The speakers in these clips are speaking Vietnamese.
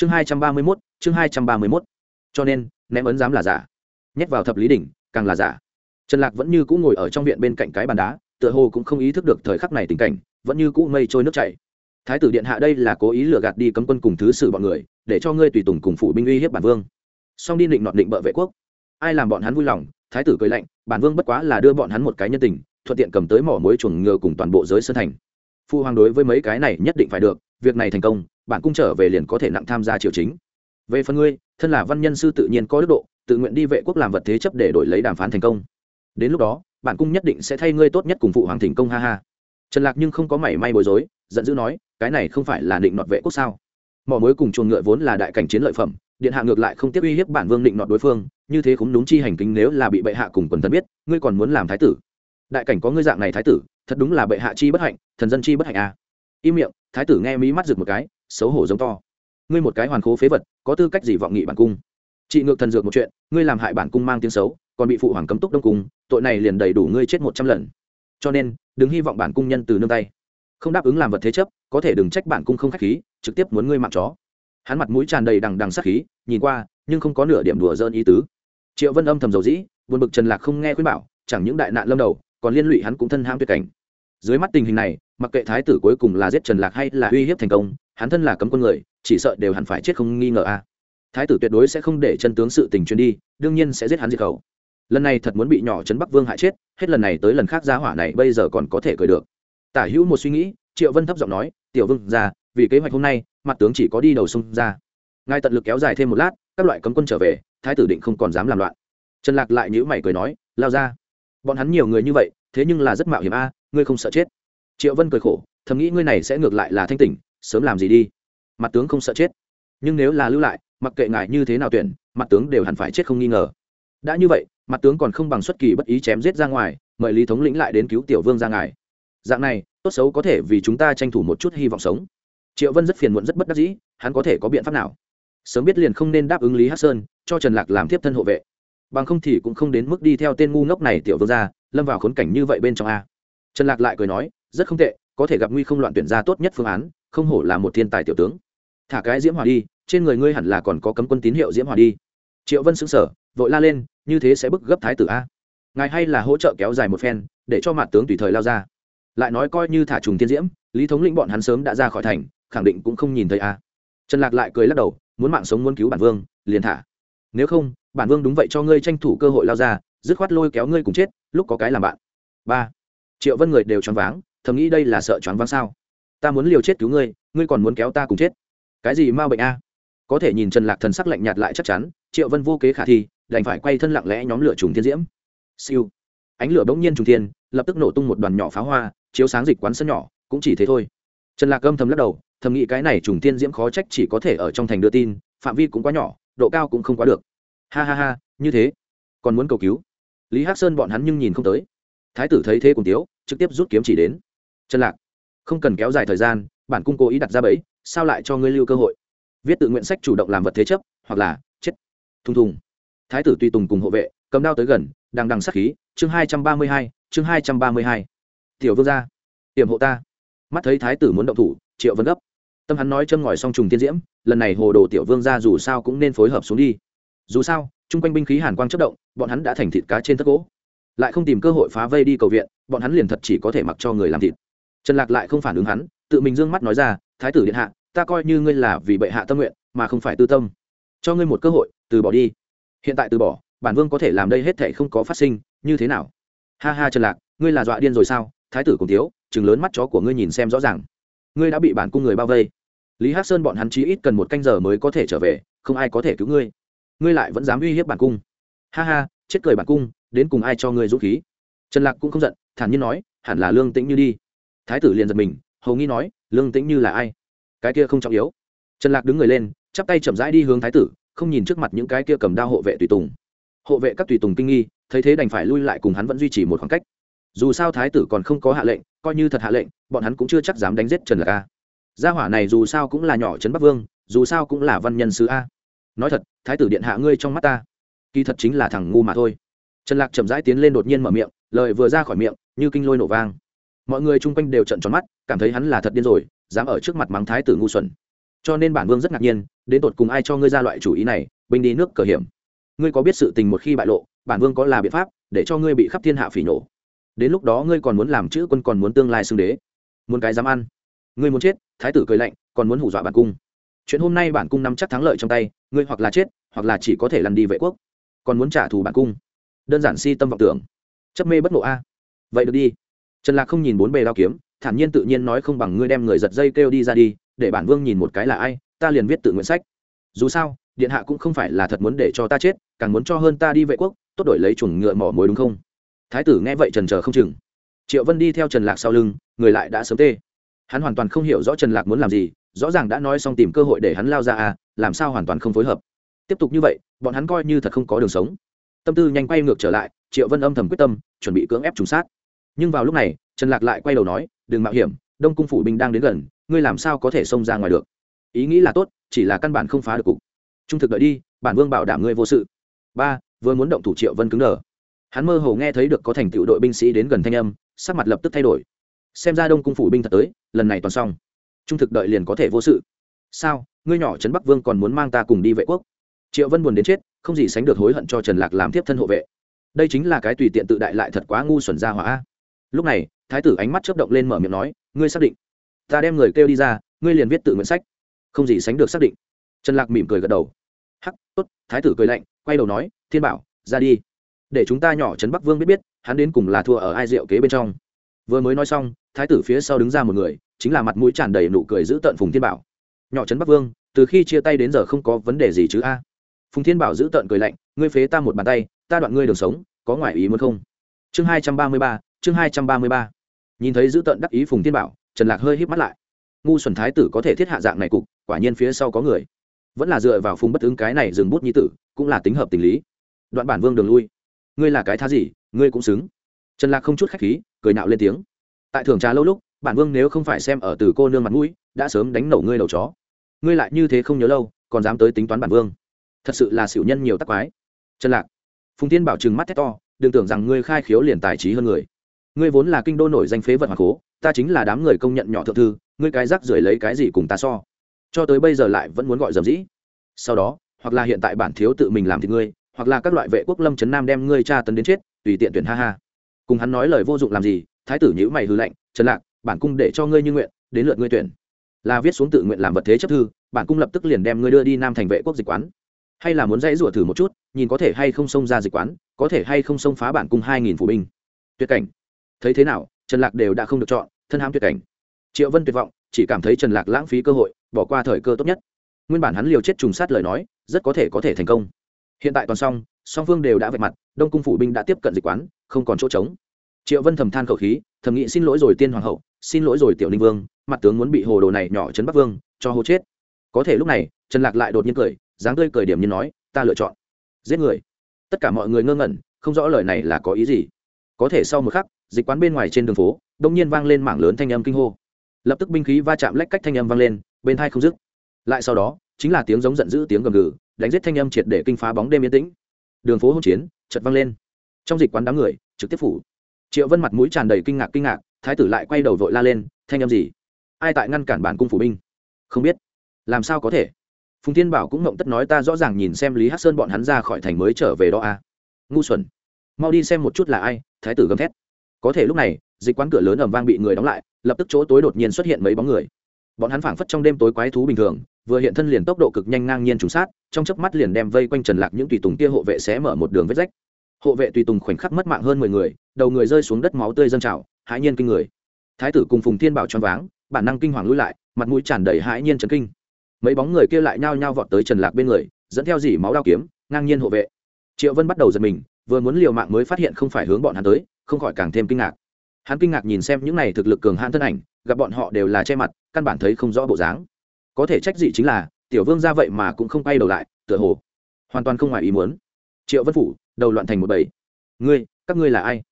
chương hai trăm ba mươi mốt, chương hai trăm ba mươi mốt. Cho nên, ném ấn dám là giả. Nhét vào thập lý đỉnh, càng là giả. Trần lạc vẫn như cũ ngồi ở trong viện bên cạnh cái bàn đá, tựa hồ cũng không ý thức được thời khắc này tình cảnh, vẫn như cũ mây trôi nước chảy. Thái tử điện hạ đây là cố ý lừa gạt đi cấm quân cùng thứ sử bọn người, để cho ngươi tùy tùng cùng phủ binh uy hiếp bản vương. Song đi định nọt định bợ vệ quốc. Ai làm bọn hắn vui lòng, thái tử cười lạnh, bản vương bất quá là đưa bọn hắn một cái nhân tình, thuận tiện cầm tới mỏ mối chuồng ngựa cùng toàn bộ giới sơn thành. Phu hoàng đối với mấy cái này nhất định phải được, việc này thành công bản cung trở về liền có thể nặng tham gia triều chính. Về phần ngươi, thân là văn nhân sư tự nhiên có đức độ, tự nguyện đi vệ quốc làm vật thế chấp để đổi lấy đàm phán thành công. Đến lúc đó, bản cung nhất định sẽ thay ngươi tốt nhất cùng phụ hoàng thành công, ha ha. Trần lạc nhưng không có mảy may bối rối, giận dữ nói, cái này không phải là định nọt vệ quốc sao? Mỏ mối cùng chuồng ngựa vốn là đại cảnh chiến lợi phẩm, điện hạ ngược lại không tiếp uy hiếp bản vương định nọt đối phương, như thế cũng đúng chi hành kính nếu là bị bệ hạ cùng quần thần biết, ngươi còn muốn làm thái tử. Đại cảnh có ngươi dạng này thái tử, thật đúng là bệ hạ chi bất hạnh, thần dân chi bất hạnh à. im miệng, thái tử nghe mí mắt rực một cái xấu hổ giống to. Ngươi một cái hoàn khố phế vật, có tư cách gì vọng nghị bản cung? Chị ngược thần dược một chuyện, ngươi làm hại bản cung mang tiếng xấu, còn bị phụ hoàng cấm túc đông cung, tội này liền đầy đủ ngươi chết một trăm lần. Cho nên, đừng hy vọng bản cung nhân từ nương tay. Không đáp ứng làm vật thế chấp, có thể đừng trách bản cung không khách khí, trực tiếp muốn ngươi mạng chó. Hắn mặt mũi tràn đầy đằng đằng sát khí, nhìn qua, nhưng không có nửa điểm đùa dơn ý tứ. Triệu vân âm thầm dầu dĩ, buồn bực trần lạc không nghe khuyên bảo, chẳng những đại nạn lâm đầu, còn liên lụy hắn cũng thân hãm tuyệt cảnh. Dưới mắt tình hình này, mặc kệ thái tử cuối cùng là giết trần lạc hay là uy hiếp thành công hắn thân là cấm quân người, chỉ sợ đều hẳn phải chết không nghi ngờ a. Thái tử tuyệt đối sẽ không để chân tướng sự tình truyền đi, đương nhiên sẽ giết hắn diệt khẩu. Lần này thật muốn bị nhỏ trấn bắc vương hại chết, hết lần này tới lần khác giá hỏa này bây giờ còn có thể cười được. Tả hữu một suy nghĩ, triệu vân thấp giọng nói, tiểu vương ra vì kế hoạch hôm nay, mặt tướng chỉ có đi đầu sông ra. Ngài tận lực kéo dài thêm một lát, các loại cấm quân trở về, thái tử định không còn dám làm loạn. Trần lạc lại nhữ mày cười nói, lao ra, bọn hắn nhiều người như vậy, thế nhưng là rất mạo hiểm a, ngươi không sợ chết. Triệu vân cười khổ, thầm nghĩ ngươi này sẽ ngược lại là thanh tỉnh sớm làm gì đi. Mặt tướng không sợ chết. Nhưng nếu là lưu lại, mặc kệ ngài như thế nào tuyển, mặt tướng đều hẳn phải chết không nghi ngờ. Đã như vậy, mặt tướng còn không bằng xuất kỳ bất ý chém giết ra ngoài, mời lý thống lĩnh lại đến cứu tiểu vương ra ngài. Dạng này, tốt xấu có thể vì chúng ta tranh thủ một chút hy vọng sống. Triệu vân rất phiền muộn rất bất đắc dĩ, hắn có thể có biện pháp nào? Sớm biết liền không nên đáp ứng lý hát sơn, cho trần lạc làm tiếp thân hộ vệ. Bằng không thì cũng không đến mức đi theo tên ngu ngốc này tiểu vương ra lâm vào khốn cảnh như vậy bên trong a. Trần lạc lại cười nói, rất không tệ có thể gặp nguy không loạn tuyển ra tốt nhất phương án, không hổ là một thiên tài tiểu tướng. Thả cái diễm hòa đi, trên người ngươi hẳn là còn có cấm quân tín hiệu diễm hòa đi. Triệu vân xứng sở vội la lên, như thế sẽ bức gấp thái tử a. Ngài hay là hỗ trợ kéo dài một phen, để cho mặt tướng tùy thời lao ra. Lại nói coi như thả trùng tiên diễm, lý thống lĩnh bọn hắn sớm đã ra khỏi thành, khẳng định cũng không nhìn thấy a. Trần lạc lại cười lắc đầu, muốn mạng sống muốn cứu bản vương, liền thả. Nếu không, bản vương đúng vậy cho ngươi tranh thủ cơ hội lao ra, dứt khoát lôi kéo ngươi cùng chết, lúc có cái làm bạn. Ba. Triệu vân người đều choáng váng thầm nghĩ đây là sợ choáng váng sao? Ta muốn liều chết cứu ngươi ngươi còn muốn kéo ta cùng chết. Cái gì ma bệnh a? Có thể nhìn trần lạc thần sắc lạnh nhạt lại chắc chắn, triệu vân vô kế khả thi, đành phải quay thân lặng lẽ nhóm lửa trùng thiên diễm. Siêu. Ánh lửa bỗng nhiên trùng thiên, lập tức nổ tung một đoàn nhỏ pháo hoa, chiếu sáng dịch quán sân nhỏ, cũng chỉ thế thôi. Trần lạc âm thầm lắc đầu, thầm nghĩ cái này trùng thiên diễm khó trách chỉ có thể ở trong thành đưa tin, phạm vi cũng quá nhỏ, độ cao cũng không quá được. Ha ha ha, như thế. Còn muốn cầu cứu? Lý hắc sơn bọn hắn nhưng nhìn không tới. Thái tử thấy thế cùng tiếu, trực tiếp rút kiếm chỉ đến trần lạc, không cần kéo dài thời gian, bản cung cố ý đặt ra bẫy, sao lại cho ngươi lưu cơ hội? Viết tự nguyện sách chủ động làm vật thế chấp, hoặc là chết. Thùng thùng. Thái tử tùy tùng cùng hộ vệ, cầm đao tới gần đang đằng sát khí, chương hai trăm ba mươi hai, chương hai trăm ba mươi hai. Tiểu vương gia hiểm hộ ta. Mắt thấy thái tử muốn động thủ, triệu vân gấp. Tâm hắn nói châm ngòi song trùng tiên diễm, lần này hồ đồ tiểu vương gia dù sao cũng nên phối hợp xuống đi. Dù sao, chung quanh binh khí hàn quang chất động, bọn hắn đã thành thịt cá trên thất gỗ. Lại không tìm cơ hội phá vây đi cầu viện, bọn hắn liền thật chỉ có thể mặc cho người làm thịt trần lạc lại không phản ứng hắn, tự mình d ư ơ n g mắt nói ra, thái tử điện hạ, ta coi như ngươi là vì bệ hạ tâm nguyện, mà không phải tư tâm. Cho ngươi một cơ hội, từ bỏ đi. Hiện tại từ bỏ, bản vương có thể làm đây hết thể không có phát sinh, như thế nào? Ha ha trần lạc, ngươi là dọa điên rồi sao? Thái tử cùng thiếu, chừng lớn mắt chó của ngươi nhìn xem rõ ràng. Ngươi đã bị bản cung người bao vây. Lý hát sơn bọn hắn chí ít cần một canh giờ mới có thể trở về, không ai có thể cứu ngươi. Ngươi lại vẫn dám uy hiếp bản cung. Ha ha, chết cười bản cung, đến cùng ai cho ngươi dũng khí? Trần lạc cũng không giận, thản nhiên nói, hẳn là lương tĩnh như đi thái tử liền giật mình, hầu nghi nói, lương tĩnh như là ai? Cái kia không trọng yếu. Trần lạc đứng người lên, chắp tay chậm rãi đi hướng thái tử, không nhìn trước mặt những cái kia cầm đao hộ vệ tùy tùng. Hộ vệ các tùy tùng kinh nghi, thấy thế đành phải lui lại cùng hắn vẫn duy trì một khoảng cách. Dù sao thái tử còn không có hạ lệnh, coi như thật hạ lệnh, bọn hắn cũng chưa chắc dám đánh giết trần lạc a. Gia hỏa này dù sao cũng là nhỏ trấn bắc vương, dù sao cũng là văn nhân sứ a. Nói thật, thái tử điện hạ ngươi trong mắt ta, kỳ thật chính là thằng ngu mà thôi. Trần lạc chậm rãi tiến lên đột nhiên mở miệng, lời vừa ra khỏi miệng, như kinh lôi nổ vang mọi người chung quanh đều trận tròn mắt, cảm thấy hắn là thật điên rồi, dám ở trước mặt mắng thái tử ngu xuẩn. Cho nên bản vương rất ngạc nhiên, đến tột cùng ai cho ngươi ra loại chủ ý này, binh đi nước cờ hiểm. Ngươi có biết sự tình một khi bại lộ, bản vương có là biện pháp để cho ngươi bị khắp thiên hạ phỉ nổ đến lúc đó ngươi còn muốn làm chữ quân còn muốn tương lai xưng đế. Muốn cái dám ăn. Ngươi muốn chết, thái tử cười lạnh, còn muốn hủ dọa bản cung. Chuyện hôm nay bản cung nắm chắc thắng lợi trong tay, ngươi hoặc là chết, hoặc là chỉ có thể lăn đi vệ quốc. Còn muốn trả thù bản cung. Đơn giản si tâm vọng tưởng. Chấp mê bất ngộ a. Vậy được đi trần lạc không nhìn bốn bề đao kiếm, thản nhiên tự nhiên nói không bằng ngươi đem người giật dây kêu đi ra đi, để bản vương nhìn một cái là ai, ta liền viết tự nguyện sách. Dù sao, điện hạ cũng không phải là thật muốn để cho ta chết, càng muốn cho hơn ta đi vệ quốc, tốt đổi lấy chuồng ngựa mỏ mối đúng không? Thái tử nghe vậy trần chờ không chừng. Triệu vân đi theo trần lạc sau lưng, người lại đã sớm tê. Hắn hoàn toàn không hiểu rõ trần lạc muốn làm gì, rõ ràng đã nói xong tìm cơ hội để hắn lao ra à làm sao hoàn toàn không phối hợp. Tiếp tục như vậy, bọn hắn coi như thật không có đường sống. Tâm tư nhanh quay ngược trở lại, triệu vân âm thầm quyết tâm, chuẩn bị cưỡng ép trùng sát nhưng vào lúc này, trần lạc lại quay đầu nói, đừng mạo hiểm, đông cung phủ binh đang đến gần, ngươi làm sao có thể xông ra ngoài được? Ý nghĩ là tốt, chỉ là căn bản không phá được cục. Trung thực đợi đi, bản vương bảo đảm ngươi vô sự. Ba, vừa muốn động thủ triệu vân cứng đờ. Hắn mơ hồ nghe thấy được có thành tựu đội binh sĩ đến gần thanh âm, sắc mặt lập tức thay đổi. Xem ra đông cung phủ binh thật tới, lần này toàn xong. Trung thực đợi liền có thể vô sự. Sao, ngươi nhỏ trấn bắc vương còn muốn mang ta cùng đi vệ quốc? Triệu vân buồn đến chết, không gì sánh được hối hận cho trần lạc làm tiếp thân hộ vệ. Đây chính là cái tùy tiện tự đại lại thật quá ngu xuẩn ra hỏa lúc này, thái tử ánh mắt chớp động lên mở miệng nói, ngươi xác định? Ta đem người kêu đi ra, ngươi liền viết tự nguyện sách. Không gì sánh được xác định. Trần lạc mỉm cười gật đầu. Hắc, tốt. Thái tử cười lạnh, quay đầu nói, thiên bảo, ra đi. Để chúng ta nhỏ trấn bắc vương biết biết, hắn đến cùng là thua ở ai rượu kế bên trong. Vừa mới nói xong, thái tử phía sau đứng ra một người, chính là mặt mũi tràn đầy nụ cười giữ tận phùng thiên bảo. Nhỏ trấn bắc vương, từ khi chia tay đến giờ không có vấn đề gì chứ a? Phùng thiên bảo giữ tận cười lạnh, ngươi phế ta một bàn tay, ta đoạn ngươi đường sống, có ngoại ý muốn không? Chương hai trăm ba mươi ba chương hai trăm ba mươi ba. Nhìn thấy giữ tận đắc ý phùng thiên bảo, trần lạc hơi híp mắt lại. Ngu xuẩn thái tử có thể thiết hạ dạng này cục, quả nhiên phía sau có người. Vẫn là dựa vào phùng bất ứng cái này dừng bút nhi tử, cũng là tính hợp tình lý. Đoạn bản vương đường lui. Ngươi là cái tha gì, ngươi cũng xứng. Trần lạc không chút khách khí, cười nạo lên tiếng. Tại thường trà lâu lúc, bản vương nếu không phải xem ở từ cô nương mặt mũi, đã sớm đánh nổ ngươi đầu chó. Ngươi lại như thế không nhớ lâu, còn dám tới tính toán bản vương. Thật sự là xỉu nhân nhiều tắc quái. Trần lạc. Phùng tiên bảo trừng mắt thét to, đừng tưởng rằng ngươi khai khiếu liền tài trí hơn người ngươi vốn là kinh đô nổi danh phế vật hoàng cố, ta chính là đám người công nhận nhỏ thượng thư, ngươi cái rắc rưởi lấy cái gì cùng ta so? Cho tới bây giờ lại vẫn muốn gọi dầm dĩ. Sau đó, hoặc là hiện tại bản thiếu tự mình làm thì ngươi, hoặc là các loại vệ quốc lâm trấn nam đem ngươi tra tấn đến chết, tùy tiện tuyển ha ha. Cùng hắn nói lời vô dụng làm gì, thái tử nhữ mày hư lệnh trần lạc, bản cung để cho ngươi như nguyện, đến lượt ngươi tuyển. Là viết xuống tự nguyện làm vật thế chấp thư, bản cung lập tức liền đem ngươi đưa đi nam thành vệ quốc dịch quán. Hay là muốn dãy rủa thử một chút, nhìn có thể hay không xông ra dịch quán, có thể hay không xông phá bản cung hai nghìn phủ binh. Tuyệt cảnh thấy thế nào, trần lạc đều đã không được chọn, thân ham tuyệt cảnh. Triệu vân tuyệt vọng, chỉ cảm thấy trần lạc lãng phí cơ hội, bỏ qua thời cơ tốt nhất. Nguyên bản hắn liều chết trùng sát lời nói, rất có thể có thể thành công. Hiện tại toàn xong, song phương đều đã vạch mặt, đông cung phủ binh đã tiếp cận dịch quán, không còn chỗ trống. Triệu vân thầm than khẩu khí, thầm nghĩ xin lỗi rồi tiên hoàng hậu, xin lỗi rồi tiểu ninh vương, mặt tướng muốn bị hồ đồ này nhỏ trấn bắc vương, cho hô chết. Có thể lúc này, trần lạc lại đột nhiên cười, dáng tươi cười điểm như nói, ta lựa chọn. Giết người. Tất cả mọi người ngơ ngẩn, không rõ lời này là có ý gì. Có thể sau một khắc dịch quán bên ngoài trên đường phố đông nhiên vang lên mảng lớn thanh âm kinh hô. Lập tức binh khí va chạm lách cách thanh âm vang lên, bên thai không dứt. Lại sau đó, chính là tiếng giống giận dữ, tiếng gầm gừ, đánh giết thanh âm triệt để kinh phá bóng đêm yên tĩnh. Đường phố hỗn chiến, chợt vang lên. Trong dịch quán đám người, trực tiếp phủ. Triệu vân mặt mũi tràn đầy kinh ngạc kinh ngạc, thái tử lại quay đầu vội la lên, thanh âm gì? Ai tại ngăn cản bản cung phủ binh? Không biết. Làm sao có thể? Phùng thiên bảo cũng ngộng tất nói, ta rõ ràng nhìn xem lý hát sơn bọn hắn ra khỏi thành mới trở về đó a à. ngu xuẩn. Mau đi xem một chút là ai. Thái tử gầm thét có thể lúc này, dịch quán cửa lớn ẩm vang bị người đóng lại, lập tức chỗ tối đột nhiên xuất hiện mấy bóng người. Bọn hắn phảng phất trong đêm tối quái thú bình thường, vừa hiện thân liền tốc độ cực nhanh ngang nhiên trùng sát, trong chớp mắt liền đem vây quanh trần lạc những tùy tùng kia hộ vệ xé mở một đường vết rách. Hộ vệ tùy tùng khoảnh khắc mất mạng hơn mười người, đầu người rơi xuống đất máu tươi dâng trào, hãi nhiên kinh người. Thái tử cùng phùng thiên bảo choáng váng, bản năng kinh hoàng lui lại, mặt mũi tràn đầy hãi nhiên chấn kinh. Mấy bóng người kia lại nhao nhao vọt tới trần lạc bên người, dẫn theo dỉ máu đao kiếm, ngang nhiên hộ vệ. Triệu vân bắt đầu giật mình vừa muốn liều mạng mới phát hiện không phải hướng bọn hắn tới, không khỏi càng thêm kinh ngạc. Hắn kinh ngạc nhìn xem những này thực lực cường hãn thân ảnh, gặp bọn họ đều là che mặt, căn bản thấy không rõ bộ dáng. Có thể trách gì chính là, tiểu vương ra vậy mà cũng không quay đầu lại, tựa hồ hoàn toàn không ngoài ý muốn. Triệu vân phủ, đầu loạn thành một bầy. Ngươi, các ngươi là ai?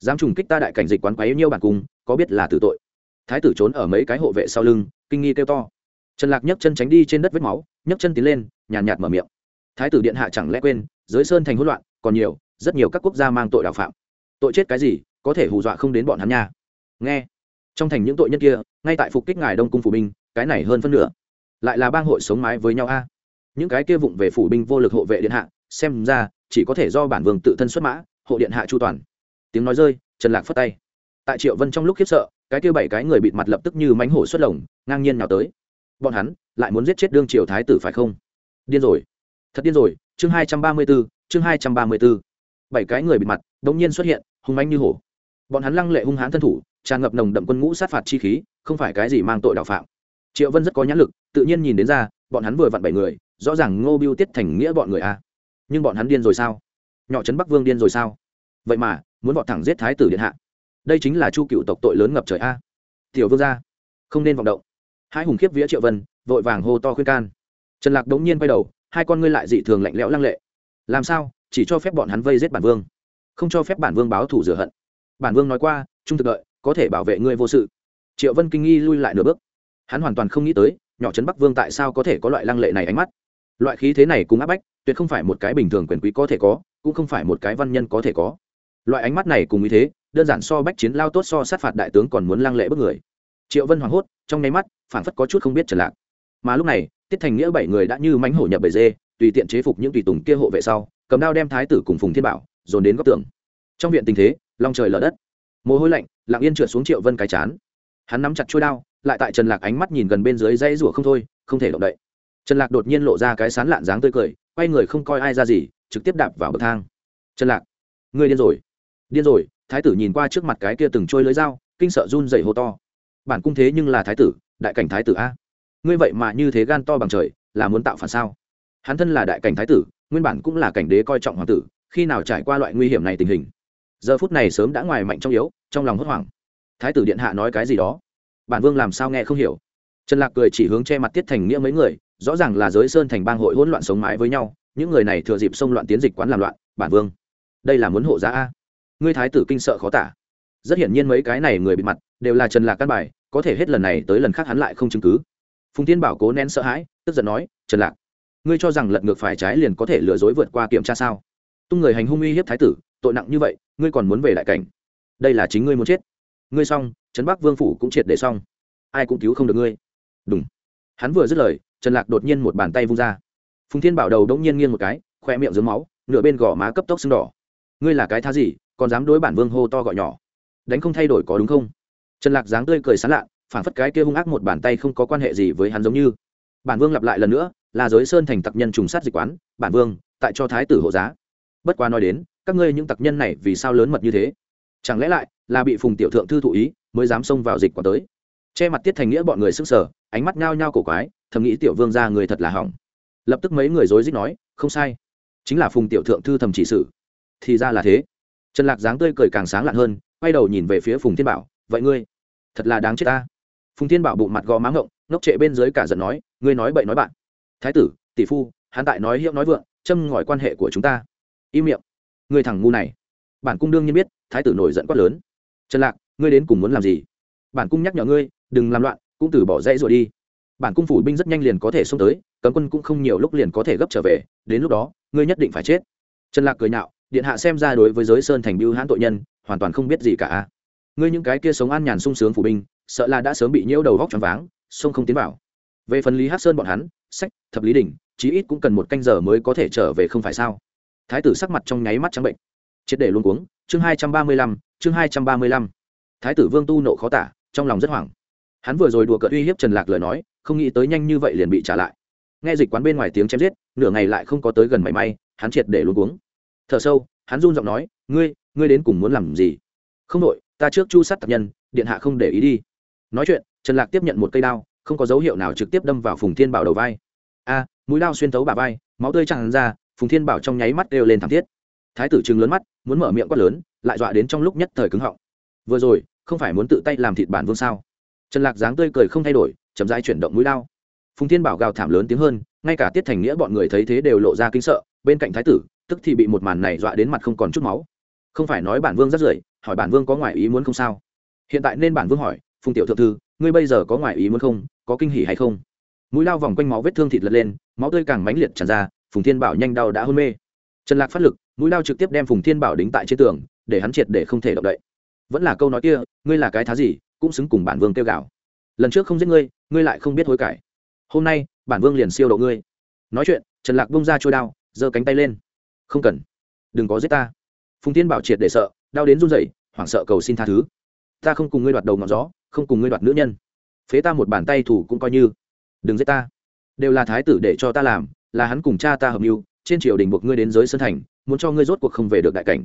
Dám trùng kích ta đại cảnh dịch quán quấy nhiêu bản cung, có biết là tử tội? Thái tử trốn ở mấy cái hộ vệ sau lưng, kinh nghi kêu to. Trần lạc nhấc chân tránh đi trên đất vết máu, nhấc chân tiến lên, nhàn nhạt mở miệng. Thái tử điện hạ chẳng lẽ quên dưới sơn thành hỗn loạn, còn nhiều rất nhiều các quốc gia mang tội đạo phạm. Tội chết cái gì có thể hù dọa không đến bọn hắn nha. Nghe. Trong thành những tội nhân kia ngay tại phục kích ngài đông cung phủ binh cái này hơn phân nửa. Lại là bang hội sống mái với nhau a. Những cái kia vụng về phủ binh vô lực hộ vệ điện hạ xem ra chỉ có thể do bản vương tự thân xuất mã hộ điện hạ chu toàn. Tiếng nói rơi trần lạc phất tay. Tại triệu vân trong lúc khiếp sợ cái kia bảy cái người bịt mặt lập tức như mánh hổ xuất lồng ngang nhiên nào tới. Bọn hắn lại muốn giết chết đương triều thái tử phải không? Điên rồi. Thật điên rồi. Chương hai trăm ba mươi 234, chương hai trăm ba mươi 234 bảy cái người bịt mặt, đống nhiên xuất hiện, hung manh như hổ. Bọn hắn lăng lệ hung hãn thân thủ, tràn ngập nồng đậm quân ngũ sát phạt chi khí, không phải cái gì mang tội đạo phạm. Triệu vân rất có nhãn lực, tự nhiên nhìn đến ra, bọn hắn vừa vặn bảy người, rõ ràng ngô biêu tiết thành nghĩa bọn người a. Nhưng bọn hắn điên rồi sao? Nhỏ trấn bắc vương điên rồi sao? Vậy mà, muốn bọn thẳng giết thái tử điện hạ. Đây chính là chu cựu tộc tội lớn ngập trời a. Tiểu vương gia, không nên vọng động. Hai hùng khiếp vía triệu vân, vội vàng hô to khuyên can. Trần lạc đống nhiên quay đầu, hai con ngươi lại dị thường lạnh lẽo lăng lệ. Làm sao? Chỉ cho phép bọn hắn vây giết bản vương. Không cho phép bản vương báo thủ rửa hận. Bản vương nói qua, trung thực đợi, có thể bảo vệ ngươi vô sự. Triệu vân kinh nghi lui lại nửa bước. Hắn hoàn toàn không nghĩ tới, nhỏ trấn bắc vương tại sao có thể có loại lăng lệ này ánh mắt. Loại khí thế này cũng áp bách, tuyệt không phải một cái bình thường quyền quý có thể có, cũng không phải một cái văn nhân có thể có. Loại ánh mắt này cùng ý thế, đơn giản so bách chiến lao tốt, so sát phạt đại tướng còn muốn lăng lệ bức người. Triệu vân hoảng hốt, trong nháy mắt, phảng phất có chút không biết trần lạc mà lúc này, tiết thành nghĩa bảy người đã như mánh hổ nhập bầy dê, tùy tiện chế phục những tùy tùng kia hộ vệ sau cầm đao đem thái tử cùng phùng thiên bảo, dồn đến góc tường. Trong viện tình thế, long trời lở đất. Mồ hôi lạnh, lặng yên trượt xuống triệu vân cái chán. Hắn nắm chặt trôi đao, lại tại trần lạc ánh mắt nhìn gần bên dưới dây rủa không thôi, không thể động đậy. Trần lạc đột nhiên lộ ra cái sán lạn dáng tươi cười, quay người không coi ai ra gì, trực tiếp đạp vào bậc thang. Trần lạc, ngươi điên rồi. Điên rồi. Thái tử nhìn qua trước mặt cái kia từng trôi lưới dao, kinh sợ run dày hô to. Bản cung thế nhưng là thái tử, đại cảnh thái tử a. Ngươi vậy mà như thế gan to bằng trời, là muốn tạo phản sao? Hắn thân là đại cảnh thái tử nguyên bản cũng là cảnh đế coi trọng hoàng tử, khi nào trải qua loại nguy hiểm này tình hình. Giờ phút này sớm đã ngoài mạnh trong yếu, trong lòng hốt hoảng. Thái tử điện hạ nói cái gì đó? Bản vương làm sao nghe không hiểu? Trần lạc cười chỉ hướng che mặt tiết thành nghĩa mấy người, rõ ràng là giới sơn thành bang hội hỗn loạn sống mái với nhau, những người này thừa dịp xông loạn tiến dịch quán làm loạn, bản vương, đây là muốn hộ giá a? Ngươi thái tử kinh sợ khó tả. Rất hiển nhiên mấy cái này người bị mặt, đều là trần lạc căn bài, có thể hết lần này tới lần khác hắn lại không chứng cứ. Phùng tiên bảo cố nén sợ hãi, tức giận nói, trần lạc ngươi cho rằng lật ngược phải trái liền có thể lừa dối vượt qua kiểm tra sao? Tung người hành hung uy hiếp thái tử, tội nặng như vậy, ngươi còn muốn về lại cảnh? Đây là chính ngươi muốn chết. Ngươi xong, trấn bắc vương phủ cũng triệt để xong. Ai cũng cứu không được ngươi. Đúng hắn vừa dứt lời, trần lạc đột nhiên một bàn tay vung ra. Phùng thiên bảo đầu đống nhiên nghiêng một cái, khoe miệng dưới máu, nửa bên gò má cấp tốc sưng đỏ. Ngươi là cái thá gì, còn dám đối bản vương hô to gọi nhỏ? Đánh không thay đổi có đúng không? Trần lạc dáng tươi cười sán lạ phản phất cái kia hung ác một bàn tay không có quan hệ gì với hắn giống như. Bản vương lặp lại lần nữa là giới sơn thành tặc nhân trùng sát dịch quán, bản vương, tại cho thái tử hộ giá. Bất quá nói đến, các ngươi những tặc nhân này vì sao lớn mật như thế? Chẳng lẽ lại là bị phùng tiểu thượng thư thụ ý, mới dám xông vào dịch quả tới? Che mặt tiết thành nghĩa bọn người sức sở ánh mắt nhao nhao cổ quái, thầm nghĩ tiểu vương ra người thật là hỏng. Lập tức mấy người dối dích nói, không sai. Chính là phùng tiểu thượng thư thầm chỉ sự. Thì ra là thế. Trần lạc dáng tươi cười càng sáng lạn hơn, quay đầu nhìn về phía phùng thiên bảo, vậy ngươi, thật là đáng chết ta. Phùng thiên bảo bụng mặt gò má ngộng, ngốc trệ bên dưới cả giận nói, ngươi nói bậy nói bạn thái tử, tỷ phu, hắn tại nói hiệu nói vượng, châm ngòi quan hệ của chúng ta. Im miệng. Người thằng ngu này. Bản cung đương nhiên biết, thái tử nổi giận quát lớn. Trần lạc, ngươi đến cùng muốn làm gì? Bản cung nhắc nhở ngươi, đừng làm loạn, cũng từ bỏ dãy rồi đi. Bản cung phủ binh rất nhanh liền có thể xông tới, cấm quân cũng không nhiều lúc liền có thể gấp trở về, đến lúc đó, ngươi nhất định phải chết. Trần lạc cười nhạo, điện hạ xem ra đối với giới sơn thành biêu hãn tội nhân, hoàn toàn không biết gì cả. Ngươi những cái kia sống an nhàn sung sướng phủ binh, sợ là đã sớm bị nhiễu đầu góc choáng váng, sông không tiến vào về phần lý hát sơn bọn hắn, sách, thập lý đình chí ít cũng cần một canh giờ mới có thể trở về không phải sao? Thái tử sắc mặt trong nháy mắt trắng bệnh. Triệt để luôn cuống, chương hai trăm ba mươi lăm, chương hai trăm ba mươi lăm. Thái tử vương tu nộ khó tả, trong lòng rất hoảng. Hắn vừa rồi đùa cợt uy hiếp trần lạc lời nói, không nghĩ tới nhanh như vậy liền bị trả lại. Nghe dịch quán bên ngoài tiếng chém giết, nửa ngày lại không có tới gần mảy may, hắn triệt để luôn cuống. Thở sâu, hắn run giọng nói, ngươi ngươi đến cùng muốn làm gì? Không đội, ta trước chu sát tập nhân, điện hạ không để ý đi. Nói chuyện, trần lạc tiếp nhận một cây đao không có dấu hiệu nào trực tiếp đâm vào phùng thiên bảo đầu vai. A, mũi lao xuyên thấu bà vai, máu tươi tràn ra, phùng thiên bảo trong nháy mắt đều lên thảm thiết. Thái tử chừng lớn mắt, muốn mở miệng quát lớn, lại dọa đến trong lúc nhất thời cứng họng. Vừa rồi, không phải muốn tự tay làm thịt bản vương sao? Trần lạc dáng tươi cười không thay đổi, chậm rãi chuyển động mũi lao. Phùng thiên bảo gào thảm lớn tiếng hơn, ngay cả tiết thành nghĩa bọn người thấy thế đều lộ ra kinh sợ, bên cạnh thái tử, tức thì bị một màn này dọa đến mặt không còn chút máu. Không phải nói bản vương rất rưởi, hỏi bản vương có ngoại ý muốn không sao? Hiện tại nên bản vương hỏi, phùng tiểu thượng thư ngươi bây giờ có ngoại ý muốn không? Có kinh hỉ hay không? Mũi lao vòng quanh máu vết thương thịt lật lên, máu tươi càng mãnh liệt tràn ra, phùng thiên bảo nhanh đau đã hôn mê. Trần lạc phát lực, mũi lao trực tiếp đem phùng thiên bảo đính tại trên tường, để hắn triệt để không thể động đậy. Vẫn là câu nói kia, ngươi là cái thá gì, cũng xứng cùng bản vương kêu gào. Lần trước không giết ngươi ngươi lại không biết hối cải. Hôm nay, bản vương liền siêu độ ngươi. Nói chuyện, trần lạc bông ra trôi đao, giơ cánh tay lên. Không cần. Đừng có giết ta. Phùng Thiên bảo triệt để sợ, đau đến run rẩy, hoảng sợ cầu xin tha thứ. Ta không cùng ngươi đoạt đầu ngọn gió không cùng ngươi đoạt nữ nhân. Phế ta một bàn tay thủ cũng coi như. Đừng giết ta. Đều là thái tử để cho ta làm, là hắn cùng cha ta hợp mưu, trên triều đình buộc ngươi đến giới sân thành, muốn cho ngươi rốt cuộc không về được đại cảnh.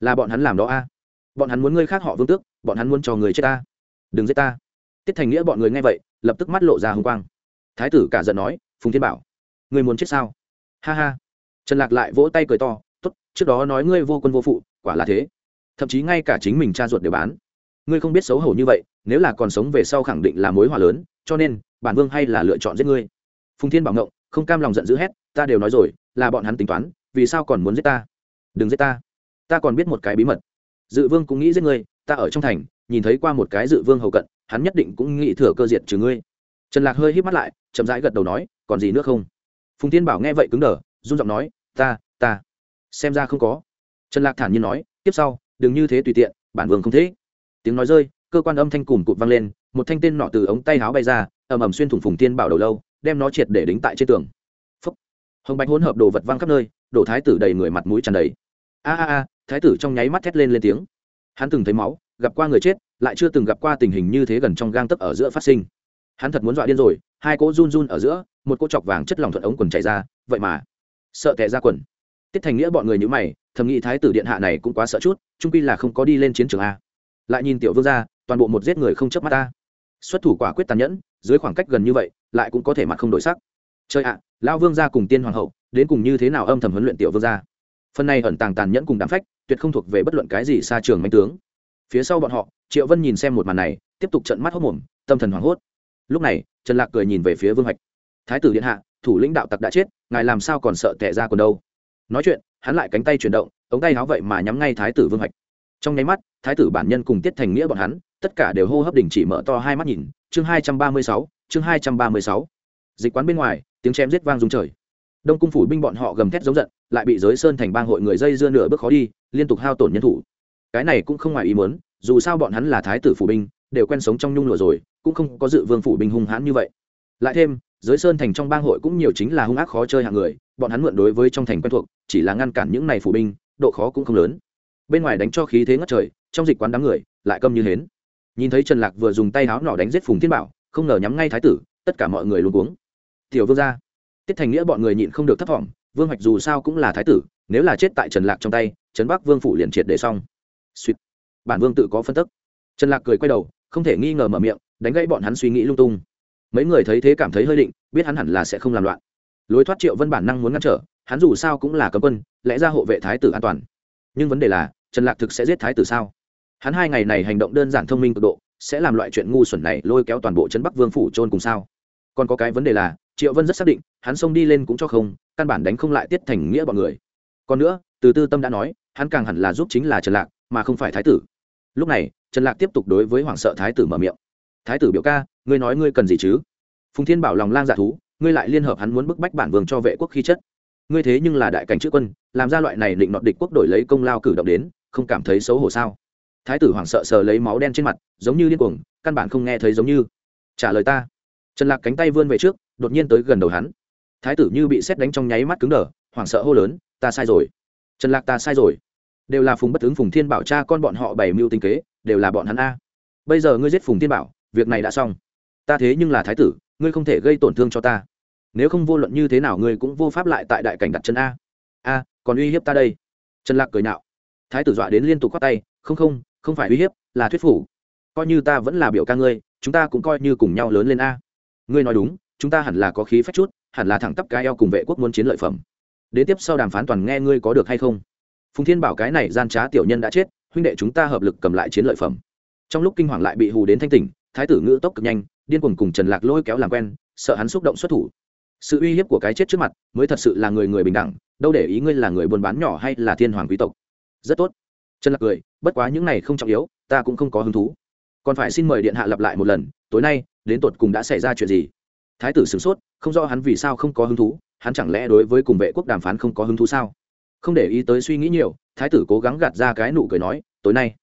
Là bọn hắn làm đó a. À? Bọn hắn muốn ngươi khác họ vương tước, bọn hắn muốn cho người chết ta. Đừng giết ta. Tiết thành nghĩa bọn người nghe vậy, lập tức mắt lộ ra h ư n g quang. Thái tử cả giận nói, phùng thiên bảo, ngươi muốn chết sao? Ha ha. Trần lạc lại vỗ tay cười to, tốt, trước đó nói ngươi vô quân vô phụ, quả là thế. Thậm chí ngay cả chính mình cha ruột đều bán ngươi không biết xấu hổ như vậy, nếu là còn sống về sau khẳng định là mối hòa lớn, cho nên, bản vương hay là lựa chọn giết ngươi. Phùng thiên bảo ngộng, không cam lòng giận dữ hét, ta đều nói rồi, là bọn hắn tính toán, vì sao còn muốn giết ta? Đừng giết ta. Ta còn biết một cái bí mật. Dự vương cũng nghĩ giết ngươi, ta ở trong thành, nhìn thấy qua một cái dự vương hầu cận, hắn nhất định cũng nghĩ thừa cơ diệt trừ ngươi. Trần lạc hơi hít mắt lại, chậm rãi gật đầu nói, còn gì nữa không? Phùng Thiên bảo nghe vậy cứng đờ, run giọng nói, ta ta, xem ra không có. Trần lạc thản nhiên nói, tiếp sau, đừng như thế tùy tiện, bản vương không thế tiếng nói rơi, cơ quan âm thanh cùng cụt vang lên, một thanh tên nọ từ ống tay áo bay ra, ầm ầm xuyên thủng phùng tiên bảo đầu lâu, đem nó triệt để đính tại trên tường. Phúc. hồng bạch hỗn hợp đồ vật văng khắp nơi, đổ thái tử đầy người mặt mũi tràn đầy. A a a, thái tử trong nháy mắt thét lên lên tiếng. Hắn từng thấy máu, gặp qua người chết, lại chưa từng gặp qua tình hình như thế gần trong gang tấp ở giữa phát sinh. Hắn thật muốn dọa điên rồi, hai cỗ run run ở giữa, một cỗ chọc vàng chất lòng thuận ống quần chảy ra, vậy mà, sợ tệ ra quần. Tiết thành nghĩa bọn người như mày, thầm nghĩ thái tử điện hạ này cũng quá sợ chút, trung quy là không có đi lên chiến trường a lại nhìn tiểu vương ra, toàn bộ một giết người không chớp mắt ta. Xuất thủ quả quyết tàn nhẫn, dưới khoảng cách gần như vậy, lại cũng có thể mặt không đổi sắc. Chơi ạ, lão vương gia cùng tiên hoàng hậu, đến cùng như thế nào âm thầm huấn luyện tiểu vương gia? Phần này ẩn tàng tàn nhẫn cùng đám phách, tuyệt không thuộc về bất luận cái gì xa trường manh tướng. Phía sau bọn họ, triệu vân nhìn xem một màn này, tiếp tục trận mắt hốc mồm, tâm thần hoảng hốt. Lúc này, trần lạc cười nhìn về phía vương hạch thái tử điện hạ, thủ lĩnh đạo tặc đã chết, ngài làm sao còn sợ tệ ra còn đâu? Nói chuyện, hắn lại cánh tay chuyển động, ống tay háo vậy mà nhắm ngay thái tử vương hạch trong nháy mắt, thái tử bản nhân cùng tiết thành nghĩa bọn hắn, tất cả đều hô hấp đình chỉ mở to hai mắt nhìn, chương hai trăm ba mươi sáu, chương hai trăm ba mươi sáu. Dịch quán bên ngoài, tiếng chém giết vang rung trời. Đông cung phủ binh bọn họ gầm thét giống giận, lại bị giới sơn thành bang hội người dây dưa nửa bước khó đi, liên tục hao tổn nhân thủ. Cái này cũng không ngoài ý muốn, dù sao bọn hắn là thái tử phủ binh, đều quen sống trong nhung lụa rồi, cũng không có dự vương phủ binh hung hãn như vậy. Lại thêm, giới sơn thành trong bang hội cũng nhiều chính là hung ác khó chơi hạng người, bọn hắn mượn đối với trong thành quen thuộc, chỉ là ngăn cản những này phủ binh, độ khó cũng không lớn bên ngoài đánh cho khí thế ngất trời, trong dịch quán đám người lại câm như hến. Nhìn thấy trần lạc vừa dùng tay háo nỏ đánh giết phùng thiên bảo, không ngờ nhắm ngay thái tử, tất cả mọi người luôn cuống. Tiểu vương gia. Tiết thành nghĩa bọn người nhịn không được thất vọng vương hoạch dù sao cũng là thái tử, nếu là chết tại trần lạc trong tay, trấn bắc vương phủ liền triệt để xong. Suýt. Bản vương tự có phân tức. Trần lạc cười quay đầu, không thể nghi ngờ mở miệng, đánh gãy bọn hắn suy nghĩ lung tung. Mấy người thấy thế cảm thấy hơi định, biết hắn hẳn là sẽ không làm loạn. Lối thoát triệu vân bản năng muốn ngăn trở, hắn dù sao cũng là cấm quân, lẽ ra hộ vệ thái tử an toàn. Nhưng vấn đề là trần lạc thực sẽ giết thái tử sao? Hắn hai ngày này hành động đơn giản thông minh cực độ, sẽ làm loại chuyện ngu xuẩn này lôi kéo toàn bộ trấn bắc vương phủ trôn cùng sao? Còn có cái vấn đề là, triệu vân rất xác định, hắn xông đi lên cũng cho không, căn bản đánh không lại tiết thành nghĩa bọn người. Còn nữa, từ tư tâm đã nói, hắn càng hẳn là giúp chính là trần lạc, mà không phải thái tử. Lúc này, trần lạc tiếp tục đối với hoàng sợ thái tử mở miệng. Thái tử biểu ca, ngươi nói ngươi cần gì chứ? Phùng thiên bảo lòng lang dạ thú, ngươi lại liên hợp hắn muốn bức bách bản vương cho vệ quốc khi chất. Ngươi thế nhưng là đại cảnh chữ quân làm ra loại này định nọ địch quốc đổi lấy công lao cử động đến, không cảm thấy xấu hổ sao? Thái tử hoảng sợ sờ lấy máu đen trên mặt, giống như điên cuồng, căn bản không nghe thấy giống như. Trả lời ta. Trần lạc cánh tay vươn về trước, đột nhiên tới gần đầu hắn. Thái tử như bị xét đánh trong nháy mắt cứng đờ, hoảng sợ hô lớn, ta sai rồi. Trần lạc ta sai rồi. Đều là phùng bất ứng phùng thiên bảo cha con bọn họ bày mưu tinh kế, đều là bọn hắn a. Bây giờ ngươi giết phùng thiên bảo, việc này đã xong. Ta thế nhưng là thái tử, ngươi không thể gây tổn thương cho ta. Nếu không vô luận như thế nào ngươi cũng vô pháp lại tại đại cảnh đặt chân a. A còn uy hiếp ta đây. Trần lạc cười nhạo. Thái tử dọa đến liên tục khoát tay, không không không phải uy hiếp, là thuyết phủ coi như ta vẫn là biểu ca ngươi, chúng ta cũng coi như cùng nhau lớn lên a. Ngươi nói đúng, chúng ta hẳn là có khí phách chút, hẳn là thẳng tắp cái eo cùng vệ quốc muốn chiến lợi phẩm. Đến tiếp sau đàm phán toàn nghe ngươi có được hay không? Phùng thiên bảo cái này gian trá tiểu nhân đã chết, huynh đệ chúng ta hợp lực cầm lại chiến lợi phẩm. Trong lúc kinh hoàng lại bị hù đến thanh tỉnh, thái tử ngữ tốc cực nhanh, điên cuồng cùng trần lạc lôi kéo làm quen, sợ hắn xúc động xuất thủ. Sự uy hiếp của cái chết trước mặt, mới thật sự là người người bình đẳng đâu để ý ngươi là người buôn bán nhỏ hay là thiên hoàng quý tộc. Rất tốt. Trần lạc cười, bất quá những này không trọng yếu, ta cũng không có hứng thú. Còn phải xin mời điện hạ lặp lại một lần, tối nay, đến tột cùng đã xảy ra chuyện gì? Thái tử sửng sốt, không rõ hắn vì sao không có hứng thú, hắn chẳng lẽ đối với cùng vệ quốc đàm phán không có hứng thú sao? Không để ý tới suy nghĩ nhiều, thái tử cố gắng gạt ra cái nụ cười nói, tối nay,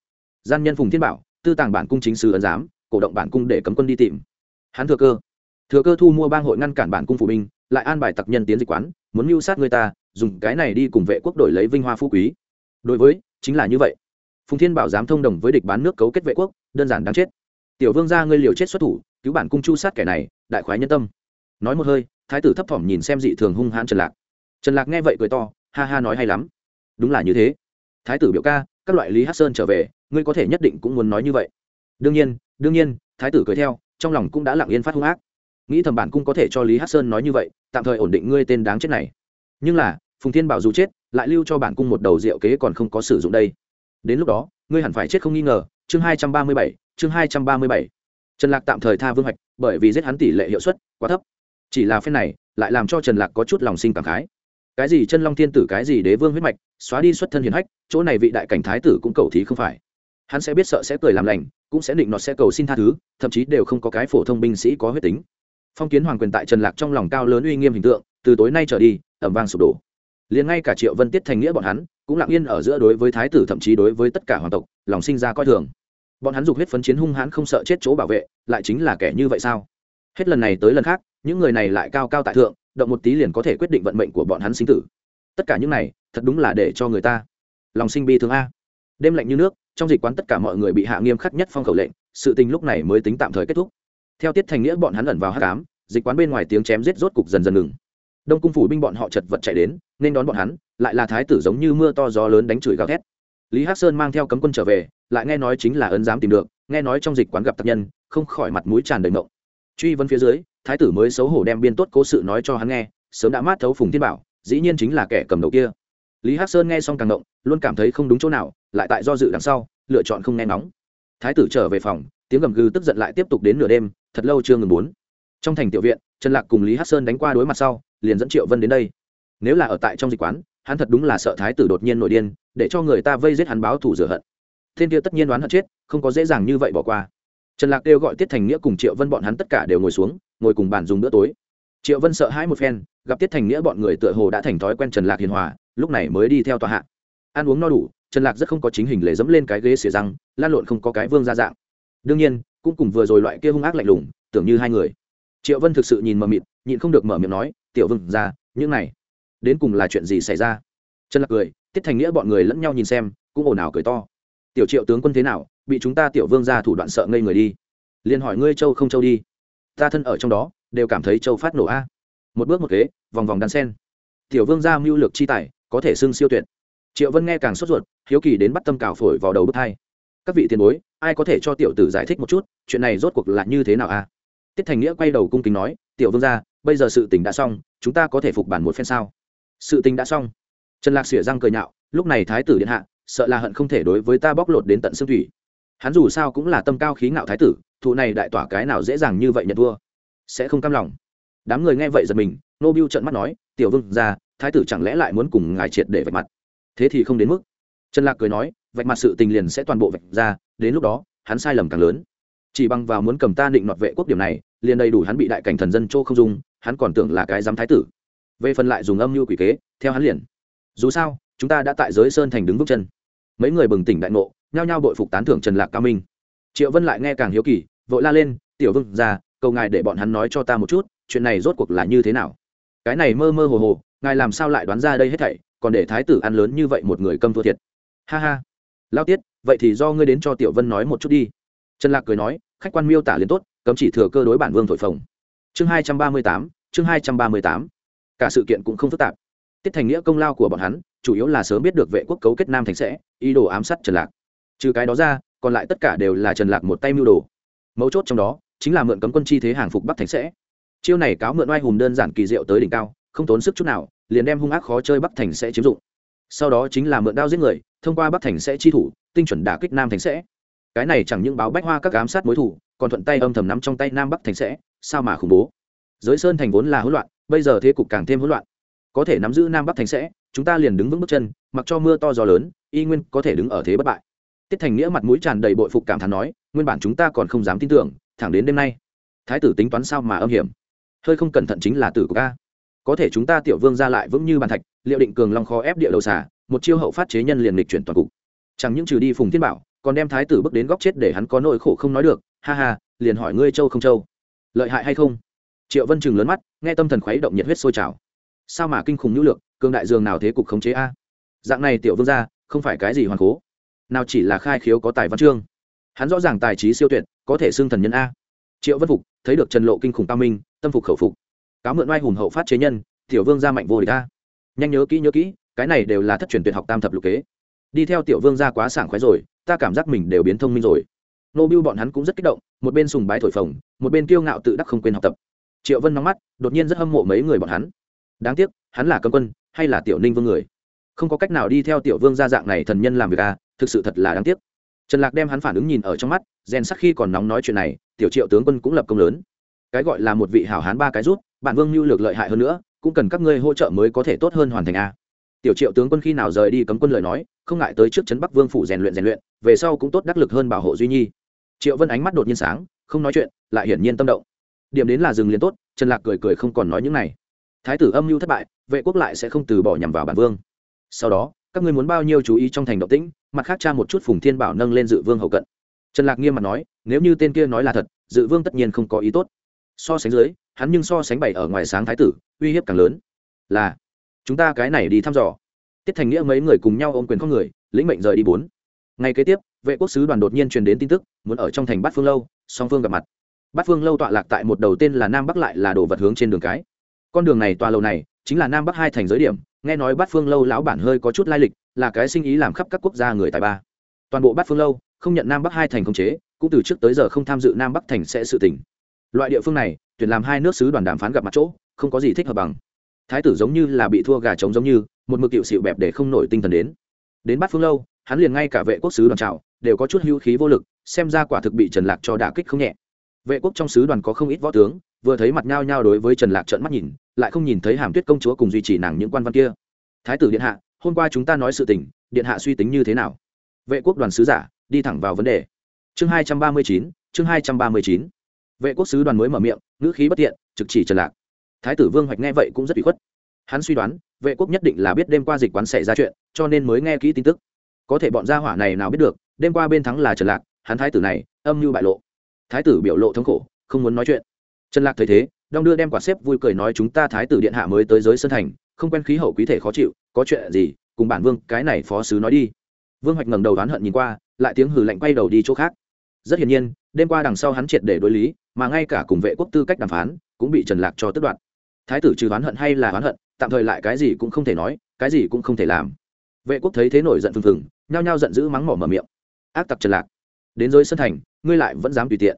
gian nhân phùng thiên bảo, tư tàng bản cung chính sứ ấn giám, cổ động bản cung để cấm quân đi tìm. Hắn thừa cơ. Thừa cơ thu mua bang hội ngăn cản bản cung phủ binh, lại an bài tặc nhân tiến dịch quán, muốn mưu sát người ta dùng cái này đi cùng vệ quốc đổi lấy vinh hoa phú quý. Đối với, chính là như vậy. Phùng thiên bảo dám thông đồng với địch bán nước cấu kết vệ quốc, đơn giản đáng chết. Tiểu vương ra ngươi liều chết xuất thủ, cứu bản cung chu sát kẻ này, đại khoái nhân tâm. Nói một hơi, thái tử thấp thỏm nhìn xem dị thường hung hãn trần lạc. Trần lạc nghe vậy cười to, ha ha nói hay lắm. Đúng là như thế. Thái tử biểu ca, các loại lý hát sơn trở về, ngươi có thể nhất định cũng muốn nói như vậy. Đương nhiên đương nhiên, thái tử cười theo, trong lòng cũng đã lặng yên phát hung ác. Nghĩ thầm bản cung có thể cho lý hát sơn nói như vậy, tạm thời ổn định ngươi tên đáng chết này nhưng là, phùng thiên bảo dù chết, lại lưu cho bản cung một đầu rượu kế còn không có sử dụng đây. Đến lúc đó, ngươi hẳn phải chết không nghi ngờ, chương hai trăm ba mươi bảy, chương hai trăm ba mươi bảy. Trần lạc tạm thời tha vương hoạch, bởi vì giết hắn tỷ lệ hiệu suất quá thấp. Chỉ là phen này, lại làm cho trần lạc có chút lòng sinh cảm khái. Cái gì chân long thiên tử, cái gì đế vương huyết mạch, xóa đi xuất thân hiền hách, chỗ này vị đại cảnh thái tử cũng cầu thí không phải. Hắn sẽ biết sợ sẽ cười làm lành, cũng sẽ định nó sẽ cầu xin tha thứ, thậm chí đều không có cái phổ thông binh sĩ có huyết tính. Phong kiến hoàng quyền tại trần lạc trong lòng cao lớn uy nghiêm hình tượng từ tối nay trở đi, ẩm vang sụp đổ. Liền ngay cả triệu vân tiết thành nghĩa bọn hắn, cũng lặng yên ở giữa đối với thái tử thậm chí đối với tất cả hoàng tộc, lòng sinh ra coi thường. Bọn hắn dục huyết phấn chiến hung hãn không sợ chết chỗ bảo vệ, lại chính là kẻ như vậy sao? Hết lần này tới lần khác, những người này lại cao cao tại thượng, động một tí liền có thể quyết định vận mệnh của bọn hắn sinh tử. Tất cả những này, thật đúng là để cho người ta lòng sinh bi thương a. Đêm lạnh như nước, trong dịch quán tất cả mọi người bị hạ nghiêm khắc nhất phong khẩu lệnh, sự tình lúc này mới tính tạm thời kết thúc. Theo tiết thành nghĩa bọn hắn ẩn vào hát cám dịch quán bên ngoài tiếng chém giết rốt cục dần dần ngừng đông cung phủ binh bọn họ chật vật chạy đến, nên đón bọn hắn, lại là thái tử giống như mưa to gió lớn đánh chửi gào thét. Lý hắc sơn mang theo cấm quân trở về, lại nghe nói chính là ấn giám tìm được, nghe nói trong dịch quán gặp tập nhân, không khỏi mặt mũi tràn đầy mộng truy vấn phía dưới, thái tử mới xấu hổ đem biên tốt cố sự nói cho hắn nghe, sớm đã mát thấu phùng thiên bảo, dĩ nhiên chính là kẻ cầm đầu kia. Lý hắc sơn nghe xong càng động luôn cảm thấy không đúng chỗ nào, lại tại do dự đằng sau, lựa chọn không nghe nóng thái tử trở về phòng, tiếng gầm gừ tức giận lại tiếp tục đến nửa đêm, thật lâu chưa ngừng bốn. Trong thành tiểu viện, trần lạc cùng lý hắc sơn đánh qua đối mặt sau liền dẫn triệu vân đến đây. Nếu là ở tại trong dịch quán, hắn thật đúng là sợ thái tử đột nhiên nổi điên, để cho người ta vây giết hắn báo thủ rửa hận. Thiên kia tất nhiên đoán hận chết, không có dễ dàng như vậy bỏ qua. Trần lạc kêu gọi tiết thành nghĩa cùng triệu vân bọn hắn tất cả đều ngồi xuống, ngồi cùng bàn dùng bữa tối. Triệu vân sợ hãi một phen, gặp tiết thành nghĩa bọn người tựa hồ đã thành thói quen trần lạc hiền hòa, lúc này mới đi theo tòa hạ. Ăn uống no đủ, trần lạc rất không có chính hình lề dẫm lên cái ghế xỉa răng, lan lộn không có cái vương ra dạng. Đương nhiên, cũng cùng vừa rồi loại kia hung ác lạnh lùng, tưởng như hai người. Triệu vân thực sự nhìn mờ mịt, nhịn không được mở miệng nói tiểu vương ra, những này, đến cùng là chuyện gì xảy ra? Trần lạc cười, tiết thành nghĩa bọn người lẫn nhau nhìn xem, cũng ồn ào cười to. Tiểu triệu tướng quân thế nào? Bị chúng ta tiểu vương ra thủ đoạn sợ ngây người đi. Liền hỏi ngươi châu không châu đi. Ta thân ở trong đó, đều cảm thấy châu phát nổ a. Một bước một kế, vòng vòng đan sen. Tiểu vương ra mưu lược chi tài, có thể xưng siêu tuyệt. Triệu vân nghe càng sốt ruột, hiếu kỳ đến bắt tâm cào phổi vào đầu bức thai các vị tiền bối, ai có thể cho tiểu tử giải thích một chút, chuyện này rốt cuộc là như thế nào a? Tiết thành nghĩa quay đầu cung kính nói, tiểu vương ra bây giờ sự tình đã xong, chúng ta có thể phục bản một phen sao? Sự tình đã xong. Trần lạc xỉa răng cười nhạo, lúc này thái tử điện hạ, sợ là hận không thể đối với ta bóc lột đến tận xương thủy. Hắn dù sao cũng là tâm cao khí ngạo thái tử, thụ này đại tỏa cái nào dễ dàng như vậy nhận thua. Sẽ không cam lòng. Đám người nghe vậy giật mình nô biêu trận mắt nói, tiểu vương ra thái tử chẳng lẽ lại muốn cùng ngài triệt để vạch mặt? Thế thì không đến mức. Trần lạc cười nói, vạch mặt sự tình liền sẽ toàn bộ vạch ra, đến lúc đó, hắn sai lầm càng lớn. Chỉ bằng vào muốn cầm ta định nọt vệ quốc điểm này, liền đầy đủ hắn bị đại cảnh thần dân châu không dung hắn còn tưởng là cái giám thái tử. Về phần lại dùng âm mưu quỷ kế, theo hắn liền. Dù sao, chúng ta đã tại giới sơn thành đứng vững chân. Mấy người bừng tỉnh đại ngộ, nhao nhao bội phục tán thưởng trần lạc cao minh. Triệu vân lại nghe càng hiếu kỳ, vội la lên, tiểu vương ra cầu ngài để bọn hắn nói cho ta một chút, chuyện này rốt cuộc là như thế nào? Cái này mơ mơ hồ hồ, ngài làm sao lại đoán ra đây hết thảy, còn để thái tử ăn lớn như vậy một người câm thua thiệt. Ha ha. Lao tiết, vậy thì do ngươi đến cho tiểu vân nói một chút đi. Trần lạc cười nói, khách quan miêu tả liền tốt, cấm chỉ thừa cơ đối bản vương thổi phồng. Chương hai trăm ba mươi tám chương hai trăm ba mươi tám. Cả sự kiện cũng không phức tạp. Tiết thành nghĩa công lao của bọn hắn, chủ yếu là sớm biết được vệ quốc cấu kết nam thành sẽ, ý đồ ám sát trần lạc. Trừ cái đó ra, còn lại tất cả đều là trần lạc một tay mưu đồ. Mấu chốt trong đó, chính là mượn cấm quân chi thế hàng phục bắc thành sẽ. Chiêu này cáo mượn oai hùng đơn giản kỳ diệu tới đỉnh cao, không tốn sức chút nào, liền đem hung ác khó chơi bắc thành sẽ chiếm dụng. Sau đó chính là mượn đao giết người, thông qua bắc thành sẽ chi thủ, tinh chuẩn đả kích nam thành sẽ. Cái này chẳng những báo bách hoa các ám sát mối thủ còn thuận tay âm thầm nắm trong tay nam bắc thành sẽ, sao mà khủng bố? Giới sơn thành vốn là hỗn loạn, bây giờ thế cục càng thêm hỗn loạn. Có thể nắm giữ nam bắc thành sẽ, chúng ta liền đứng vững bước chân, mặc cho mưa to gió lớn, y nguyên có thể đứng ở thế bất bại. Tiết thành nghĩa mặt mũi tràn đầy bội phục cảm thán nói, nguyên bản chúng ta còn không dám tin tưởng, thẳng đến đêm nay. Thái tử tính toán sao mà âm hiểm. Hơi không cẩn thận chính là tử của ca. Có thể chúng ta tiểu vương ra lại vững như bàn thạch, liệu định cường long khó ép địa đầu xả một chiêu hậu phát chế nhân liền lịch chuyển toàn cục. Chẳng những trừ đi phùng thiên bảo, còn đem thái tử bước đến góc chết để hắn có nỗi khổ không nói được. Ha ha, liền hỏi ngươi châu không châu. Lợi hại hay không? Triệu vân chừng lớn mắt, nghe tâm thần khuấy động nhiệt huyết sôi trào. Sao mà kinh khủng nhu lược cường đại dường nào thế cục khống chế a? Dạng này tiểu vương gia, không phải cái gì hoàn cố. Nào chỉ là khai khiếu có tài văn chương. Hắn rõ ràng tài trí siêu tuyệt, có thể xưng thần nhân a. Triệu vân phục, thấy được trần lộ kinh khủng cao minh, tâm phục khẩu phục. Cáo mượn oai hùng hậu phát chế nhân, tiểu vương gia mạnh vô địch a. Nhanh nhớ kỹ nhớ kỹ, cái này đều là thất truyền tuyệt học tam thập lục kế. Đi theo tiểu vương gia quá sảng khoái rồi, ta cảm giác mình đều biến thông minh rồi. Nô bưu bọn hắn cũng rất kích động, một bên sùng bái thổi phồng, một bên kiêu ngạo tự đắc không quên học tập triệu vân nóng mắt, đột nhiên rất hâm mộ mấy người bọn hắn. Đáng tiếc, hắn là cấm quân, hay là tiểu ninh vương người? Không có cách nào đi theo tiểu vương gia dạng này thần nhân làm việc à thực sự thật là đáng tiếc. Trần lạc đem hắn phản ứng nhìn ở trong mắt, rèn sắc khi còn nóng nói chuyện này, tiểu triệu tướng quân cũng lập công lớn. Cái gọi là một vị hảo hán ba cái rút, bản vương mưu lược lợi hại hơn nữa, cũng cần các ngươi hỗ trợ mới có thể tốt hơn hoàn thành a tiểu triệu tướng quân khi nào rời đi cấm quân lời nói, không ngại tới trước trấn bắc vương phủ rèn luyện rèn luyện, về sau cũng tốt đắc lực hơn bảo hộ duy nhi. Triệu vân ánh mắt đột nhiên sáng, không nói chuyện, lại hiển nhiên tâm động điểm đến là dừng liền tốt, trần lạc cười cười không còn nói những này. Thái tử âm mưu thất bại, vệ quốc lại sẽ không từ bỏ nhằm vào bản vương. Sau đó, các ngươi muốn bao nhiêu chú ý trong thành động tĩnh, mặt khác cha một chút phùng thiên bảo nâng lên dự vương hậu cận. Trần lạc nghiêm mặt nói, nếu như tên kia nói là thật, dự vương tất nhiên không có ý tốt. So sánh dưới, hắn nhưng so sánh bày ở ngoài sáng thái tử, uy hiếp càng lớn. Là, chúng ta cái này đi thăm dò. Tiết thành nghĩa mấy người cùng nhau ôm quyền con người, lĩnh mệnh rời đi bốn. Ngày kế tiếp, vệ quốc sứ đoàn đột nhiên truyền đến tin tức, muốn ở trong thành bát phương lâu, song phương gặp mặt bát phương lâu tọa lạc tại một đầu tên là nam bắc lại là đồ vật hướng trên đường cái. Con đường này, tòa lâu này, chính là nam bắc hai thành giới điểm, nghe nói bát phương lâu lão bản hơi có chút lai lịch, là cái sinh ý làm khắp các quốc gia người tài ba. Toàn bộ bát phương lâu, không nhận nam bắc hai thành khống chế, cũng từ trước tới giờ không tham dự nam bắc thành sẽ sự tỉnh loại địa phương này, tuyển làm hai nước sứ đoàn đàm phán gặp mặt chỗ, không có gì thích hợp bằng. Thái tử giống như là bị thua gà trống giống như, một mực cựu xịu bẹp để không nổi tinh thần đến. Đến bát phương lâu, hắn liền ngay cả vệ quốc sứ đoàn trào đều có chút hữu khí vô lực, xem ra quả thực bị trần lạc cho đả kích không nhẹ vệ quốc trong sứ đoàn có không ít võ tướng, vừa thấy mặt nhau nhau đối với trần lạc trợn mắt nhìn, lại không nhìn thấy hàm tuyết công chúa cùng duy trì nàng những quan văn kia. Thái tử điện hạ, hôm qua chúng ta nói sự tình, điện hạ suy tính như thế nào? Vệ quốc đoàn sứ giả đi thẳng vào vấn đề. Chương hai trăm ba mươi chín, chương hai trăm ba mươi chín. Vệ quốc sứ đoàn mới mở miệng, ngữ khí bất tiện trực chỉ trần lạc. Thái tử vương hoạch nghe vậy cũng rất bị khuất. Hắn suy đoán, vệ quốc nhất định là biết đêm qua dịch quán xảy ra chuyện, cho nên mới nghe kỹ tin tức. Có thể bọn gia hỏa này nào biết được, đêm qua bên thắng là trần lạc, hắn thái tử này, âm mưu bại lộ thái tử biểu lộ thống khổ, không muốn nói chuyện. Trần lạc thấy thế, đong đưa đem quả xếp vui cười nói chúng ta thái tử điện hạ mới tới giới sân thành, không quen khí hậu quý thể khó chịu, có chuyện gì, cùng bản vương, cái này phó sứ nói đi. Vương hoạch ngẩng đầu đoán hận nhìn qua, lại tiếng hừ lạnh quay đầu đi chỗ khác. Rất hiển nhiên, đêm qua đằng sau hắn triệt để đối lý, mà ngay cả cùng vệ quốc tư cách đàm phán, cũng bị trần lạc cho tức đoạn thái tử trừ oán hận hay là oán hận, tạm thời lại cái gì cũng không thể nói, cái gì cũng không thể làm. Vệ quốc thấy thế nổi giận phừng phừng, nhao nhao giận dữ mắng mỏ mở miệng. Ác tặc trần lạc. Đến dưới sân thành ngươi lại vẫn dám tùy tiện.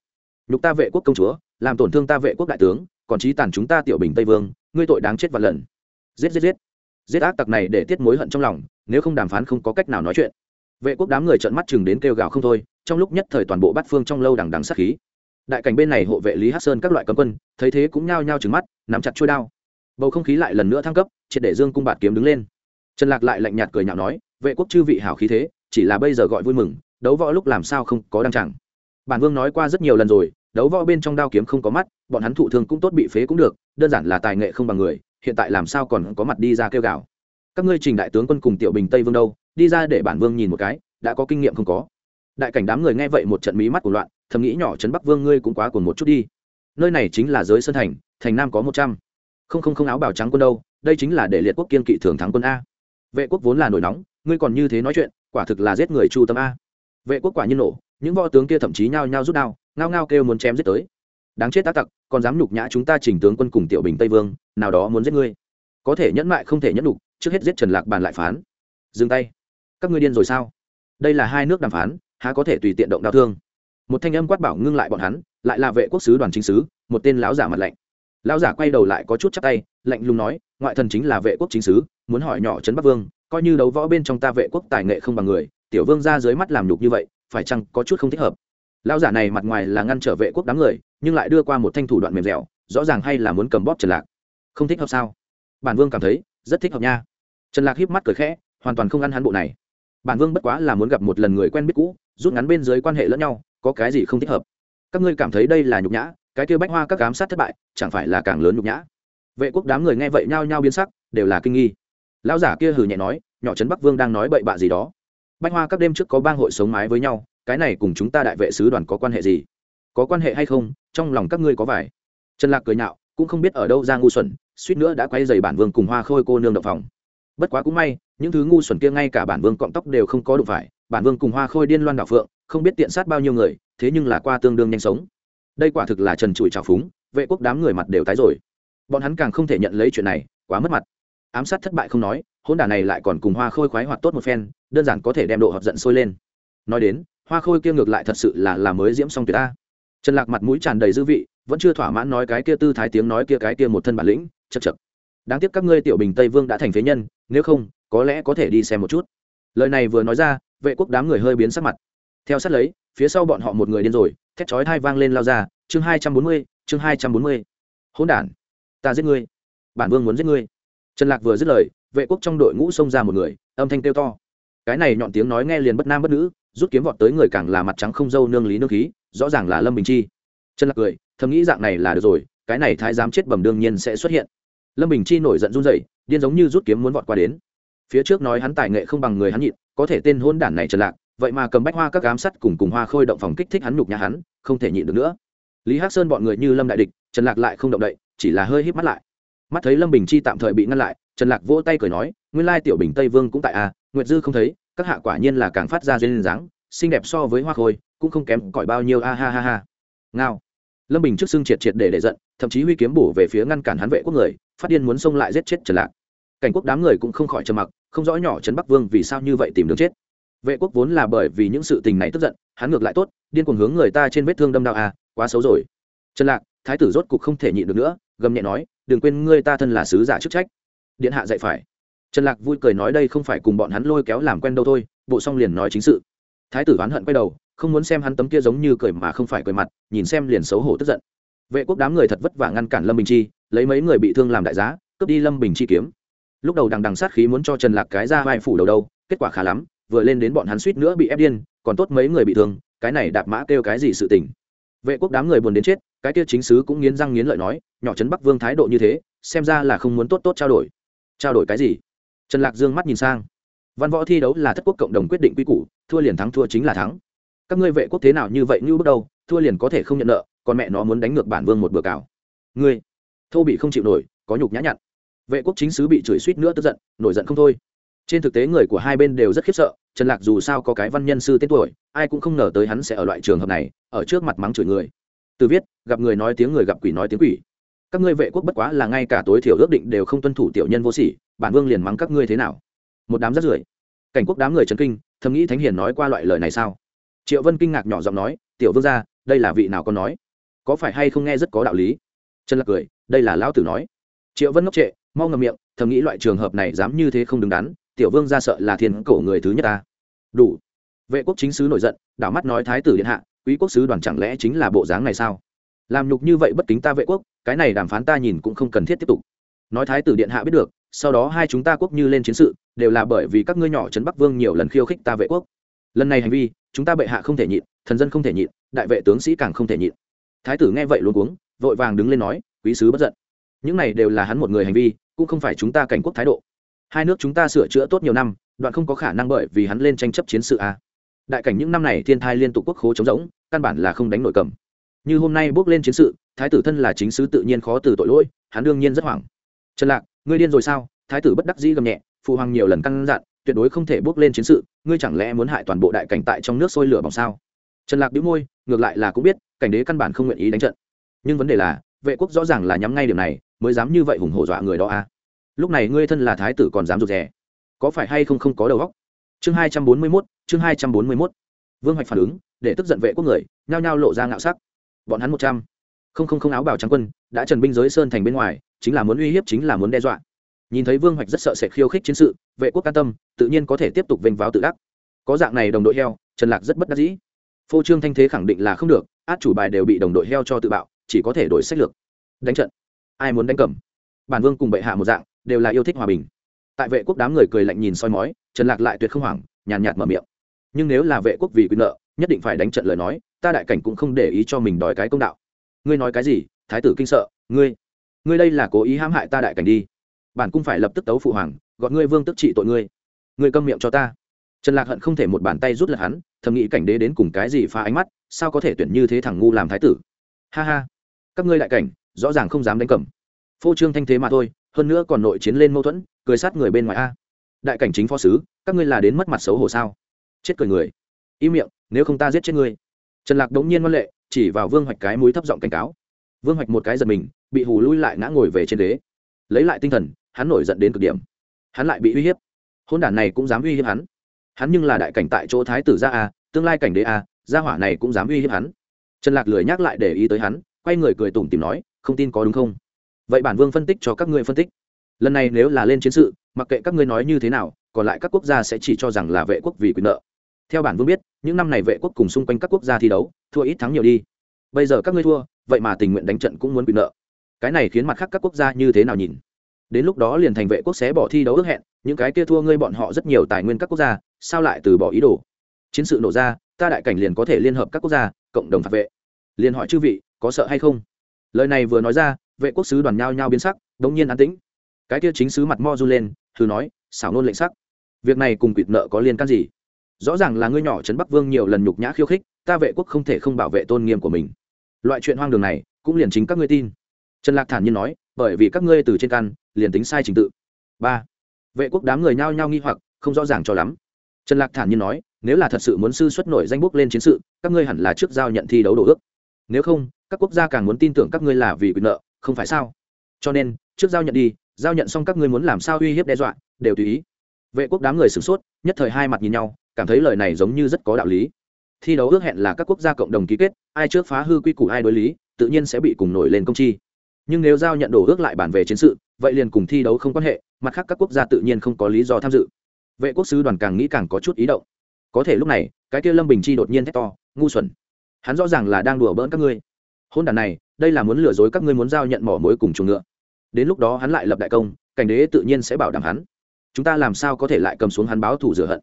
Nhục ta vệ quốc công chúa, làm tổn thương ta vệ quốc đại tướng, còn trí tàn chúng ta tiểu bình tây vương, ngươi tội đáng chết vạn lần. Giết giết giết. Giết ác tặc này để tiết mối hận trong lòng, nếu không đàm phán không có cách nào nói chuyện. Vệ quốc đám người trợn mắt chừng đến kêu gào không thôi, trong lúc nhất thời toàn bộ bát phương trong lâu đằng đằng sát khí. Đại cảnh bên này hộ vệ lý hát sơn các loại cấm quân, thấy thế cũng nhao nhao trừng mắt, nắm chặt trôi đao. Bầu không khí lại lần nữa thăng cấp, triệt để dương cung bạt kiếm đứng lên. Trần lạc lại lạnh nhạt cười nhạo nói, vệ quốc chư vị hảo khí thế, chỉ là bây giờ gọi vui mừng, đấu võ lúc làm sao không có đăng chẳng? Bản vương nói qua rất nhiều lần rồi, đấu võ bên trong đao kiếm không có mắt, bọn hắn thụ thương cũng tốt bị phế cũng được, đơn giản là tài nghệ không bằng người, hiện tại làm sao còn có mặt đi ra kêu gào. Các ngươi trình đại tướng quân cùng tiểu bình tây vương đâu, đi ra để bản vương nhìn một cái, đã có kinh nghiệm không có. Đại cảnh đám người nghe vậy một trận mí mắt của loạn, thầm nghĩ nhỏ trấn bắc vương ngươi cũng quá cuồng một chút đi. Nơi này chính là giới sơn thành thành nam có một trăm. Không không không áo bào trắng quân đâu, đây chính là để liệt quốc kiên kỵ thường thắng quân a. Vệ quốc vốn là nổi nóng, ngươi còn như thế nói chuyện, quả thực là giết người chu tâm a. Vệ quốc quả nhiên nổ những võ tướng kia thậm chí nhao nhao rút đao, ngao ngao kêu muốn chém giết tới. Đáng chết tác tặc, còn dám nhục nhã chúng ta chỉnh tướng quân cùng tiểu bình tây vương, nào đó muốn giết ngươi. Có thể nhẫn mại không thể nhẫn nhục, trước hết giết trần lạc bàn lại phán. Dừng tay. Các ngươi điên rồi sao? Đây là hai nước đàm phán, há có thể tùy tiện động đau thương? Một thanh âm quát bảo ngưng lại bọn hắn, lại là vệ quốc sứ đoàn chính sứ, một tên lão giả mặt lạnh. Lão giả quay đầu lại có chút chắc tay, lạnh lùng nói, ngoại thần chính là vệ quốc chính sứ, muốn hỏi nhỏ trấn bắc vương, coi như đấu võ bên trong ta vệ quốc tài nghệ không bằng người, tiểu vương ra dưới mắt làm nhục như vậy phải chăng có chút không thích hợp? Lão giả này mặt ngoài là ngăn trở vệ quốc đám người, nhưng lại đưa qua một thanh thủ đoạn mềm dẻo, rõ ràng hay là muốn cầm bóp trần lạc. Không thích hợp sao? Bản vương cảm thấy rất thích hợp nha. Trần lạc híp mắt cười khẽ, hoàn toàn không ăn hắn bộ này. Bản vương bất quá là muốn gặp một lần người quen biết cũ, rút ngắn bên dưới quan hệ lẫn nhau, có cái gì không thích hợp? Các ngươi cảm thấy đây là nhục nhã, cái kia bách hoa các giám sát thất bại, chẳng phải là càng lớn nhục nhã? Vệ quốc đám người nghe vậy nhao nhao biến sắc, đều là kinh nghi. Lão giả kia hừ nhẹ nói, nhỏ trấn bắc vương đang nói bậy bạ gì đó bách hoa các đêm trước có bang hội sống mái với nhau, cái này cùng chúng ta đại vệ sứ đoàn có quan hệ gì? Có quan hệ hay không? Trong lòng các ngươi có vải trần lạc cười nhạo, cũng không biết ở đâu ra ngu xuẩn, suýt nữa đã quay dày bản vương cùng hoa khôi cô nương động phòng. Bất quá cũng may, những thứ ngu xuẩn kia ngay cả bản vương cọng tóc đều không có đụng phải, bản vương cùng hoa khôi điên loan đảo phượng, không biết tiện sát bao nhiêu người, thế nhưng là qua tương đương nhanh sống. Đây quả thực là trần trụi trào phúng, vệ quốc đám người mặt đều tái rồi. Bọn hắn càng không thể nhận lấy chuyện này, quá mất mặt ám sát thất bại không nói hôn đả này lại còn cùng hoa khôi khoái hoạt tốt một phen, đơn giản có thể đem độ hợp giận sôi lên. Nói đến, hoa khôi kia ngược lại thật sự là là mới diễm xong tuyệt ta trần lạc mặt mũi tràn đầy dư vị, vẫn chưa thỏa mãn nói cái kia tư thái tiếng nói kia cái kia một thân bản lĩnh chật chật đáng tiếc các ngươi tiểu bình tây vương đã thành phế nhân, nếu không, có lẽ có thể đi xem một chút. Lời này vừa nói ra, vệ quốc đám người hơi biến sắc mặt. Theo sát lấy, phía sau bọn họ một người điên rồi, thét chói thai vang lên lao ra, chương hai trăm bốn mươi, chương hai trăm bốn mươi. Hỗn đản, ta giết ngươi. Bản vương muốn giết ngươi trần lạc vừa dứt lời, vệ quốc trong đội ngũ xông ra một người, âm thanh kêu to. Cái này nhọn tiếng nói nghe liền bất nam bất nữ, rút kiếm vọt tới người càng là mặt trắng không dâu nương lý nương khí, rõ ràng là lâm bình chi. Trần lạc cười, thầm nghĩ dạng này là được rồi, cái này thái giám chết bẩm đương nhiên sẽ xuất hiện. Lâm bình chi nổi giận run rẩy, điên giống như rút kiếm muốn vọt qua đến. Phía trước nói hắn tài nghệ không bằng người hắn nhịn, có thể tên hôn đản này trần lạc, vậy mà cầm bách hoa các ám sắt cùng cùng hoa khôi động phòng kích thích hắn nhục nhà hắn, không thể nhịn được nữa. Lý hắc sơn bọn người như lâm đại địch, trần lạc lại không động đậy, chỉ là hơi híp mắt lại mắt thấy lâm bình chi tạm thời bị ngăn lại, trần lạc vỗ tay cười nói, nguyên lai tiểu bình tây vương cũng tại a nguyệt dư không thấy, các hạ quả nhiên là càng phát ra duyên dáng, xinh đẹp so với hoa khôi, cũng không kém cỏi bao nhiêu, a ha ha ha. Ngao. Lâm bình trước xưng triệt triệt để để giận, thậm chí huy kiếm bổ về phía ngăn cản hắn vệ quốc người, phát điên muốn xông lại giết chết trần lạc. Cảnh quốc đám người cũng không khỏi trầm mặc, không rõ nhỏ trấn bắc vương vì sao như vậy tìm đường chết. Vệ quốc vốn là bởi vì những sự tình này tức giận, hắn ngược lại tốt, điên cuồng hướng người ta trên vết thương đâm đau à quá xấu rồi. Trần lạc, thái tử rốt cục không thể nhịn được nữa gầm nhẹ nói, đừng quên ngươi ta thân là sứ giả chức trách. Điện hạ dạy phải. Trần lạc vui cười nói đây không phải cùng bọn hắn lôi kéo làm quen đâu thôi, bộ xong liền nói chính sự. Thái tử oán hận quay đầu, không muốn xem hắn tấm kia giống như cười mà không phải cười mặt, nhìn xem liền xấu hổ tức giận. Vệ quốc đám người thật vất vả ngăn cản lâm bình chi, lấy mấy người bị thương làm đại giá, cướp đi lâm bình chi kiếm. Lúc đầu đằng đằng sát khí muốn cho trần lạc cái ra vai phủ đầu đâu, kết quả khá lắm, vừa lên đến bọn hắn suýt nữa bị ép điên, còn tốt mấy người bị thương, cái này đạp mã kêu cái gì sự tình. Vệ quốc đám người buồn đến chết cái kia chính sứ cũng nghiến răng nghiến lợi nói, nhỏ trấn bắc vương thái độ như thế, xem ra là không muốn tốt tốt trao đổi. Trao đổi cái gì? Trần lạc dương mắt nhìn sang. Văn võ thi đấu là thất quốc cộng đồng quyết định quy củ, thua liền thắng thua chính là thắng. Các ngươi vệ quốc thế nào như vậy như bước đầu, thua liền có thể không nhận nợ, còn mẹ nó muốn đánh ngược bản vương một bữa cào. Ngươi, thô bị không chịu nổi, có nhục nhã nhặn. Vệ quốc chính sứ bị chửi suýt nữa tức giận, nổi giận không thôi. Trên thực tế người của hai bên đều rất khiếp sợ, trần lạc dù sao có cái văn nhân sư tên tuổi, ai cũng không ngờ tới hắn sẽ ở loại trường hợp này, ở trước mặt mắng chửi người từ viết, gặp người nói tiếng người gặp quỷ nói tiếng quỷ. Các ngươi vệ quốc bất quá là ngay cả tối thiểu ước định đều không tuân thủ tiểu nhân vô sỉ, bản vương liền mắng các ngươi thế nào? Một đám rất rưởi. Cảnh quốc đám người trấn kinh, thầm nghĩ thánh hiền nói qua loại lời này sao? Triệu vân kinh ngạc nhỏ giọng nói, tiểu vương gia, đây là vị nào con nói? Có phải hay không nghe rất có đạo lý? Trần lạc cười, đây là lão tử nói. Triệu vân ngốc trệ, mau ngậm miệng, thầm nghĩ loại trường hợp này dám như thế không đứng đắn, tiểu vương ra sợ là thiên cổ người thứ nhất ta. Đủ. Vệ quốc chính sứ nổi giận, đảo mắt nói thái tử điện hạ quý quốc sứ đoàn chẳng lẽ chính là bộ dáng này sao? Làm nhục như vậy bất kính ta vệ quốc, cái này đàm phán ta nhìn cũng không cần thiết tiếp tục. Nói thái tử điện hạ biết được, sau đó hai chúng ta quốc như lên chiến sự, đều là bởi vì các ngươi nhỏ trấn bắc vương nhiều lần khiêu khích ta vệ quốc. Lần này hành vi, chúng ta bệ hạ không thể nhịn, thần dân không thể nhịn, đại vệ tướng sĩ càng không thể nhịn. Thái tử nghe vậy luôn cuống, vội vàng đứng lên nói, quý sứ bất giận. Những này đều là hắn một người hành vi, cũng không phải chúng ta cảnh quốc thái độ. Hai nước chúng ta sửa chữa tốt nhiều năm, đoạn không có khả năng bởi vì hắn lên tranh chấp chiến sự à? đại cảnh những năm này thiên thai liên tục quốc khố chống rỗng căn bản là không đánh nội cầm. Như hôm nay bước lên chiến sự, thái tử thân là chính sứ tự nhiên khó từ tội lỗi, hắn đương nhiên rất hoảng. Trần lạc, ngươi điên rồi sao? Thái tử bất đắc dĩ gầm nhẹ, phụ hoàng nhiều lần căn dặn, tuyệt đối không thể bước lên chiến sự, ngươi chẳng lẽ muốn hại toàn bộ đại cảnh tại trong nước sôi lửa bằng sao? Trần lạc đĩu môi, ngược lại là cũng biết, cảnh đế căn bản không nguyện ý đánh trận. Nhưng vấn đề là, vệ quốc rõ ràng là nhắm ngay điểm này, mới dám như vậy hùng hổ dọa người đó a lúc này ngươi thân là thái tử còn dám rụt rè? Có phải hay không không có đầu óc? Chương hai trăm bốn mươi mốt, chương hai trăm bốn mươi mốt. Vương hoạch phản ứng để tức giận vệ quốc người, nhao nhao lộ ra ngạo sắc. Bọn hắn một trăm. Không không không áo bào trắng quân, đã trần binh giới sơn thành bên ngoài, chính là muốn uy hiếp, chính là muốn đe dọa. Nhìn thấy vương hoạch rất sợ sệt khiêu khích chiến sự, vệ quốc can tâm, tự nhiên có thể tiếp tục vênh váo tự đắc. Có dạng này đồng đội heo, trần lạc rất bất đắc dĩ. Phô trương thanh thế khẳng định là không được, át chủ bài đều bị đồng đội heo cho tự bạo, chỉ có thể đổi sách lược. Đánh trận. Ai muốn đánh cầm? Bản vương cùng bệ hạ một dạng, đều là yêu thích hòa bình. Tại vệ quốc đám người cười lạnh nhìn soi mói, trần lạc lại tuyệt không hoảng, nhàn nhạt mở miệng. Nhưng nếu là vệ quốc vì quyền nợ nhất định phải đánh trận lời nói, ta đại cảnh cũng không để ý cho mình đòi cái công đạo. Ngươi nói cái gì? Thái tử kinh sợ. Ngươi ngươi đây là cố ý hãm hại ta đại cảnh đi. Bản cung phải lập tức tấu phụ hoàng, gọi ngươi vương tức trị tội ngươi. Ngươi câm miệng cho ta. Trần lạc hận không thể một bàn tay rút lật hắn, thầm nghĩ cảnh đế đến cùng cái gì phá ánh mắt, sao có thể tuyển như thế thằng ngu làm thái tử? Ha ha. Các ngươi đại cảnh, rõ ràng không dám đánh cầm phô trương thanh thế mà thôi, hơn nữa còn nội chiến lên mâu thuẫn, cười sát người bên ngoài a. Đại cảnh chính phó sứ, các ngươi là đến mất mặt xấu hổ sao? Chết cười người. Im miệng nếu không ta giết chết ngươi. Trần lạc đống nhiên ngoan lệ, chỉ vào vương hoạch cái mũi thấp giọng cảnh cáo. Vương hoạch một cái giật mình, bị hù lui lại ngã ngồi về trên đế. Lấy lại tinh thần, hắn nổi giận đến cực điểm. Hắn lại bị uy hiếp. Hôn đản này cũng dám uy hiếp hắn. Hắn nhưng là đại cảnh tại chỗ thái tử gia a, tương lai cảnh đế a, gia hỏa này cũng dám uy hiếp hắn. Trần lạc lười nhắc lại để ý tới hắn, quay người cười tủm tìm nói, không tin có đúng không? Vậy bản vương phân tích cho các ngươi phân tích. Lần này nếu là lên chiến sự, mặc kệ các ngươi nói như thế nào, còn lại các quốc gia sẽ chỉ cho rằng là vệ quốc vì quyền nợ theo bản vương biết, những năm này vệ quốc cùng xung quanh các quốc gia thi đấu, thua ít thắng nhiều đi. Bây giờ các ngươi thua, vậy mà tình nguyện đánh trận cũng muốn bị nợ. Cái này khiến mặt khác các quốc gia như thế nào nhìn? Đến lúc đó liền thành vệ quốc xé bỏ thi đấu ước hẹn, những cái kia thua ngươi bọn họ rất nhiều tài nguyên các quốc gia, sao lại từ bỏ ý đồ? Chiến sự nổ ra, ta đại cảnh liền có thể liên hợp các quốc gia, cộng đồng phạt vệ. Liền hỏi chư vị, có sợ hay không? Lời này vừa nói ra, vệ quốc sứ đoàn nhao nhao biến sắc, đống nhiên an tĩnh. Cái kia chính sứ mặt mo du lên, thử nói, xảo nôn lệnh sắc. Việc này cùng quỵt nợ có liên can gì? Rõ ràng là ngươi nhỏ trấn bắc vương nhiều lần nhục nhã khiêu khích, ta vệ quốc không thể không bảo vệ tôn nghiêm của mình. Loại chuyện hoang đường này, cũng liền chính các ngươi tin. Trần lạc thản nhiên nói, bởi vì các ngươi từ trên căn, liền tính sai trình tự. Ba. Vệ quốc đám người nhao nhao nghi hoặc, không rõ ràng cho lắm. Trần lạc thản nhiên nói, nếu là thật sự muốn sư xuất nổi danh bốc lên chiến sự, các ngươi hẳn là trước giao nhận thi đấu đồ ước. Nếu không, các quốc gia càng muốn tin tưởng các ngươi là vì quyền nợ, không phải sao? Cho nên, trước giao nhận đi, giao nhận xong các ngươi muốn làm sao uy hiếp đe dọa, đều tùy ý. Vệ quốc đám người sửng sốt, nhất thời hai mặt nhìn nhau cảm thấy lời này giống như rất có đạo lý. Thi đấu ước hẹn là các quốc gia cộng đồng ký kết, ai trước phá hư quy củ ai đối lý, tự nhiên sẽ bị cùng nổi lên công chi. Nhưng nếu giao nhận đổ ước lại bản về chiến sự, vậy liền cùng thi đấu không quan hệ, mặt khác các quốc gia tự nhiên không có lý do tham dự. Vệ quốc sứ đoàn càng nghĩ càng có chút ý động. Có thể lúc này, cái kia lâm bình chi đột nhiên thét to, ngu xuẩn! Hắn rõ ràng là đang đùa bỡn các ngươi. Hôn đàn này, đây là muốn lừa dối các ngươi muốn giao nhận mỏ mối cùng chuồng ngựa. Đến lúc đó hắn lại lập đại công, cảnh đế tự nhiên sẽ bảo đảm hắn. Chúng ta làm sao có thể lại cầm xuống hắn báo thủ rửa hận?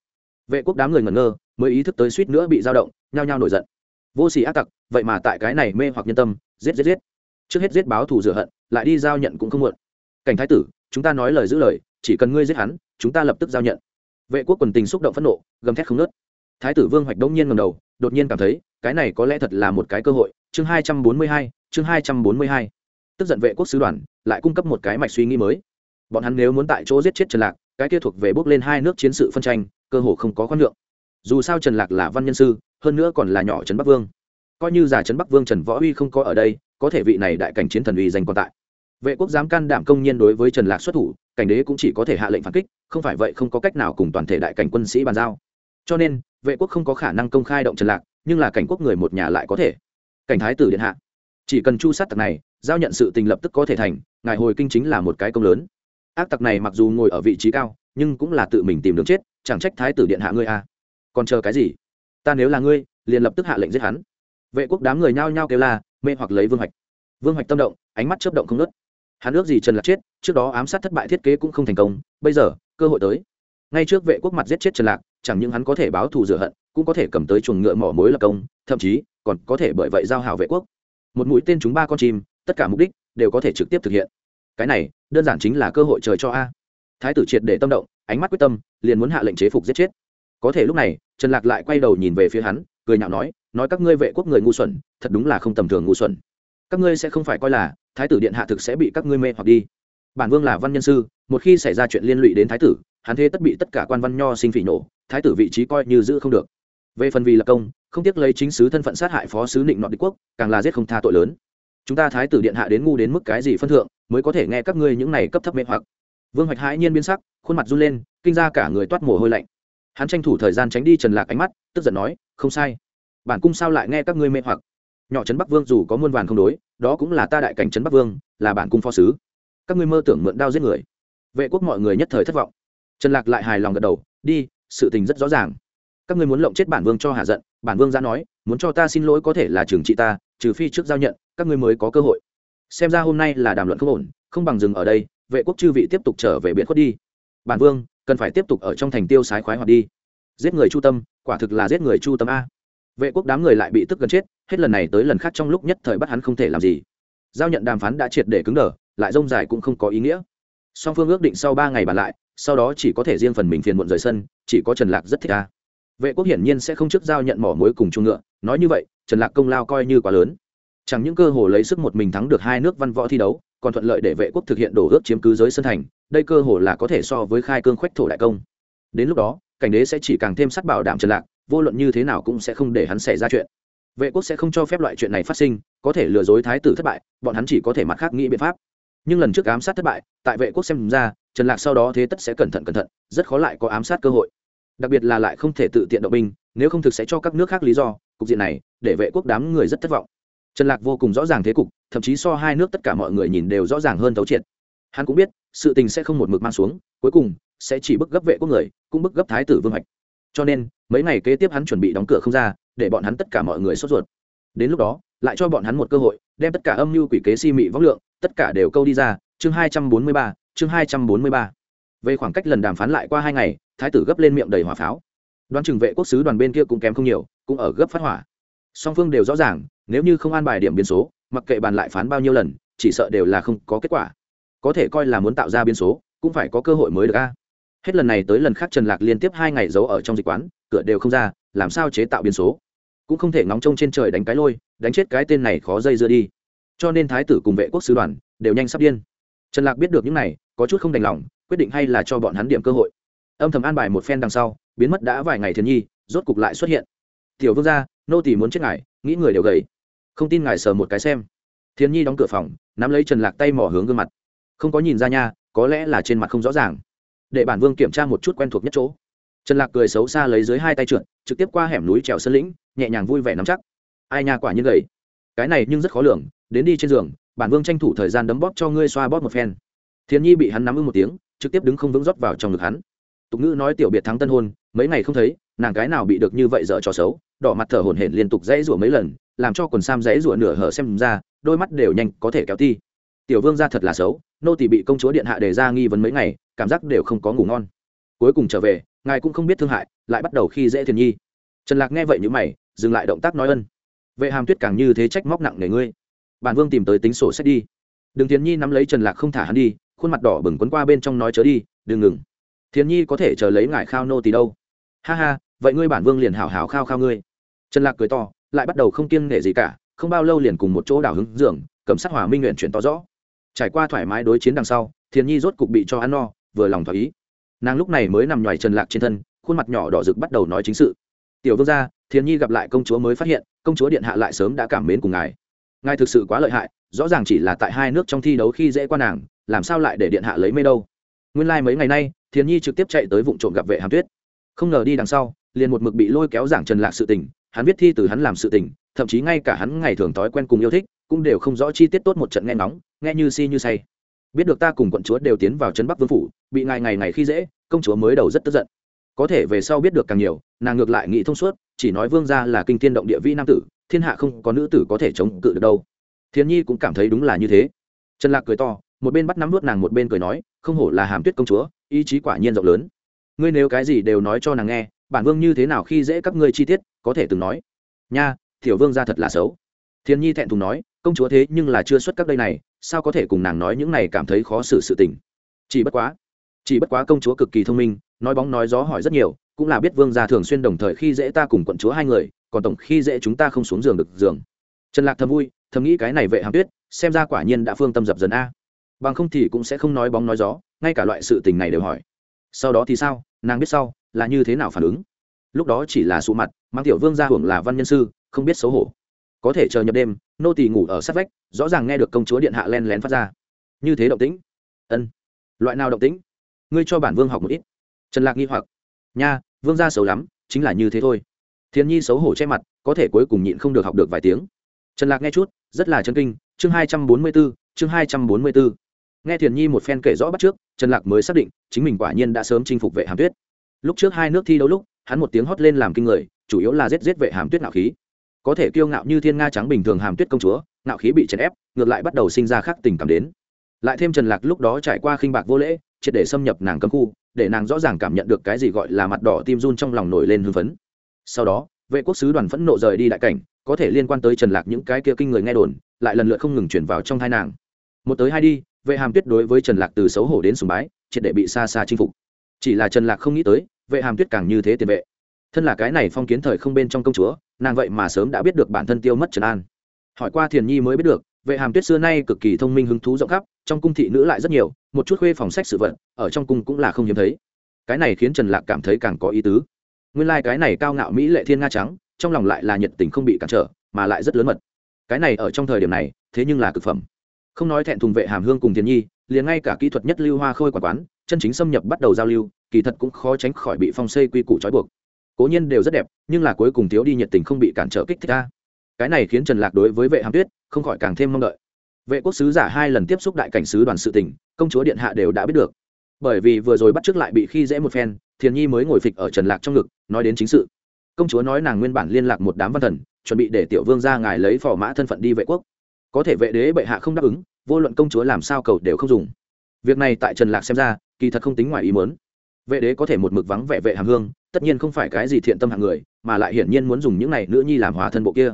Vệ quốc đám người ngẩn ngơ, mới ý thức tới suýt nữa bị dao động, nhao nhao nổi giận. Vô xỉ ác tặc, vậy mà tại cái này mê hoặc nhân tâm, giết giết giết. Trước hết giết báo thù rửa hận, lại đi giao nhận cũng không muộn. Cảnh thái tử, chúng ta nói lời giữ lời, chỉ cần ngươi giết hắn, chúng ta lập tức giao nhận. Vệ quốc quần tình xúc động phẫn nộ, gầm thét không nớt thái tử vương hoạch đông nhiên ngầm đầu, đột nhiên cảm thấy, cái này có lẽ thật là một cái cơ hội. Chương hai trăm bốn mươi hai, chương hai trăm bốn mươi hai. Tức giận vệ quốc sứ đoàn, lại cung cấp một cái mạch suy nghĩ mới. Bọn hắn nếu muốn tại chỗ giết chết trần lạc, cái kia thuộc về bước lên hai nước chiến sự phân tranh cơ hồ không có khoan lượng dù sao trần lạc là văn nhân sư, hơn nữa còn là nhỏ trấn bắc vương. Coi như giả trấn bắc vương trần võ uy không có ở đây, có thể vị này đại cảnh chiến thần uy danh còn tại. Vệ quốc dám can đảm công nhiên đối với trần lạc xuất thủ, cảnh đế cũng chỉ có thể hạ lệnh phản kích, không phải vậy không có cách nào cùng toàn thể đại cảnh quân sĩ bàn giao. Cho nên, vệ quốc không có khả năng công khai động trần lạc, nhưng là cảnh quốc người một nhà lại có thể. Cảnh thái tử điện hạ. Chỉ cần chu sát tặc này, giao nhận sự tình lập tức có thể thành, ngài hồi kinh chính là một cái công lớn. Ác tặc này mặc dù ngồi ở vị trí cao, nhưng cũng là tự mình tìm đường chết chẳng trách thái tử điện hạ ngươi a à. còn chờ cái gì? Ta nếu là ngươi, liền lập tức hạ lệnh giết hắn. Vệ quốc đám người nhao nhao kêu la, mê hoặc lấy vương hoạch. Vương hoạch tâm động, ánh mắt chớp động không ngớt. Hắn ước gì trần lạc chết, trước đó ám sát thất bại thiết kế cũng không thành công, bây giờ, cơ hội tới. Ngay trước vệ quốc mặt giết chết trần lạc, chẳng những hắn có thể báo thù rửa hận, cũng có thể cầm tới chuồng ngựa mỏ mối lập công, thậm chí, còn có thể bởi vậy giao hảo vệ quốc. Một mũi tên chúng ba con chim, tất cả mục đích, đều có thể trực tiếp thực hiện. Cái này, đơn giản chính là cơ hội trời cho a thái tử triệt để tâm động, ánh mắt quyết tâm, liền muốn hạ lệnh chế phục giết chết. Có thể lúc này, trần lạc lại quay đầu nhìn về phía hắn, cười nhạo nói nói các ngươi vệ quốc người ngu xuẩn, thật đúng là không tầm thường ngu xuẩn. Các ngươi sẽ không phải coi là thái tử điện hạ thực sẽ bị các ngươi mê hoặc đi. Bản vương là văn nhân sư, một khi xảy ra chuyện liên lụy đến thái tử, hắn thế tất bị tất cả quan văn nho sinh phỉ nổ, thái tử vị trí coi như giữ không được. Về phần vì lập công, không tiếc lấy chính sứ thân phận sát hại phó sứ định nọ đế quốc, càng là giết không tha tội lớn. Chúng ta thái tử điện hạ đến ngu đến mức cái gì phân thượng, mới có thể nghe các ngươi những này cấp thấp mê hoặc vương hoạch hãi nhiên biến sắc, khuôn mặt run lên, kinh ra cả người toát mồ hôi lạnh. Hắn tranh thủ thời gian tránh đi trần lạc ánh mắt, tức giận nói, không sai. Bản cung sao lại nghe các ngươi mê hoặc? Nhỏ trấn bắc vương dù có muôn vàn không đối, đó cũng là ta đại cảnh trấn bắc vương, là bản cung phó sứ. Các ngươi mơ tưởng mượn đao giết người. Vệ quốc mọi người nhất thời thất vọng. Trần lạc lại hài lòng gật đầu, đi, sự tình rất rõ ràng. Các ngươi muốn lộng chết bản vương cho hạ giận, bản vương ra nói, muốn cho ta xin lỗi có thể là trường trị ta, trừ phi trước giao nhận, các ngươi mới có cơ hội. Xem ra hôm nay là đàm luận không ổn, không bằng dừng ở đây vệ quốc chư vị tiếp tục trở về biển khuất đi. Bản vương, cần phải tiếp tục ở trong thành tiêu sái khoái hoạt đi. Giết người chu tâm, quả thực là giết người chu tâm a. Vệ quốc đám người lại bị tức gần chết, hết lần này tới lần khác trong lúc nhất thời bắt hắn không thể làm gì. Giao nhận đàm phán đã triệt để cứng đờ, lại rông dài cũng không có ý nghĩa. Song phương ước định sau ba ngày bàn lại, sau đó chỉ có thể riêng phần mình phiền muộn rời sân, chỉ có trần lạc rất thích a. Vệ quốc hiển nhiên sẽ không trước giao nhận mỏ mối cùng chu ngựa, nói như vậy, trần lạc công lao coi như quá lớn. Chẳng những cơ hồ lấy sức một mình thắng được hai nước văn võ thi đấu còn thuận lợi để vệ quốc thực hiện đổ ước chiếm cứ giới sân thành, đây cơ hồ là có thể so với khai cương khoách thổ đại công. Đến lúc đó, cảnh đế sẽ chỉ càng thêm sát bảo đảm trần lạc, vô luận như thế nào cũng sẽ không để hắn xảy ra chuyện. Vệ quốc sẽ không cho phép loại chuyện này phát sinh, có thể lừa dối thái tử thất bại, bọn hắn chỉ có thể mặt khác nghĩ biện pháp. Nhưng lần trước ám sát thất bại, tại vệ quốc xem ra, trần lạc sau đó thế tất sẽ cẩn thận cẩn thận, rất khó lại có ám sát cơ hội. Đặc biệt là lại không thể tự tiện động binh, nếu không thực sẽ cho các nước khác lý do, cục diện này để vệ quốc đám người rất thất vọng trần lạc vô cùng rõ ràng thế cục, thậm chí so hai nước tất cả mọi người nhìn đều rõ ràng hơn thấu triệt. Hắn cũng biết, sự tình sẽ không một mực mang xuống, cuối cùng sẽ chỉ bức gấp vệ quốc người, cũng bức gấp thái tử vương hạch cho nên, mấy ngày kế tiếp hắn chuẩn bị đóng cửa không ra, để bọn hắn tất cả mọi người sốt ruột. Đến lúc đó, lại cho bọn hắn một cơ hội, đem tất cả âm mưu quỷ kế si mị võng lượng, tất cả đều câu đi ra. Chương hai trăm bốn mươi ba, chương hai trăm bốn mươi ba. Về khoảng cách lần đàm phán lại qua hai ngày, thái tử gấp lên miệng đầy hỏa pháo. Đoán chừng vệ quốc sứ đoàn bên kia cũng kém không nhiều, cũng ở gấp phát hỏa. Song phương đều rõ ràng nếu như không an bài điểm biến số, mặc kệ bàn lại phán bao nhiêu lần, chỉ sợ đều là không có kết quả. Có thể coi là muốn tạo ra biến số, cũng phải có cơ hội mới được a. Hết lần này tới lần khác trần lạc liên tiếp hai ngày giấu ở trong dịch quán, cửa đều không ra, làm sao chế tạo biến số? Cũng không thể ngóng trông trên trời đánh cái lôi, đánh chết cái tên này khó dây dưa đi. Cho nên thái tử cùng vệ quốc sứ đoàn đều nhanh sắp điên. Trần lạc biết được những này, có chút không đành lòng, quyết định hay là cho bọn hắn điểm cơ hội. Âm thầm an bài một phen đằng sau, biến mất đã vài ngày thiên nhi, rốt cục lại xuất hiện. Tiểu vương gia, nô tỳ muốn chết ngài nghĩ người đều gầy. Không tin ngài sờ một cái xem. Thiên nhi đóng cửa phòng, nắm lấy trần lạc tay mỏ hướng gương mặt. Không có nhìn ra nha, có lẽ là trên mặt không rõ ràng. Để bản vương kiểm tra một chút quen thuộc nhất chỗ. Trần lạc cười xấu xa lấy dưới hai tay trượt, trực tiếp qua hẻm núi trèo sơn lĩnh, nhẹ nhàng vui vẻ nắm chắc. Ai nha quả nhiên gầy. Cái này nhưng rất khó lường, đến đi trên giường, bản vương tranh thủ thời gian đấm bóp cho ngươi xoa bóp một phen. Thiên nhi bị hắn nắm ư một tiếng, trực tiếp đứng không vững rót vào trong ngực hắn tục ngữ nói tiểu biệt thắng tân hôn, mấy ngày không thấy, nàng cái nào bị được như vậy dở trò xấu, đỏ mặt thở hổn hển liên tục dãy rủa mấy lần, làm cho quần sam dãy rủa nửa hở xem ra, đôi mắt đều nhanh có thể kéo ti. Tiểu vương ra thật là xấu, nô tỷ bị công chúa điện hạ đề ra nghi vấn mấy ngày, cảm giác đều không có ngủ ngon. Cuối cùng trở về, ngài cũng không biết thương hại, lại bắt đầu khi dễ thiền nhi. Trần lạc nghe vậy như mày, dừng lại động tác nói ân. Vệ hàm tuyết càng như thế trách móc nặng nề ngươi. Bản vương tìm tới tính sổ sách đi. Đừng thiền nhi nắm lấy trần lạc không thả hắn đi, khuôn mặt đỏ bừng quấn qua bên trong nói chớ đi, đừng ngừng thiền nhi có thể chờ lấy ngài khao nô tì đâu? Ha ha, vậy ngươi bản vương liền hảo hảo khao khao ngươi. Trần lạc cười to, lại bắt đầu không kiêng nể gì cả, không bao lâu liền cùng một chỗ đảo hứng dưỡng cầm sát hỏa minh nguyện chuyển to rõ. Trải qua thoải mái đối chiến đằng sau, thiền nhi rốt cục bị cho ăn no, vừa lòng thỏa ý. Nàng lúc này mới nằm nhoài trần lạc trên thân, khuôn mặt nhỏ đỏ rực bắt đầu nói chính sự. Tiểu vương gia, thiền nhi gặp lại công chúa mới phát hiện, công chúa điện hạ lại sớm đã cảm mến cùng ngài. Ngài thực sự quá lợi hại, rõ ràng chỉ là tại hai nước trong thi đấu khi dễ qua nàng, làm sao lại để điện hạ lấy mê đâu? Nguyên lai、like、mấy ngày nay thiền nhi trực tiếp chạy tới vụ trộm gặp vệ hàm tuyết. Không ngờ đi đằng sau, liền một mực bị lôi kéo giảng trần lạc sự tình, hắn viết thi từ hắn làm sự tình, thậm chí ngay cả hắn ngày thường thói quen cùng yêu thích, cũng đều không rõ chi tiết tốt một trận nghe nóng nghe như si như say. Biết được ta cùng quận chúa đều tiến vào trấn bắc vương phủ, bị ngài ngày ngày khi dễ, công chúa mới đầu rất tức giận. Có thể về sau biết được càng nhiều, nàng ngược lại nghĩ thông suốt, chỉ nói vương gia là kinh thiên động địa vi nam tử, thiên hạ không có nữ tử có thể chống cự được đâu. Thiên nhi cũng cảm thấy đúng là như thế. Trần lạc cười to, một bên bắt nắm nuốt nàng một bên cười nói, không hổ là hàm tuyết công chúa ý chí quả nhiên rộng lớn. Ngươi nếu cái gì đều nói cho nàng nghe, bản vương như thế nào khi dễ các ngươi chi tiết, có thể từng nói. Nha, tiểu vương gia thật là xấu. Thiên nhi thẹn thùng nói, công chúa thế nhưng là chưa xuất các đây này, sao có thể cùng nàng nói những này cảm thấy khó xử sự tình? Chỉ bất quá, chỉ bất quá công chúa cực kỳ thông minh, nói bóng nói gió hỏi rất nhiều, cũng là biết vương gia thường xuyên đồng thời khi dễ ta cùng quận chúa hai người, còn tổng khi dễ chúng ta không xuống giường được giường. Trần lạc thầm vui, thầm nghĩ cái này vệ hàm tuyết, xem ra quả nhiên đã phương tâm dập dần a bằng không thì cũng sẽ không nói bóng nói gió ngay cả loại sự tình này đều hỏi. Sau đó thì sao? Nàng biết sau là như thế nào phản ứng? Lúc đó chỉ là sụ mặt mang tiểu vương ra hưởng là văn nhân sư không biết xấu hổ. Có thể chờ nhập đêm nô tỳ ngủ ở sát vách rõ ràng nghe được công chúa điện hạ len lén phát ra. Như thế động tĩnh. Ân. Loại nào động tĩnh? Ngươi cho bản vương học một ít. Trần lạc nghi hoặc. Nha vương gia xấu lắm chính là như thế thôi. Thiên nhi xấu hổ che mặt có thể cuối cùng nhịn không được học được vài tiếng. Trần lạc nghe chút rất là chân kinh. Chương hai trăm bốn mươi 244, chương hai trăm bốn mươi 244 nghe thiền nhi một phen kể rõ bắt trước, trần lạc mới xác định, chính mình quả nhiên đã sớm chinh phục vệ hàm tuyết. Lúc trước hai nước thi đấu lúc, hắn một tiếng hót lên làm kinh người, chủ yếu là giết giết vệ hàm tuyết ngạo khí. Có thể kiêu ngạo như thiên nga trắng bình thường hàm tuyết công chúa, ngạo khí bị chèn ép, ngược lại bắt đầu sinh ra khác tình cảm đến. Lại thêm trần lạc lúc đó trải qua khinh bạc vô lễ, triệt để xâm nhập nàng cấm khu, để nàng rõ ràng cảm nhận được cái gì gọi là mặt đỏ tim run trong lòng nổi lên hưng phấn. Sau đó, vệ quốc sứ đoàn phẫn nộ rời đi đại cảnh, có thể liên quan tới trần lạc những cái kia kinh người nghe đồn, lại lần lượt không ngừng chuyển vào trong thai nàng. Một tới hai đi vệ hàm tuyết đối với trần lạc từ xấu hổ đến sùng bái, triệt để bị xa xa chinh phục. Chỉ là trần lạc không nghĩ tới, vệ hàm tuyết càng như thế tiền vệ. Thân là cái này phong kiến thời không bên trong công chúa, nàng vậy mà sớm đã biết được bản thân tiêu mất trần an. Hỏi qua thiền nhi mới biết được, vệ hàm tuyết xưa nay cực kỳ thông minh hứng thú rộng khắp, trong cung thị nữ lại rất nhiều, một chút khuê phòng sách sự vật, ở trong cung cũng là không hiếm thấy. Cái này khiến trần lạc cảm thấy càng có ý tứ. Nguyên lai、like、cái này cao ngạo mỹ lệ thiên nga trắng, trong lòng lại là nhiệt tình không bị cản trở, mà lại rất lớn mật. Cái này ở trong thời điểm này, thế nhưng là cực phẩm không nói thẹn thùng vệ hàm hương cùng thiền nhi, liền ngay cả kỹ thuật nhất lưu hoa khôi quả quán, chân chính xâm nhập bắt đầu giao lưu, kỳ thật cũng khó tránh khỏi bị phong xây quy củ trói buộc. Cố nhiên đều rất đẹp, nhưng là cuối cùng thiếu đi nhiệt tình không bị cản trở kích thích ta. Cái này khiến trần lạc đối với vệ hàm tuyết, không khỏi càng thêm mong đợi. Vệ quốc sứ giả hai lần tiếp xúc đại cảnh sứ đoàn sự tỉnh công chúa điện hạ đều đã biết được. Bởi vì vừa rồi bắt trước lại bị khi dễ một phen, thiền nhi mới ngồi phịch ở trần lạc trong ngực, nói đến chính sự. Công chúa nói nàng nguyên bản liên lạc một đám văn thần, chuẩn bị để tiểu vương ra ngài lấy phò mã thân phận đi vệ quốc có thể vệ đế bệ hạ không đáp ứng, vô luận công chúa làm sao cầu đều không dùng. Việc này tại trần lạc xem ra, kỳ thật không tính ngoài ý mớn vệ đế có thể một mực vắng vẻ vệ hàm hương, tất nhiên không phải cái gì thiện tâm hạng người, mà lại hiển nhiên muốn dùng những này nữ nhi làm hòa thân bộ kia.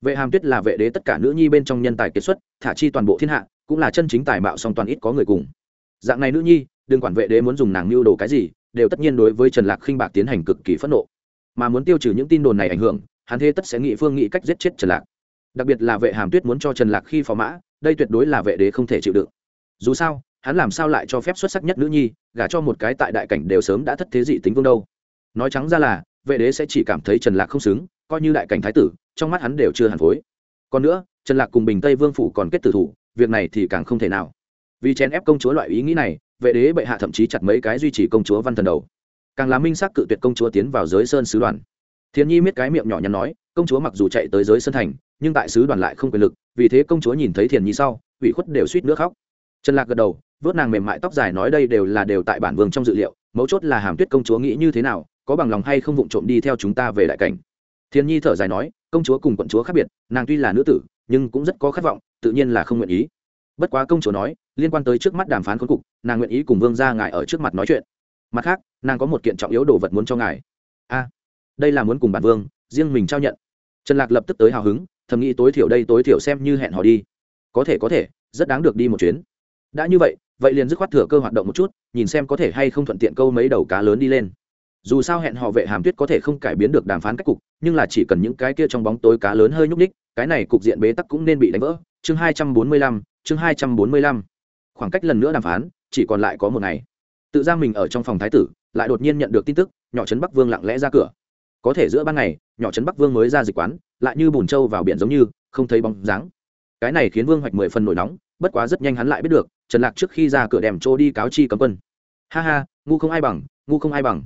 Vệ hàm tuyết là vệ đế tất cả nữ nhi bên trong nhân tài kiệt xuất, thả chi toàn bộ thiên hạ, cũng là chân chính tài mạo song toàn ít có người cùng. Dạng này nữ nhi, đừng quản vệ đế muốn dùng nàng mưu đồ cái gì, đều tất nhiên đối với trần lạc khinh bạc tiến hành cực kỳ phẫn nộ. Mà muốn tiêu trừ những tin đồn này ảnh hưởng, hắn thế tất sẽ nghị phương nghị cách giết chết trần lạc đặc biệt là vệ hàm tuyết muốn cho trần lạc khi phò mã, đây tuyệt đối là vệ đế không thể chịu đựng. Dù sao, hắn làm sao lại cho phép xuất sắc nhất nữ nhi, gả cho một cái tại đại cảnh đều sớm đã thất thế dị tính vương đâu. Nói trắng ra là, vệ đế sẽ chỉ cảm thấy trần lạc không xứng, coi như đại cảnh thái tử, trong mắt hắn đều chưa hàn phối. Còn nữa, trần lạc cùng bình tây vương phủ còn kết tử thủ, việc này thì càng không thể nào. Vì chèn ép công chúa loại ý nghĩ này, vệ đế bệ hạ thậm chí chặt mấy cái duy trì công chúa văn thần đầu. Càng là minh xác cự tuyệt công chúa tiến vào giới sơn sứ đoàn. Thiên nhi miết cái miệng nhỏ nhắn nói, công chúa mặc dù chạy tới giới sơn thành nhưng tại sứ đoàn lại không quyền lực, vì thế công chúa nhìn thấy thiền nhi sau, ủy khuất đều suýt nước khóc. Trần lạc gật đầu, vớt nàng mềm mại tóc dài nói đây đều là đều tại bản vương trong dự liệu, mấu chốt là hàm tuyết công chúa nghĩ như thế nào, có bằng lòng hay không vụng trộm đi theo chúng ta về đại cảnh. Thiên nhi thở dài nói, công chúa cùng quận chúa khác biệt, nàng tuy là nữ tử, nhưng cũng rất có khát vọng, tự nhiên là không nguyện ý. Bất quá công chúa nói, liên quan tới trước mắt đàm phán khốn cục, nàng nguyện ý cùng vương ra ngài ở trước mặt nói chuyện. Mặt khác, nàng có một kiện trọng yếu đồ vật muốn cho ngài. A, đây là muốn cùng bản vương, riêng mình trao nhận. Trần lạc lập tức tới hào hứng thầm nghĩ tối thiểu đây tối thiểu xem như hẹn hò đi. Có thể có thể, rất đáng được đi một chuyến. Đã như vậy vậy liền dứt khoát thừa cơ hoạt động một chút, nhìn xem có thể hay không thuận tiện câu mấy đầu cá lớn đi lên. Dù sao hẹn họ vệ hàm tuyết có thể không cải biến được đàm phán cách cục, nhưng là chỉ cần những cái kia trong bóng tối cá lớn hơi nhúc ních cái này cục diện bế tắc cũng nên bị đánh vỡ. Chương hai trăm bốn mươi lăm, chương hai trăm bốn mươi lăm. Khoảng cách lần nữa đàm phán, chỉ còn lại có một ngày. Tự giam mình ở trong phòng thái tử, lại đột nhiên nhận được tin tức, nhỏ trấn bắc vương lặng lẽ ra cửa. Có thể giữa ban ngày, nhỏ trấn bắc vương mới ra dịch quán lại như bùn trâu vào biển giống như, không thấy bóng dáng. Cái này khiến vương hoạch mười phần nổi nóng, bất quá rất nhanh hắn lại biết được, trần lạc trước khi ra cửa đèm trô đi cáo chi cấm quân. Ha ha, ngu không ai bằng, ngu không ai bằng.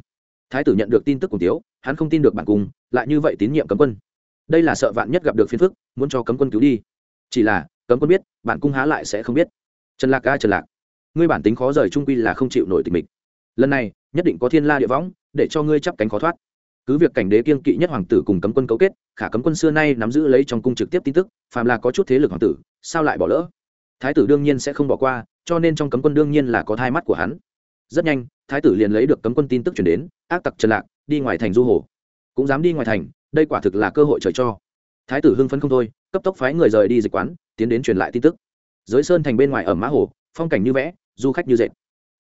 Thái tử nhận được tin tức cùng tiếu, hắn không tin được bản cung, lại như vậy tín nhiệm cấm quân. Đây là sợ vạn nhất gặp được phiền phức, muốn cho cấm quân cứu đi. Chỉ là, cấm quân biết, bản cung há lại sẽ không biết. Trần lạc ca trần lạc. Ngươi bản tính khó rời trung quy là không chịu nổi tình mình lần này, nhất định có thiên la địa võng, để cho ngươi chắp cánh khó thoát cứ việc cảnh đế kiên kỵ nhất hoàng tử cùng cấm quân cấu kết, khả cấm quân xưa nay nắm giữ lấy trong cung trực tiếp tin tức, phàm là có chút thế lực hoàng tử, sao lại bỏ lỡ? Thái tử đương nhiên sẽ không bỏ qua, cho nên trong cấm quân đương nhiên là có thai mắt của hắn. Rất nhanh, thái tử liền lấy được cấm quân tin tức chuyển đến, ác tặc trần lạc, đi ngoài thành du hồ. Cũng dám đi ngoài thành, đây quả thực là cơ hội trời cho. Thái tử hưng phấn không thôi, cấp tốc phái người rời đi dịch quán, tiến đến truyền lại tin tức. Dưới sơn thành bên ngoài ở mã hồ, phong cảnh như vẽ, du khách như dệt.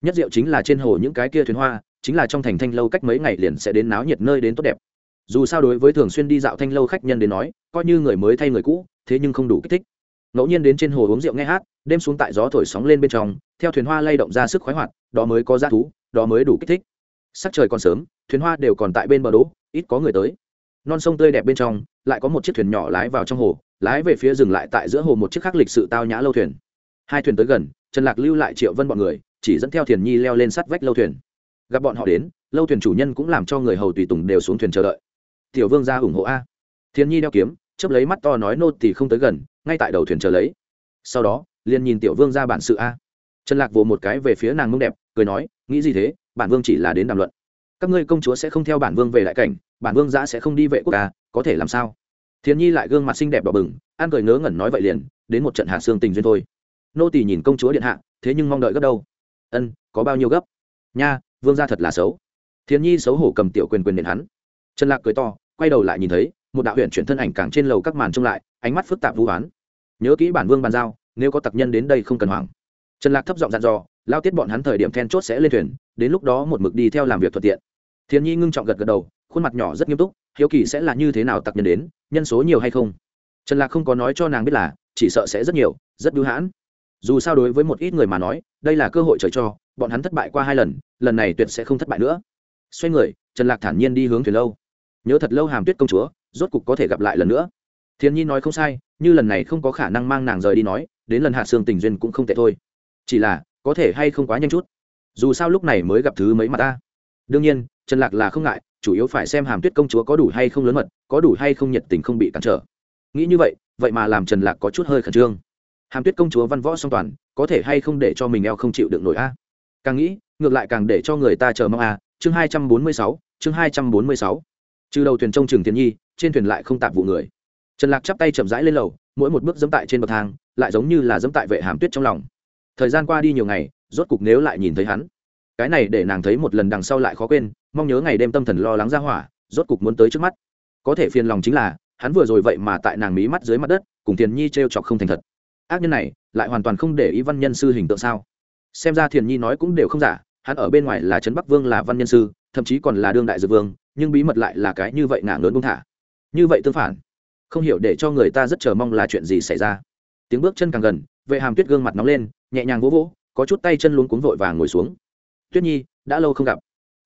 Nhất diệu chính là trên hồ những cái kia thuyền hoa chính là trong thành thanh lâu cách mấy ngày liền sẽ đến náo nhiệt nơi đến tốt đẹp. Dù sao đối với thường xuyên đi dạo thanh lâu khách nhân đến nói, coi như người mới thay người cũ, thế nhưng không đủ kích thích. Ngẫu nhiên đến trên hồ uống rượu nghe hát, đêm xuống tại gió thổi sóng lên bên trong, theo thuyền hoa lay động ra sức khoái hoạt, đó mới có giá thú, đó mới đủ kích thích. Sắc trời còn sớm, thuyền hoa đều còn tại bên bờ đỗ, ít có người tới. Non sông tươi đẹp bên trong, lại có một chiếc thuyền nhỏ lái vào trong hồ, lái về phía dừng lại tại giữa hồ một chiếc khác lịch sự tao nhã lâu thuyền. Hai thuyền tới gần, trần lạc lưu lại triệu vân bọn người, chỉ dẫn theo thuyền nhi leo lên sắt vách lâu thuyền gặp bọn họ đến, lâu thuyền chủ nhân cũng làm cho người hầu tùy tùng đều xuống thuyền chờ đợi. Tiểu vương ra ủng hộ a. Thiên nhi đeo kiếm, chớp lấy mắt to nói nô thì không tới gần, ngay tại đầu thuyền chờ lấy. Sau đó, liền nhìn tiểu vương ra bản sự a. Trần lạc vỗ một cái về phía nàng mông đẹp, cười nói, nghĩ gì thế? Bản vương chỉ là đến đàm luận. Các ngươi công chúa sẽ không theo bản vương về lại cảnh, bản vương giã sẽ không đi vệ quốc ca có thể làm sao? Thiên nhi lại gương mặt xinh đẹp đỏ bừng, an cười ngớ ngẩn nói vậy liền, đến một trận hạ xương tình duyên thôi. Nô tỳ nhìn công chúa điện hạ, thế nhưng mong đợi gấp đâu? Ân, có bao nhiêu gấp? Nha vương gia thật là xấu. Thiên nhi xấu hổ cầm tiểu quyền quyền đến hắn. Trần lạc cười to, quay đầu lại nhìn thấy, một đạo huyện chuyển thân ảnh càng trên lầu các màn trông lại, ánh mắt phức tạp vũ hoán nhớ kỹ bản vương bàn giao, nếu có tặc nhân đến đây không cần hoảng. Trần lạc thấp giọng dặn dò, lao tiết bọn hắn thời điểm then chốt sẽ lên thuyền, đến lúc đó một mực đi theo làm việc thuận tiện. Thiên nhi ngưng trọng gật gật đầu, khuôn mặt nhỏ rất nghiêm túc, hiếu kỳ sẽ là như thế nào tặc nhân đến, nhân số nhiều hay không. Trần lạc không có nói cho nàng biết là, chỉ sợ sẽ rất nhiều, rất bưu hãn dù sao đối với một ít người mà nói, đây là cơ hội trời cho, bọn hắn thất bại qua hai lần lần này tuyệt sẽ không thất bại nữa. Xoay người, trần lạc thản nhiên đi hướng thuyền lâu. Nhớ thật lâu hàm tuyết công chúa, rốt cục có thể gặp lại lần nữa. Thiên nhi nói không sai, như lần này không có khả năng mang nàng rời đi nói, đến lần hạ xương tình duyên cũng không tệ thôi. Chỉ là, có thể hay không quá nhanh chút. Dù sao lúc này mới gặp thứ mấy mà ta. Đương nhiên, trần lạc là không ngại, chủ yếu phải xem hàm tuyết công chúa có đủ hay không lớn mật, có đủ hay không nhiệt tình không bị cản trở. Nghĩ như vậy vậy mà làm trần lạc có chút hơi khẩn trương hàm tuyết công chúa văn võ song toàn, có thể hay không để cho mình eo không chịu được nổi a? Càng nghĩ, ngược lại càng để cho người ta chờ mong a. Chương hai trăm bốn mươi sáu, chương hai trăm bốn mươi sáu. Trừ đầu thuyền trông trường thiên nhi, trên thuyền lại không tạp vụ người. Trần lạc chắp tay chậm rãi lên lầu, mỗi một bước dẫm tại trên bậc thang, lại giống như là dẫm tại vệ hàm tuyết trong lòng. Thời gian qua đi nhiều ngày, rốt cục nếu lại nhìn thấy hắn, cái này để nàng thấy một lần đằng sau lại khó quên, mong nhớ ngày đêm tâm thần lo lắng ra hỏa, rốt cục muốn tới trước mắt. Có thể phiền lòng chính là, hắn vừa rồi vậy mà tại nàng mí mắt dưới mặt đất, cùng thiền nhi t r e o chọc không thành thật ác nhân này lại hoàn toàn không để ý văn nhân sư hình tượng sao? Xem ra thiền nhi nói cũng đều không giả, hắn ở bên ngoài là trấn bắc vương là văn nhân sư, thậm chí còn là đương đại dược vương, nhưng bí mật lại là cái như vậy ngả lớn buông thả. Như vậy tương phản. Không hiểu để cho người ta rất chờ mong là chuyện gì xảy ra. Tiếng bước chân càng gần, vệ hàm tuyết gương mặt nóng lên, nhẹ nhàng vỗ vỗ, có chút tay chân luống cuống vội và ngồi xuống. Tuyết nhi, đã lâu không gặp.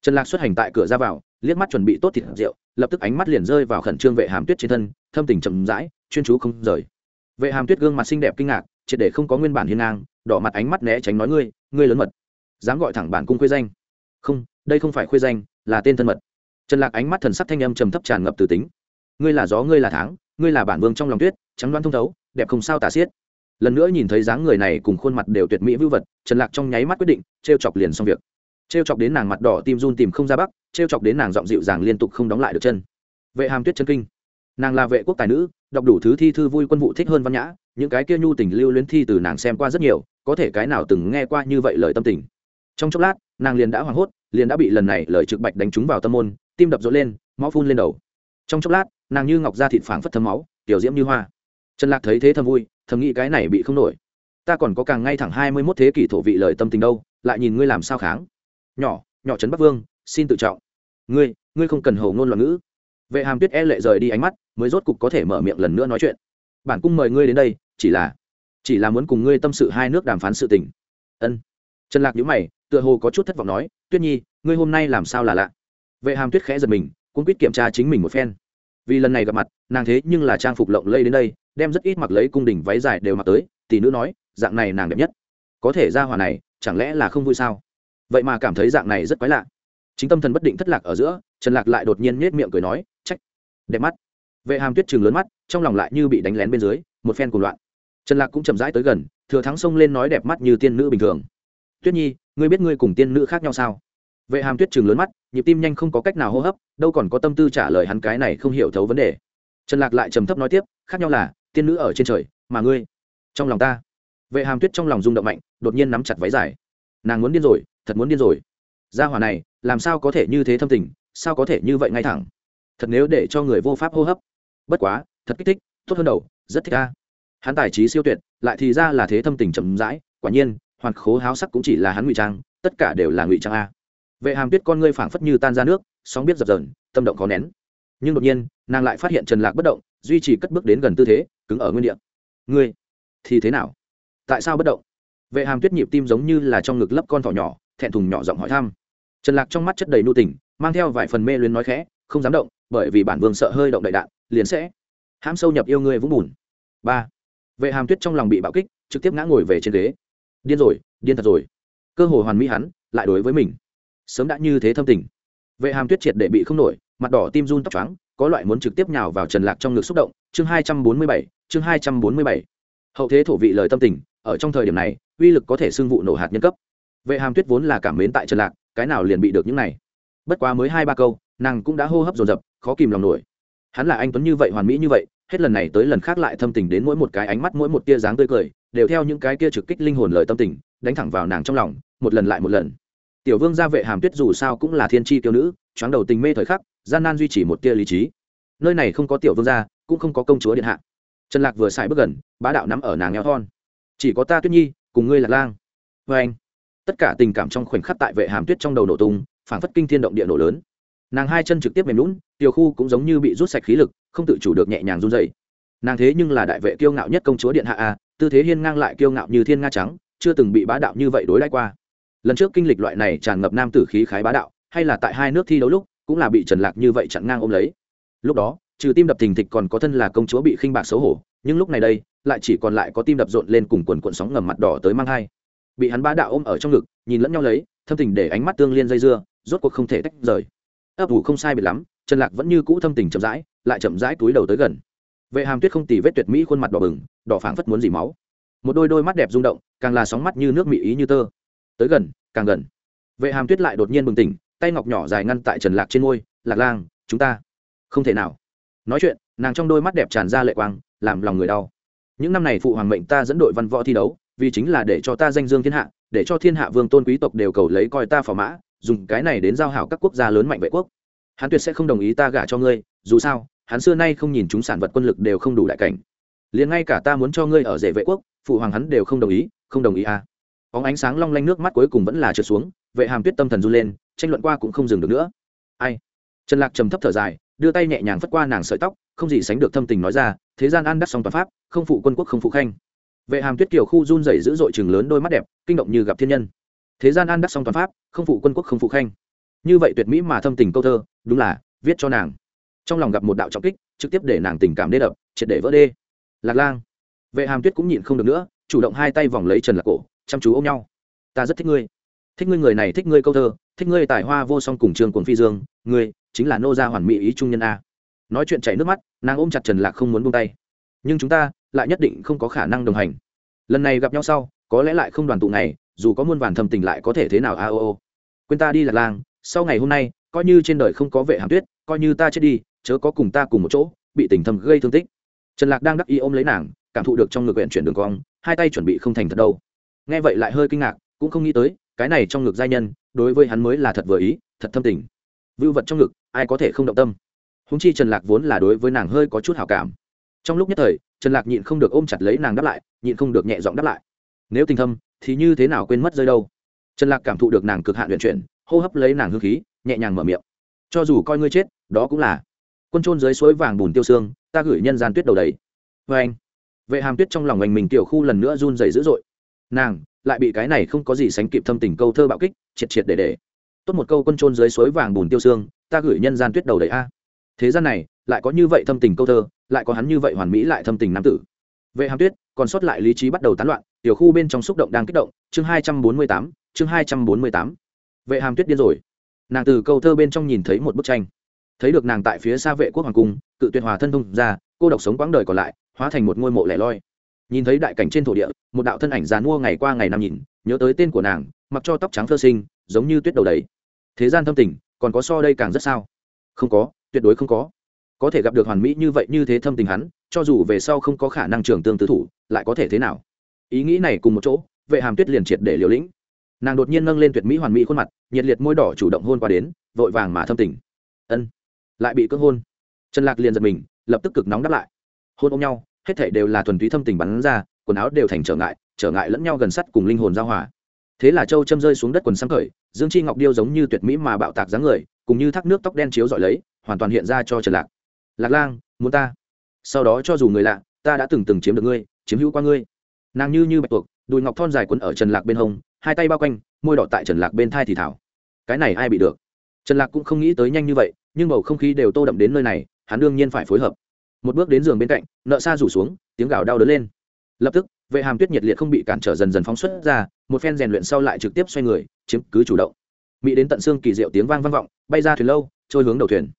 Trần lạc xuất hành tại cửa ra vào, liếc mắt chuẩn bị tốt thịt rượu, lập tức ánh mắt liền rơi vào khẩn trương vệ hàm tuyết trên thân, thâm tình chậm rãi, chuyên chú không rời vệ hàm tuyết gương mặt xinh đẹp kinh ngạc, triệt để không có nguyên bản hiên ngang, đỏ mặt ánh mắt né tránh nói ngươi ngươi lớn mật. Dám gọi thẳng bản cung khuê danh. Không, đây không phải khuê danh, là tên thân mật. Trần lạc ánh mắt thần sắc thanh âm trầm thấp tràn ngập từ tính. Ngươi là gió, ngươi là tháng, ngươi là bản vương trong lòng tuyết, trắng đoan thông thấu, đẹp không sao tả xiết. Lần nữa nhìn thấy dáng người này cùng khuôn mặt đều tuyệt mỹ vưu vật, trần lạc trong nháy mắt quyết định t r e o chọc liền xong việc. T r e o chọc đến nàng mặt đỏ tim run tìm không ra bắc t r e o chọc đến nàng giọng dịu dàng liên tục không đóng lại được chân. Vệ hàm tuyết chân kinh. Nàng là vệ quốc tài nữ đọc đủ thứ thi thư vui quân vụ thích hơn văn nhã, những cái kia nhu tình lưu luyến thi từ nàng xem qua rất nhiều, có thể cái nào từng nghe qua như vậy lời tâm tình. Trong chốc lát, nàng liền đã hoảng hốt, liền đã bị lần này lời trực bạch đánh trúng vào tâm môn, tim đập rộn lên, máu phun lên đầu. Trong chốc lát, nàng như ngọc da thịt phảng phất thấm máu, tiểu diễm như hoa. Trần lạc thấy thế thầm vui, thầm nghĩ cái này bị không nổi. Ta còn có càng ngay thẳng hai mươi mốt thế kỷ thổ vị lời tâm tình đâu, lại nhìn ngươi làm sao kháng. Nhỏ nhỏ trấn bắc vương, xin tự trọng. Ngươi ngươi không cần hầu ngôn loạn ngữ vệ hàm tuyết e lệ rời đi ánh mắt, mới rốt cục có thể mở miệng lần nữa nói chuyện. Bản cung mời ngươi đến đây, chỉ là chỉ là muốn cùng ngươi tâm sự hai nước đàm phán sự tình. Ân. Trần lạc nhữ mày, tựa hồ có chút thất vọng nói, tuyết nhi, ngươi hôm nay làm sao là lạ? Vệ hàm tuyết khẽ giật mình cũng quyết kiểm tra chính mình một phen. Vì lần này gặp mặt, nàng thế nhưng là trang phục lộng lây đến đây, đem rất ít mặc lấy cung đình váy dài đều mặc tới, tỷ nữ nói, dạng này nàng đẹp nhất. Có thể ra hòa này, chẳng lẽ là không vui sao? Vậy mà cảm thấy dạng này rất quái lạ. Chính tâm thần bất định thất lạc ở giữa, trần lạc lại đột nhiên nhét miệng cười nói đẹp mắt. Vệ hàm tuyết chừng lớn mắt, trong lòng lại như bị đánh lén bên dưới, một phen cùng loạn. Trần lạc cũng chậm rãi tới gần, thừa thắng xông lên nói đẹp mắt như tiên nữ bình thường. Tuyết nhi, ngươi biết ngươi cùng tiên nữ khác nhau sao? Vệ hàm tuyết chừng lớn mắt, nhịp tim nhanh không có cách nào hô hấp, đâu còn có tâm tư trả lời hắn cái này không hiểu thấu vấn đề. Trần lạc lại trầm thấp nói tiếp, khác nhau là, tiên nữ ở trên trời, mà ngươi? Trong lòng ta. Vệ hàm tuyết trong lòng rung động mạnh, đột nhiên nắm chặt váy dài. Nàng muốn điên rồi, thật muốn điên rồi. Gia hỏa này, làm sao có thể như thế thâm tình, sao có thể như vậy ngay thẳng? Thật nếu để cho người vô pháp hô hấp. Bất quá, thật kích thích, tốt hơn đầu, rất thích ca hắn tài trí siêu tuyệt, lại thì ra là thế thâm tình chậm rãi, quả nhiên, hoàn khố háo sắc cũng chỉ là hắn ngụy trang, tất cả đều là ngụy trang a. Vệ hàm tuyết con ngươi phảng phất như tan ra nước, sóng biết dập dờn, tâm động khó nén. Nhưng đột nhiên, nàng lại phát hiện trần lạc bất động, duy trì cất bước đến gần tư thế, cứng ở nguyên địa. Ngươi, thì thế nào? Tại sao bất động? Vệ hàm tuyết nhịp tim giống như là trong ngực lấp con thỏ nhỏ, thẹn thùng nhỏ giọng hỏi thăm. Trần lạc trong mắt chất đầy nu tình, mang theo vài phần mê luyến nói khẽ, không dám động bởi vì bản vương sợ hơi động đại đạn, liền sẽ hãm sâu nhập yêu ngươi vũng bùn. Ba. Vệ hàm tuyết trong lòng bị bạo kích, trực tiếp ngã ngồi về trên ghế. Điên rồi, điên thật rồi. Cơ hội hoàn mỹ hắn, lại đối với mình. Sớm đã như thế thâm tình. Vệ hàm tuyết triệt để bị không nổi, mặt đỏ tim run tóc trắng có loại muốn trực tiếp nhào vào trần lạc trong ngực xúc động. Chương hai trăm bốn mươi bảy, chương hai trăm bốn mươi bảy. Hậu thế thổ vị lời tâm tình, ở trong thời điểm này, uy lực có thể xưng vụ nổ hạt nhân cấp. Vệ hàm tuyết vốn là cảm mến tại trần lạc, cái nào liền bị được những này. Bất quá mới hai ba câu nàng cũng đã hô hấp dồn dập, khó kìm lòng nổi. Hắn là anh tuấn như vậy, hoàn mỹ như vậy, hết lần này tới lần khác lại thâm tình đến mỗi một cái ánh mắt, mỗi một tia dáng tươi cười, đều theo những cái kia trực kích linh hồn lời tâm tình, đánh thẳng vào nàng trong lòng, một lần lại một lần. Tiểu vương gia vệ hàm tuyết dù sao cũng là thiên tri tiêu nữ, choáng đầu tình mê thời khắc, gian nan duy trì một tia lý trí. Nơi này không có tiểu vương gia, cũng không có công chúa điện hạ. Trần lạc vừa xài bước gần, bá đạo nắm ở nàng eo thon. Chỉ có ta tuyết nhi, cùng ngươi lạc lang. Vê anh. Tất cả tình cảm trong khoảnh khắc tại vệ hàm tuyết trong đầu nổ tung, phảng phất kinh thiên động địa nổ lớn nàng hai chân trực tiếp mềm lún tiểu khu cũng giống như bị rút sạch khí lực, không tự chủ được nhẹ nhàng run dày nàng thế nhưng là đại vệ kiêu ngạo nhất công chúa điện hạ a, tư thế hiên ngang lại kiêu ngạo như thiên nga trắng, chưa từng bị bá đạo như vậy đối đãi qua. Lần trước kinh lịch loại này tràn ngập nam tử khí khái bá đạo, hay là tại hai nước thi đấu lúc, cũng là bị trần lạc như vậy chặn ngang ôm lấy. Lúc đó, trừ tim đập thình thịch còn có thân là công chúa bị khinh bạc xấu hổ, nhưng lúc này đây, lại chỉ còn lại có tim đập rộn lên cùng quần cuộn sóng ngầm mặt đỏ tới mang hai. Bị hắn bá đạo ôm ở trong ngực, nhìn lẫn nhau lấy, thâm tình để ánh mắt tương liên dây dưa, rốt cuộc không thể tách rời ấp ủ không sai biệt lắm, trần lạc vẫn như cũ thâm tình chậm rãi, lại chậm rãi túi đầu tới gần. Vệ hàm tuyết không tì vết tuyệt mỹ khuôn mặt đỏ bừng, đỏ phảng phất muốn dì máu. Một đôi đôi mắt đẹp rung động, càng là sóng mắt như nước mỹ ý như tơ. Tới gần, càng gần. Vệ hàm tuyết lại đột nhiên bừng tỉnh, tay ngọc nhỏ dài ngăn tại trần lạc trên môi, lạc lang, chúng ta không thể nào. Nói chuyện, nàng trong đôi mắt đẹp tràn ra lệ quang, làm lòng người đau. Những năm này phụ hoàng mệnh ta dẫn đội văn võ thi đấu, vì chính là để cho ta danh dương thiên hạ, để cho thiên hạ vương tôn quý tộc đều cầu lấy coi ta phò mã dùng cái này đến giao hảo các quốc gia lớn mạnh vệ quốc. Hắn tuyệt sẽ không đồng ý ta gả cho ngươi, dù sao, hắn xưa nay không nhìn chúng sản vật quân lực đều không đủ đại cảnh. Liền ngay cả ta muốn cho ngươi ở rể vệ quốc, phụ hoàng hắn đều không đồng ý, không đồng ý à. Óng ánh sáng long lanh nước mắt cuối cùng vẫn là trượt xuống, vệ hàm tuyết tâm thần run lên, tranh luận qua cũng không dừng được nữa. Ai? Trần lạc trầm thấp thở dài, đưa tay nhẹ nhàng phất qua nàng sợi tóc, không gì sánh được thâm tình nói ra, thế gian an đắc song toàn pháp, không phụ quân quốc không phụ khanh. Vệ hàm tuyết kiều khu run rẩy dữ dội chừng lớn đôi mắt đẹp, kinh động như gặp thiên nhân. Thế gian an đắc song toàn pháp không phụ quân quốc không phụ khanh. Như vậy tuyệt mỹ mà thâm tình câu thơ, đúng là, viết cho nàng. Trong lòng gặp một đạo trọng kích, trực tiếp để nàng tình cảm đê đập, triệt để vỡ đê. Lạc lang. Vệ hàm tuyết cũng nhịn không được nữa, chủ động hai tay vòng lấy trần lạc cổ, chăm chú ôm nhau. Ta rất thích ngươi. Thích ngươi người này, thích ngươi câu thơ, thích ngươi tài hoa vô song cùng trường quần phi dương, ngươi chính là nô gia hoàn mỹ ý trung nhân a. Nói chuyện chảy nước mắt, nàng ôm chặt trần lạc không muốn buông tay. Nhưng chúng ta lại nhất định không có khả năng đồng hành. Lần này gặp nhau sau, có lẽ lại không đoàn tụ này, dù có muôn vàn thầm tình lại có thể thế nào a o o quên ta đi lạc lang, sau ngày hôm nay, coi như trên đời không có vệ hàm tuyết, coi như ta chết đi, chớ có cùng ta cùng một chỗ, bị tình thầm gây thương tích. Trần lạc đang đắc ý ôm lấy nàng, cảm thụ được trong ngực huyện chuyển đường cong, hai tay chuẩn bị không thành thật đâu. Nghe vậy lại hơi kinh ngạc, cũng không nghĩ tới, cái này trong ngực giai nhân, đối với hắn mới là thật vừa ý, thật thâm tình. Vưu vật trong ngực, ai có thể không động tâm? Húng chi trần lạc vốn là đối với nàng hơi có chút hảo cảm. Trong lúc nhất thời, trần lạc nhịn không được ôm chặt lấy nàng đáp lại, nhịn không được nhẹ giọng đáp lại. Nếu tình thâm, thì như thế nào quên mất rơi đâu? Trần lạc cảm thụ được nàng cực hạn luyện chuyển, hô hấp lấy nàng hương khí, nhẹ nhàng mở miệng. Cho dù coi ngươi chết, đó cũng là. Quân trôn dưới suối vàng bùn tiêu xương ta gửi nhân gian tuyết đầu đấy vê anh, vệ hàm tuyết trong lòng ngành mình tiểu khu lần nữa run dày dữ dội. Nàng, lại bị cái này không có gì sánh kịp thâm tình câu thơ bạo kích, triệt triệt để để. Tốt một câu quân trôn dưới suối vàng bùn tiêu xương ta gửi nhân gian tuyết đầu đầy a. Thế gian này, lại có như vậy thâm tình câu thơ, lại có hắn như vậy hoàn mỹ lại thâm tình nam tử. Vệ hàm tuyết, còn sót lại lý trí bắt đầu tán loạn, tiểu khu bên trong xúc động đang kích động, chương hai trăm bốn mươi tám chương hai trăm bốn mươi tám. Vệ hàm tuyết điên rồi. Nàng từ câu thơ bên trong nhìn thấy một bức tranh. Thấy được nàng tại phía xa vệ quốc hoàng cung, cự tuyệt hòa thân thông ra cô độc sống quãng đời còn lại, hóa thành một ngôi mộ lẻ loi. Nhìn thấy đại cảnh trên thổ địa, một đạo thân ảnh dàn mua ngày qua ngày năm nhìn, nhớ tới tên của nàng, mặc cho tóc trắng thơ sinh, giống như tuyết đầu đầy. Thế gian thâm tình, còn có so đây càng rất sao? Không có, tuyệt đối không có. Có thể gặp được hoàn mỹ như vậy như thế thâm tình hắn, cho dù về sau không có khả năng trường tương tứ thủ, lại có thể thế nào? Ý nghĩ này cùng một chỗ, vệ hàm tuyết liền triệt để liều lĩnh nàng đột nhiên nâng lên tuyệt mỹ hoàn mỹ khuôn mặt, nhiệt liệt môi đỏ chủ động hôn qua đến, vội vàng mà thâm tình. Ân. Lại bị cưỡng hôn. Trần lạc liền giật mình, lập tức cực nóng đáp lại. Hôn ôm nhau, hết thể đều là thuần túy thâm tình bắn ra, quần áo đều thành trở ngại trở ngại lẫn nhau gần sắt cùng linh hồn giao hòa. Thế là châu châm rơi xuống đất quần sáng khởi, dương chi ngọc điêu giống như tuyệt mỹ mà bạo tạc dáng người, cùng như thác nước tóc đen chiếu dọi lấy, hoàn toàn hiện ra cho trần lạc. Lạc lang, muốn ta? Sau đó cho dù người lạ, ta đã từng từng chiếm được ngươi, chiếm hữu qua ngươi. Nàng như như bạch tuộc, đùi ngọc thon dài quấn ở trần lạc bên hông hai tay bao quanh, môi đỏ tại trần lạc bên thai thì thảo. Cái này ai bị được? Trần lạc cũng không nghĩ tới nhanh như vậy, nhưng bầu không khí đều tô đậm đến nơi này, hắn đương nhiên phải phối hợp. Một bước đến giường bên cạnh, nợ xa rủ xuống, tiếng gào đau đớn lên. Lập tức, vệ hàm tuyết nhiệt liệt không bị cản trở dần dần phóng xuất ra, một phen rèn luyện sau lại trực tiếp xoay người, chiếm cứ chủ động. Mỹ đến tận xương kỳ diệu tiếng vang vang vọng, bay ra thuyền lâu, trôi hướng đầu thuyền.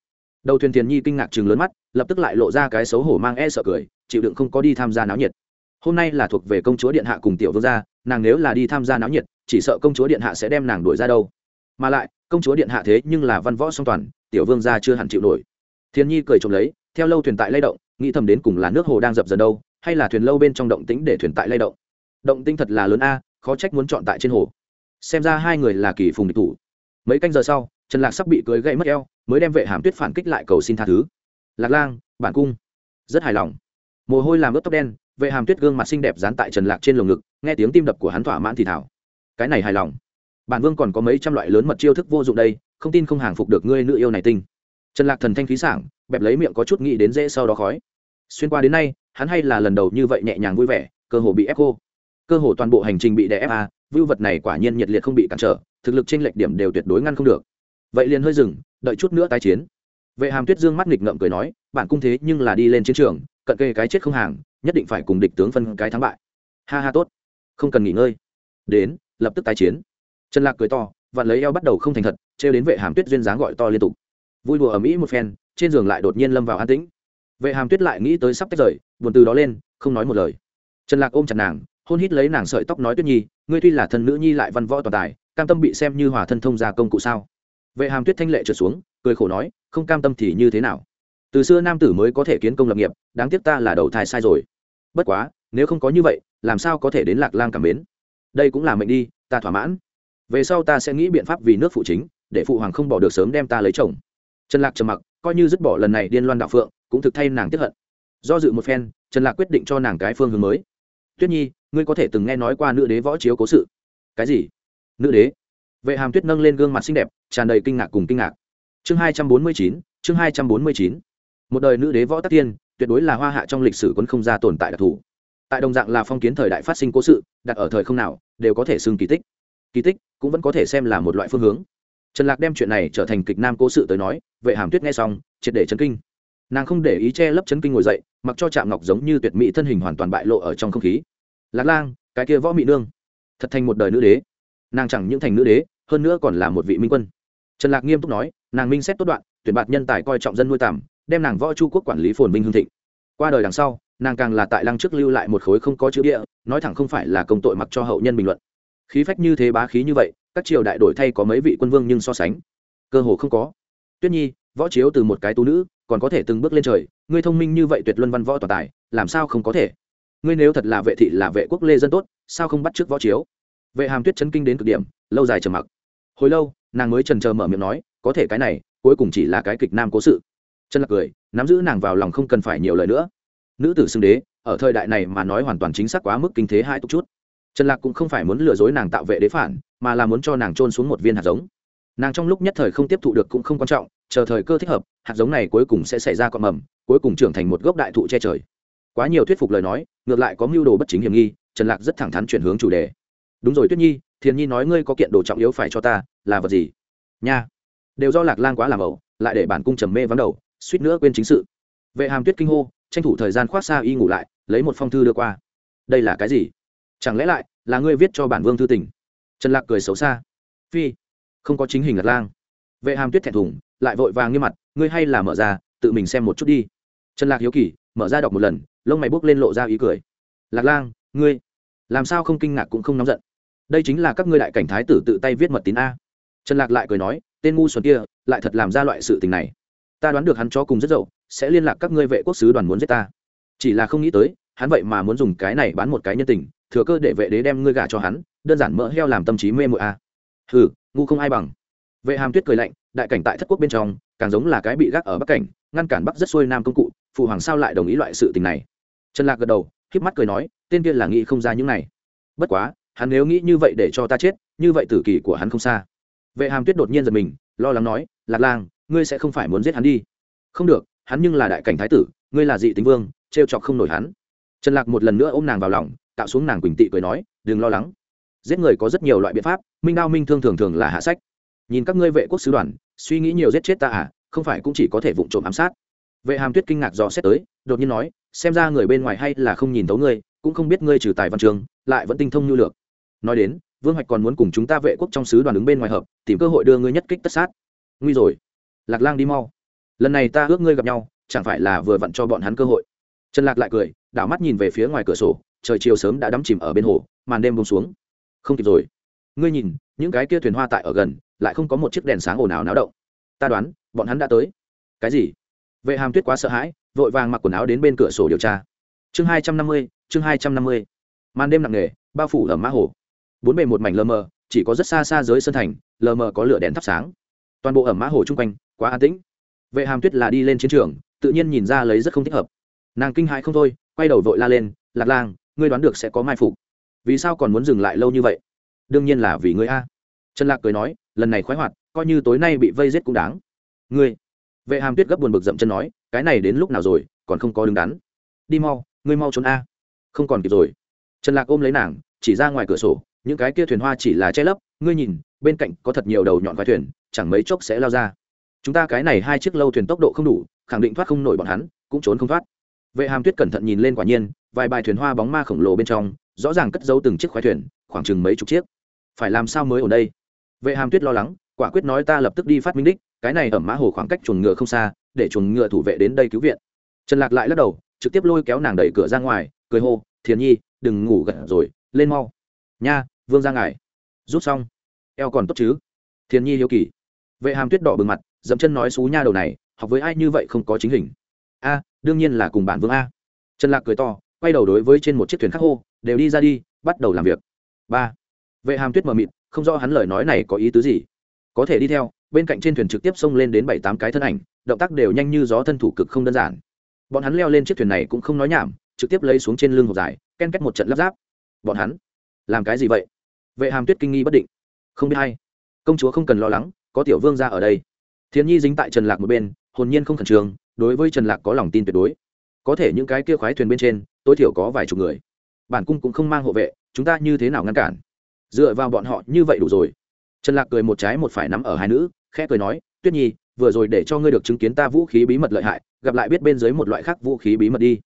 Đầu thuyền thiền nhi kinh ngạc chừng lớn mắt, lập tức lại lộ ra cái xấu hổ mang e sợ cười, chịu đựng không có đi tham gia náo nhiệt hôm nay là thuộc về công chúa điện hạ cùng tiểu vương gia, nàng nếu là đi tham gia náo nhiệt, chỉ sợ công chúa điện hạ sẽ đem nàng đuổi ra đâu. Mà lại, công chúa điện hạ thế nhưng là văn võ song toàn, tiểu vương gia chưa hẳn chịu nổi. Thiên nhi cười trộm lấy, theo lâu thuyền tại lay động, nghĩ thầm đến cùng là nước hồ đang dập dần đâu, hay là thuyền lâu bên trong động tĩnh để thuyền tại lay động. Động tĩnh thật là lớn a, khó trách muốn chọn tại trên hồ. Xem ra hai người là kỳ phùng địch thủ. Mấy canh giờ sau, trần lạc sắp bị cưới gãy mất eo, mới đem vệ hàm tuyết phản kích lại cầu xin tha thứ. Lạc lang, bản cung. Rất hài lòng. Mồ hôi làm ướt tóc đen vệ hàm tuyết gương mặt xinh đẹp dán tại trần lạc trên lồng ngực, nghe tiếng tim đập của hắn thỏa mãn thì thảo cái này hài lòng. Bản vương còn có mấy trăm loại lớn mật chiêu thức vô dụng đây, không tin không hàng phục được ngươi nữ yêu này tinh. Trần lạc thần thanh khí sảng, bẹp lấy miệng có chút nghĩ đến dễ sau đó khói. Xuyên qua đến nay, hắn hay là lần đầu như vậy nhẹ nhàng vui vẻ, cơ hồ bị ép cô cơ hồ toàn bộ hành trình bị đè ép a vưu vật này quả nhiên nhiệt liệt không bị cản trở, thực lực trên lệch điểm đều tuyệt đối ngăn không được. Vậy liền hơi dừng, đợi chút nữa tái chiến. Vệ hàm tuyết dương mắt nghịch ngợm cười nói, bản cung thế nhưng là đi lên chiến trường cận kề cái chết không hàng, nhất định phải cùng địch tướng phân cái thắng bại. Ha ha tốt. Không cần nghỉ ngơi. Đến, lập tức tái chiến. Trần lạc cười to và lấy eo bắt đầu không thành thật, trêu đến vệ hàm tuyết duyên dáng gọi to liên tục. Vui đùa ở mỹ một phen, trên giường lại đột nhiên lâm vào an tĩnh. Vệ hàm tuyết lại nghĩ tới sắp tách rời, buồn từ đó lên, không nói một lời. Trần lạc ôm chặt nàng, hôn hít lấy nàng sợi tóc nói tuyết nhi, ngươi tuy là thân nữ nhi lại văn võ toàn tài, cam tâm bị xem như hòa thân thông gia công cụ sao? Vệ hàm tuyết thanh lệ trượt xuống, cười khổ nói, không cam tâm thì như thế nào? Từ xưa nam tử mới có thể kiến công lập nghiệp, đáng tiếc ta là đầu thai sai rồi. Bất quá, nếu không có như vậy, làm sao có thể đến lạc lang cảm mến? Đây cũng là mệnh đi, ta thỏa mãn. Về sau ta sẽ nghĩ biện pháp vì nước phụ chính, để phụ hoàng không bỏ được sớm đem ta lấy chồng. Trần lạc trầm mặc, coi như dứt bỏ lần này điên loan đạo phượng, cũng thực thay nàng tiếp hận. Do dự một phen, trần lạc quyết định cho nàng cái phương hướng mới. Tuyết nhi, ngươi có thể từng nghe nói qua nữ đế võ chiếu cố sự. Cái gì? Nữ đế? Vệ hàm tuyết nâng lên gương mặt xinh đẹp, tràn đầy kinh ngạc cùng kinh ngạc. Chương hai trăm bốn mươi chín, chương hai trăm bốn mươi chín một đời nữ đế võ tắc tiên, tuyệt đối là hoa hạ trong lịch sử quân không gia tồn tại đặc thù. Tại đồng dạng là phong kiến thời đại phát sinh cố sự, đặt ở thời không nào, đều có thể xưng kỳ tích. Kỳ tích cũng vẫn có thể xem là một loại phương hướng. Trần lạc đem chuyện này trở thành kịch nam cố sự tới nói, vệ hàm tuyết nghe xong, triệt để chấn kinh. Nàng không để ý che lấp chấn kinh ngồi dậy, mặc cho trạm ngọc giống như tuyệt mỹ thân hình hoàn toàn bại lộ ở trong không khí. Lạc lang, cái kia võ mỹ nương, thật thành một đời nữ đế. Nàng chẳng những thành nữ đế, hơn nữa còn là một vị minh quân. Trần lạc nghiêm túc nói, nàng minh xét tốt đoạn, tuyển bạt nhân tài coi trọng dân nuôi tàm đem nàng võ chu quốc quản lý phồn vinh hương thịnh. Qua đời đằng sau, nàng càng là tại lăng trước lưu lại một khối không có chữ địa, nói thẳng không phải là công tội mặc cho hậu nhân bình luận. Khí phách như thế bá khí như vậy, các triều đại đổi thay có mấy vị quân vương nhưng so sánh, cơ hồ không có. Tuyết nhi, võ chiếu từ một cái tú nữ, còn có thể từng bước lên trời, ngươi thông minh như vậy tuyệt luân văn võ toàn tài, làm sao không có thể? Ngươi nếu thật là vệ thị là vệ quốc lê dân tốt, sao không bắt trước võ chiếu? Vệ hàm tuyết chấn kinh đến cực điểm, lâu dài trầm mặc. Hồi lâu, nàng mới trần trờ mở miệng nói, có thể cái này, cuối cùng chỉ là cái kịch nam cố sự chân lạc cười, nắm giữ nàng vào lòng không cần phải nhiều lời nữa. Nữ tử xưng đế, ở thời đại này mà nói hoàn toàn chính xác quá mức kinh thế hai tục chút. Trần lạc cũng không phải muốn lừa dối nàng tạo vệ đế phản, mà là muốn cho nàng trôn xuống một viên hạt giống. Nàng trong lúc nhất thời không tiếp thụ được cũng không quan trọng, chờ thời cơ thích hợp, hạt giống này cuối cùng sẽ xảy ra con mầm, cuối cùng trưởng thành một gốc đại thụ che trời. Quá nhiều thuyết phục lời nói, ngược lại có mưu đồ bất chính hiểm nghi, trần lạc rất thẳng thắn chuyển hướng chủ đề. Đúng rồi tuyết nhi, thiền nhi nói ngươi có kiện đồ trọng yếu phải cho ta, là vật gì? Nha. Đều do lạc lang quá làm ẩu, lại để bản cung trầm mê vắng đầu suýt nữa quên chính sự. Vệ hàm tuyết kinh hô, tranh thủ thời gian khoác xa y ngủ lại, lấy một phong thư đưa qua. Đây là cái gì? Chẳng lẽ lại là ngươi viết cho bản vương thư tình? Trần lạc cười xấu xa. Phi, không có chính hình lạc lang. Vệ hàm tuyết thẹn thùng, lại vội vàng nghiêm mặt, ngươi hay là mở ra, tự mình xem một chút đi. Trần lạc hiếu kỳ, mở ra đọc một lần, lông mày bốc lên lộ ra ý cười. Lạc lang, ngươi, làm sao không kinh ngạc cũng không nóng giận. Đây chính là các ngươi đại cảnh thái tử tự tay viết mật tín a. Trần lạc lại cười nói, tên ngu xuẩn kia, lại thật làm ra loại sự tình này ta đoán được hắn cho cùng rất dậu, sẽ liên lạc các ngươi vệ quốc sứ đoàn muốn giết ta. Chỉ là không nghĩ tới, hắn vậy mà muốn dùng cái này bán một cái nhân tình, thừa cơ để vệ đế đem ngươi gả cho hắn, đơn giản mỡ heo làm tâm trí mê mội a. Hừ, ngu không ai bằng. Vệ hàm tuyết cười lạnh, đại cảnh tại thất quốc bên trong, càng giống là cái bị gác ở bắc cảnh, ngăn cản bắc rất xuôi nam công cụ, phụ hoàng sao lại đồng ý loại sự tình này? Trần lạc gật đầu, híp mắt cười nói, tên kia là nghĩ không ra những này. Bất quá, hắn nếu nghĩ như vậy để cho ta chết, như vậy tử kỳ của hắn không xa. Vệ hàm tuyết đột nhiên giật mình, lo lắng nói, lạc lang ngươi sẽ không phải muốn giết hắn đi. Không được, hắn nhưng là đại cảnh thái tử, ngươi là dị tính vương, trêu chọc không nổi hắn. Trần lạc một lần nữa ôm nàng vào lòng tạo xuống nàng quỳnh tị cười nói, đừng lo lắng. Giết người có rất nhiều loại biện pháp, minh đao minh thương thường thường là hạ sách. Nhìn các ngươi vệ quốc sứ đoàn, suy nghĩ nhiều giết chết ta à không phải cũng chỉ có thể vụng trộm ám sát. Vệ hàm tuyết kinh ngạc dò xét tới, đột nhiên nói, xem ra người bên ngoài hay là không nhìn thấu ngươi, cũng không biết ngươi trừ tài văn trường, lại vẫn tinh thông nhu lược. Nói đến, vương hoạch còn muốn cùng chúng ta vệ quốc trong sứ đoàn ứng bên ngoài hợp, tìm cơ hội đưa ngươi nhất kích tất sát. Nguy rồi lạc lang đi mau. Lần này ta ước ngươi gặp nhau, chẳng phải là vừa vặn cho bọn hắn cơ hội. Trần lạc lại cười, đảo mắt nhìn về phía ngoài cửa sổ, trời chiều sớm đã đắm chìm ở bên hồ, màn đêm bông xuống. Không kịp rồi. Ngươi nhìn, những cái kia thuyền hoa tại ở gần, lại không có một chiếc đèn sáng ồn ào náo động. Ta đoán, bọn hắn đã tới. Cái gì? Vệ hàm tuyết quá sợ hãi, vội vàng mặc quần áo đến bên cửa sổ điều tra. Chương hai trăm năm mươi, chương hai trăm năm mươi. Màn đêm nặng nề, bao phủ ở mã hồ. Bốn bề một mảnh lờ mờ, chỉ có rất xa xa dưới sân thành, lờ mờ có lửa đèn thắp sáng. Toàn bộ ở mã hồ chung quanh quá an tĩnh. Vệ hàm tuyết là đi lên chiến trường, tự nhiên nhìn ra lấy rất không thích hợp. Nàng kinh hãi không thôi, quay đầu vội la lên, lạc lang, ngươi đoán được sẽ có mai phục. Vì sao còn muốn dừng lại lâu như vậy? Đương nhiên là vì ngươi a. Trần lạc cười nói, lần này khoái hoạt, coi như tối nay bị vây giết cũng đáng. Ngươi? Vệ hàm tuyết gấp buồn bực dậm chân nói, cái này đến lúc nào rồi, còn không có đứng đắn. Đi mau, ngươi mau trốn a. Không còn kịp rồi. Trần lạc ôm lấy nàng, chỉ ra ngoài cửa sổ, những cái kia thuyền hoa chỉ là che lấp, ngươi nhìn, bên cạnh có thật nhiều đầu nhọn khoái thuyền, chẳng mấy chốc sẽ lao ra chúng ta cái này hai chiếc lâu thuyền tốc độ không đủ, khẳng định thoát không nổi bọn hắn, cũng trốn không thoát. Vệ hàm tuyết cẩn thận nhìn lên quả nhiên, vài bài thuyền hoa bóng ma khổng lồ bên trong, rõ ràng cất giấu từng chiếc khoái thuyền, khoảng chừng mấy chục chiếc. Phải làm sao mới ở đây? Vệ hàm tuyết lo lắng, quả quyết nói ta lập tức đi phát minh đích, cái này ở mã hồ khoảng cách chuồng ngựa không xa, để chuồng ngựa thủ vệ đến đây cứu viện. Trần lạc lại lắc đầu, trực tiếp lôi kéo nàng đẩy cửa ra ngoài, cười hô, thiền nhi, đừng ngủ gật rồi, lên mau. Nha, vương ra ngài. Rút xong. Eo còn tốt chứ? Thiền nhi hiếu kỳ. Vệ hàm tuyết đỏ bừng mặt dẫm chân nói xú nha đầu này, học với ai như vậy không có chính hình. A, đương nhiên là cùng bản vương a. Trần lạc cười to, quay đầu đối với trên một chiếc thuyền khắc hô, đều đi ra đi, bắt đầu làm việc. Ba, vệ hàm tuyết mờ mịt, không rõ hắn lời nói này có ý tứ gì. Có thể đi theo, bên cạnh trên thuyền trực tiếp xông lên đến bảy tám cái thân ảnh, động tác đều nhanh như gió thân thủ cực không đơn giản. Bọn hắn leo lên chiếc thuyền này cũng không nói nhảm, trực tiếp lấy xuống trên lưng hộp dài, ken kết một trận lắp ráp. Bọn hắn, làm cái gì vậy? Vệ hàm tuyết kinh nghi bất định. Không biết hay công chúa không cần lo lắng, có tiểu vương ra ở đây thiến nhi dính tại trần lạc một bên, hồn nhiên không khẩn trương, đối với trần lạc có lòng tin tuyệt đối. Có thể những cái kia khoái thuyền bên trên, tối thiểu có vài chục người. Bản cung cũng không mang hộ vệ, chúng ta như thế nào ngăn cản? Dựa vào bọn họ như vậy đủ rồi. Trần lạc cười một trái một phải nắm ở hai nữ, khẽ cười nói, tuyết nhi, vừa rồi để cho ngươi được chứng kiến ta vũ khí bí mật lợi hại, gặp lại biết bên dưới một loại khác vũ khí bí mật đi.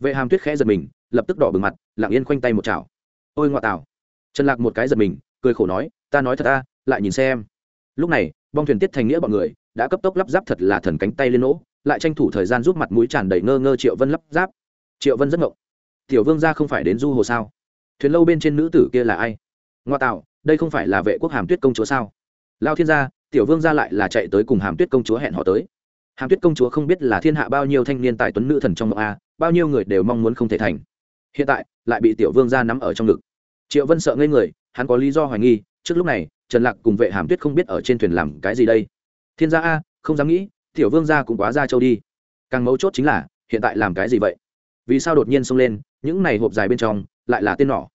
Vệ hàm tuyết khẽ giật mình, lập tức đỏ bừng mặt, lặng yên khoanh tay một chảo. Ôi ngoại tảo. Trần lạc một cái giật mình, cười khổ nói, ta nói thật ta lại nhìn xem. Lúc này, bong thuyền tiết thành nghĩa bọn người đã cấp tốc lắp ráp thật là thần cánh tay lên nỗ lại tranh thủ thời gian giúp mặt mũi tràn đầy ngơ ngơ triệu vân lắp ráp. Triệu vân rất ngộng. Tiểu vương gia không phải đến du hồ sao? Thuyền lâu bên trên nữ tử kia là ai? Ngoa tạo, đây không phải là vệ quốc hàm tuyết công chúa sao? Lao thiên gia, tiểu vương gia lại là chạy tới cùng hàm tuyết công chúa hẹn họ tới. Hàm tuyết công chúa không biết là thiên hạ bao nhiêu thanh niên tài tuấn nữ thần trong mộng a, bao nhiêu người đều mong muốn không thể thành. Hiện tại, lại bị tiểu vương gia nắm ở trong ngực. Triệu vân sợ ngây người, hắn có lý do hoài nghi, trước lúc này, trần lạc cùng vệ hàm tuyết không biết ở trên thuyền làm cái gì đây thiên gia a, không dám nghĩ, tiểu vương gia cũng quá ra châu đi. Càng mấu chốt chính là, hiện tại làm cái gì vậy? Vì sao đột nhiên xông lên, những này hộp dài bên trong, lại là tên nỏ?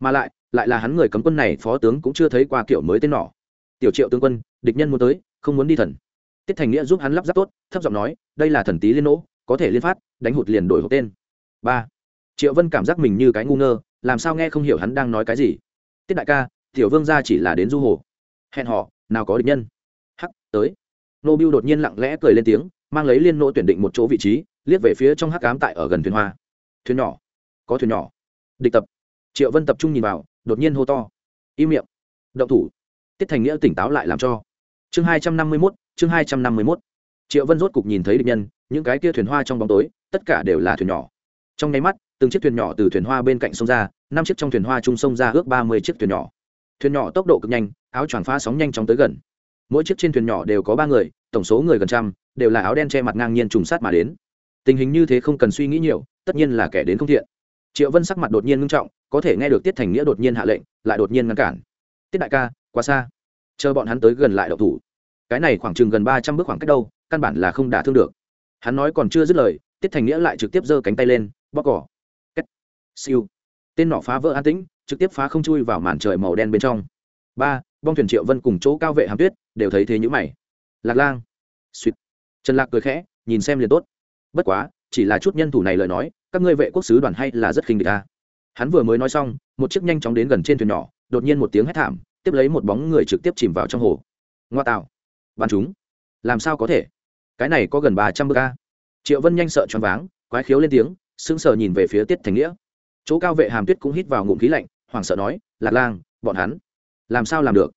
Mà lại lại là hắn người cấm quân này, phó tướng cũng chưa thấy qua kiểu mới tên nỏ. Tiểu triệu tướng quân, địch nhân muốn tới, không muốn đi thần. Tiết thành nghĩa giúp hắn lắp ráp tốt, thấp giọng nói, đây là thần tý liên nỗ, có thể liên phát, đánh hụt liền đổi hộp tên. Ba. Triệu vân cảm giác mình như cái ngu ngơ, làm sao nghe không hiểu hắn đang nói cái gì. Tiết đại ca, tiểu vương gia chỉ là đến du hồ. Hẹn họ nào có địch nhân. Hắc, tới nô biu đột nhiên lặng lẽ cười lên tiếng, mang lấy liên nỗ tuyển định một chỗ vị trí, liếc về phía trong hắc cám tại ở gần thuyền hoa. Thuyền nhỏ. Có thuyền nhỏ. Địch tập. Triệu vân tập trung nhìn vào, đột nhiên hô to. Im miệng. Động thủ. Tiết thành nghĩa tỉnh táo lại làm cho. Chương hai trăm năm mươi mốt, chương hai trăm năm mươi mốt. Triệu vân rốt cục nhìn thấy địch nhân, những cái kia thuyền hoa trong bóng tối, tất cả đều là thuyền nhỏ. Trong nháy mắt, từng chiếc thuyền nhỏ từ thuyền hoa bên cạnh sông ra, năm chiếc trong thuyền hoa chung sông ra ước ba mươi chiếc thuyền nhỏ. Thuyền nhỏ tốc độ cực nhanh, áo choàng pha sóng nhanh chóng tới gần mỗi chiếc trên thuyền nhỏ đều có ba người, tổng số người gần trăm, đều là áo đen che mặt ngang nhiên trùng sát mà đến. Tình hình như thế không cần suy nghĩ nhiều, tất nhiên là kẻ đến không thiện. Triệu vân sắc mặt đột nhiên ngưng trọng, có thể nghe được tiết thành nghĩa đột nhiên hạ lệnh, lại đột nhiên ngăn cản. Tiết đại ca, quá xa. Chờ bọn hắn tới gần lại đậu thủ. Cái này khoảng chừng gần ba trăm bước khoảng cách đâu, căn bản là không đả thương được. Hắn nói còn chưa dứt lời, tiết thành nghĩa lại trực tiếp giơ cánh tay lên bóc cỏ. Kết. siêu. Tên nỏ phá vỡ an tĩnh, trực tiếp phá không chui vào màn trời màu đen bên trong. Ba bong thuyền triệu vân cùng chỗ cao vệ hàm tuyết đều thấy thế nhữ mày. Lạc lang. Suýt trần lạc cười khẽ, nhìn xem liền tốt. Bất quá, chỉ là chút nhân thủ này lời nói, các ngươi vệ quốc sứ đoàn hay là rất khinh địch ta hắn vừa mới nói xong, một chiếc nhanh chóng đến gần trên thuyền nhỏ, đột nhiên một tiếng hét thảm, tiếp lấy một bóng người trực tiếp chìm vào trong hồ. Ngoa tạo. Bắn chúng. Làm sao có thể? Cái này có gần ba trăm bức a. Triệu vân nhanh sợ choáng váng, quái khiếu lên tiếng, sững sờ nhìn về phía tiết thành nghĩa. Chỗ cao vệ hàm tuyết cũng hít vào ngụm khí lạnh, hoảng sợ nói, lạc lang, bọn hắn làm sao làm được?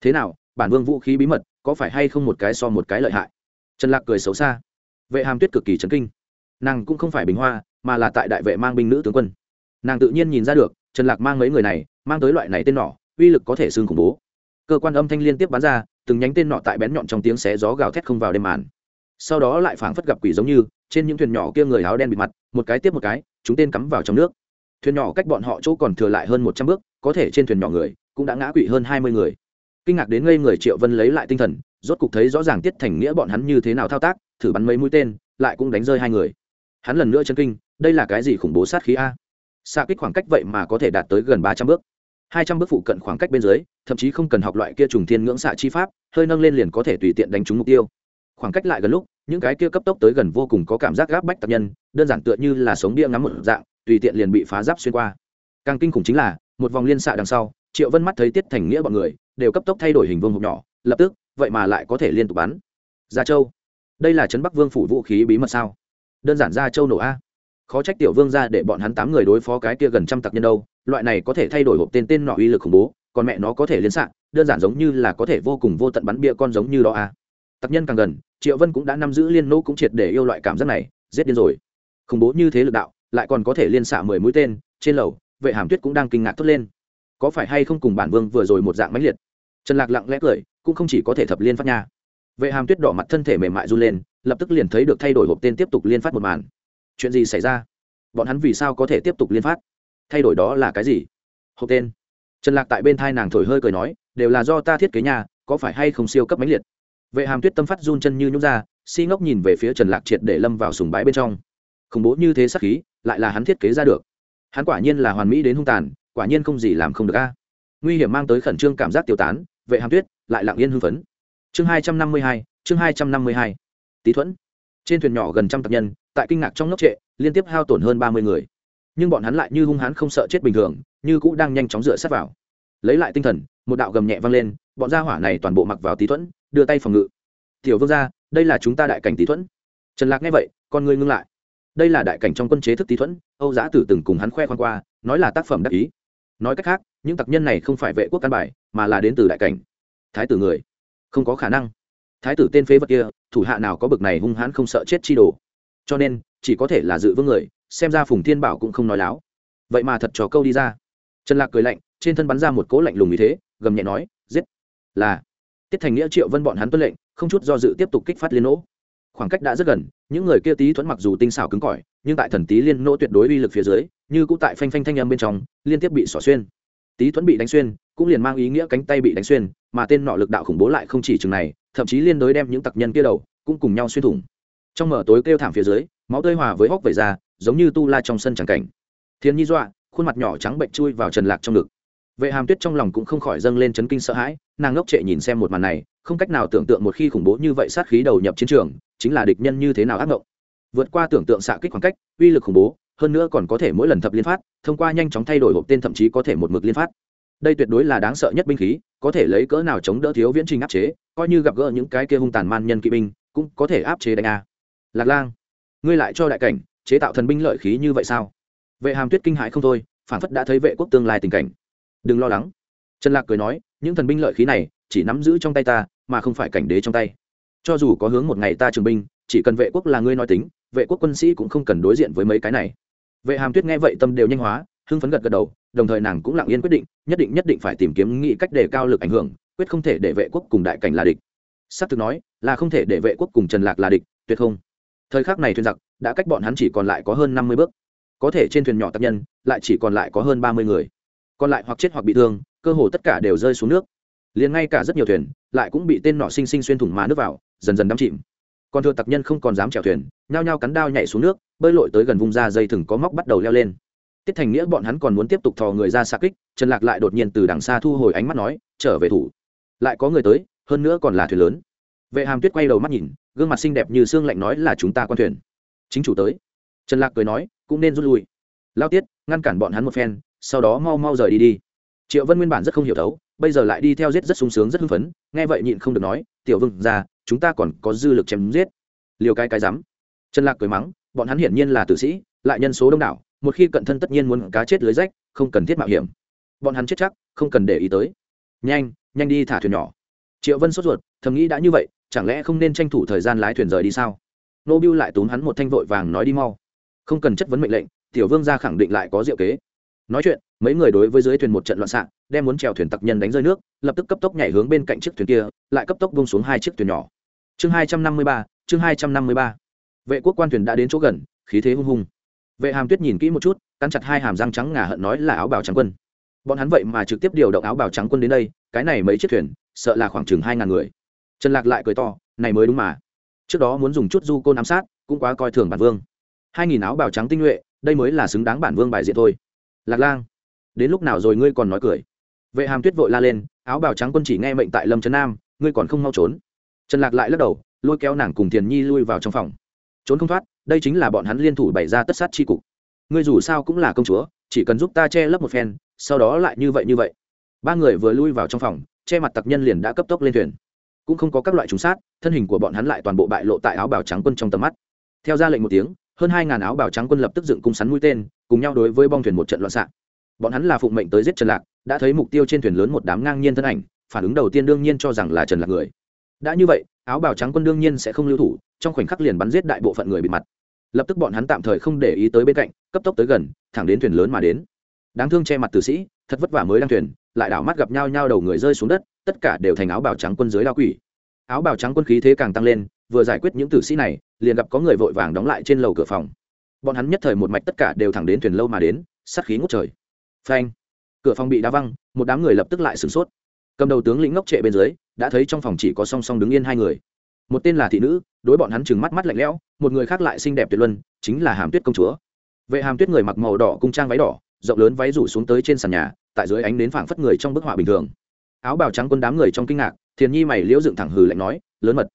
Thế nào, bản vương vũ khí bí mật, có phải hay không một cái so một cái lợi hại? Trần lạc cười xấu xa. Vệ hàm tuyết cực kỳ chấn kinh. Nàng cũng không phải bình hoa, mà là tại đại vệ mang binh nữ tướng quân. Nàng tự nhiên nhìn ra được, trần lạc mang mấy người này, mang tới loại này tên nỏ uy lực có thể xương khủng bố. Cơ quan âm thanh liên tiếp bắn ra, từng nhánh tên nọ tại bén nhọn trong tiếng xé gió gào thét không vào đêm màn. Sau đó lại phảng phất gặp quỷ giống như, trên những thuyền nhỏ kia người áo đen bị mặt, một cái tiếp một cái, chúng tên cắm vào trong nước. Thuyền nhỏ cách bọn họ chỗ còn thừa lại hơn một trăm bước có thể trên thuyền nhỏ người cũng đã ngã quỵ hơn hai mươi người. Kinh ngạc đến ngây người triệu vân lấy lại tinh thần, rốt cục thấy rõ ràng tiết thành nghĩa bọn hắn như thế nào thao tác, thử bắn mấy mũi tên, lại cũng đánh rơi hai người. Hắn lần nữa chân kinh, đây là cái gì khủng bố sát khí a? Xa kích khoảng cách vậy mà có thể đạt tới gần ba trăm bước. Hai trăm bước phụ cận khoảng cách bên dưới, thậm chí không cần học loại kia trùng thiên ngưỡng xạ chi pháp, hơi nâng lên liền có thể tùy tiện đánh trúng mục tiêu. Khoảng cách lại gần lúc, những cái kia cấp tốc tới gần vô cùng có cảm giác gáp bách tập nhân, đơn giản tựa như là sống bia ngắm một dạng, tùy tiện liền bị phá giáp xuyên qua. Càng kinh khủng chính là một vòng liên xạ đằng sau, triệu vân mắt thấy tiết thành nghĩa bọn người, đều cấp tốc thay đổi hình vương hộp nhỏ, lập tức, vậy mà lại có thể liên tục bắn. Gia châu, đây là trấn bắc vương phủ vũ khí bí mật sao? Đơn giản gia châu nổ a. Khó trách tiểu vương ra để bọn hắn tám người đối phó cái kia gần trăm tặc nhân đâu, loại này có thể thay đổi hộp tên tên nọ uy lực khủng bố, còn mẹ nó có thể liên xạ, đơn giản giống như là có thể vô cùng vô tận bắn bia con giống như đó a. Tặc nhân càng gần, triệu vân cũng đã nắm giữ liên nô cũng triệt để yêu loại cảm giác này, giết điên rồi. Khủng bố như thế lực đạo, lại còn có thể liên xạ mười mũi tên, trên lầu vệ hàm tuyết cũng đang kinh ngạc thốt lên. Có phải hay không cùng bản vương vừa rồi một dạng mãnh liệt? Trần lạc lặng lẽ cười, cũng không chỉ có thể thập liên phát nha. Vệ hàm tuyết đỏ mặt thân thể mềm mại run lên, lập tức liền thấy được thay đổi hộp tên tiếp tục liên phát một màn. Chuyện gì xảy ra? Bọn hắn vì sao có thể tiếp tục liên phát? Thay đổi đó là cái gì? Hộp tên. Trần lạc tại bên thai nàng thổi hơi cười nói, đều là do ta thiết kế nhà có phải hay không siêu cấp mãnh liệt? Vệ hàm tuyết tâm phát run chân như nhúc ra, si ngốc nhìn về phía trần lạc triệt để lâm vào sùng bãi bên trong. Khủng bố như thế sắc khí, lại là hắn thiết kế ra được hắn quả nhiên là hoàn mỹ đến hung tàn, quả nhiên không gì làm không được a. Nguy hiểm mang tới khẩn trương cảm giác tiêu tán, vệ hàm tuyết, lại lặng yên hưng phấn. Chương hai trăm năm mươi hai, chương hai trăm năm mươi hai. Tý thuẫn. Trên thuyền nhỏ gần trăm tập nhân, tại kinh ngạc trong ngốc trệ, liên tiếp hao tổn hơn ba mươi người. Nhưng bọn hắn lại như hung hãn không sợ chết bình thường, như cũ đang nhanh chóng dựa sát vào. Lấy lại tinh thần, một đạo gầm nhẹ vang lên, bọn gia hỏa này toàn bộ mặc vào tý thuẫn, đưa tay phòng ngự. Tiểu vương gia, đây là chúng ta đại cảnh tý thuẫn. Trần lạc nghe vậy, con ngươi ngưng lại đây là đại cảnh trong quân chế thức tí thuẫn, âu giã tử từng cùng hắn khoe khoang qua, nói là tác phẩm đắc ý. Nói cách khác, những tặc nhân này không phải vệ quốc căn bài, mà là đến từ đại cảnh. Thái tử người, không có khả năng. Thái tử tên phế vật kia, thủ hạ nào có bực này hung hãn không sợ chết chi đồ. Cho nên, chỉ có thể là dự vương người, xem ra phùng thiên bảo cũng không nói láo. Vậy mà thật trò câu đi ra. Trần lạc cười lạnh, trên thân bắn ra một cỗ lạnh lùng như thế, gầm nhẹ nói, giết. Là, tiết thành nghĩa triệu vân bọn hắn tuân lệnh, không chút do dự tiếp tục kích phát liên nỗ khoảng cách đã rất gần, những người kia tí thuẫn mặc dù tinh xảo cứng cỏi, nhưng tại thần tí liên nỗ tuyệt đối uy lực phía dưới, như cũng tại phanh phanh thanh âm bên trong, liên tiếp bị xỏ xuyên. Tí thuẫn bị đánh xuyên, cũng liền mang ý nghĩa cánh tay bị đánh xuyên, mà tên nọ lực đạo khủng bố lại không chỉ chừng này, thậm chí liên đối đem những tặc nhân kia đầu, cũng cùng nhau xuyên thủng. Trong mở tối kêu thảm phía dưới, máu tơi hòa với hốc vẩy ra, giống như tu la trong sân tràng cảnh. Thiên nhi dọa, khuôn mặt nhỏ trắng bệnh chui vào trần lạc trong ngực. Vệ hàm tuyết trong lòng cũng không khỏi dâng lên chấn kinh sợ hãi, nàng ngốc trệ nhìn xem một màn này không cách nào tưởng tượng một khi khủng bố như vậy sát khí đầu nhập chiến trường, chính là địch nhân như thế nào ác mộng vượt qua tưởng tượng xạ kích khoảng cách, uy lực khủng bố, hơn nữa còn có thể mỗi lần thập liên phát, thông qua nhanh chóng thay đổi hộp tên thậm chí có thể một mực liên phát. Đây tuyệt đối là đáng sợ nhất binh khí, có thể lấy cỡ nào chống đỡ thiếu viễn trình áp chế, coi như gặp gỡ những cái kia hung tàn man nhân kỵ binh, cũng có thể áp chế đánh a. Lạc lang, ngươi lại cho đại cảnh, chế tạo thần binh lợi khí như vậy sao? Vệ hàm tuyết kinh hãi không thôi, phản phất đã thấy vệ quốc tương lai tình cảnh. Đừng lo lắng. Trần lạc cười nói những thần binh lợi khí này, chỉ nắm giữ trong tay ta, mà không phải cảnh đế trong tay. Cho dù có hướng một ngày ta trường binh, chỉ cần vệ quốc là ngươi nói tính, vệ quốc quân sĩ cũng không cần đối diện với mấy cái này. Vệ hàm tuyết nghe vậy tâm đều nhanh hóa, hưng phấn gật gật đầu, đồng thời nàng cũng lặng yên quyết định, nhất định nhất định phải tìm kiếm nghĩ cách để cao lực ảnh hưởng, quyết không thể để vệ quốc cùng đại cảnh là địch. S ắ c thực nói, là không thể để vệ quốc cùng trần lạc là địch, tuyệt không. Thời khắc này thuyền giặc, đã cách bọn hắn chỉ còn lại có hơn năm mươi bước. Có thể trên thuyền nhỏ tác nhân, lại chỉ còn lại có hơn ba mươi người. Còn lại hoặc chết hoặc bị thương cơ hồ tất cả đều rơi xuống nước. Liền ngay cả rất nhiều thuyền lại cũng bị tên nọ sinh sinh xuyên thủng má nước vào, dần dần đắm chìm. Còn thừa tặc nhân không còn dám chèo thuyền, nhao nhao cắn đao nhảy xuống nước, bơi lội tới gần vùng da dây thừng có móc bắt đầu leo lên. Tiết thành nghĩa bọn hắn còn muốn tiếp tục thò người ra xa kích, trần lạc lại đột nhiên từ đằng xa thu hồi ánh mắt nói, trở về thủ. Lại có người tới, hơn nữa còn là thuyền lớn. Vệ hàm tuyết quay đầu mắt nhìn, gương mặt xinh đẹp như xương lạnh nói là chúng ta quan thuyền. Chính chủ tới. Trần lạc cười nói, cũng nên rút lui. Lao tiết, ngăn cản bọn hắn một phen, sau đó mau mau rời đi đi triệu vân nguyên bản rất không hiểu thấu, bây giờ lại đi theo giết rất sung sướng, rất hưng phấn, nghe vậy nhịn không được nói, tiểu vương ra chúng ta còn có dư lực chém giết. Liều cái cái rắm trần lạc cười mắng, bọn hắn hiển nhiên là tử sĩ, lại nhân số đông đảo, một khi cận thân tất nhiên muốn cá chết lưới rách, không cần thiết mạo hiểm. Bọn hắn chết chắc, không cần để ý tới. Nhanh nhanh đi thả thuyền nhỏ. Triệu vân sốt ruột, thầm nghĩ đã như vậy, chẳng lẽ không nên tranh thủ thời gian lái thuyền rời đi sao? Nô bưu lại tốn hắn một thanh vội vàng nói đi mau. Không cần chất vấn mệnh lệnh, tiểu vương ra khẳng định lại có diệu kế. Nói chuyện mấy người đối với dưới thuyền một trận loạn xạ, đem muốn trèo thuyền tặc nhân đánh rơi nước, lập tức cấp tốc nhảy hướng bên cạnh chiếc thuyền kia, lại cấp tốc bông xuống hai chiếc thuyền nhỏ. Chương hai trăm năm mươi ba, chương hai trăm năm mươi ba. Vệ quốc quan thuyền đã đến chỗ gần, khí thế hung hung. Vệ hàm tuyết nhìn kỹ một chút, cắn chặt hai hàm răng trắng ngà hận nói là áo bào trắng quân. Bọn hắn vậy mà trực tiếp điều động áo bào trắng quân đến đây, cái này mấy chiếc thuyền, sợ là khoảng chừng hai ngàn người. Trần lạc lại cười to, này mới đúng mà. Trước đó muốn dùng chút du côn ám sát, cũng quá coi thường bản vương. Hai nghìn áo bào trắng tinh nhuệ, đây mới là xứng đáng bản vương bài diện thôi. Lạc lang đến lúc nào rồi ngươi còn nói cười? Vệ hàm tuyết vội la lên, áo bào trắng quân chỉ nghe mệnh tại lâm trấn nam, ngươi còn không mau trốn. Trần lạc lại lắc đầu, lôi kéo nàng cùng thiền nhi lui vào trong phòng. Trốn không thoát, đây chính là bọn hắn liên thủ bày ra tất sát c cục. Ngươi dù sao cũng là công chúa, chỉ cần giúp ta che lấp một phen, sau đó lại như vậy như vậy. Ba người vừa lui vào trong phòng, che mặt tặc nhân liền đã cấp tốc lên thuyền. Cũng không có các loại trúng sát, thân hình của bọn hắn lại toàn bộ bại lộ tại áo bào trắng quân trong tầm mắt. Theo ra lệnh một tiếng, hơn hai ngàn áo bào trắng quân lập tức dựng cung sắn mũi tên, cùng nhau đối với bong thuyền một trận loạn xạ bọn hắn là phụng mệnh tới giết trần lạc, đã thấy mục tiêu trên thuyền lớn một đám ngang nhiên thân ảnh, phản ứng đầu tiên đương nhiên cho rằng là trần lạc người. Đã như vậy, áo bào trắng quân đương nhiên sẽ không lưu thủ, trong khoảnh khắc liền bắn giết đại bộ phận người bị mặt. Lập tức bọn hắn tạm thời không để ý tới bên cạnh, cấp tốc tới gần, thẳng đến thuyền lớn mà đến. Đáng thương che mặt tử sĩ, thật vất vả mới đang thuyền, lại đảo mắt gặp nhau nhau đầu người rơi xuống đất, tất cả đều thành áo bào trắng quân dưới lao quỷ. Áo bào trắng quân khí thế càng tăng lên, vừa giải quyết những tử sĩ này, liền gặp có người vội vàng đóng lại trên lầu cửa phòng. Bọn hắn nhất thời một mạch tất cả đều thẳng đến thuyền lâu mà đến, sát khí ngút trời phanh. Cửa phòng bị đá văng, một đám người lập tức lại sửng sốt. Cầm đầu tướng lĩnh ngốc trệ bên dưới, đã thấy trong phòng chỉ có song song đứng yên hai người. Một tên là thị nữ, đối bọn hắn chừng mắt mắt lạnh lẽo, một người khác lại xinh đẹp tuyệt luân, chính là hàm tuyết công chúa. Vệ hàm tuyết người mặc màu đỏ cung trang váy đỏ, rộng lớn váy rủ xuống tới trên sàn nhà, tại dưới ánh nến phảng phất người trong bức họa bình thường. Áo bào trắng quân đám người trong kinh ngạc, thiền nhi mày liễu dựng thẳng hừ lạnh nói, lớn mật,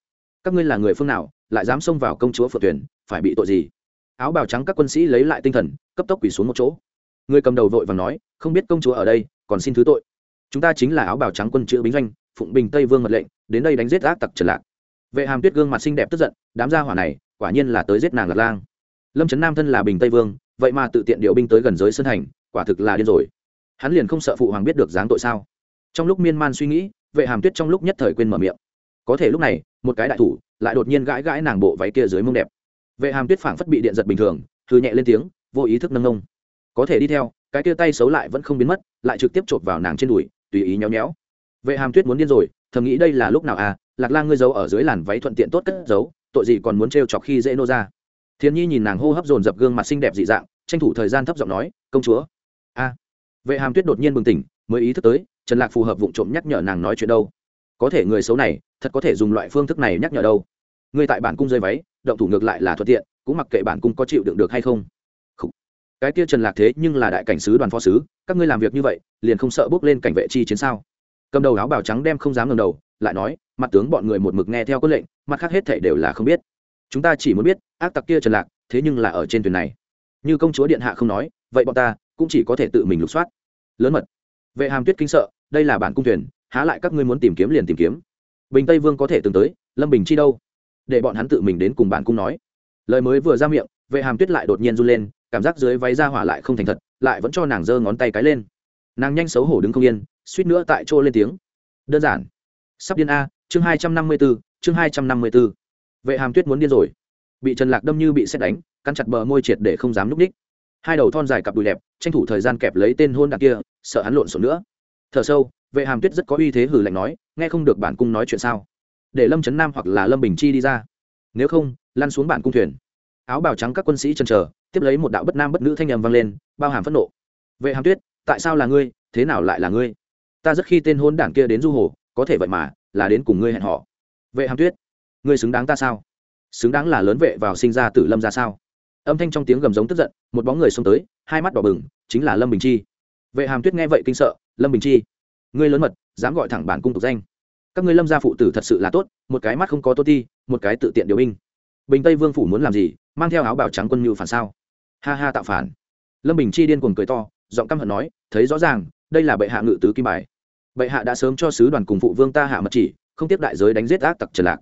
các ngươi là người phương nào, lại dám xông vào công chúa phượng tuyển, phải bị tội gì? Áo bào trắng các quân sĩ lấy lại tinh thần, cấp tốc quỳ xuống một chỗ người cầm đầu vội và nói không biết công chúa ở đây còn xin thứ tội. Chúng ta chính là áo bào trắng quân chữ bính doanh phụng bình tây vương mật lệnh đến đây đánh giết ác tặc trần lạc. Vệ hàm tuyết gương mặt xinh đẹp tức giận đám gia hỏa này quả nhiên là tới giết nàng lạc lang. Lâm trấn nam thân là bình tây vương vậy mà tự tiện điều binh tới gần giới sân hành, quả thực là điên rồi. Hắn liền không sợ phụ hoàng biết được dáng tội sao? Trong lúc miên man suy nghĩ vệ hàm tuyết trong lúc nhất thời quên mở miệng. Có thể lúc này một cái đại thủ lại đột nhiên gãi gãi nàng bộ váy kia dưới mông đẹp. Vệ hàm tuyết phảng phất bị điện giật bình thường thư nhẹ lên tiếng vô ý thức nâng nông có thể đi theo, cái kia tay xấu lại vẫn không biến mất, lại trực tiếp chộp vào nàng trên đùi, tùy ý nhéo nhéo. Vệ hàm tuyết muốn điên rồi, thầm nghĩ đây là lúc nào à lạc lang ngươi giấu ở dưới làn váy thuận tiện tốt cất giấu, tội gì còn muốn trêu chọc khi dễ nô ra. Thiên nhi nhìn nàng hô hấp dồn dập gương mặt xinh đẹp dị dạng, tranh thủ thời gian thấp giọng nói, công chúa. A. Vệ hàm tuyết đột nhiên bừng tỉnh, mới ý thức tới, trần lạc phù hợp vụ trộm nhắc nhở nàng nói chuyện đâu. Có thể người xấu này, thật có thể dùng loại phương thức này nhắc nhở đâu. Ngươi tại bản cung rơi váy, động thủ ngược lại là thuận tiện, cũng mặc kệ bản cung có chịu đựng được hay không cái kia trần lạc thế nhưng là đại cảnh sứ đoàn phó sứ, các ngươi làm việc như vậy, liền không sợ bước lên cảnh vệ chi chiến sao? Cầm đầu áo bào trắng đem không dám ngầm đầu, lại nói, mặt tướng bọn người một mực nghe theo quân lệnh, mặt khác hết thể đều là không biết. Chúng ta chỉ muốn biết, ác tặc kia trần lạc, thế nhưng là ở trên thuyền này. Như công chúa điện hạ không nói, vậy bọn ta cũng chỉ có thể tự mình lục soát. Lớn mật. Vệ hàm tuyết kinh sợ, đây là bản cung thuyền, há lại các ngươi muốn tìm kiếm liền tìm kiếm. Bình tây vương có thể từng tới, lâm bình chi đâu? Để bọn hắn tự mình đến cùng bản cung nói. Lời mới vừa ra miệng, vệ hàm tuyết lại đột nhiên run lên cảm giác dưới váy ra hỏa lại không thành thật, lại vẫn cho nàng giơ ngón tay cái lên. Nàng nhanh xấu hổ đứng không yên, suýt nữa tại chỗ lên tiếng. Đơn giản. Sắp điên a, chương hai trăm năm mươi b ố chương hai trăm năm mươi b ố vệ hàm tuyết muốn điên rồi. Bị trần lạc đâm như bị xét đánh, cắn chặt bờ môi triệt để không dám núp ních. Hai đầu thon dài cặp đùi đẹp, tranh thủ thời gian kẹp lấy tên hôn đặc kia, sợ hắn lộn xộn nữa. Thở sâu, vệ hàm tuyết rất có uy thế hử lạnh nói, nghe không được bản cung nói chuyện sao? Để lâm trấn nam hoặc là lâm bình chi đi ra. Nếu không, lăn xuống bản cung thuyền. Áo bào trắng các quân sĩ chân chờ tiếp lấy một đạo bất nam bất nữ thanh âm vang lên, bao hàm phẫn nộ. Vệ hàm tuyết, tại sao là ngươi? Thế nào lại là ngươi? Ta rất khi tên hôn đảng kia đến du hồ, có thể vậy mà là đến cùng ngươi hẹn họ. Vệ hàm tuyết, ngươi xứng đáng ta sao? Xứng đáng là lớn vệ vào sinh ra tử lâm ra sao? Âm thanh trong tiếng gầm giống tức giận, một bóng người xông tới, hai mắt đỏ bừng, chính là lâm bình chi. Vệ hàm tuyết nghe vậy kinh sợ, lâm bình chi, ngươi lớn mật, dám gọi thẳng bản cung tục danh. Các ngươi lâm gia phụ tử thật sự là tốt, một cái mắt không có tốt ti, một cái tự tiện điều binh. Bình tây vương phủ muốn làm gì, mang theo áo bào trắng quân mưu phản sao? Ha ha tạo phản. Lâm bình chi điên cuồng cười to, giọng căm hận nói, thấy rõ ràng, đây là bệ hạ ngự tứ kim bài. Bệ hạ đã sớm cho sứ đoàn cùng phụ vương ta hạ mật chỉ, không tiếp đại giới đánh giết ác tặc trần lạc.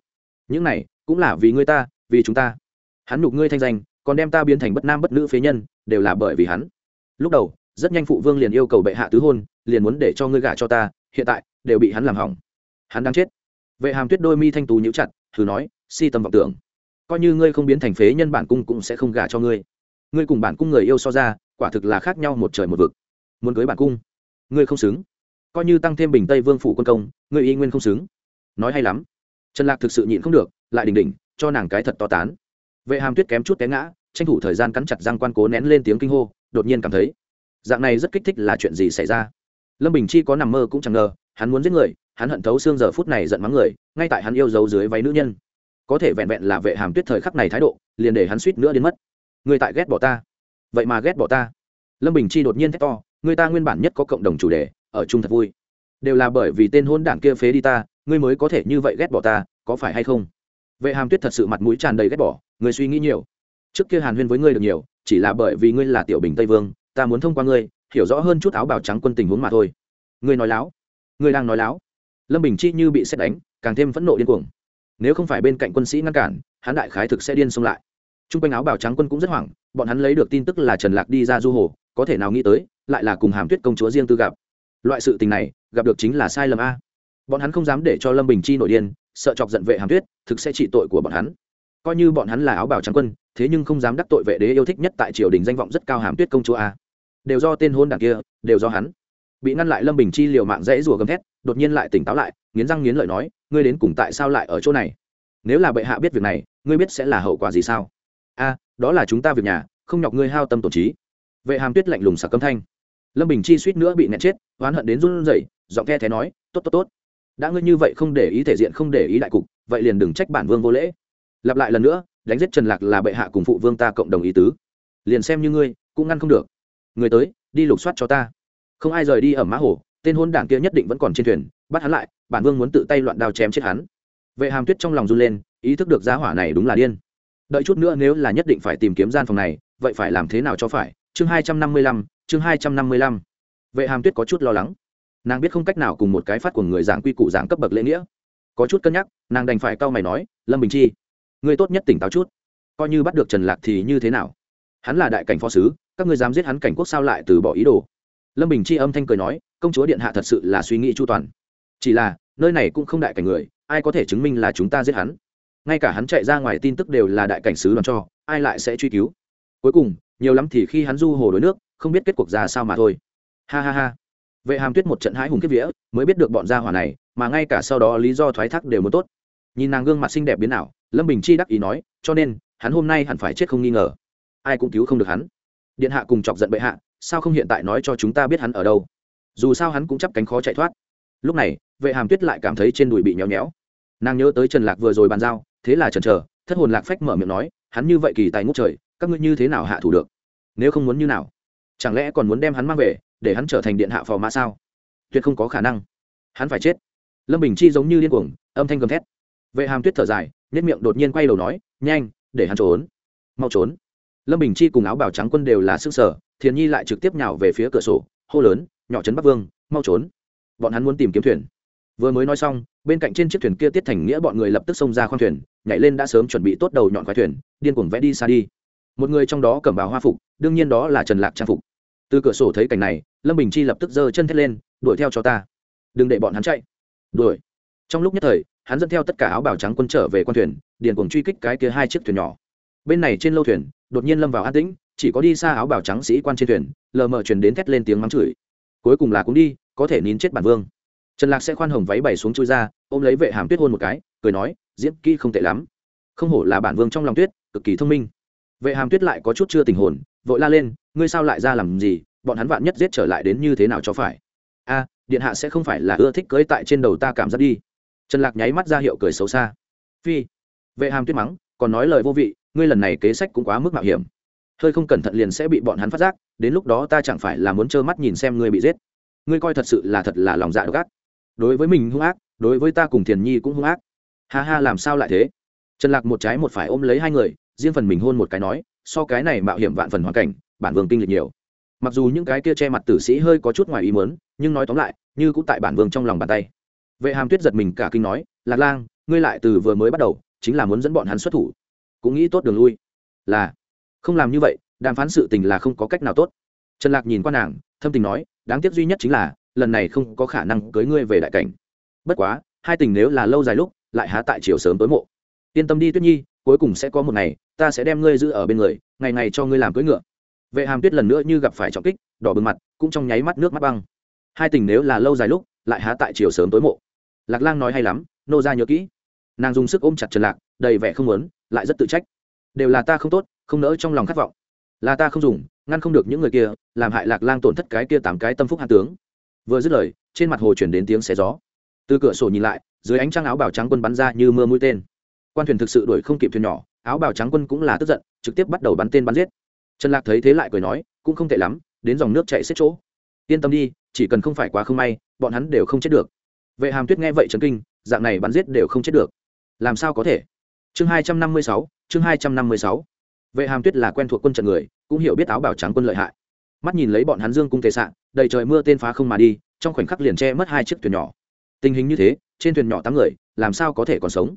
Những này, cũng là vì ngươi ta, vì chúng ta. Hắn nhục ngươi thanh danh, còn đem ta biến thành bất nam bất nữ phế nhân, đều là bởi vì hắn. Lúc đầu, rất nhanh phụ vương liền yêu cầu bệ hạ tứ hôn, liền muốn để cho ngươi gả cho ta, hiện tại, đều bị hắn làm hỏng. Hắn đang chết. Vệ hàm tuyết đôi mi thanh tú nhíu chặt, thử nói, si tâm vọng tưởng, coi như ngươi không biến thành phế nhân bản cung cũng sẽ không gả cho ngươi ngươi cùng bản cung người yêu so ra, quả thực là khác nhau một trời một vực. Muốn cưới bản cung, ngươi không xứng. Coi như tăng thêm bình tây vương phủ quân công, ngươi y nguyên không xứng. Nói hay lắm. Trần lạc thực sự nhịn không được, lại đỉnh đỉnh, cho nàng cái thật to tán. Vệ hàm tuyết kém chút té ngã, tranh thủ thời gian cắn chặt răng quan cố nén lên tiếng kinh hô, đột nhiên cảm thấy, dạng này rất kích thích là chuyện gì xảy ra. Lâm bình chi có nằm mơ cũng chẳng ngờ, hắn muốn giết người, hắn hận thấu xương giờ phút này giận mắng người, ngay tại hắn yêu dấu dưới váy nữ nhân. Có thể vẹn vẹn là vệ hàm tuyết thời khắc này thái độ, liền để hắn suýt nữa đến mất người tại ghét bỏ ta. Vậy mà ghét bỏ ta. Lâm bình chi đột nhiên thét to, người ta nguyên bản nhất có cộng đồng chủ đề, ở chung thật vui. Đều là bởi vì tên hôn đảng kia phế đi ta, ngươi mới có thể như vậy ghét bỏ ta, có phải hay không? Vệ hàm tuyết thật sự mặt mũi tràn đầy ghét bỏ người suy nghĩ nhiều. Trước kia hàn huyên với ngươi được nhiều, chỉ là bởi vì ngươi là tiểu bình tây vương, ta muốn thông qua ngươi, hiểu rõ hơn chút áo bào trắng quân tình huống mà thôi. Ngươi nói láo. Ngươi đang nói láo. Lâm bình chi như bị xét đánh, càng thêm phẫn nộ điên cuồng. Nếu không phải bên cạnh quân sĩ ngăn cản, hắn đại khái thực sẽ điên xông lại t r u n g quanh áo bào trắng quân cũng rất hoảng, bọn hắn lấy được tin tức là trần lạc đi ra du hồ, có thể nào nghĩ tới, lại là cùng hàm tuyết công chúa riêng tư gặp. Loại sự tình này, gặp được chính là sai lầm a. Bọn hắn không dám để cho lâm bình chi nổi điên, sợ chọc giận vệ hàm tuyết, thực sẽ trị tội của bọn hắn. Coi như bọn hắn là áo bào trắng quân, thế nhưng không dám đắc tội vệ đế yêu thích nhất tại triều đình danh vọng rất cao hàm tuyết công chúa a. Đều do tên hôn đảng kia, đều do hắn. Bị ngăn lại lâm bình chi liều mạng rẽ rùa gầm thét, đột nhiên lại tỉnh táo lại, nghiến răng nghiến lợi nói, ngươi đến cùng tại sao lại ở chỗ này? Nếu là bệ hạ biết việc này, ngươi biết sẽ là hậu quả gì sao? A, đó là chúng ta việc nhà, không nhọc ngươi hao tâm tổn trí. Vệ hàm tuyết lạnh lùng sặc câm thanh. Lâm bình chi suýt nữa bị nẹt chết, oán hận đến run rẩy, giọng the thế nói, tốt tốt tốt. Đã ngươi như vậy không để ý thể diện, không để ý đại cục, vậy liền đừng trách bản vương vô lễ. Lặp lại lần nữa, đánh giết trần lạc là bệ hạ cùng phụ vương ta cộng đồng ý tứ. Liền xem như ngươi, cũng ngăn không được. Người tới, đi lục soát cho ta. Không ai rời đi ở mã hồ, tên hôn đảng kia nhất định vẫn còn trên thuyền, bắt hắn lại, bản vương muốn tự tay loạn đao chém chết hắn. Vệ hàm tuyết trong lòng run lên, ý thức được giá hỏa này đúng là điên đợi chút nữa nếu là nhất định phải tìm kiếm gian phòng này, vậy phải làm thế nào cho phải? Chương hai trăm năm mươi lăm, chương hai trăm năm mươi lăm. Vệ hàm tuyết có chút lo lắng. Nàng biết không cách nào cùng một cái phát của người giảng quy củ giảng cấp bậc lễ nghĩa. Có chút cân nhắc, nàng đành phải cau mày nói, lâm bình chi người tốt nhất tỉnh táo chút. Coi như bắt được trần lạc thì như thế nào? Hắn là đại cảnh phó sứ, các ngươi dám giết hắn cảnh quốc sao lại từ bỏ ý đồ? Lâm bình chi âm thanh cười nói, công chúa điện hạ thật sự là suy nghĩ chu toàn. Chỉ là, nơi này cũng không đại cảnh người, ai có thể chứng minh là chúng ta giết hắn? Ngay cả hắn chạy ra ngoài tin tức đều là đại cảnh sứ đoàn cho, ai lại sẽ truy cứu? Cuối cùng, nhiều lắm thì khi hắn du hồ đuối nước, không biết kết cuộc ra sao mà thôi. Ha ha ha. Vệ hàm tuyết một trận hãi hùng kiếp vía, mới biết được bọn gia hỏa này, mà ngay cả sau đó lý do thoái thác đều muốn tốt. Nhìn nàng gương mặt xinh đẹp biến nào lâm bình chi đắc ý nói, cho nên, hắn hôm nay hẳn phải chết không nghi ngờ. Ai cũng cứu không được hắn. Điện hạ cùng chọc giận bệ hạ, sao không hiện tại nói cho chúng ta biết hắn ở đâu? Dù sao hắn cũng chắp cánh khó chạy thoát. Lúc này, vệ hàm tuyết lại cảm thấy trên đùi bị nhéo nhéo. Nàng nhớ tới trần lạc vừa rồi bàn giao thế là chần chờ, thất hồn lạc phách mở miệng nói, hắn như vậy kỳ tài ngốc trời, các ngươi như thế nào hạ thủ được? Nếu không muốn như nào? Chẳng lẽ còn muốn đem hắn mang về, để hắn trở thành điện hạ phò mã sao? Tuyệt không có khả năng. Hắn phải chết. Lâm bình chi giống như điên cuồng, âm thanh gầm thét. Vệ hàm tuyết thở dài nhất miệng đột nhiên quay đầu nói, nhanh, để hắn trốn. Mau trốn. Lâm bình chi cùng áo bào trắng quân đều là sức sở, thiền nhi lại trực tiếp nhào về phía cửa sổ, hô lớn, nhỏ trấn bắc vương, mau trốn. Bọn hắn muốn tìm kiếm thuyền. Vừa mới nói xong bên cạnh trên chiếc thuyền kia tiết thành nghĩa bọn người lập tức xông ra khoang thuyền, nhảy lên đã sớm chuẩn bị tốt đầu nhọn khoai thuyền, điên cuồng vẽ đi xa đi. Một người trong đó cầm bào hoa phục, đương nhiên đó là trần lạc trang phục. Từ cửa sổ thấy cảnh này, lâm bình chi lập tức giơ chân thét lên, đuổi theo cho ta. Đừng để bọn hắn chạy. Đuổi. Trong lúc nhất thời, hắn dẫn theo tất cả áo bào trắng quân trở về con thuyền, điền cuồng truy kích cái kia hai chiếc thuyền nhỏ. Bên này trên lâu thuyền, đột nhiên lâm vào an tĩnh, chỉ có đi xa áo bào trắng sĩ quan trên thuyền, lờ mờ truyền đến thét lên tiếng mắng chửi. Cuối cùng là cũng đi, có thể nín chết bản vương trần lạc sẽ khoan hồng váy bày xuống chui ra, ôm lấy vệ hàm tuyết hôn một cái, cười nói, diễn kỹ không tệ lắm. Không hổ là bản vương trong lòng tuyết, cực kỳ thông minh. Vệ hàm tuyết lại có chút chưa tình hồn, vội la lên, ngươi sao lại ra làm gì? Bọn hắn vạn nhất giết trở lại đến như thế nào cho phải? A, điện hạ sẽ không phải là ưa thích cưới tại trên đầu ta cảm giác đi. Trần lạc nháy mắt ra hiệu cười xấu xa. Phi. Vệ hàm tuyết mắng, còn nói lời vô vị, ngươi lần này kế sách cũng quá mức mạo hiểm. Hơi không cẩn thận liền sẽ bị bọn hắn phát giác, đến lúc đó ta chẳng phải là muốn trơ mắt nhìn xem ngươi bị giết. Ngươi coi thật sự là thật là lòng dạ độc ác đối với mình hung ác, đối với ta cùng thiền nhi cũng hung ác. Ha ha, làm sao lại thế? Trần lạc một trái một phải ôm lấy hai người, riêng phần mình hôn một cái nói, so cái này mạo hiểm vạn phần hoàn cảnh, bản vương kinh lịch nhiều. Mặc dù những cái kia che mặt tử sĩ hơi có chút ngoài ý muốn, nhưng nói tóm lại, như cũng tại bản vương trong lòng bàn tay. Vệ hàm tuyết giật mình cả kinh nói, lạc lang, ngươi lại từ vừa mới bắt đầu, chính là muốn dẫn bọn hắn xuất thủ. Cũng nghĩ tốt đường lui. Là. Không làm như vậy, đàm phán sự tình là không có cách nào tốt. Trần lạc nhìn qua nàng, thâm tình nói, đáng tiếc duy nhất chính là lần này không có khả năng cưới ngươi về đại cảnh. Bất quá, hai tình nếu là lâu dài lúc, lại há tại chiều sớm tối mộ. Yên tâm đi tuyết nhi, cuối cùng sẽ có một ngày, ta sẽ đem ngươi giữ ở bên người, ngày ngày cho ngươi làm cưỡi ngựa. Vệ hàm tuyết lần nữa như gặp phải trọng kích, đỏ bừng mặt, cũng trong nháy mắt nước mắt băng. Hai tình nếu là lâu dài lúc, lại há tại chiều sớm tối mộ. Lạc lang nói hay lắm, nô ra nhớ kỹ. Nàng dùng sức ôm chặt trần lạc, đầy vẻ không muốn, lại rất tự trách. Đều là ta không tốt, không nỡ trong lòng khát vọng. Là ta không dùng, ngăn không được những người kia, làm hại lạc lang tổn thất cái kia tám cái tâm phúc hạ tướng vừa dứt lời, trên mặt hồ chuyển đến tiếng xé gió. Từ cửa sổ nhìn lại, dưới ánh trăng áo bào trắng quân bắn ra như mưa mũi tên. Quan thuyền thực sự đuổi không kịp thuyền nhỏ, áo bào trắng quân cũng là tức giận, trực tiếp bắt đầu bắn tên bắn giết. Trần lạc thấy thế lại cười nói, cũng không tệ lắm, đến dòng nước chạy xếp chỗ. Yên tâm đi, chỉ cần không phải quá không may, bọn hắn đều không chết được. Vệ hàm tuyết nghe vậy trấn kinh, dạng này bắn giết đều không chết được. Làm sao có thể? Chương hai trăm năm mươi sáu, chương hai trăm năm mươi sáu. Vệ hàm tuyết là quen thuộc quân trận người, cũng hiểu biết áo bảo trắng quân lợi hại mắt nhìn lấy bọn hắn dương cung tề sạn, đầy trời mưa tên phá không mà đi, trong khoảnh khắc liền che mất hai chiếc thuyền nhỏ. Tình hình như thế, trên thuyền nhỏ tám người, làm sao có thể còn sống?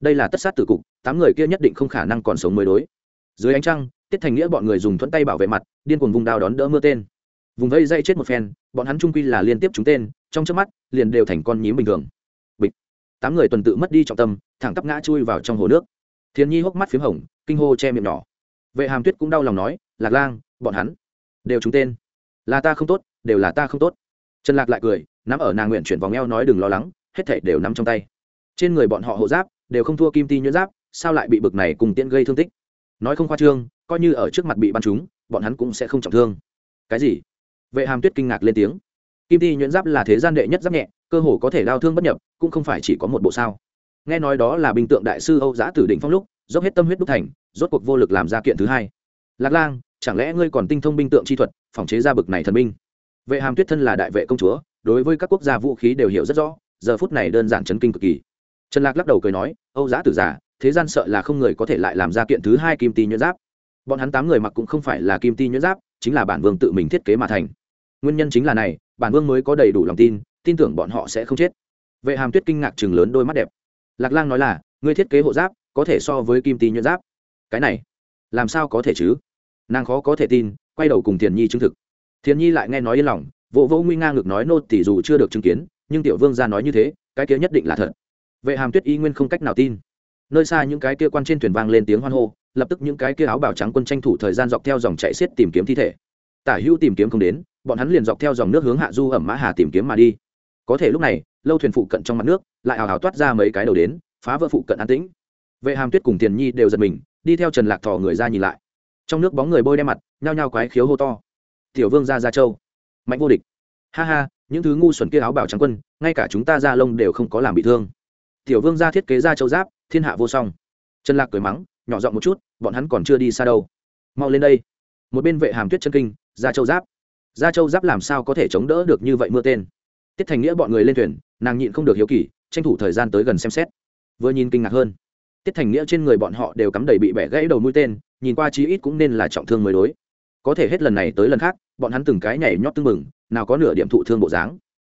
Đây là tất sát tử cục, tám người kia nhất định không khả năng còn sống mới đối. Dưới ánh trăng, tiết thành nghĩa bọn người dùng thuẫn tay bảo vệ mặt, điên cuồng vùng đao đón đỡ mưa tên. Vùng vây dây chết một phen, bọn hắn trung quy là liên tiếp trúng tên, trong trước mắt, liền đều thành con nhím bình thường. Bịch. Tám người tuần tự mất đi trọng tâm, thẳng tắp ngã chui vào trong hồ nước. Thiên nhi hốc mắt p h í m hồng, kinh hô che miệng nhỏ. Vệ hàm tuyết cũng đau lòng nói, lạc lang, bọn hắn đều trúng tên. Là ta không tốt, đều là ta không tốt. Trần lạc lại cười, nắm ở nàng nguyện chuyển vòng eo nói đừng lo lắng, hết thể đều nắm trong tay. Trên người bọn họ hộ giáp, đều không thua kim ti nhuyễn giáp, sao lại bị bực này cùng tiễn gây thương tích? Nói không khoa trương, coi như ở trước mặt bị bắn chúng bọn hắn cũng sẽ không trọng thương. Cái gì? Vệ hàm tuyết kinh ngạc lên tiếng. Kim ti nhuyễn giáp là thế gian đệ nhất giáp nhẹ, cơ hồ có thể đau thương bất nhập, cũng không phải chỉ có một bộ sao. Nghe nói đó là bình tượng đại sư âu giã tử định phong lúc, dốc hết tâm huyết đúc thành, rốt cuộc vô lực làm ra kiện thứ hai. Lạc lang chẳng lẽ ngươi còn tinh thông binh tượng chi thuật, phòng chế ra bực này thần binh? Vệ hàm tuyết thân là đại vệ công chúa, đối với các quốc gia vũ khí đều hiểu rất rõ, giờ phút này đơn giản chấn kinh cực kỳ. Trần lạc lắc đầu cười nói, âu giã tử giả, thế gian sợ là không người có thể lại làm ra kiện thứ hai kim ti nhuyễn giáp. Bọn hắn tám người mặc cũng không phải là kim ti nhuyễn giáp, chính là bản vương tự mình thiết kế mà thành. Nguyên nhân chính là này, bản vương mới có đầy đủ lòng tin tin tưởng bọn họ sẽ không chết. Vệ hàm tuyết kinh ngạc chừng lớn đôi mắt đẹp. Lạc lang nói là, ngươi thiết kế hộ giáp, có thể so với kim ti nhuyễn giáp. Cái này, làm sao có thể chứ? Nàng khó có thể tin, quay đầu cùng thiền nhi chứng thực. Thiền nhi lại nghe nói yên lòng, vỗ vỗ nguy nga ngược nói, nô tỷ dù chưa được chứng kiến, nhưng tiểu vương ra nói như thế, cái kia nhất định là thật. Vệ hàm tuyết y nguyên không cách nào tin. Nơi xa những cái kia quan trên thuyền vang lên tiếng hoan hô, lập tức những cái kia áo bào trắng quân tranh thủ thời gian dọc theo dòng chạy xiết tìm kiếm thi thể. Tả hữu tìm kiếm không đến, bọn hắn liền dọc theo dòng nước hướng hạ du ẩm mã hà tìm kiếm mà đi. Có thể lúc này, lâu thuyền phụ cận trong mặt nước lại hào hào toát ra mấy cái đầu đến, phá vỡ phụ cận an tĩnh. Vệ hàm tuyết cùng tiền nhi đều giật mình, đi theo trần lạc thò người ra nhìn lại trong nước bóng người bôi đen mặt, nhao nhao quái khiếu hô to. Tiểu vương ra ra châu. Mạnh vô địch. Ha ha, những thứ ngu xuẩn kia áo bảo trắng quân, ngay cả chúng ta ra lông đều không có làm bị thương. Tiểu vương ra thiết kế ra châu giáp, thiên hạ vô song. Trần lạc cười mắng, nhỏ giọng một chút, bọn hắn còn chưa đi xa đâu. Mau lên đây. Một bên vệ hàm tuyết chân kinh, ra châu giáp. Ra châu giáp làm sao có thể chống đỡ được như vậy mưa tên? Tiết thành nghĩa bọn người lên thuyền, nàng nhịn không được hiếu kỳ, tranh thủ thời gian tới gần xem xét. Vừa nhìn kinh ngạc hơn tiết thành nghĩa trên người bọn họ đều cắm đầy bị bẻ gãy đầu mũi tên, nhìn qua chí ít cũng nên là trọng thương mới đối. Có thể hết lần này tới lần khác, bọn hắn từng cái nhảy nhót tưng mừng nào có nửa điểm thụ thương bộ dáng.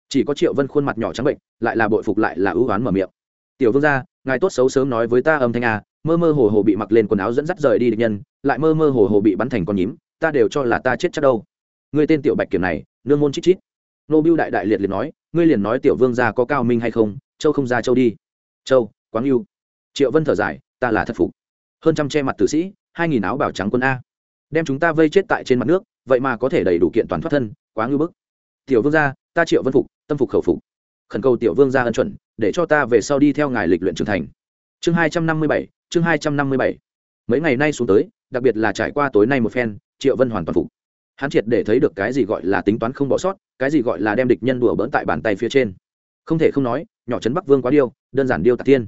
Chỉ có triệu vân khuôn mặt nhỏ trắng bệnh, lại là bội phục lại là ưu oán mở miệng. Tiểu vương gia, ngài tốt xấu sớm nói với ta âm thanh à mơ mơ hồ hồ bị mặc lên quần áo dẫn dắt rời đi địch nhân, lại mơ mơ hồ hồ bị bắn thành con nhím, ta đều cho là ta chết chắc đâu. Ngươi tên tiểu bạch kiểm này, nương môn chít chít. Nô bưu đại đại liệt liệt nói, ngươi liền nói tiểu vương gia có cao minh hay không, châu không ra châu đi. Châu, quáng yêu triệu vân thở dài, ta là thất phục. Hơn trăm che mặt tử sĩ, hai nghìn áo bảo trắng quân a. Đem chúng ta vây chết tại trên mặt nước, vậy mà có thể đầy đủ kiện toàn thoát thân, quá ngư bức. Tiểu vương gia, ta triệu vân phục, tâm phục khẩu phục. Khẩn cầu tiểu vương gia ân chuẩn, để cho ta về sau đi theo ngài lịch luyện trưởng thành. Chương hai trăm năm mươi bảy, chương hai trăm năm mươi bảy. Mấy ngày nay xuống tới, đặc biệt là trải qua tối nay một phen, triệu vân hoàn toàn phục. Hắn triệt để thấy được cái gì gọi là tính toán không bỏ sót, cái gì gọi là đem địch nhân đùa bỡn tại bàn tay phía trên. Không thể không nói, nhỏ trấn bắc vương quá điêu, đơn giản điêu tạc tiên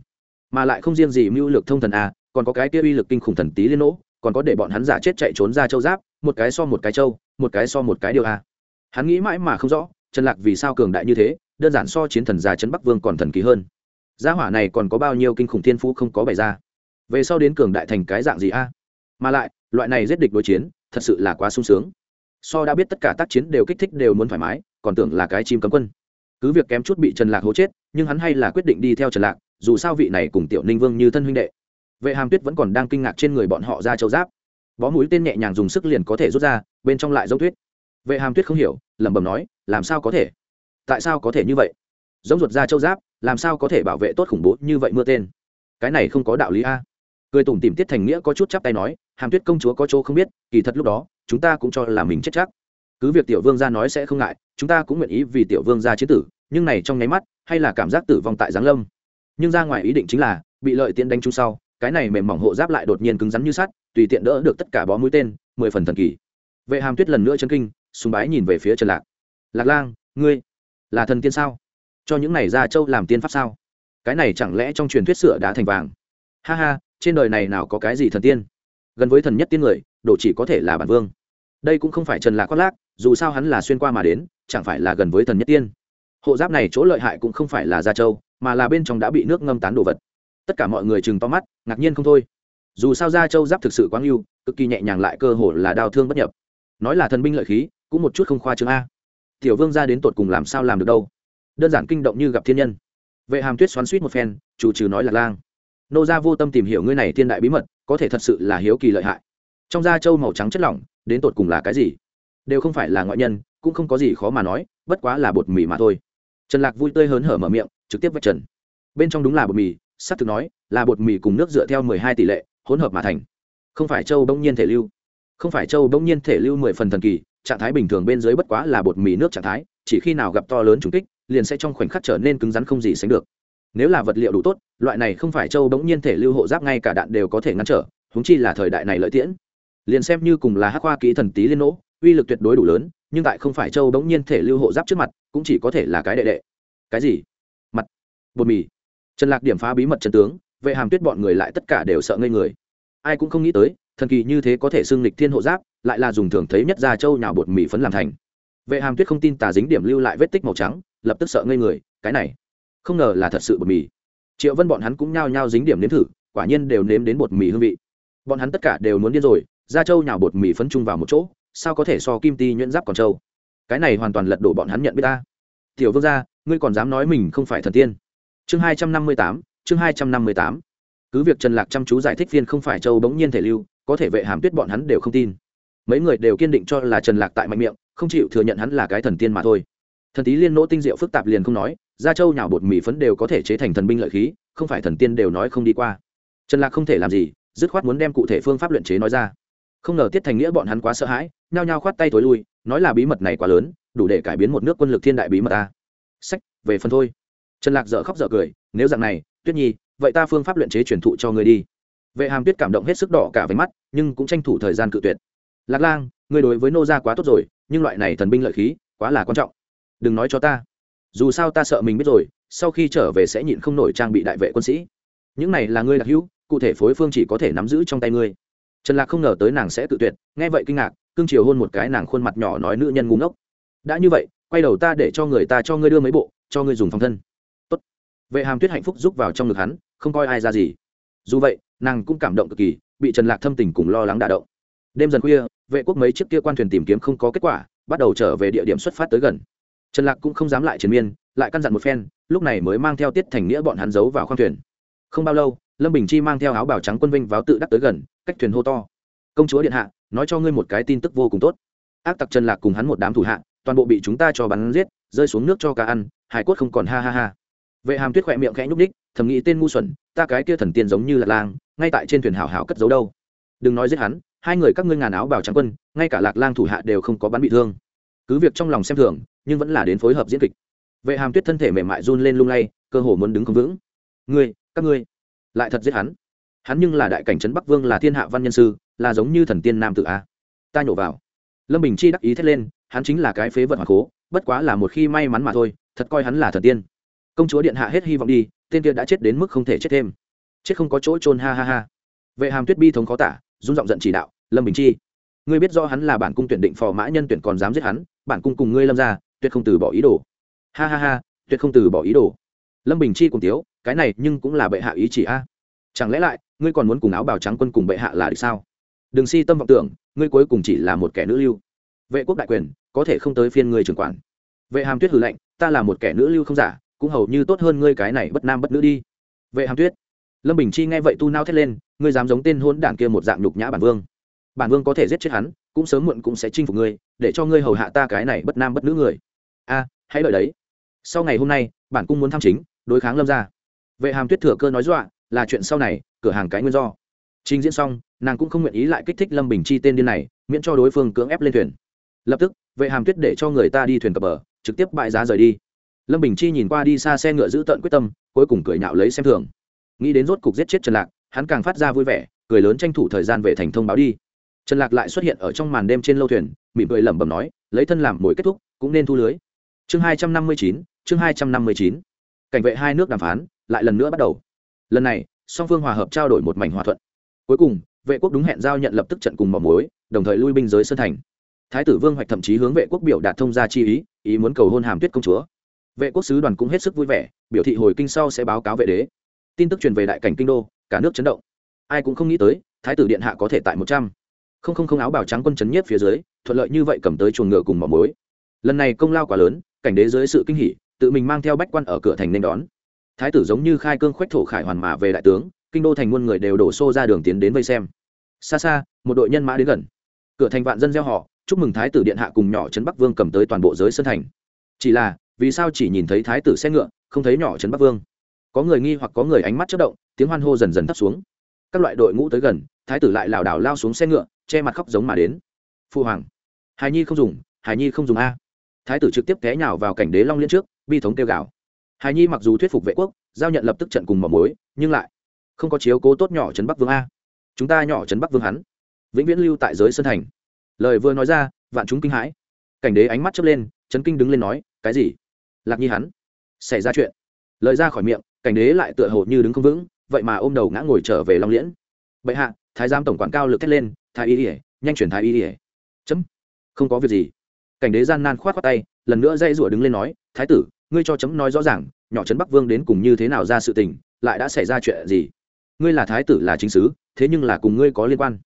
mà lại không riêng gì mưu lược thông thần a, còn có cái kia uy lực kinh khủng thần tí liên nỗ, còn có để bọn hắn giả chết chạy trốn ra châu giáp, một cái so một cái châu, một cái so một cái điều a. Hắn nghĩ mãi mà không rõ, trần lạc vì sao cường đại như thế, đơn giản so chiến thần già trấn bắc vương còn thần kỳ hơn. Gia hỏa này còn có bao nhiêu kinh khủng thiên phú không có bày ra. Về sau đến cường đại thành cái dạng gì a? Mà lại, loại này giết địch đối chiến, thật sự là quá sung sướng. So đã biết tất cả tác chiến đều kích thích đều muốn thoải mái, còn tưởng là cái chim cấm quân. Cứ việc kém chút bị trần lạc hố chết, nhưng hắn hay là quyết định đi theo trần lạc dù sao vị này cùng tiểu ninh vương như thân huynh đệ. Vệ hàm tuyết vẫn còn đang kinh ngạc trên người bọn họ ra châu giáp. Bó mũi tên nhẹ nhàng dùng sức liền có thể rút ra, bên trong lại giống tuyết. Vệ hàm tuyết không hiểu, lẩm bẩm nói, làm sao có thể? Tại sao có thể như vậy? Giống ruột ra châu giáp, làm sao có thể bảo vệ tốt khủng bố như vậy mưa tên? Cái này không có đạo lý a. Cười tủm tìm tiết thành nghĩa có chút chắp tay nói, hàm tuyết công chúa có chỗ không biết, kỳ thật lúc đó, chúng ta cũng cho là mình chết chắc. Cứ việc tiểu vương gia nói sẽ không ngại, chúng ta cũng nguyện ý vì tiểu vương gia chế tử, nhưng này trong nháy mắt, hay là cảm giác tử vong tại giáng lâm nhưng ra ngoài ý định chính là, bị lợi tiện đánh trúng sau, cái này mềm mỏng hộ giáp lại đột nhiên cứng rắn như sắt, tùy tiện đỡ được tất cả bó mũi tên, mười phần thần kỳ. Vệ hàm tuyết lần nữa chân kinh súng bái nhìn về phía trần lạc. Lạc lang, ngươi là thần tiên sao? Cho những này ra châu làm tiên pháp sao? Cái này chẳng lẽ trong truyền thuyết sửa đá thành vàng? Ha ha, trên đời này nào có cái gì thần tiên? Gần với thần nhất tiên người, đồ chỉ có thể là bản vương. Đây cũng không phải trần lạc khoác lác, dù sao hắn là xuyên qua mà đến, chẳng phải là gần với thần nhất tiên. Hộ giáp này chỗ lợi hại cũng không phải là gia châu mà là bên trong đã bị nước ngâm tán đồ vật. Tất cả mọi người chừng to mắt, ngạc nhiên không thôi. Dù sao gia châu giáp thực sự quang ngưu cực kỳ nhẹ nhàng lại cơ hồ là đau thương bất nhập. Nói là thần binh lợi khí, cũng một chút không khoa trương a. Tiểu vương ra đến tột cùng làm sao làm được đâu? Đơn giản kinh động như gặp thiên nhân. Vệ hàm tuyết xoắn suýt một phen, chủ trừ nói là lang. Nô gia vô tâm tìm hiểu ngươi này thiên đại bí mật, có thể thật sự là hiếu kỳ lợi hại. Trong da trâu màu trắng chất lỏng, đến tột cùng là cái gì? Đều không phải là ngoại nhân, cũng không có gì khó mà nói, bất quá là bột mì mà thôi. Trần lạc vui tươi hớn hở mở miệng trực tiếp vạch trần. Bên trong đúng là bột mì s ắ thực nói, là bột mì cùng nước dựa theo mười hai tỷ lệ, hỗn hợp mà thành. Không phải châu bỗng nhiên thể lưu. Không phải châu bỗng nhiên thể lưu mười phần thần kỳ, trạng thái bình thường bên dưới bất quá là bột mì nước trạng thái, chỉ khi nào gặp to lớn trùng kích, liền sẽ trong khoảnh khắc trở nên cứng rắn không gì sánh được. Nếu là vật liệu đủ tốt, loại này không phải châu bỗng nhiên thể lưu hộ giáp ngay cả đạn đều có thể ngăn trở húng chi là thời đại này lợi tiễn. Liền xem như cùng là hắc hoa kỹ thần tý liên nỗ, uy lực tuyệt đối đủ lớn, nhưng tại không phải châu bỗng nhiên thể lưu hộ giáp trước mặt, cũng chỉ có thể là cái đệ đệ. Cái gì? Bột mì. Trần lạc điểm phá bí mật trần tướng, vệ hàm tuyết bọn người lại tất cả đều sợ ngây người. Ai cũng không nghĩ tới, thần kỳ như thế có thể xưng lịch thiên hộ giáp, lại là dùng thường thấy nhất ra châu nhào bột mì phấn làm thành. Vệ hàm tuyết không tin tà dính điểm lưu lại vết tích màu trắng, lập tức sợ ngây người, cái này, không ngờ là thật sự bột mì. Triệu vân bọn hắn cũng nhao nhao dính điểm nếm thử, quả nhiên đều nếm đến bột mì hương vị. Bọn hắn tất cả đều muốn điên rồi ra châu nhào bột mì phấn chung vào một chỗ, sao có thể so kim ti nhuyễn giáp còn châu cái này hoàn toàn lật đổ bọn hắn nhận biết ta. Tiểu vương gia, ngươi còn dám nói mình không phải thần tiên chương hai trăm năm mươi tám, chương hai trăm năm mươi tám. Cứ việc trần lạc chăm chú giải thích viên không phải châu bỗng nhiên thể lưu, có thể vệ hàm tuyết bọn hắn đều không tin. Mấy người đều kiên định cho là trần lạc tại mạnh miệng, không chịu thừa nhận hắn là cái thần tiên mà thôi. Thần tí liên nỗ tinh diệu phức tạp liền không nói, gia châu nhào bột mì phấn đều có thể chế thành thần binh lợi khí, không phải thần tiên đều nói không đi qua. Trần lạc không thể làm gì, dứt khoát muốn đem cụ thể phương pháp luyện chế nói ra. Không ngờ tiết thành nghĩa bọn hắn quá sợ hãi, nhao nhao khoát tay tối lui, nói là bí mật này quá lớn, đủ để cải biến một nước quân lực thiên đại bí mật ta. Sách, về phần thôi trần lạc dở khóc dở cười, nếu dạng này, tuyết nhi, vậy ta phương pháp luyện chế truyền thụ cho người đi. Vệ hàm tuyết cảm động hết sức đỏ cả váy mắt, nhưng cũng tranh thủ thời gian cự tuyệt. Lạc lang người đối với nô gia quá tốt rồi, nhưng loại này thần binh lợi khí, quá là quan trọng. Đừng nói cho ta. Dù sao ta sợ mình biết rồi, sau khi trở về sẽ nhịn không nổi trang bị đại vệ quân sĩ. Những này là ngươi đặc hữu, cụ thể phối phương chỉ có thể nắm giữ trong tay ngươi. Trần lạc không ngờ tới nàng sẽ tự tuyệt, nghe vậy kinh ngạc cưng chiều hôn một cái nàng khuôn mặt nhỏ nói nữ nhân ngu ngốc. Đã như vậy, quay đầu ta để cho người ta cho ngươi đưa mấy bộ, cho ngươi dùng phòng thân vệ hàm tuyết hạnh phúc rúc vào trong ngực hắn, không coi ai ra gì. Dù vậy, nàng cũng cảm động cực kỳ, bị trần lạc thâm tình cùng lo lắng đả động. Đêm dần khuya, vệ quốc mấy chiếc kia quan thuyền tìm kiếm không có kết quả, bắt đầu trở về địa điểm xuất phát tới gần. Trần lạc cũng không dám lại triền miên, lại căn dặn một phen, lúc này mới mang theo tiết thành nghĩa bọn hắn giấu vào khoang thuyền. Không bao lâu, lâm bình chi mang theo áo bào trắng quân vinh váo tự đắc tới gần, cách thuyền hô to. Công chúa điện hạ, nói cho ngươi một cái tin tức vô cùng tốt. Ác tặc trần lạc cùng hắn một đám thủ hạ, toàn bộ bị chúng ta cho bắn giết, rơi xuống nước cho cá ăn, hải cốt không còn ha ha ha vệ hàm tuyết khỏe miệng khẽ nhúc ních thầm nghĩ tên ngu xuẩn, ta cái kia thần tiên giống như là lang, ngay tại trên thuyền hảo hảo cất giấu đâu. Đừng nói giết hắn, hai người các ngươi ngàn áo bào trắng quân, ngay cả lạc lang thủ hạ đều không có bắn bị thương. Cứ việc trong lòng xem thường, nhưng vẫn là đến phối hợp diễn kịch. Vệ hàm tuyết thân thể mềm mại run lên lung lay, cơ hồ muốn đứng không vững. Ngươi, các ngươi, lại thật giết hắn? Hắn nhưng là đại cảnh trấn bắc vương, là thiên hạ văn nhân sư, là giống như thần tiên nam tự a. Ta nhổ vào. Lâm bình chi đắc ý thét lên, hắn chính là cái phế vật hoàng cố, bất quá là một khi may mắn mà thôi, thật coi hắn là thần tiên công chúa điện hạ hết hy vọng đi, tên kia đã chết đến mức không thể chết thêm. Chết không có chỗ trôn ha ha ha. Vệ hàm tuyết bi thống khó tả dung giọng giận chỉ đạo, lâm bình chi, ngươi biết do hắn là bản cung tuyển định phò mã nhân tuyển còn dám giết hắn, bản cung cùng ngươi lâm ra, tuyệt không từ bỏ ý đồ. Ha ha ha, tuyệt không từ bỏ ý đồ. Lâm bình chi cùng tiếu, cái này nhưng cũng là bệ hạ ý chỉ a. Chẳng lẽ lại, ngươi còn muốn cùng áo bào trắng quân cùng bệ hạ là được sao? Đừng si tâm vọng tưởng, ngươi cuối cùng chỉ là một kẻ nữ lưu. Vệ quốc đại quyền, có thể không tới phiên ngươi trưởng quản. Vệ hàm tuyết hử lệnh ta là một kẻ nữ lưu không giả cũng hầu như tốt hơn ngươi cái này bất nam bất nữ đi. Vệ hàm tuyết, lâm bình chi nghe vậy tu nao thét lên, ngươi dám giống tên hôn đảng kia một dạng nhục nhã bản vương. Bản vương có thể giết chết hắn, cũng sớm muộn cũng sẽ chinh phục ngươi, để cho ngươi hầu hạ ta cái này bất nam bất nữ người. A, hãy đợi đấy. Sau ngày hôm nay, bản cung muốn tham chính, đối kháng lâm ra vệ hàm tuyết thừa cơ nói dọa, là chuyện sau này, cửa hàng cái nguyên do. Trình diễn xong, nàng cũng không nguyện ý lại kích thích lâm bình chi tên điên này, miễn cho đối phương cưỡng ép lên thuyền. Lập tức, vệ hàm tuyết để cho người ta đi thuyền cập bờ, trực tiếp bại giá rời đi lâm bình chi nhìn qua đi xa xe ngựa giữ tận quyết tâm, cuối cùng cười nhạo lấy xem thường. Nghĩ đến rốt cục giết chết trần lạc, hắn càng phát ra vui vẻ, cười lớn tranh thủ thời gian về thành thông báo đi. Trần lạc lại xuất hiện ở trong màn đêm trên lâu thuyền, mỉm cười lẩm bẩm nói, lấy thân làm mồi kết thúc, cũng nên thu lưới. Chương hai trăm năm mươi chín, chương hai trăm năm mươi chín. Cảnh vệ hai nước đàm phán, lại lần nữa bắt đầu. Lần này, song phương hòa hợp trao đổi một mảnh hòa thuận. Cuối cùng, vệ quốc đúng hẹn giao nhận lập tức trận cùng mỏ mối đồng thời lui binh giới sơn thành. Thái tử vương hoạch thậm chí hướng vệ quốc biểu đạt thông gia chi ý ý muốn cầu hôn hàm tuyết công chúa vệ quốc sứ đoàn cũng hết sức vui vẻ, biểu thị hồi kinh sau sẽ báo cáo vệ đế. Tin tức truyền về đại cảnh kinh đô, cả nước chấn động. Ai cũng không nghĩ tới, thái tử điện hạ có thể tại một trăm. Không không không áo bào trắng quân chấn nhiếp phía dưới, thuận lợi như vậy cầm tới chuồng ngựa cùng mỏ mối lần này công lao quá lớn, cảnh đế dưới sự kinh hỉ, tự mình mang theo bách quan ở cửa thành nên đón. Thái tử giống như khai cương khoách thổ khải hoàn mà về đại tướng, kinh đô thành muôn người đều đổ xô ra đường tiến đến vây xem. Xa xa, một đội nhân mã đến gần. Cửa thành vạn dân gieo họ, chúc mừng thái tử điện hạ cùng nhỏ trấn bắc vương cầm tới toàn bộ giới sân thành. Chỉ là vì sao chỉ nhìn thấy thái tử xe ngựa, không thấy nhỏ trấn bắc vương? Có người nghi hoặc có người ánh mắt chất động, tiếng hoan hô dần dần thấp xuống. Các loại đội ngũ tới gần, thái tử lại lảo đảo lao xuống xe ngựa, che mặt khóc giống mà đến. Phu hoàng, hài nhi không dùng, hài nhi không dùng a. Thái tử trực tiếp té nhào vào cảnh đế long liên trước, bi thống kêu gào. Hài nhi mặc dù thuyết phục vệ quốc, giao nhận lập tức trận cùng mỏ mối, nhưng lại không có chiếu cố tốt nhỏ trấn bắc vương a. Chúng ta nhỏ trấn bắc vương hắn, vĩnh viễn lưu tại giới sân thành. Lời vừa nói ra, vạn chúng kinh hãi. Cảnh đế ánh mắt chớp lên trấn kinh đứng lên nói, cái gì? Lạc nhi hắn. Xảy ra chuyện. Lời ra khỏi miệng, cảnh đế lại tựa hồ như đứng không vững, vậy mà ôm đầu ngã ngồi trở về long liễn. Bệ hạ, thái giám tổng quản cao lực thét lên, thái y ỉa nhanh chuyển thái y ỉa chấm. Không có việc gì. Cảnh đế gian nan khoát khoát tay, lần nữa dây rủa đứng lên nói, thái tử, ngươi cho chấm nói rõ ràng, nhỏ trấn bắc vương đến cùng như thế nào ra sự tình, lại đã xảy ra chuyện gì? Ngươi là thái tử là chính sứ, thế nhưng là cùng ngươi có liên quan.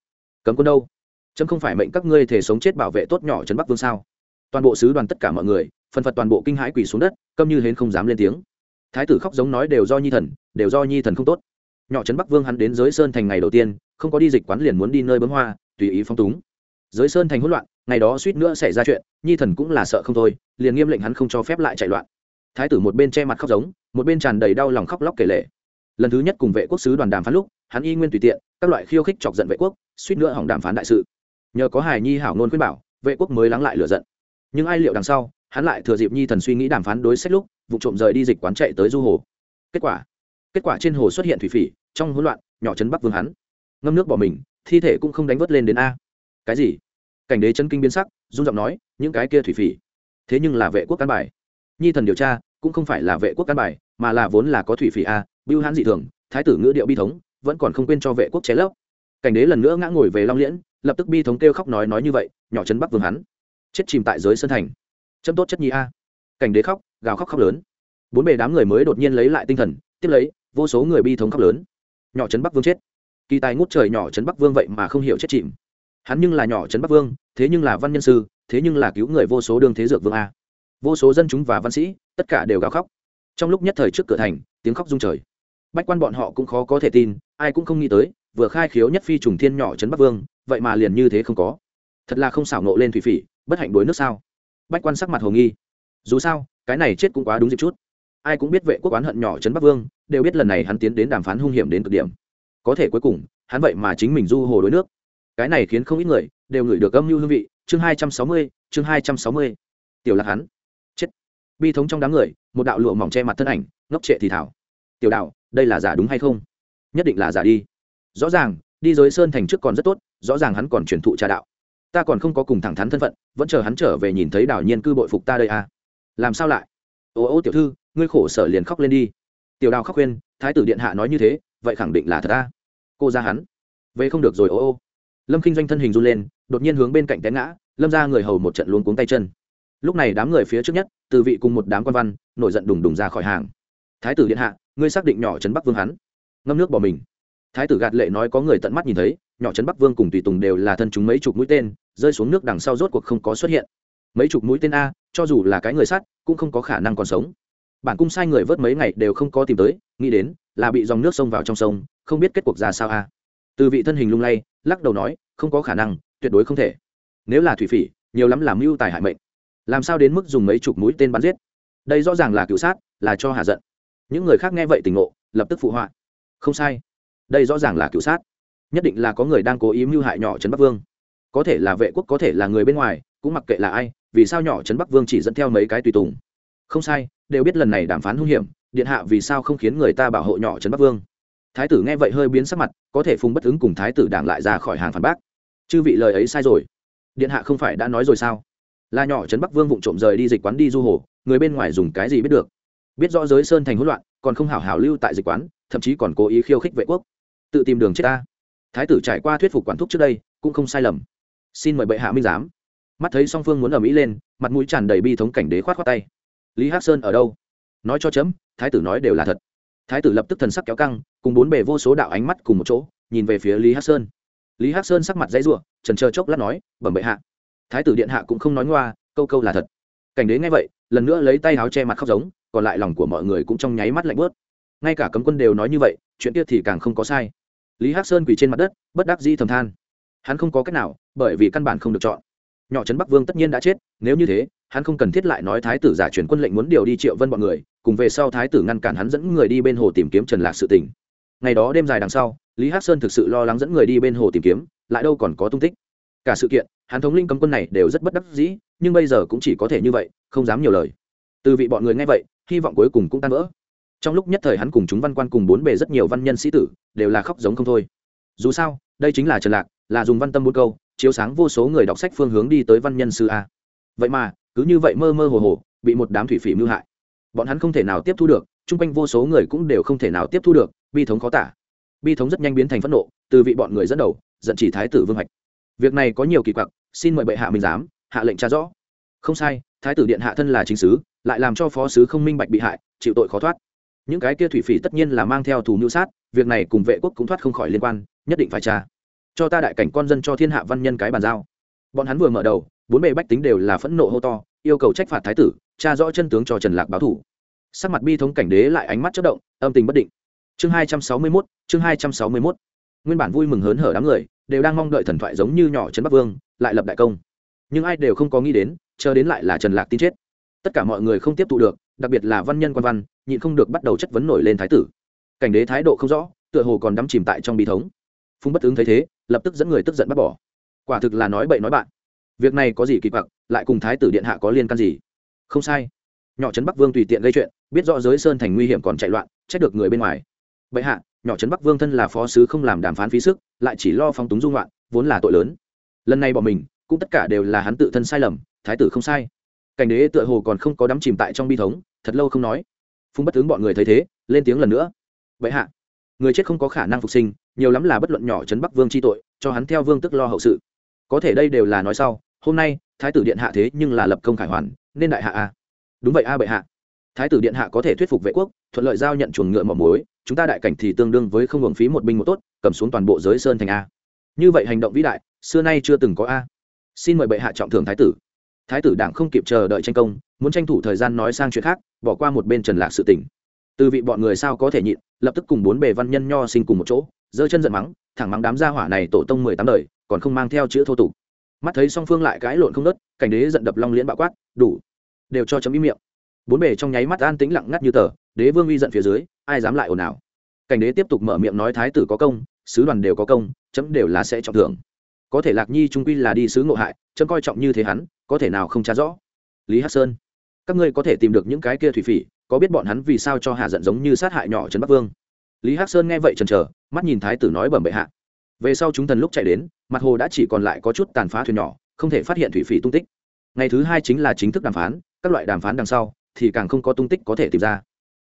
Cấm quân đâu? Chấm không phải mệnh các ngươi thể sống chết bảo vệ tốt nhỏ trấn bắc vương sao? Toàn bộ sứ đoàn tất cả mọi người phần phật toàn bộ kinh hãi quỳ xuống đất, câm như hến không dám lên tiếng. Thái tử khóc giống nói đều do nhi thần, đều do nhi thần không tốt. Nhỏ trấn bắc vương hắn đến giới sơn thành ngày đầu tiên, không có đi dịch quán liền muốn đi nơi bấm hoa, tùy ý phong túng. Giới sơn thành hỗn loạn, ngày đó suýt nữa xảy ra chuyện, nhi thần cũng là sợ không thôi, liền nghiêm lệnh hắn không cho phép lại chạy loạn. Thái tử một bên che mặt khóc giống, một bên tràn đầy đau lòng khóc lóc kể lệ lần thứ nhất cùng vệ quốc sứ đoàn đàm phán lúc, hắn y nguyên tùy tiện, các loại khiêu khích chọc giận vệ quốc, suýt nữa hỏng đàm phán đại sự. Nhờ có hài nhi hảo nôn khuyên bảo, vệ quốc mới lắng lại lửa giận. Nhưng ai liệu đằng sau hắn lại thừa dịp nhi thần suy nghĩ đàm phán đối sách lúc, vụ trộm rời đi dịch quán chạy tới du hồ. Kết quả kết quả trên hồ xuất hiện thủy phỉ, trong hỗn loạn, nhỏ chấn bắc vương hắn. Ngâm nước bỏ mình, thi thể cũng không đánh vớt lên đến a. Cái gì? Cảnh đế chân kinh biến sắc dung giọng nói, những cái kia thủy phỉ. Thế nhưng là vệ quốc căn bài. Nhi thần điều tra, cũng không phải là vệ quốc căn bài, mà là vốn là có thủy phỉ a, bưu hãn dị thường, thái tử ngữ điệu bi thống, vẫn còn không quên cho vệ quốc chế lấp. Cảnh đế lần nữa ngã ngồi về long liễn, lập tức bi thống kêu khóc nói nói như vậy, nhỏ chân bắc vương hắn. Chết chìm tại giới sân thành chấm tốt chất nhi a. Cảnh đế khóc, gào khóc khóc lớn. Bốn bề đám người mới đột nhiên lấy lại tinh thần, tiếp lấy, vô số người bi thống khóc lớn. Nhỏ trấn bắc vương chết. Kỳ tài ngút trời nhỏ trấn bắc vương vậy mà không hiểu chết chìm. Hắn nhưng là nhỏ trấn bắc vương, thế nhưng là văn nhân sư, thế nhưng là cứu người vô số đương thế dược vương a. Vô số dân chúng và văn sĩ, tất cả đều gào khóc. Trong lúc nhất thời trước cửa thành, tiếng khóc rung trời. Bách quan bọn họ cũng khó có thể tin, ai cũng không nghĩ tới, vừa khai khiếu nhất phi trùng thiên nhỏ trấn bắc vương, vậy mà liền như thế không có. Thật là không xảo nộ lên thủy phỉ, bất hạnh đuối nước sao? Bách quan sắc mặt hồ nghi. Dù sao, cái này chết cũng quá đúng dịp chút. Ai cũng biết vệ quốc oán hận nhỏ trấn bắc vương, đều biết lần này hắn tiến đến đàm phán hung hiểm đến cực điểm. Có thể cuối cùng, hắn vậy mà chính mình du hồ đối nước. Cái này khiến không ít người đều ngửi được âm mưu hương vị. Chương hai trăm sáu mươi, chương hai trăm sáu mươi. Tiểu lạc hắn. Chết. Bi thống trong đám người, một đạo lụa mỏng che mặt thân ảnh, ngốc trệ thì thảo tiểu đạo, đây là giả đúng hay không? Nhất định là giả đi. Rõ ràng, đi dối sơn thành trước còn rất tốt, rõ ràng hắn còn truyền thụ trà đạo ta còn không có cùng thẳng thắn thân phận, vẫn chờ hắn trở về nhìn thấy đảo nhiên cư bội phục ta đây à. Làm sao lại? Ô ô, tiểu thư, ngươi khổ sở liền khóc lên đi. Tiểu đào khóc khuyên, thái tử điện hạ nói như thế, vậy khẳng định là thật ta. Cô ra hắn. Vậy không được rồi, ô ô. Lâm k i n h doanh thân hình run lên, đột nhiên hướng bên cạnh té ngã, lâm ra người hầu một trận luống cuống tay chân. Lúc này đám người phía trước nhất, từ vị cùng một đám quan văn, nổi giận đùng đùng ra khỏi hàng. Thái tử điện hạ, ngươi xác định nhỏ trấn bắc vương hắn. Ngâm nước bỏ mình. Thái tử gạt lệ nói có người tận mắt nhìn thấy, nhỏ trấn bắc vương cùng tùy tùng đều là thân chúng mấy chục mũi tên rơi xuống nước đằng sau rốt cuộc không có xuất hiện. Mấy chục mũi tên a, cho dù là cái người sắt, cũng không có khả năng còn sống. Bản cung sai người vớt mấy ngày đều không có tìm tới, nghĩ đến là bị dòng nước sông vào trong sông, không biết kết cuộc ra sao a. Từ vị thân hình lung lay, lắc đầu nói, không có khả năng, tuyệt đối không thể. Nếu là thủy phỉ, nhiều lắm làm mưu tài hại mệnh. Làm sao đến mức dùng mấy chục mũi tên bắn giết? Đây rõ ràng là cựu sát, là cho hạ giận. Những người khác nghe vậy tỉnh ngộ, lập tức phụ họa. Không sai. Đây rõ ràng là cựu sát. Nhất định là có người đang cố ý mưu hại nhỏ trấn bắc vương có thể là vệ quốc, có thể là người bên ngoài, cũng mặc kệ là ai, vì sao nhỏ trấn bắc vương chỉ dẫn theo mấy cái tùy tùng? Không sai, đều biết lần này đàm phán hung hiểm, điện hạ vì sao không khiến người ta bảo hộ nhỏ trấn bắc vương? Thái tử nghe vậy hơi biến sắc mặt, có thể phùng bất ứng cùng thái tử đảng lại ra khỏi hàng phản bác. Chư vị lời ấy sai rồi. Điện hạ không phải đã nói rồi sao? Là nhỏ trấn bắc vương vụng trộm rời đi dịch quán đi du hồ, người bên ngoài dùng cái gì biết được? Biết rõ giới sơn thành hỗn loạn, còn không hảo hảo lưu tại dịch quán, thậm chí còn cố ý khiêu khích vệ quốc. Tự tìm đường chết ta. Thái tử trải qua thuyết phục quản thúc trước đây, cũng không sai lầm xin mời bệ hạ minh giám. Mắt thấy song phương muốn ở mỹ lên, mặt mũi tràn đầy bi thống cảnh đế khoát khoát tay. Lý hắc sơn ở đâu? Nói cho chấm, thái tử nói đều là thật. Thái tử lập tức thần sắc kéo căng, cùng bốn bề vô số đạo ánh mắt cùng một chỗ, nhìn về phía lý hắc sơn. Lý hắc sơn sắc mặt dãy rủa, trần chờ chốc lát nói, bẩm bệ hạ. Thái tử điện hạ cũng không nói ngoa, câu câu là thật. Cảnh đế nghe vậy, lần nữa lấy tay áo che mặt khóc giống, còn lại lòng của mọi người cũng trong nháy mắt lạnh bớt. Ngay cả cấm quân đều nói như vậy, chuyện kia thì càng không có sai. Lý hắc sơn quỳ trên mặt đất, bất đắc dĩ thầm than hắn không có cách nào, bởi vì căn bản không được chọn. Nhỏ trấn bắc vương tất nhiên đã chết, nếu như thế, hắn không cần thiết lại nói thái tử giả truyền quân lệnh muốn điều đi triệu vân bọn người, cùng về sau thái tử ngăn cản hắn dẫn người đi bên hồ tìm kiếm trần lạc sự tình. Ngày đó đêm dài đằng sau, lý hắc sơn thực sự lo lắng dẫn người đi bên hồ tìm kiếm, lại đâu còn có tung tích. Cả sự kiện, hắn thống linh cấm quân này đều rất bất đắc dĩ, nhưng bây giờ cũng chỉ có thể như vậy, không dám nhiều lời. Từ vị bọn người nghe vậy, hy vọng cuối cùng cũng tan vỡ. Trong lúc nhất thời hắn cùng chúng văn quan cùng bốn bề rất nhiều văn nhân sĩ tử, đều là khóc giống không thôi. Dù sao, đây chính là trần lạc là dùng văn tâm bốn câu, chiếu sáng vô số người đọc sách phương hướng đi tới văn nhân sư a. Vậy mà, cứ như vậy mơ mơ hồ hồ, bị một đám thủy phỉ mưu hại. Bọn hắn không thể nào tiếp thu được, chung quanh vô số người cũng đều không thể nào tiếp thu được, bi thống khó tả. Bi thống rất nhanh biến thành phẫn nộ, từ vị bọn người dẫn đầu, giận chỉ thái tử vương hạch việc này có nhiều kỳ quặc, xin mời bệ hạ minh giám, hạ lệnh tra rõ. Không sai, thái tử điện hạ thân là chính sứ, lại làm cho phó sứ không minh bạch bị hại, chịu tội khó thoát. Những cái kia thủy phỉ tất nhiên là mang theo thù mưu sát, việc này cùng vệ quốc cũng thoát không khỏi liên quan, nhất định phải tra cho ta đại cảnh con dân cho thiên hạ văn nhân cái bàn giao. Bọn hắn vừa mở đầu, bốn bề bách tính đều là phẫn nộ hô to, yêu cầu trách phạt thái tử, tra rõ chân tướng cho trần lạc báo thủ. Sắc mặt bi thống cảnh đế lại ánh mắt chất động, âm tình bất định. Chương hai trăm sáu mươi mốt, chương hai trăm sáu mươi mốt. Nguyên bản vui mừng hớn hở đám người, đều đang mong đợi thần thoại giống như nhỏ trấn bắc vương, lại lập đại công. Nhưng ai đều không có nghĩ đến, chờ đến lại là trần lạc tin chết. Tất cả mọi người không tiếp thu được, đặc biệt là văn nhân quan văn, nhịn không được bắt đầu chất vấn nổi lên thái tử. Cảnh đế thái độ không rõ, tựa hồ còn đắm chìm tại trong bi thống. Phung bất ứng thấy thế lập tức dẫn người tức giận bắt bỏ. Quả thực là nói bậy nói bạn. Việc này có gì kỳ quặc, lại cùng thái tử điện hạ có liên can gì? Không sai. Nhỏ trấn bắc vương tùy tiện gây chuyện, biết rõ giới sơn thành nguy hiểm còn chạy loạn, trách được người bên ngoài. Bệ hạ, nhỏ trấn bắc vương thân là phó sứ không làm đàm phán phí sức, lại chỉ lo phong túng dung loạn, vốn là tội lớn. Lần này bỏ mình, cũng tất cả đều là hắn tự thân sai lầm, thái tử không sai. Cảnh đế tựa hồ còn không có đắm chìm tại trong bi thống, thật lâu không nói. Phung bất tướng bọn người thấy thế, lên tiếng lần nữa. Vậy hạ, người chết không có khả năng phục sinh nhiều lắm là bất luận nhỏ trấn bắc vương chi tội, cho hắn theo vương tức lo hậu sự. Có thể đây đều là nói sau, hôm nay, thái tử điện hạ thế nhưng là lập công khải hoàn, nên đại hạ a. Đúng vậy a bệ hạ. Thái tử điện hạ có thể thuyết phục vệ quốc, thuận lợi giao nhận chuồng ngựa mỏ muối, chúng ta đại cảnh thì tương đương với không hưởng phí một binh một tốt, cầm xuống toàn bộ giới sơn thành a. Như vậy hành động vĩ đại, xưa nay chưa từng có a. Xin mời bệ hạ trọng thưởng thái tử. Thái tử đảng không kịp chờ đợi tranh công, muốn tranh thủ thời gian nói sang chuyện khác, bỏ qua một bên trần lạc sự tỉnh từ vị bọn người sao có thể nhịn, lập tức cùng bốn bề văn nhân nho sinh cùng một chỗ giơ chân giận mắng, thẳng mắng đám gia hỏa này tổ tông mười tám đời, còn không mang theo chữ thô tục. Mắt thấy song phương lại cãi lộn không nớt cảnh đế giận đập long liễn bạo quát, đủ. Đều cho chấm ý miệng. Bốn bề trong nháy mắt an tĩnh lặng ngắt như tờ, đế vương uy giận phía dưới, ai dám lại ồn ào? Cảnh đế tiếp tục mở miệng nói thái tử có công, sứ đoàn đều có công, chấm đều là sẽ trọng thưởng. Có thể lạc nhi trung quy là đi sứ ngộ hại, chấm coi trọng như thế hắn, có thể nào không tra rõ? Lý hắc sơn, các ngươi có thể tìm được những cái kia thủy phỉ, có biết bọn hắn vì sao cho hạ giận giống như sát hại nhỏ trấn bắc vương? Lý hắc sơn nghe vậy chần chờ, mắt nhìn thái tử nói bẩm bệ hạ. Về sau chúng thần lúc chạy đến, mặt hồ đã chỉ còn lại có chút tàn phá thuyền nhỏ, không thể phát hiện thủy phỉ tung tích. Ngày thứ hai chính là chính thức đàm phán, các loại đàm phán đằng sau, thì càng không có tung tích có thể tìm ra.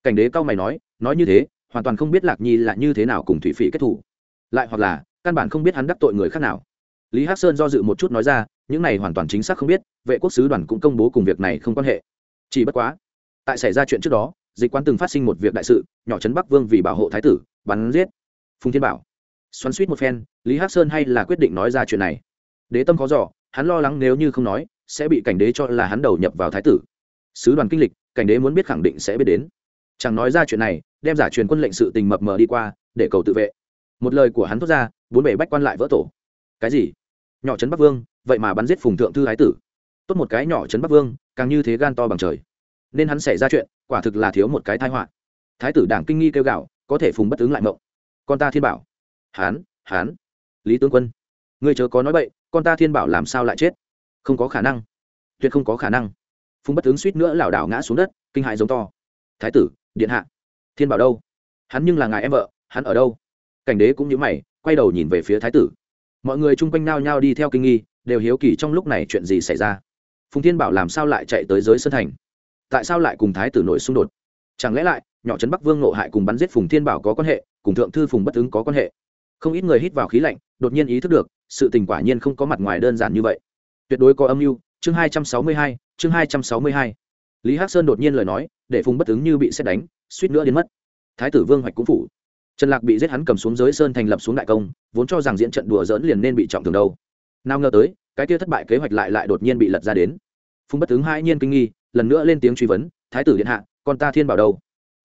Cảnh đế cao mày nói nói như thế, hoàn toàn không biết lạc nhi là như thế nào cùng thủy phỉ kết thủ lại hoặc là, căn bản không biết hắn đắc tội người khác nào. Lý hắc sơn do dự một chút nói ra, những này hoàn toàn chính xác không biết, vệ quốc sứ đoàn cũng công bố cùng việc này không quan hệ. Chỉ bất quá, tại xảy ra chuyện trước đó dịch quan từng phát sinh một việc đại sự, nhỏ trấn bắc vương vì bảo hộ thái tử, bắn giết. Phùng thiên bảo. Xoắn suýt một phen, lý hắc sơn hay là quyết định nói ra chuyện này. Đế tâm khó giỏ hắn lo lắng nếu như không nói, sẽ bị cảnh đế cho là hắn đầu nhập vào thái tử. Sứ đoàn kinh lịch, cảnh đế muốn biết khẳng định sẽ biết đến. Chẳng nói ra chuyện này, đem giả truyền quân lệnh sự tình mập mờ đi qua, để cầu tự vệ. Một lời của hắn thốt ra, bốn bể bách quan lại vỡ tổ. Cái gì? Nhỏ trấn bắc vương, vậy mà bắn giết phùng thượng thư thái tử. Tốt một cái nhỏ trấn bắc vương, càng như thế gan to bằng trời nên hắn xảy ra chuyện, quả thực là thiếu một cái thái họa. Thái tử đảng kinh nghi kêu gạo có thể phùng bất ứng lại mộng. Con ta thiên bảo. Hán hán. Lý tướng quân. Ngươi chớ có nói bậy, con ta thiên bảo làm sao lại chết? Không có khả năng. Tuyệt không có khả năng. Phùng bất ứng suýt nữa lảo đảo ngã xuống đất, kinh hại giống to. Thái tử, điện hạ. Thiên bảo đâu? Hắn nhưng là ngài em vợ, hắn ở đâu? Cảnh đế cũng như mày, quay đầu nhìn về phía thái tử. Mọi người chung quanh nao nhao đi theo kinh nghi, đều hiếu kỳ trong lúc này chuyện gì xảy ra. Phùng thiên bảo làm sao lại chạy tới giới sơn thành? Tại sao lại cùng thái tử nổi xung đột? Chẳng lẽ lại, nhỏ trấn bắc vương nộ hại cùng bắn giết phùng thiên bảo có quan hệ, cùng thượng thư phùng bất ứng có quan hệ? Không ít người hít vào khí lạnh, đột nhiên ý thức được, sự tình quả nhiên không có mặt ngoài đơn giản như vậy. Tuyệt đối có âm mưu, chương hai trăm sáu mươi hai, chương hai trăm sáu mươi hai. Lý hắc sơn đột nhiên lời nói, để phùng bất ứng như bị xét đánh, suýt nữa đến mất. Thái tử vương hoạch cũng phủ. Trần lạc bị giết hắn cầm xuống giới sơn thành lập xuống đại công, vốn cho rằng diễn trận đùa dỡn liền nên bị trọng thương đâu. Nào ngờ tới, cái kia thất bại kế hoạch lại lại đột nhiên bị lật ra đến. Phùng bất tướng hai nhiên kinh nghi lần nữa lên tiếng truy vấn, thái tử điện hạ, con ta thiên bảo đâu?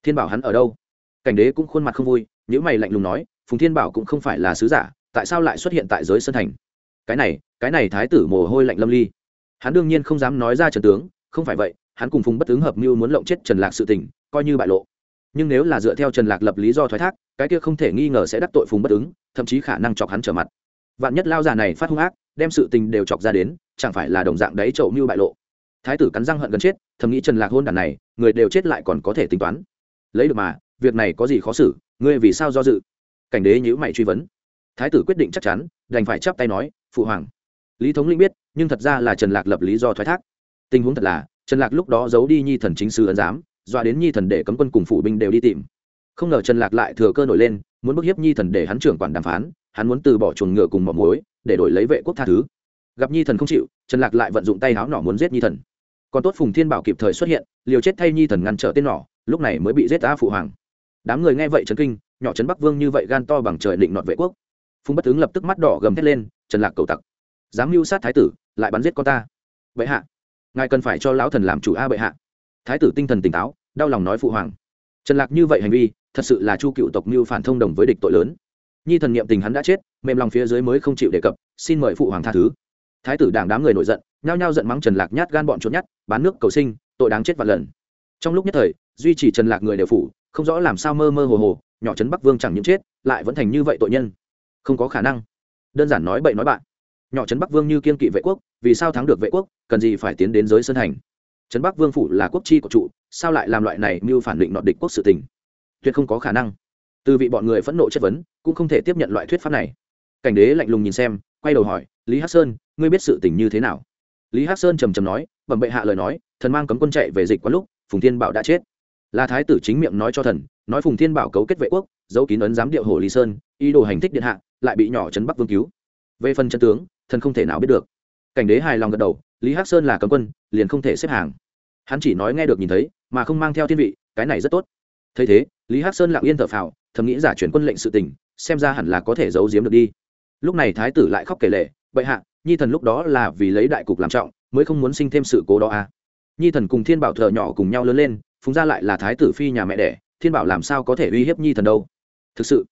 Thiên bảo hắn ở đâu? Cảnh đế cũng khuôn mặt không vui những mày lạnh lùng nói, phùng thiên bảo cũng không phải là sứ giả, tại sao lại xuất hiện tại giới sân thành? Cái này cái này thái tử mồ hôi lạnh lâm ly. Hắn đương nhiên không dám nói ra trần tướng, không phải vậy, hắn cùng phùng bất tướng hợp mưu muốn lộng chết trần lạc sự tình, coi như bại lộ. Nhưng nếu là dựa theo trần lạc lập lý do thoái thác, cái kia không thể nghi ngờ sẽ đắc tội phùng bất ứng, thậm chí khả năng chọc hắn trở mặt. Vạn nhất lao già này phát hung ác, đem sự tình đều chọc ra đến, chẳng phải là đồng dạng đấy trậu mưu bại lộ thái tử cắn răng hận gần chết, thầm nghĩ trần lạc hôn đàn này, người đều chết lại còn có thể tính toán. Lấy được mà, việc này có gì khó xử, ngươi vì sao do dự? Cảnh đế nhữ mày truy vấn. Thái tử quyết định chắc chắn, đành phải chắp tay nói, phụ hoàng. Lý thống linh biết, nhưng thật ra là trần lạc lập lý do thoái thác. Tình huống thật là, trần lạc lúc đó giấu đi nhi thần chính sư ấn giám, dọa đến nhi thần để cấm quân cùng phụ binh đều đi tìm. Không ngờ trần lạc lại thừa cơ nổi lên, muốn bức hiếp nhi thần để hắn trưởng quản đàm phán, hắn muốn từ bỏ chuồng ngựa cùng mỏ muối, để đổi lấy vệ quốc tha thứ. Gặp nhi thần không chịu, trần lạc lại vận dụng tay háo nỏ muốn giết nhi thần còn tốt phùng thiên bảo kịp thời xuất hiện, liều chết thay nhi thần ngăn trở tên nỏ, lúc này mới bị giết ta phụ hoàng. Đám người nghe vậy trấn kinh, nhỏ trấn bắc vương như vậy gan to bằng trời định nọt vệ quốc. Phùng bất tướng lập tức mắt đỏ gầm thét lên, trần lạc cầu tặc, dám mưu sát thái tử, lại bắn giết con ta. Bệ hạ, ngài cần phải cho lão thần làm chủ a bệ hạ. Thái tử tinh thần tỉnh táo, đau lòng nói phụ hoàng. Trần lạc như vậy hành vi, thật sự là chu cựu tộc mưu phản thông đồng với địch tội lớn. Nhi thần niệm tình hắn đã chết, mềm lòng phía dưới mới không chịu đề cập, xin mời phụ hoàng tha thứ thái tử đảng đám người nổi giận, nhao nhao giận mắng trần lạc nhát gan bọn trốn nhát, bán nước cầu sinh, tội đáng chết vạn lần. Trong lúc nhất thời, duy trì trần lạc người đều phủ, không rõ làm sao mơ mơ hồ hồ, nhỏ trấn bắc vương chẳng những chết, lại vẫn thành như vậy tội nhân. Không có khả năng. Đơn giản nói bậy nói bạn. Nhỏ trấn bắc vương như kiên kỵ vệ quốc, vì sao thắng được vệ quốc, cần gì phải tiến đến giới sơn thành trấn bắc vương phủ là quốc chi của trụ sao lại làm loại này mưu phản định nọ địch quốc sự tình? Tuyệt không có khả năng. Từ vị bọn người phẫn nộ chất vấn, cũng không thể tiếp nhận loại thuyết pháp này. Cảnh đế lạnh lùng nhìn xem, quay đầu hỏi lý hắc sơn, ngươi biết sự tình như thế nào? Lý hắc sơn trầm trầm nói, bẩm bệ hạ lời nói, thần mang cấm quân chạy về dịch quá lúc, phùng thiên bảo đã chết. Là thái tử chính miệng nói cho thần, nói phùng thiên bảo cấu kết vệ quốc dấu kín ấn giám điệu hồ lý sơn, ý đồ hành thích điện hạ, lại bị nhỏ trấn bắc vương cứu. Về phần chân tướng, thần không thể nào biết được. Cảnh đế hài lòng gật đầu, lý hắc sơn là cấm quân, liền không thể xếp hàng. Hắn chỉ nói nghe được nhìn thấy, mà không mang theo thiên vị, cái này rất tốt. Thấy thế, lý hắc sơn lặng yên thở phào, thầm nghĩ giả chuyển quân lệnh sự tình, xem ra hẳn là có thể giấu giếm được đi. Lúc này thái tử lại khóc kể lệ bệ hạ, nhi thần lúc đó là vì lấy đại cục làm trọng, mới không muốn sinh thêm sự cố đó à? Nhi thần cùng thiên bảo thợ nhỏ cùng nhau lớn lên phùng gia lại là thái tử phi nhà mẹ đẻ, thiên bảo làm sao có thể uy hiếp nhi thần đâu? Thực sự,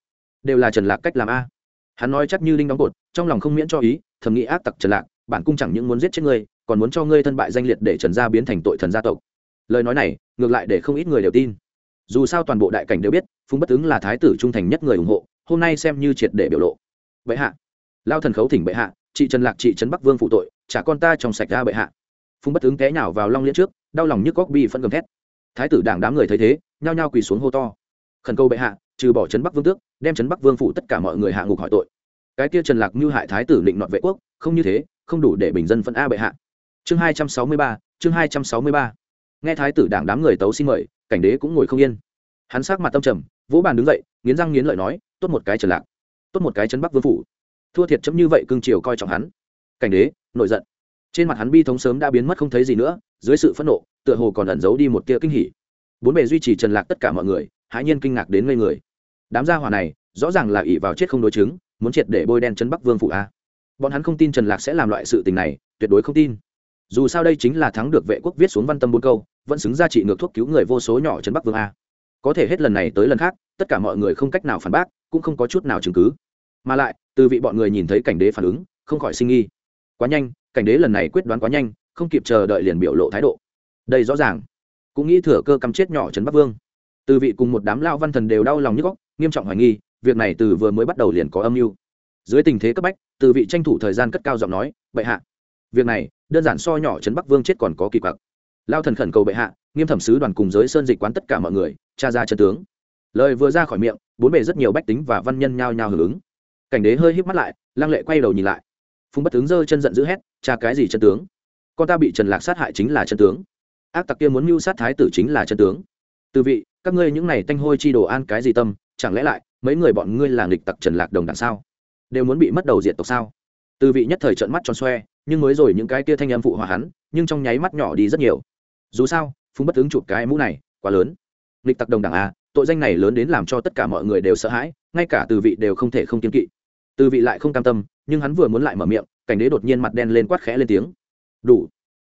đều là trần lạc cách làm a. Hắn nói chắc như đinh đóng cột, trong lòng không miễn cho ý, thầm nghĩ ác tặc trần lạc, bản cung chẳng những muốn giết chết ngươi, còn muốn cho ngươi thân bại danh liệt để trần gia biến thành tội thần gia tộc. Lời nói này, ngược lại để không ít người đều tin. Dù sao toàn bộ đại cảnh đều biết phùng bất ứng là thái tử trung thành nhất người ủng hộ, hôm nay xem như triệt để biểu lộ. Bệ hạ, lao thần khấu thỉnh bệ hạ chị trần lạc, chị trấn bắc vương phụ tội, trả con ta trong sạch ra bệ hạ. Phùng bất ứng té nhào vào long liên trước, đau lòng nhức góc bi phân gầm thét. Thái tử đảng đám người thấy thế, nhao nhao quỳ xuống hô to. Khẩn cầu bệ hạ, trừ bỏ trấn bắc vương tước, đem trấn bắc vương phụ tất cả mọi người hạ ngục hỏi tội. Cái kia trần lạc mưu hại thái tử định nọt vệ quốc, không như thế, không đủ để bình dân phân a bệ hạ. Chương hai trăm sáu mươi ba, chương hai trăm sáu mươi ba. Nghe thái tử đảng đám người tấu xin mời, cảnh đế cũng ngồi không yên. Hắn sát mặt tâm trầm, vỗ bàn đứng dậy, nghiến răng nghiến lợi nói, tốt một cái trần lạc, tốt một cái trấn bắc vương phủ thua thiệt chấm như vậy cương triều coi trọng hắn. Cảnh đế, nổi giận. Trên mặt hắn bi thống sớm đã biến mất không thấy gì nữa, dưới sự phẫn nộ, tựa hồ còn ẩn giấu đi một tia kinh hỉ. Bốn bề duy trì trần lạc tất cả mọi người, hãi nhiên kinh ngạc đến ngây người. Đám gia hỏa này, rõ ràng là ỷ vào chết không đối chứng, muốn triệt để bôi đen chân bắc vương phủ a. Bọn hắn không tin trần lạc sẽ làm loại sự tình này, tuyệt đối không tin. Dù sao đây chính là thắng được vệ quốc viết xuống văn tâm bốn câu, vẫn xứng ra trị ngược thuốc cứu người vô số nhỏ trần bắc vương a. Có thể hết lần này tới lần khác, tất cả mọi người không cách nào phản bác, cũng không có chút nào chứng cứ mà lại, từ vị bọn người nhìn thấy cảnh đế phản ứng, không khỏi sinh nghi. Quá nhanh, cảnh đế lần này quyết đoán quá nhanh, không kịp chờ đợi liền biểu lộ thái độ. Đây rõ ràng, cũng nghĩ thừa cơ cắm chết nhỏ trần bắc vương. Từ vị cùng một đám lao văn thần đều đau lòng nhức góc, nghiêm trọng hoài nghi, việc này từ vừa mới bắt đầu liền có âm mưu. Dưới tình thế cấp bách, từ vị tranh thủ thời gian cất cao giọng nói, bệ hạ, việc này, đơn giản so nhỏ trấn bắc vương chết còn có kỳ quặc. Lao thần khẩn cầu bệ hạ, nghiêm thẩm sứ đoàn cùng giới sơn dịch quán tất cả mọi người, tra ra chân tướng. Lời vừa ra khỏi miệng, bốn bề rất nhiều bách tính và văn nhân nhao nhao hưởng ứng cảnh đế hơi híp mắt lại, lăng lệ quay đầu nhìn lại. Phùng bất tướng giơ chân giận dữ hét tra cái gì chân tướng? Con ta bị trần lạc sát hại chính là chân tướng. Ác tặc kia muốn mưu sát thái tử chính là chân tướng. Từ vị, các ngươi những này tanh hôi chi đồ an cái gì tâm, chẳng lẽ lại, mấy người bọn ngươi là nghịch tặc trần lạc đồng đằng sao? Đều muốn bị mất đầu diện tộc sao? Từ vị nhất thời trợn mắt tròn xoe, nhưng mới rồi những cái kia thanh âm phụ hòa hắn, nhưng trong nháy mắt nhỏ đi rất nhiều. Dù sao, phùng bất tướng chụp cái mũ này, quá lớn. Nghịch tặc đồng đẳng a à, tội danh này lớn đến làm cho tất cả mọi người đều sợ hãi, ngay cả từ vị đều không thể không kiên kỵ từ vị lại không cam tâm, nhưng hắn vừa muốn lại mở miệng, cảnh đế đột nhiên mặt đen lên quát khẽ lên tiếng. Đủ.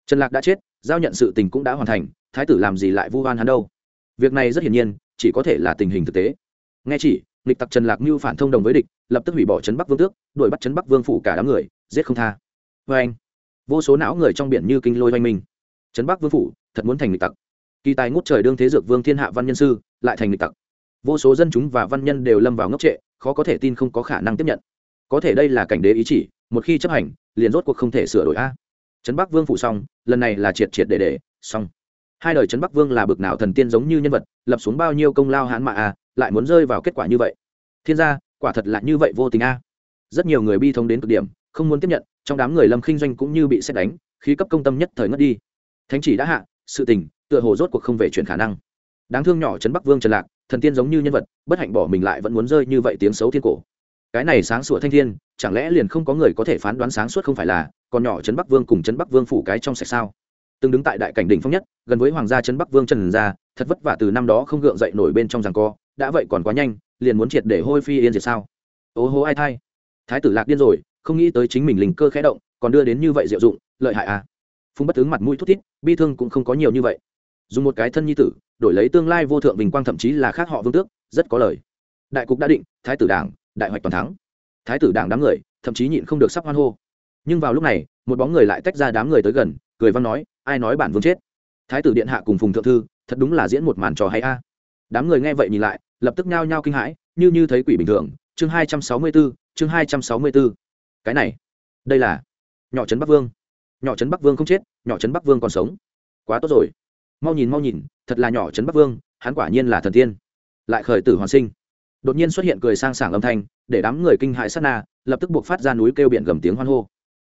Trần lạc đã chết, giao nhận sự tình cũng đã hoàn thành, thái tử làm gì lại vu oan hắn đâu? Việc này rất hiển nhiên, chỉ có thể là tình hình thực tế. Nghe chỉ, nghịch tặc trần lạc mưu phản thông đồng với địch, lập tức hủy bỏ trấn bắc vương tước, đuổi bắt trấn bắc vương phủ cả đám người, giết không tha. Vê anh, vô số não người trong biển như kinh lôi oanh minh trấn bắc vương phủ, thật muốn thành nghịch tặc. Kỳ tài ngút trời đương thế dược vương thiên hạ văn nhân sư, lại thành nghịch tặc. Vô số dân chúng và văn nhân đều lâm vào ngốc trệ, khó có thể tin không có khả năng tiếp nhận có thể đây là cảnh đế ý chỉ, một khi chấp hành, liền rốt cuộc không thể sửa đổi a. Trấn bắc vương phủ xong, lần này là triệt triệt để để, xong. Hai đời trấn bắc vương là bực nào thần tiên giống như nhân vật, lập xuống bao nhiêu công lao hãn mạ a, lại muốn rơi vào kết quả như vậy. Thiên gia, quả thật là như vậy vô tình a. Rất nhiều người bi thống đến cực điểm, không muốn tiếp nhận, trong đám người lâm khinh doanh cũng như bị xét đánh, khí cấp công tâm nhất thời ngất đi. Thánh chỉ đã hạ, sự tình, tựa hồ rốt cuộc không về chuyển khả năng. Đáng thương nhỏ trấn bắc vương trần lạc, thần tiên giống như nhân vật, bất hạnh bỏ mình lại vẫn muốn rơi như vậy tiếng xấu thiên cổ cái này sáng sủa thanh thiên, chẳng lẽ liền không có người có thể phán đoán sáng suốt không phải là, còn nhỏ trấn bắc vương cùng trấn bắc vương phủ cái trong sạch sao? Từng đứng tại đại cảnh đỉnh phong nhất, gần với hoàng gia trấn bắc vương trần gia thật vất vả từ năm đó không gượng dậy nổi bên trong rằng co, đã vậy còn quá nhanh, liền muốn triệt để hôi phi yên diệt sao? Ô hô ai thay thái tử lạc điên rồi, không nghĩ tới chính mình linh cơ khẽ động, còn đưa đến như vậy diệu dụng, lợi hại à? Phung bất tướng mặt mũi thút thít, bi thương cũng không có nhiều như vậy. Dùng một cái thân nhi tử, đổi lấy tương lai vô thượng bình quang thậm chí là khác họ vương tước, rất có lời. Đại cục đã định, thái tử đảng đại hoạch toàn thắng. Thái tử đảng đám người thậm chí nhịn không được sắp hoan hô. Nhưng vào lúc này, một bóng người lại tách ra đám người tới gần, cười văn nói, ai nói bản vương chết? Thái tử điện hạ cùng phùng thượng thư, thật đúng là diễn một màn trò hay a. Đám người nghe vậy nhìn lại, lập tức nhao nhao kinh hãi, như như thấy quỷ bình thường. Chương hai trăm sáu mươi b ố chương hai trăm sáu mươi b ố cái này, đây là nhỏ trấn bắc vương. Nhỏ trấn bắc vương không chết, nhỏ trấn bắc vương còn sống. Quá tốt rồi. Mau nhìn mau nhìn, thật là nhỏ trấn bắc vương, hắn quả nhiên là thần tiên. Lại khởi tử hoàn sinh đột nhiên xuất hiện cười sang sảng âm thanh, để đám người kinh hại sát na, lập tức buộc phát ra núi kêu biển gầm tiếng hoan hô.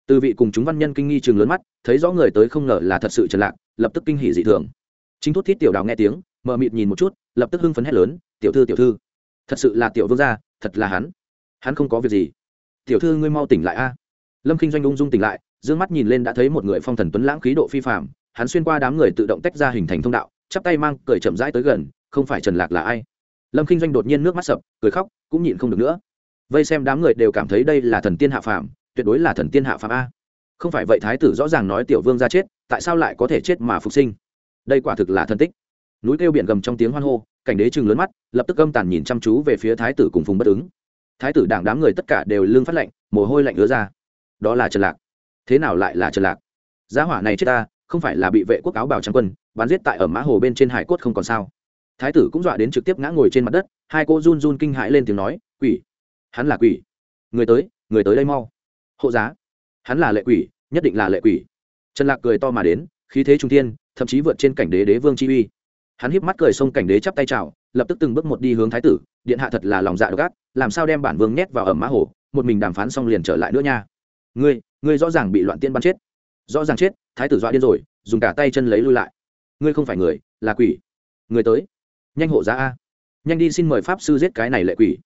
Từ vị cùng chúng văn nhân kinh nghi chừng lớn mắt, thấy rõ người tới không ngờ là thật sự trần lạc, lập tức kinh hỉ dị thường. Chính thút thiết tiểu đào nghe tiếng mờ mịt nhìn một chút, lập tức hưng phấn hét lớn, tiểu thư tiểu thư, thật sự là tiểu vương gia, thật là hắn. Hắn không có việc gì. Tiểu thư ngươi mau tỉnh lại a. Lâm kinh doanh ung dung tỉnh lại, dương mắt nhìn lên đã thấy một người phong thần tuấn lãng khí độ phi phạm hắn xuyên qua đám người tự động tách ra hình thành thông đạo, chắp tay mang cười chậm rãi tới gần, không phải trần lạc là ai? Lâm kinh doanh đột nhiên nước mắt sập, cười khóc, cũng nhịn không được nữa. Vây xem đám người đều cảm thấy đây là thần tiên hạ phàm, tuyệt đối là thần tiên hạ phàm a. Không phải vậy thái tử rõ ràng nói tiểu vương ra chết, tại sao lại có thể chết mà phục sinh? Đây quả thực là thân tích. Núi kêu biển gầm trong tiếng hoan hô, cảnh đế chừng lớn mắt, lập tức âm tàn nhìn chăm chú về phía thái tử cùng phùng bất ứng. Thái tử đảng đám người tất cả đều lương phát lạnh, mồ hôi lạnh ứa ra. Đó là trần lạc. Thế nào lại là trần lạc? Giá hỏa này chết ta, không phải là bị vệ quốc áo bảo trang quân, bắn giết tại ở mã hồ bên trên hải cốt không còn sao? Thái tử cũng dọa đến trực tiếp ngã ngồi trên mặt đất, hai cô run run kinh hãi lên tiếng nói, quỷ, hắn là quỷ. Người tới người tới đây mau. Hộ giá, hắn là lệ quỷ, nhất định là lệ quỷ. Trần lạc cười to mà đến, khí thế trung thiên, thậm chí vượt trên cảnh đế đế vương chi uy. Hắn híp mắt cười xông cảnh đế chắp tay chào, lập tức từng bước một đi hướng thái tử, điện hạ thật là lòng dạ độc ác, làm sao đem bản vương nhét vào ẩm mã hồ, một mình đàm phán xong liền trở lại nữa nha. Ngươi ngươi rõ ràng bị loạn tiên bắn chết. Rõ ràng chết, thái tử dọa điên rồi, dùng cả tay chân lấy lui lại. Ngươi không phải người, là quỷ. Người tới nhanh hộ giá a. Nhanh đi xin mời pháp sư giết cái này lệ quỷ.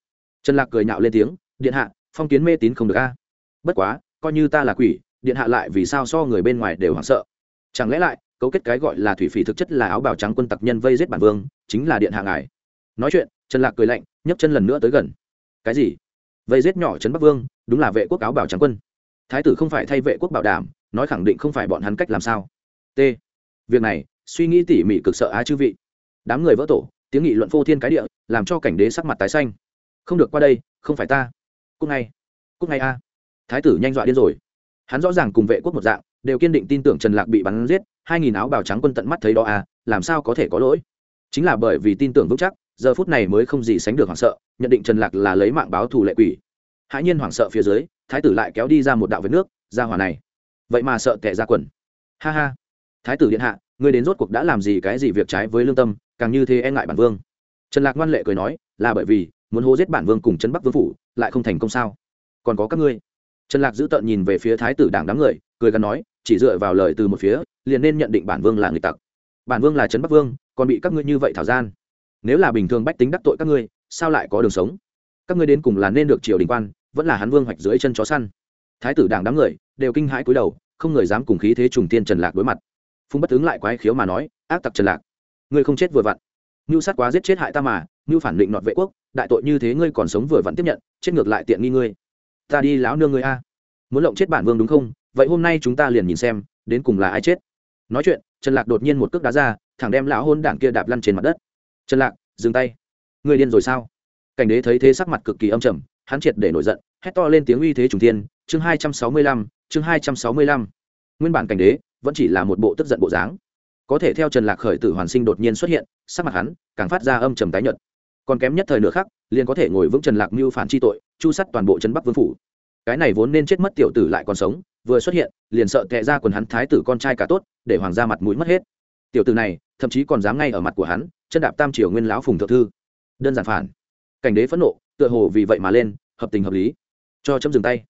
Trần lạc cười nhạo lên tiếng, điện hạ, phong kiến mê tín không được a. Bất quá, coi như ta là quỷ, điện hạ lại vì sao so người bên ngoài đều hoảng sợ. Chẳng lẽ lại, cấu kết cái gọi là thủy phỉ thực chất là áo bào trắng quân tặc nhân vây giết bản vương, chính là điện hạ ngài. Nói chuyện, trần lạc cười lạnh, nhấc chân lần nữa tới gần. Cái gì? Vây giết nhỏ trấn bắc vương, đúng là vệ quốc áo bào trắng quân. Thái tử không phải thay vệ quốc bảo đảm, nói khẳng định không phải bọn hắn cách làm sao. T. Việc này, suy nghĩ tỉ mỉ cực sợ á chư vị. Đám người vỡ tổ tiếng nghị luận phô thiên cái địa, làm cho cảnh đế sắc mặt tái xanh. Không được qua đây, không phải ta. Cúc ngay. Cúc ngay a. Thái tử nhanh dọa điên rồi. Hắn rõ ràng cùng vệ quốc một dạng, đều kiên định tin tưởng trần lạc bị bắn giết, hai nghìn áo bào trắng quân tận mắt thấy đó à làm sao có thể có lỗi? Chính là bởi vì tin tưởng vững chắc, giờ phút này mới không gì sánh được hoảng sợ, nhận định trần lạc là lấy mạng báo thù lệ quỷ. Hãi nhiên hoảng sợ phía dưới, thái tử lại kéo đi ra một đạo vết nước, ra hỏa này. Vậy mà sợ tệ ra quần. Ha ha. Thái tử điện hạ ngươi đến rốt cuộc đã làm gì cái gì việc trái với lương tâm, càng như thế e ngại bản vương. Trần lạc ngoan lệ cười nói, là bởi vì, muốn hô giết bản vương cùng trấn bắc vương phủ, lại không thành công sao? Còn có các ngươi. Trần lạc giữ tợn nhìn về phía thái tử đảng đám người, cười gắn nói, chỉ dựa vào lời từ một phía, liền nên nhận định bản vương là người tặc. Bản vương là trấn bắc vương, còn bị các ngươi như vậy thảo gian. Nếu là bình thường bách tính đắc tội các ngươi, sao lại có đường sống? Các ngươi đến cùng là nên được triều đình quan, vẫn là hắn vương hoạch dưới chân chó săn. Thái tử đảng đám người, đều kinh hãi cúi đầu, không người dám cùng khí thế trùng tiên trần lạc đối mặt phung bất ứng lại quái khiếu mà nói, ác tặc trần lạc, ngươi không chết vừa vặn. Ngưu sát quá giết chết hại ta mà ngưu phản định nọt vệ quốc, đại tội như thế ngươi còn sống vừa vặn tiếp nhận, chết ngược lại tiện nghi ngươi. Ta đi lão nương ngươi a. Muốn lộng chết bản vương đúng không? Vậy hôm nay chúng ta liền nhìn xem, đến cùng là ai chết. Nói chuyện, trần lạc đột nhiên một cước đá ra, thẳng đem lão hôn đảng kia đạp lăn trên mặt đất. Trần lạc, dừng tay. Ngươi điên rồi sao? Cảnh đế thấy thế sắc mặt cực kỳ âm trầm, hắn triệt để nổi giận, hét to lên tiếng uy thế trùng thiên, chương hai trăm sáu mươi lăm, chương hai trăm sáu mươi lăm. Nguyên bản cảnh đế vẫn chỉ là một bộ tức giận bộ dáng. Có thể theo trần lạc khởi tử hoàn sinh đột nhiên xuất hiện, sắc mặt hắn càng phát ra âm trầm tái nhợt. Còn kém nhất thời nửa khắc, liền có thể ngồi vững trần lạc mưu phản chi tội, chu sắt toàn bộ trấn bắc vương phủ. Cái này vốn nên chết mất tiểu tử lại còn sống, vừa xuất hiện, liền sợ tệ ra quần hắn thái tử con trai cả tốt, để hoàng gia mặt mũi mất hết. Tiểu tử này, thậm chí còn dám ngay ở mặt của hắn, chân đạp tam triều nguyên lão phùng thượng thư. Đơn giản phản. Cảnh đế phẫn nộ, tựa hồ vì vậy mà lên, hợp tình hợp lý. Cho chấm dừng tay.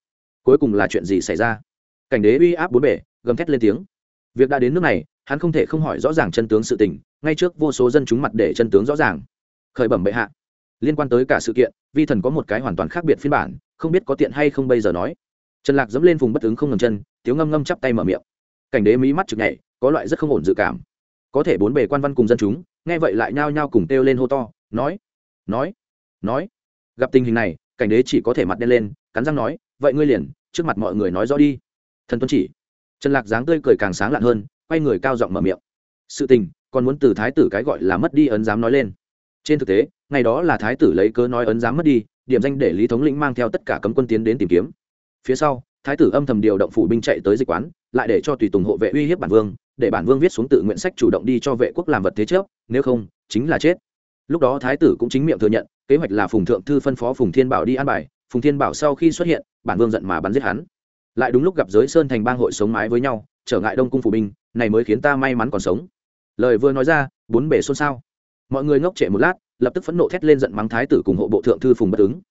Cuối cùng là chuyện gì xảy ra? Cảnh đế uy áp bốn bể gầm thét lên tiếng việc đã đến nước này, hắn không thể không hỏi rõ ràng chân tướng sự tình, ngay trước vô số dân chúng mặt để chân tướng rõ ràng. Khởi bẩm bệ hạ. Liên quan tới cả sự kiện, vi thần có một cái hoàn toàn khác biệt phiên bản, không biết có tiện hay không bây giờ nói. Trần lạc dẫm lên vùng bất ứng không ngầm chân, tiếu ngâm ngâm chắp tay mở miệng. Cảnh đế mí mắt chực nhảy, có loại rất không ổn dự cảm. Có thể bốn bề quan văn cùng dân chúng, nghe vậy lại nhao nhao cùng kêu lên hô to, nói nói nói. Gặp tình hình này, cảnh đế chỉ có thể mặt đen lên, cắn răng nói, vậy ngươi liền, trước mặt mọi người nói rõ đi. Thần tuân chỉ trần lạc dáng tươi cười càng sáng lạn hơn, quay người cao giọng mở miệng. Sự tình, còn muốn từ thái tử cái gọi là mất đi ấn giám nói lên. Trên thực tế, ngày đó là thái tử lấy cớ nói ấn giám mất đi, điểm danh để lý thống lĩnh mang theo tất cả cấm quân tiến đến tìm kiếm. Phía sau, thái tử âm thầm điều động phủ binh chạy tới dịch quán, lại để cho tùy tùng hộ vệ uy hiếp bản vương, để bản vương viết xuống tự nguyện sách chủ động đi cho vệ quốc làm vật thế trước, nếu không, chính là chết. Lúc đó thái tử cũng chính miệng thừa nhận, kế hoạch là phùng thượng thư phân phó phùng thiên bảo đi an bài, phùng thiên bảo sau khi xuất hiện, bản vương giận mà bắn giết hắn lại đúng lúc gặp giới sơn thành bang hội sống mái với nhau, trở ngại đông cung phủ binh, này mới khiến ta may mắn còn sống. Lời vừa nói ra, bốn bể xôn xao. Mọi người ngốc trệ một lát, lập tức phẫn nộ thét lên giận mắng thái tử cùng hộ bộ thượng thư phùng bất ứng.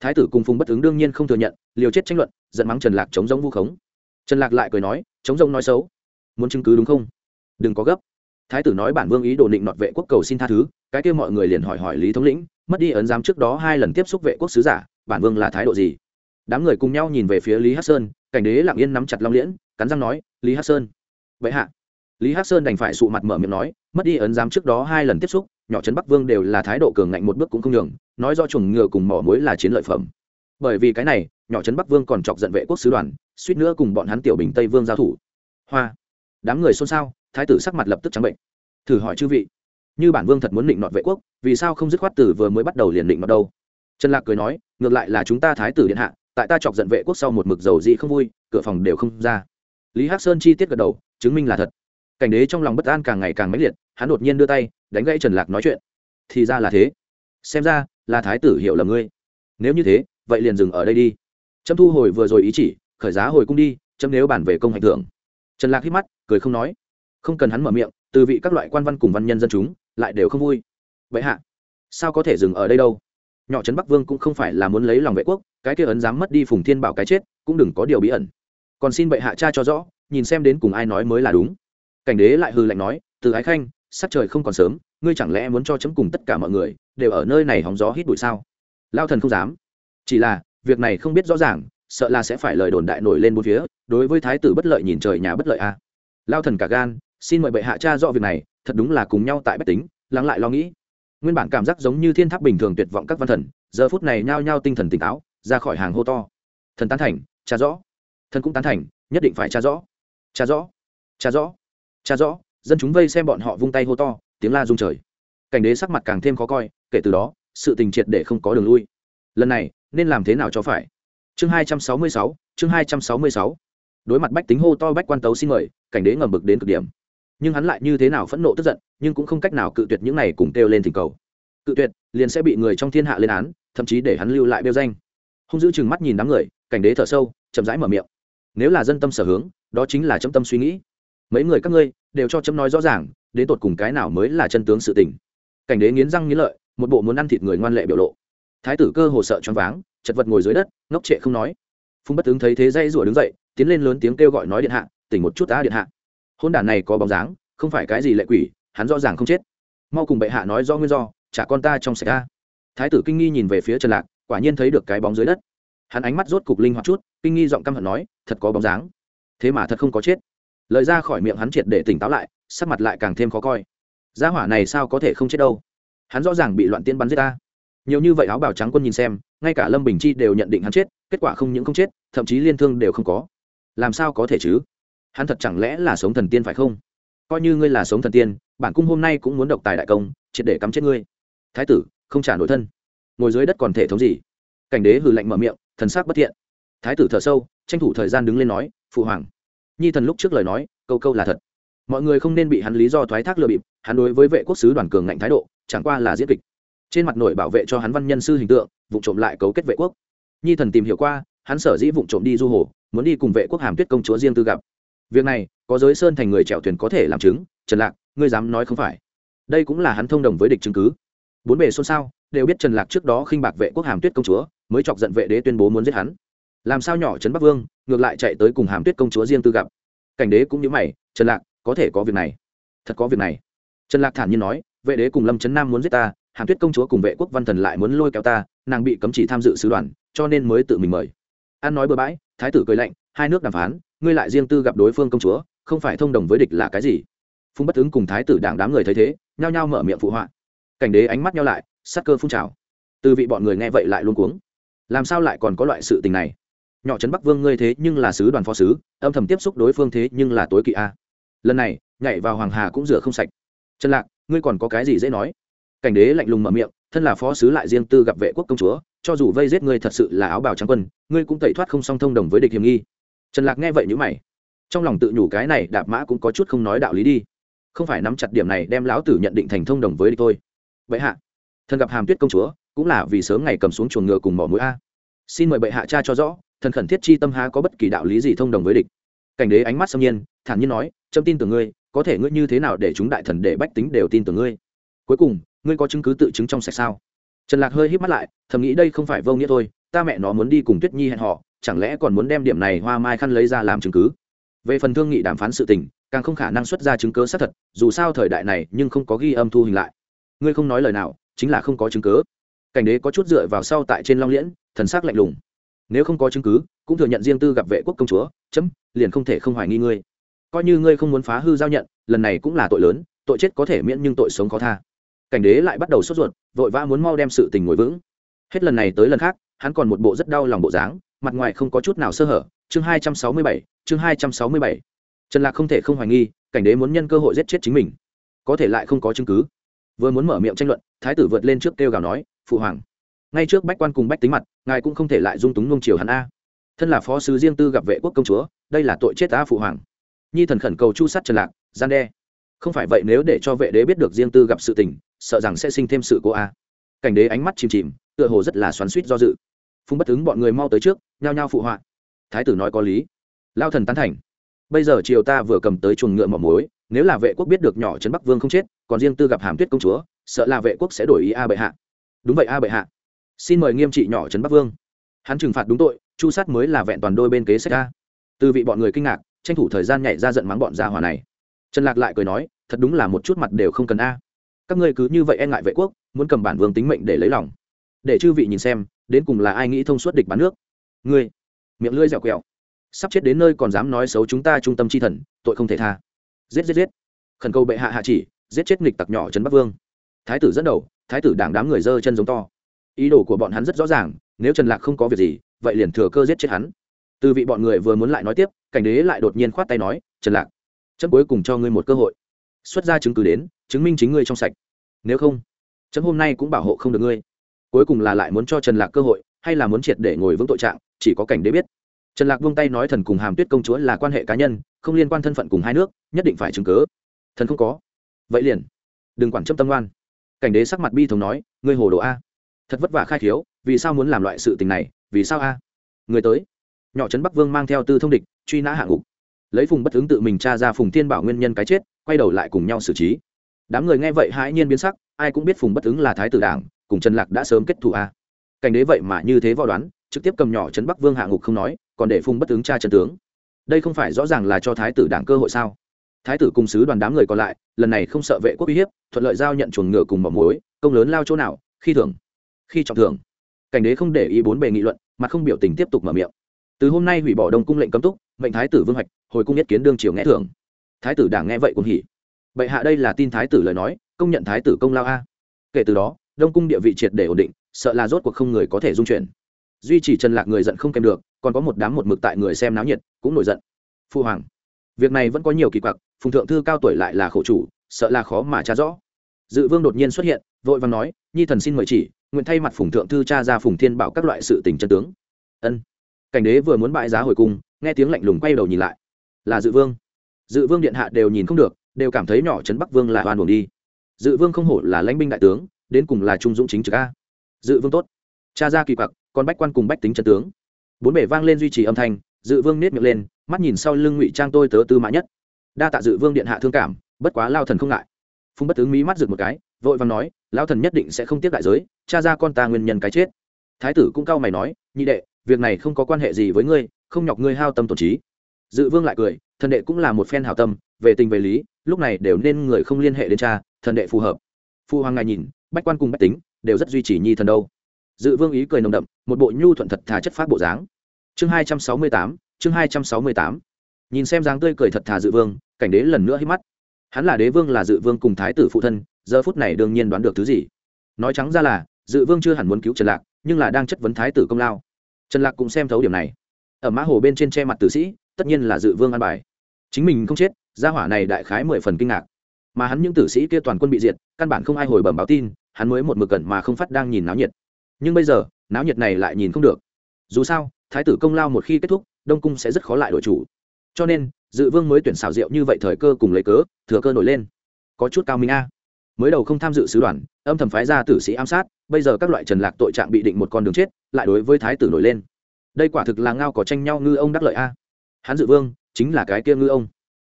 Thái tử cùng phùng bất ứng đương nhiên không thừa nhận, liều chết tranh luận, giận mắng trần lạc chống giống vu khống. Trần lạc lại cười nói, chống giống nói xấu. Muốn chứng cứ đúng không? Đừng có gấp. Thái tử nói bản vương ý đồ định nọt vệ quốc cầu xin tha thứ, cái kia mọi người liền hỏi hỏi lý thống lĩnh, mất đi ấn giám trước đó hai lần tiếp xúc vệ quốc sứ giả, bản vương là thái độ gì? Đám người cùng nhau nhìn về phía lý hắc sơn cảnh đế lặng yên nắm chặt long liễn, cắn răng nói, lý hắc sơn. Vậy hạ. Lý hắc sơn đành phải sụ mặt mở miệng nói, mất đi ấn giám trước đó hai lần tiếp xúc, nhỏ trấn bắc vương đều là thái độ cường ngạnh một bước cũng không nhường, nói do chuồng ngựa cùng mỏ muối là chiến lợi phẩm. Bởi vì cái này, nhỏ trấn bắc vương còn chọc giận vệ quốc sứ đoàn, suýt nữa cùng bọn hắn tiểu bình tây vương giao thủ. Hoa. Đám người xôn xao, thái tử sắc mặt lập tức trắng bệnh. Thử hỏi chư vị, như bản vương thật muốn định nọt vệ quốc, vì sao không dứt khoát tử vừa mới bắt đầu liền định nọt đâu? Trần lạc cười nói, ngược lại là chúng ta thái tử điện hạ tại ta chọc giận vệ quốc sau một mực dầu dị không vui, cửa phòng đều không ra. Lý hắc sơn chi tiết gật đầu, chứng minh là thật. Cảnh đế trong lòng bất an càng ngày càng mãnh liệt, hắn đột nhiên đưa tay, đánh gãy trần lạc nói chuyện. Thì ra là thế. Xem ra, là thái tử hiểu lầm ngươi. Nếu như thế, vậy liền dừng ở đây đi. Trâm thu hồi vừa rồi ý chỉ, khởi giá hồi cung đi, trâm nếu bản về công hành thưởng trần lạc hít mắt, cười không nói. Không cần hắn mở miệng, từ vị các loại quan văn cùng văn nhân dân chúng, lại đều không vui. Vậy hạ, sao có thể dừng ở đây đâu? Nhỏ trấn bắc vương cũng không phải là muốn lấy lòng vệ quốc, cái kia ấn dám mất đi phùng thiên bảo cái chết, cũng đừng có điều bí ẩn. Còn xin bệ hạ cha cho rõ, nhìn xem đến cùng ai nói mới là đúng. Cảnh đế lại hư lạnh nói, từ ái khanh, sắc trời không còn sớm, ngươi chẳng lẽ muốn cho chấm cùng tất cả mọi người đều ở nơi này hóng gió hít bụi sao? Lao thần không dám. Chỉ là, việc này không biết rõ ràng, sợ là sẽ phải lời đồn đại nổi lên bốn phía, đối với thái tử bất lợi nhìn trời nhà bất lợi a. À. lao thần cả gan, xin mời bệ hạ cha rõ việc này, thật đúng là cùng nhau tại bách tính, lắng lại lo nghĩ nguyên bản cảm giác giống như thiên tháp bình thường tuyệt vọng các văn thần, giờ phút này nhao nhao tinh thần tỉnh táo, ra khỏi hàng hô to. Thần tán thành cha rõ. Thần cũng tán thành, nhất định phải cha rõ. Cha rõ. Cha rõ. Cha rõ, dân chúng vây xem bọn họ vung tay hô to, tiếng la rung trời. Cảnh đế sắc mặt càng thêm khó coi, kể từ đó, sự tình triệt để không có đường lui. Lần này, nên làm thế nào cho phải? Chương hai trăm sáu mươi sáu, chương hai trăm sáu mươi sáu. Đối mặt bách tính hô to bách quan tấu xin mời, cảnh đế ngầm bực đến cực điểm nhưng hắn lại như thế nào phẫn nộ tức giận, nhưng cũng không cách nào cự tuyệt những này cùng kêu lên thỉnh cầu. Cự tuyệt, liền sẽ bị người trong thiên hạ lên án, thậm chí để hắn lưu lại bêu danh. Không giữ chừng mắt nhìn đám người, cảnh đế thở sâu, chậm rãi mở miệng. Nếu là dân tâm sở hướng, đó chính là chấm tâm suy nghĩ. Mấy người các ngươi đều cho chấm nói rõ ràng, đến tột cùng cái nào mới là chân tướng sự tình. Cảnh đế nghiến răng nghiến lợi, một bộ muốn ăn thịt người ngoan lệ biểu lộ. Thái tử cơ hồ sợ choáng váng, chật vật ngồi dưới đất, ngốc trệ không nói. Phung bất tướng thấy thế dây rủa đứng dậy, tiến lên lớn tiếng kêu gọi nói điện hạ, tỉnh một chút đã điện hạ hôn đản này có bóng dáng, không phải cái gì lệ quỷ, hắn rõ ràng không chết. Mau cùng bệ hạ nói do nguyên do, trả con ta trong sạch ta thái tử kinh nghi nhìn về phía trần lạc, quả nhiên thấy được cái bóng dưới đất. Hắn ánh mắt rốt cục linh hoạt chút, kinh nghi giọng căm hận nói, thật có bóng dáng. Thế mà thật không có chết. Lời ra khỏi miệng hắn triệt để tỉnh táo lại, sắc mặt lại càng thêm khó coi. Gia hỏa này sao có thể không chết đâu? Hắn rõ ràng bị loạn tiên bắn giết ta. Nhiều như vậy áo bào trắng quân nhìn xem, ngay cả lâm bình chi đều nhận định hắn chết, kết quả không những không chết, thậm chí liên thương đều không có. Làm sao có thể chứ? Hắn thật chẳng lẽ là sống thần tiên phải không? Coi như ngươi là sống thần tiên, bản cung hôm nay cũng muốn độc tài đại công, triệt để cắm chết ngươi. Thái tử, không trả nổi thân. Ngồi dưới đất còn thể thống gì? Cảnh đế hừ lạnh mở miệng, thần sắc bất thiện. Thái tử thở sâu, tranh thủ thời gian đứng lên nói, phụ hoàng. Nhi thần lúc trước lời nói, câu câu là thật. Mọi người không nên bị hắn lý do thoái thác lừa bịp, hắn đối với vệ quốc sứ đoàn cường ngạnh thái độ, chẳng qua là diễn kịch. Trên mặt nổi bảo vệ cho hắn văn nhân sư hình tượng, vụ trộm lại cấu kết vệ quốc. Nhi thần tìm hiểu qua, hắn sở dĩ vụ trộm đi du hồ, muốn đi cùng vệ quốc hàm tuyết công chúa riêng tư gặp việc này, có giới sơn thành người chèo thuyền có thể làm chứng, trần lạc, ngươi dám nói không phải. Đây cũng là hắn thông đồng với địch chứng cứ. Bốn bề xôn xao, đều biết trần lạc trước đó khinh bạc vệ quốc hàm tuyết công chúa, mới chọc giận vệ đế tuyên bố muốn giết hắn. Làm sao nhỏ trấn bắc vương, ngược lại chạy tới cùng hàm tuyết công chúa riêng tư gặp. Cảnh đế cũng như mày, trần lạc, có thể có việc này. Thật có việc này. Trần lạc thản nhiên nói, vệ đế cùng lâm trấn nam muốn giết ta, hàm tuyết công chúa cùng vệ quốc văn thần lại muốn lôi kéo ta, nàng bị cấm chỉ tham dự sứ đoàn, cho nên mới tự mình mời. An nói bừa bãi, thái tử cười lạnh hai nước đàm phán, ngươi lại riêng tư gặp đối phương công chúa, không phải thông đồng với địch là cái gì? Phung bất ứng cùng thái tử đảng đám người thấy thế, nhao nhao mở miệng phụ họa. Cảnh đế ánh mắt nhau lại, sắc cơ phun trào. Từ vị bọn người nghe vậy lại luôn cuống. Làm sao lại còn có loại sự tình này? Nhỏ trấn bắc vương ngươi thế nhưng là sứ đoàn phó sứ, âm thầm tiếp xúc đối phương thế nhưng là tối kỵ a. Lần này, nhảy vào hoàng hà cũng rửa không sạch. Trần lạc, ngươi còn có cái gì dễ nói? Cảnh đế lạnh lùng mở miệng, thân là phó sứ lại riêng tư gặp vệ quốc công chúa, cho dù vây giết ngươi thật sự là áo bào trắng quân, ngươi cũng tẩy thoát không song thông đồng với địch hiểm nghi trần lạc nghe vậy nhữ mày trong lòng tự nhủ cái này đạp mã cũng có chút không nói đạo lý đi không phải nắm chặt điểm này đem lão tử nhận định thành thông đồng với địch tôi vậy hạ thần gặp hàm tuyết công chúa cũng là vì sớm ngày cầm xuống chuồng ngựa cùng mỏ mũi a xin mời bệ hạ cha cho rõ thần khẩn thiết chi tâm há có bất kỳ đạo lý gì thông đồng với địch cảnh đế ánh mắt xâm nhiên thản nhiên nói trâm tin tưởng ngươi có thể ngươi như thế nào để chúng đại thần để bách tính đều tin tưởng ngươi cuối cùng ngươi có chứng cứ tự chứng trong sạch sao trần lạc hơi híp mắt lại thầm nghĩ đây không phải vô nghĩa thôi ta mẹ nó muốn đi cùng tuyết nhi hẹn họ chẳng lẽ còn muốn đem điểm này hoa mai khăn lấy ra làm chứng cứ? Về phần thương nghị đàm phán sự tình, càng không khả năng xuất ra chứng cứ xác thật, dù sao thời đại này nhưng không có ghi âm thu hình lại. Ngươi không nói lời nào, chính là không có chứng cứ. Cảnh đế có chút dựa vào sau tại trên long liễn, thần sắc lạnh lùng. Nếu không có chứng cứ, cũng thừa nhận riêng tư gặp vệ quốc công chúa, chấm, liền không thể không hoài nghi ngươi. Coi như ngươi không muốn phá hư giao nhận, lần này cũng là tội lớn, tội chết có thể miễn nhưng tội sống khó tha. Cảnh đế lại bắt đầu sốt ruột, vội vã muốn mau đem sự tình ngồi vững. Hết lần này tới lần khác, hắn còn một bộ rất đau lòng bộ dáng mặt ngoài không có chút nào sơ hở, chương hai trăm sáu mươi bảy, chương hai trăm sáu mươi bảy. Trần lạc không thể không hoài nghi, cảnh đế muốn nhân cơ hội giết chết chính mình. Có thể lại không có chứng cứ. Vừa muốn mở miệng tranh luận, thái tử vượt lên trước kêu gào nói, phụ hoàng, ngay trước bách quan cùng bách tính mặt, ngài cũng không thể lại dung túng nung chiều hắn a. Thân là phó sứ riêng tư gặp vệ quốc công chúa, đây là tội chết ta phụ hoàng. Nhi thần khẩn cầu chu sát trần lạc, gian đe. Không phải vậy nếu để cho vệ đế biết được riêng tư gặp sự tình, sợ rằng sẽ sinh thêm sự cô a. Cảnh đế ánh mắt chìm chìm, tựa hồ rất là xoắn suýt do dự phung bất ứng bọn người mau tới trước, nhao nhao phụ họa. Thái tử nói có lý. Lao thần tán thành. Bây giờ triều ta vừa cầm tới chuồng ngựa mỏ mối nếu là vệ quốc biết được nhỏ trấn bắc vương không chết, còn riêng tư gặp hàm tuyết công chúa, sợ là vệ quốc sẽ đổi ý a bệ hạ. Đúng vậy a bệ hạ. Xin mời nghiêm trị nhỏ trấn bắc vương. Hắn trừng phạt đúng tội, chu sát mới là vẹn toàn đôi bên kế sách a. Từ vị bọn người kinh ngạc, tranh thủ thời gian nhảy ra giận mắng bọn gia hòa này. Trần lạc lại cười nói, thật đúng là một chút mặt đều không cần a. Các ngươi cứ như vậy e ngại vệ quốc, muốn cầm bản vương tính mệnh để lấy lòng. Để chư vị nhìn xem đến cùng là ai nghĩ thông suốt địch bán nước? Ngươi, miệng lưỡi dẻo quẹo. Sắp chết đến nơi còn dám nói xấu chúng ta trung tâm chi thần, tội không thể tha. Giết giết giết. Khẩn cầu bệ hạ hạ chỉ, giết chết nghịch tặc nhỏ trấn bắc vương. Thái tử dẫn đầu, thái tử đảng đám người dơ chân giống to. Ý đồ của bọn hắn rất rõ ràng, nếu trần lạc không có việc gì, vậy liền thừa cơ giết chết hắn. Từ vị bọn người vừa muốn lại nói tiếp, cảnh đế lại đột nhiên khoát tay nói, trần lạc, chấm cuối cùng cho ngươi một cơ hội. Xuất ra chứng cứ đến, chứng minh chính ngươi trong sạch. Nếu không, chấm hôm nay cũng bảo hộ không được ngươi cuối cùng là lại muốn cho trần lạc cơ hội, hay là muốn triệt để ngồi vững tội trạng, chỉ có cảnh đế biết. Trần lạc vung tay nói thần cùng hàm tuyết công chúa là quan hệ cá nhân, không liên quan thân phận cùng hai nước, nhất định phải chứng cớ thần không có. Vậy liền. Đừng quản chấp tâm ngoan. Cảnh đế sắc mặt bi thống nói, ngươi hồ đồ a. Thật vất vả khai thiếu vì sao muốn làm loại sự tình này, vì sao a? Người tới. Nhỏ trấn bắc vương mang theo tư thông địch, truy nã hạ ngục. Lấy phùng bất ứng tự mình tra ra phùng thiên bảo nguyên nhân cái chết, quay đầu lại cùng nhau xử trí. Đám người nghe vậy hãi nhiên biến sắc, ai cũng biết phùng bất ứng là thái tử đảng cùng trần lạc đã sớm kết thù a. Cảnh đế vậy mà như thế vò đoán, trực tiếp cầm nhỏ trấn bắc vương hạ ngục không nói, còn để Phung bất ứng tra trần tướng. Đây không phải rõ ràng là cho thái tử đảng cơ hội sao? Thái tử cùng sứ đoàn đám người còn lại, lần này không sợ vệ quốc uy hiếp, thuận lợi giao nhận chuồng ngựa cùng mỏ muối, công lớn lao chỗ nào, khi thưởng, khi trọng thưởng. Cảnh đế không để ý bốn bề nghị luận, mà không biểu tình tiếp tục mở miệng. Từ hôm nay hủy bỏ đông cung lệnh cấm túc, mệnh thái tử vương hoạch, hồi cung nhất kiến đương triều nghe thưởng. Thái tử đảng nghe vậy cũng hỉ. Bệ hạ đây là tin thái tử lời nói, công nhận thái tử công lao a. Kể từ đó đông cung địa vị triệt để ổn định, sợ là rốt cuộc không người có thể dung chuyển. Duy chỉ trần lạc người giận không kèm được, còn có một đám một mực tại người xem náo nhiệt, cũng nổi giận. Phu hoàng, việc này vẫn có nhiều kỳ quặc, phùng thượng thư cao tuổi lại là khổ chủ, sợ là khó mà tra rõ. Dự vương đột nhiên xuất hiện, vội vàng nói, nhi thần xin mời chỉ, nguyện thay mặt phùng thượng thư cha ra phùng thiên bảo các loại sự tình chân tướng. Ân. Cảnh đế vừa muốn bại giá hồi cung, nghe tiếng lạnh lùng quay đầu nhìn lại. Là dự vương. Dự vương điện hạ đều nhìn không được, đều cảm thấy nhỏ trấn bắc vương là oan buồn đi. Dự vương không hổ là lãnh binh đại tướng đến cùng là trung dũng chính trực a. Dự vương tốt. Cha ra kỳ quặc, còn bách quan cùng bách tính chân tướng. Bốn bể vang lên duy trì âm thanh, dự vương nết miệng lên, mắt nhìn sau lưng ngụy trang tôi tớ tư mã nhất. Đa tạ dự vương điện hạ thương cảm, bất quá lao thần không ngại. Phung bất tướng mỹ mắt rực một cái, vội vàng nói, lao thần nhất định sẽ không tiếp đại giới, cha ra con ta nguyên nhân cái chết. Thái tử cũng cau mày nói, nhị đệ, việc này không có quan hệ gì với ngươi, không nhọc ngươi hao tâm tổn trí. Dự vương lại cười, thần đệ cũng là một phen hảo tâm, về tình về lý, lúc này đều nên người không liên hệ đến cha, thần đệ phù hợp. Phu hoàng ngài nhìn bách quan cùng bách tính đều rất duy trì nhi thần đâu. Dự vương ý cười nồng đậm, một bộ nhu thuận thật thà chất phát bộ dáng. Chương hai trăm sáu mươi tám, chương hai trăm sáu mươi tám. Nhìn xem dáng tươi cười thật thà dự vương, cảnh đế lần nữa hít mắt. Hắn là đế vương là dự vương cùng thái tử phụ thân, giờ phút này đương nhiên đoán được thứ gì. Nói trắng ra là, dự vương chưa hẳn muốn cứu trần lạc, nhưng là đang chất vấn thái tử công lao. Trần lạc cũng xem thấu điểm này. Ở mã hồ bên trên che mặt tử sĩ, tất nhiên là dự vương an bài. Chính mình không chết, gia hỏa này đại khái mười phần kinh ngạc. Mà hắn những tử sĩ kia toàn quân bị diệt, căn bản không ai hồi bẩm báo tin hắn mới một mực cẩn mà không phát đang nhìn náo nhiệt. Nhưng bây giờ, náo nhiệt này lại nhìn không được. Dù sao, thái tử công lao một khi kết thúc, đông cung sẽ rất khó lại đổi chủ. Cho nên, dự vương mới tuyển xảo diệu như vậy thời cơ cùng lấy cớ, thừa cơ nổi lên. Có chút cao minh a. Mới đầu không tham dự sứ đoàn, âm thầm phái ra tử sĩ ám sát, bây giờ các loại trần lạc tội trạng bị định một con đường chết, lại đối với thái tử nổi lên. Đây quả thực là ngao có tranh nhau ngư ông đắc lợi a. Hắn dự vương, chính là cái kia ngư ông.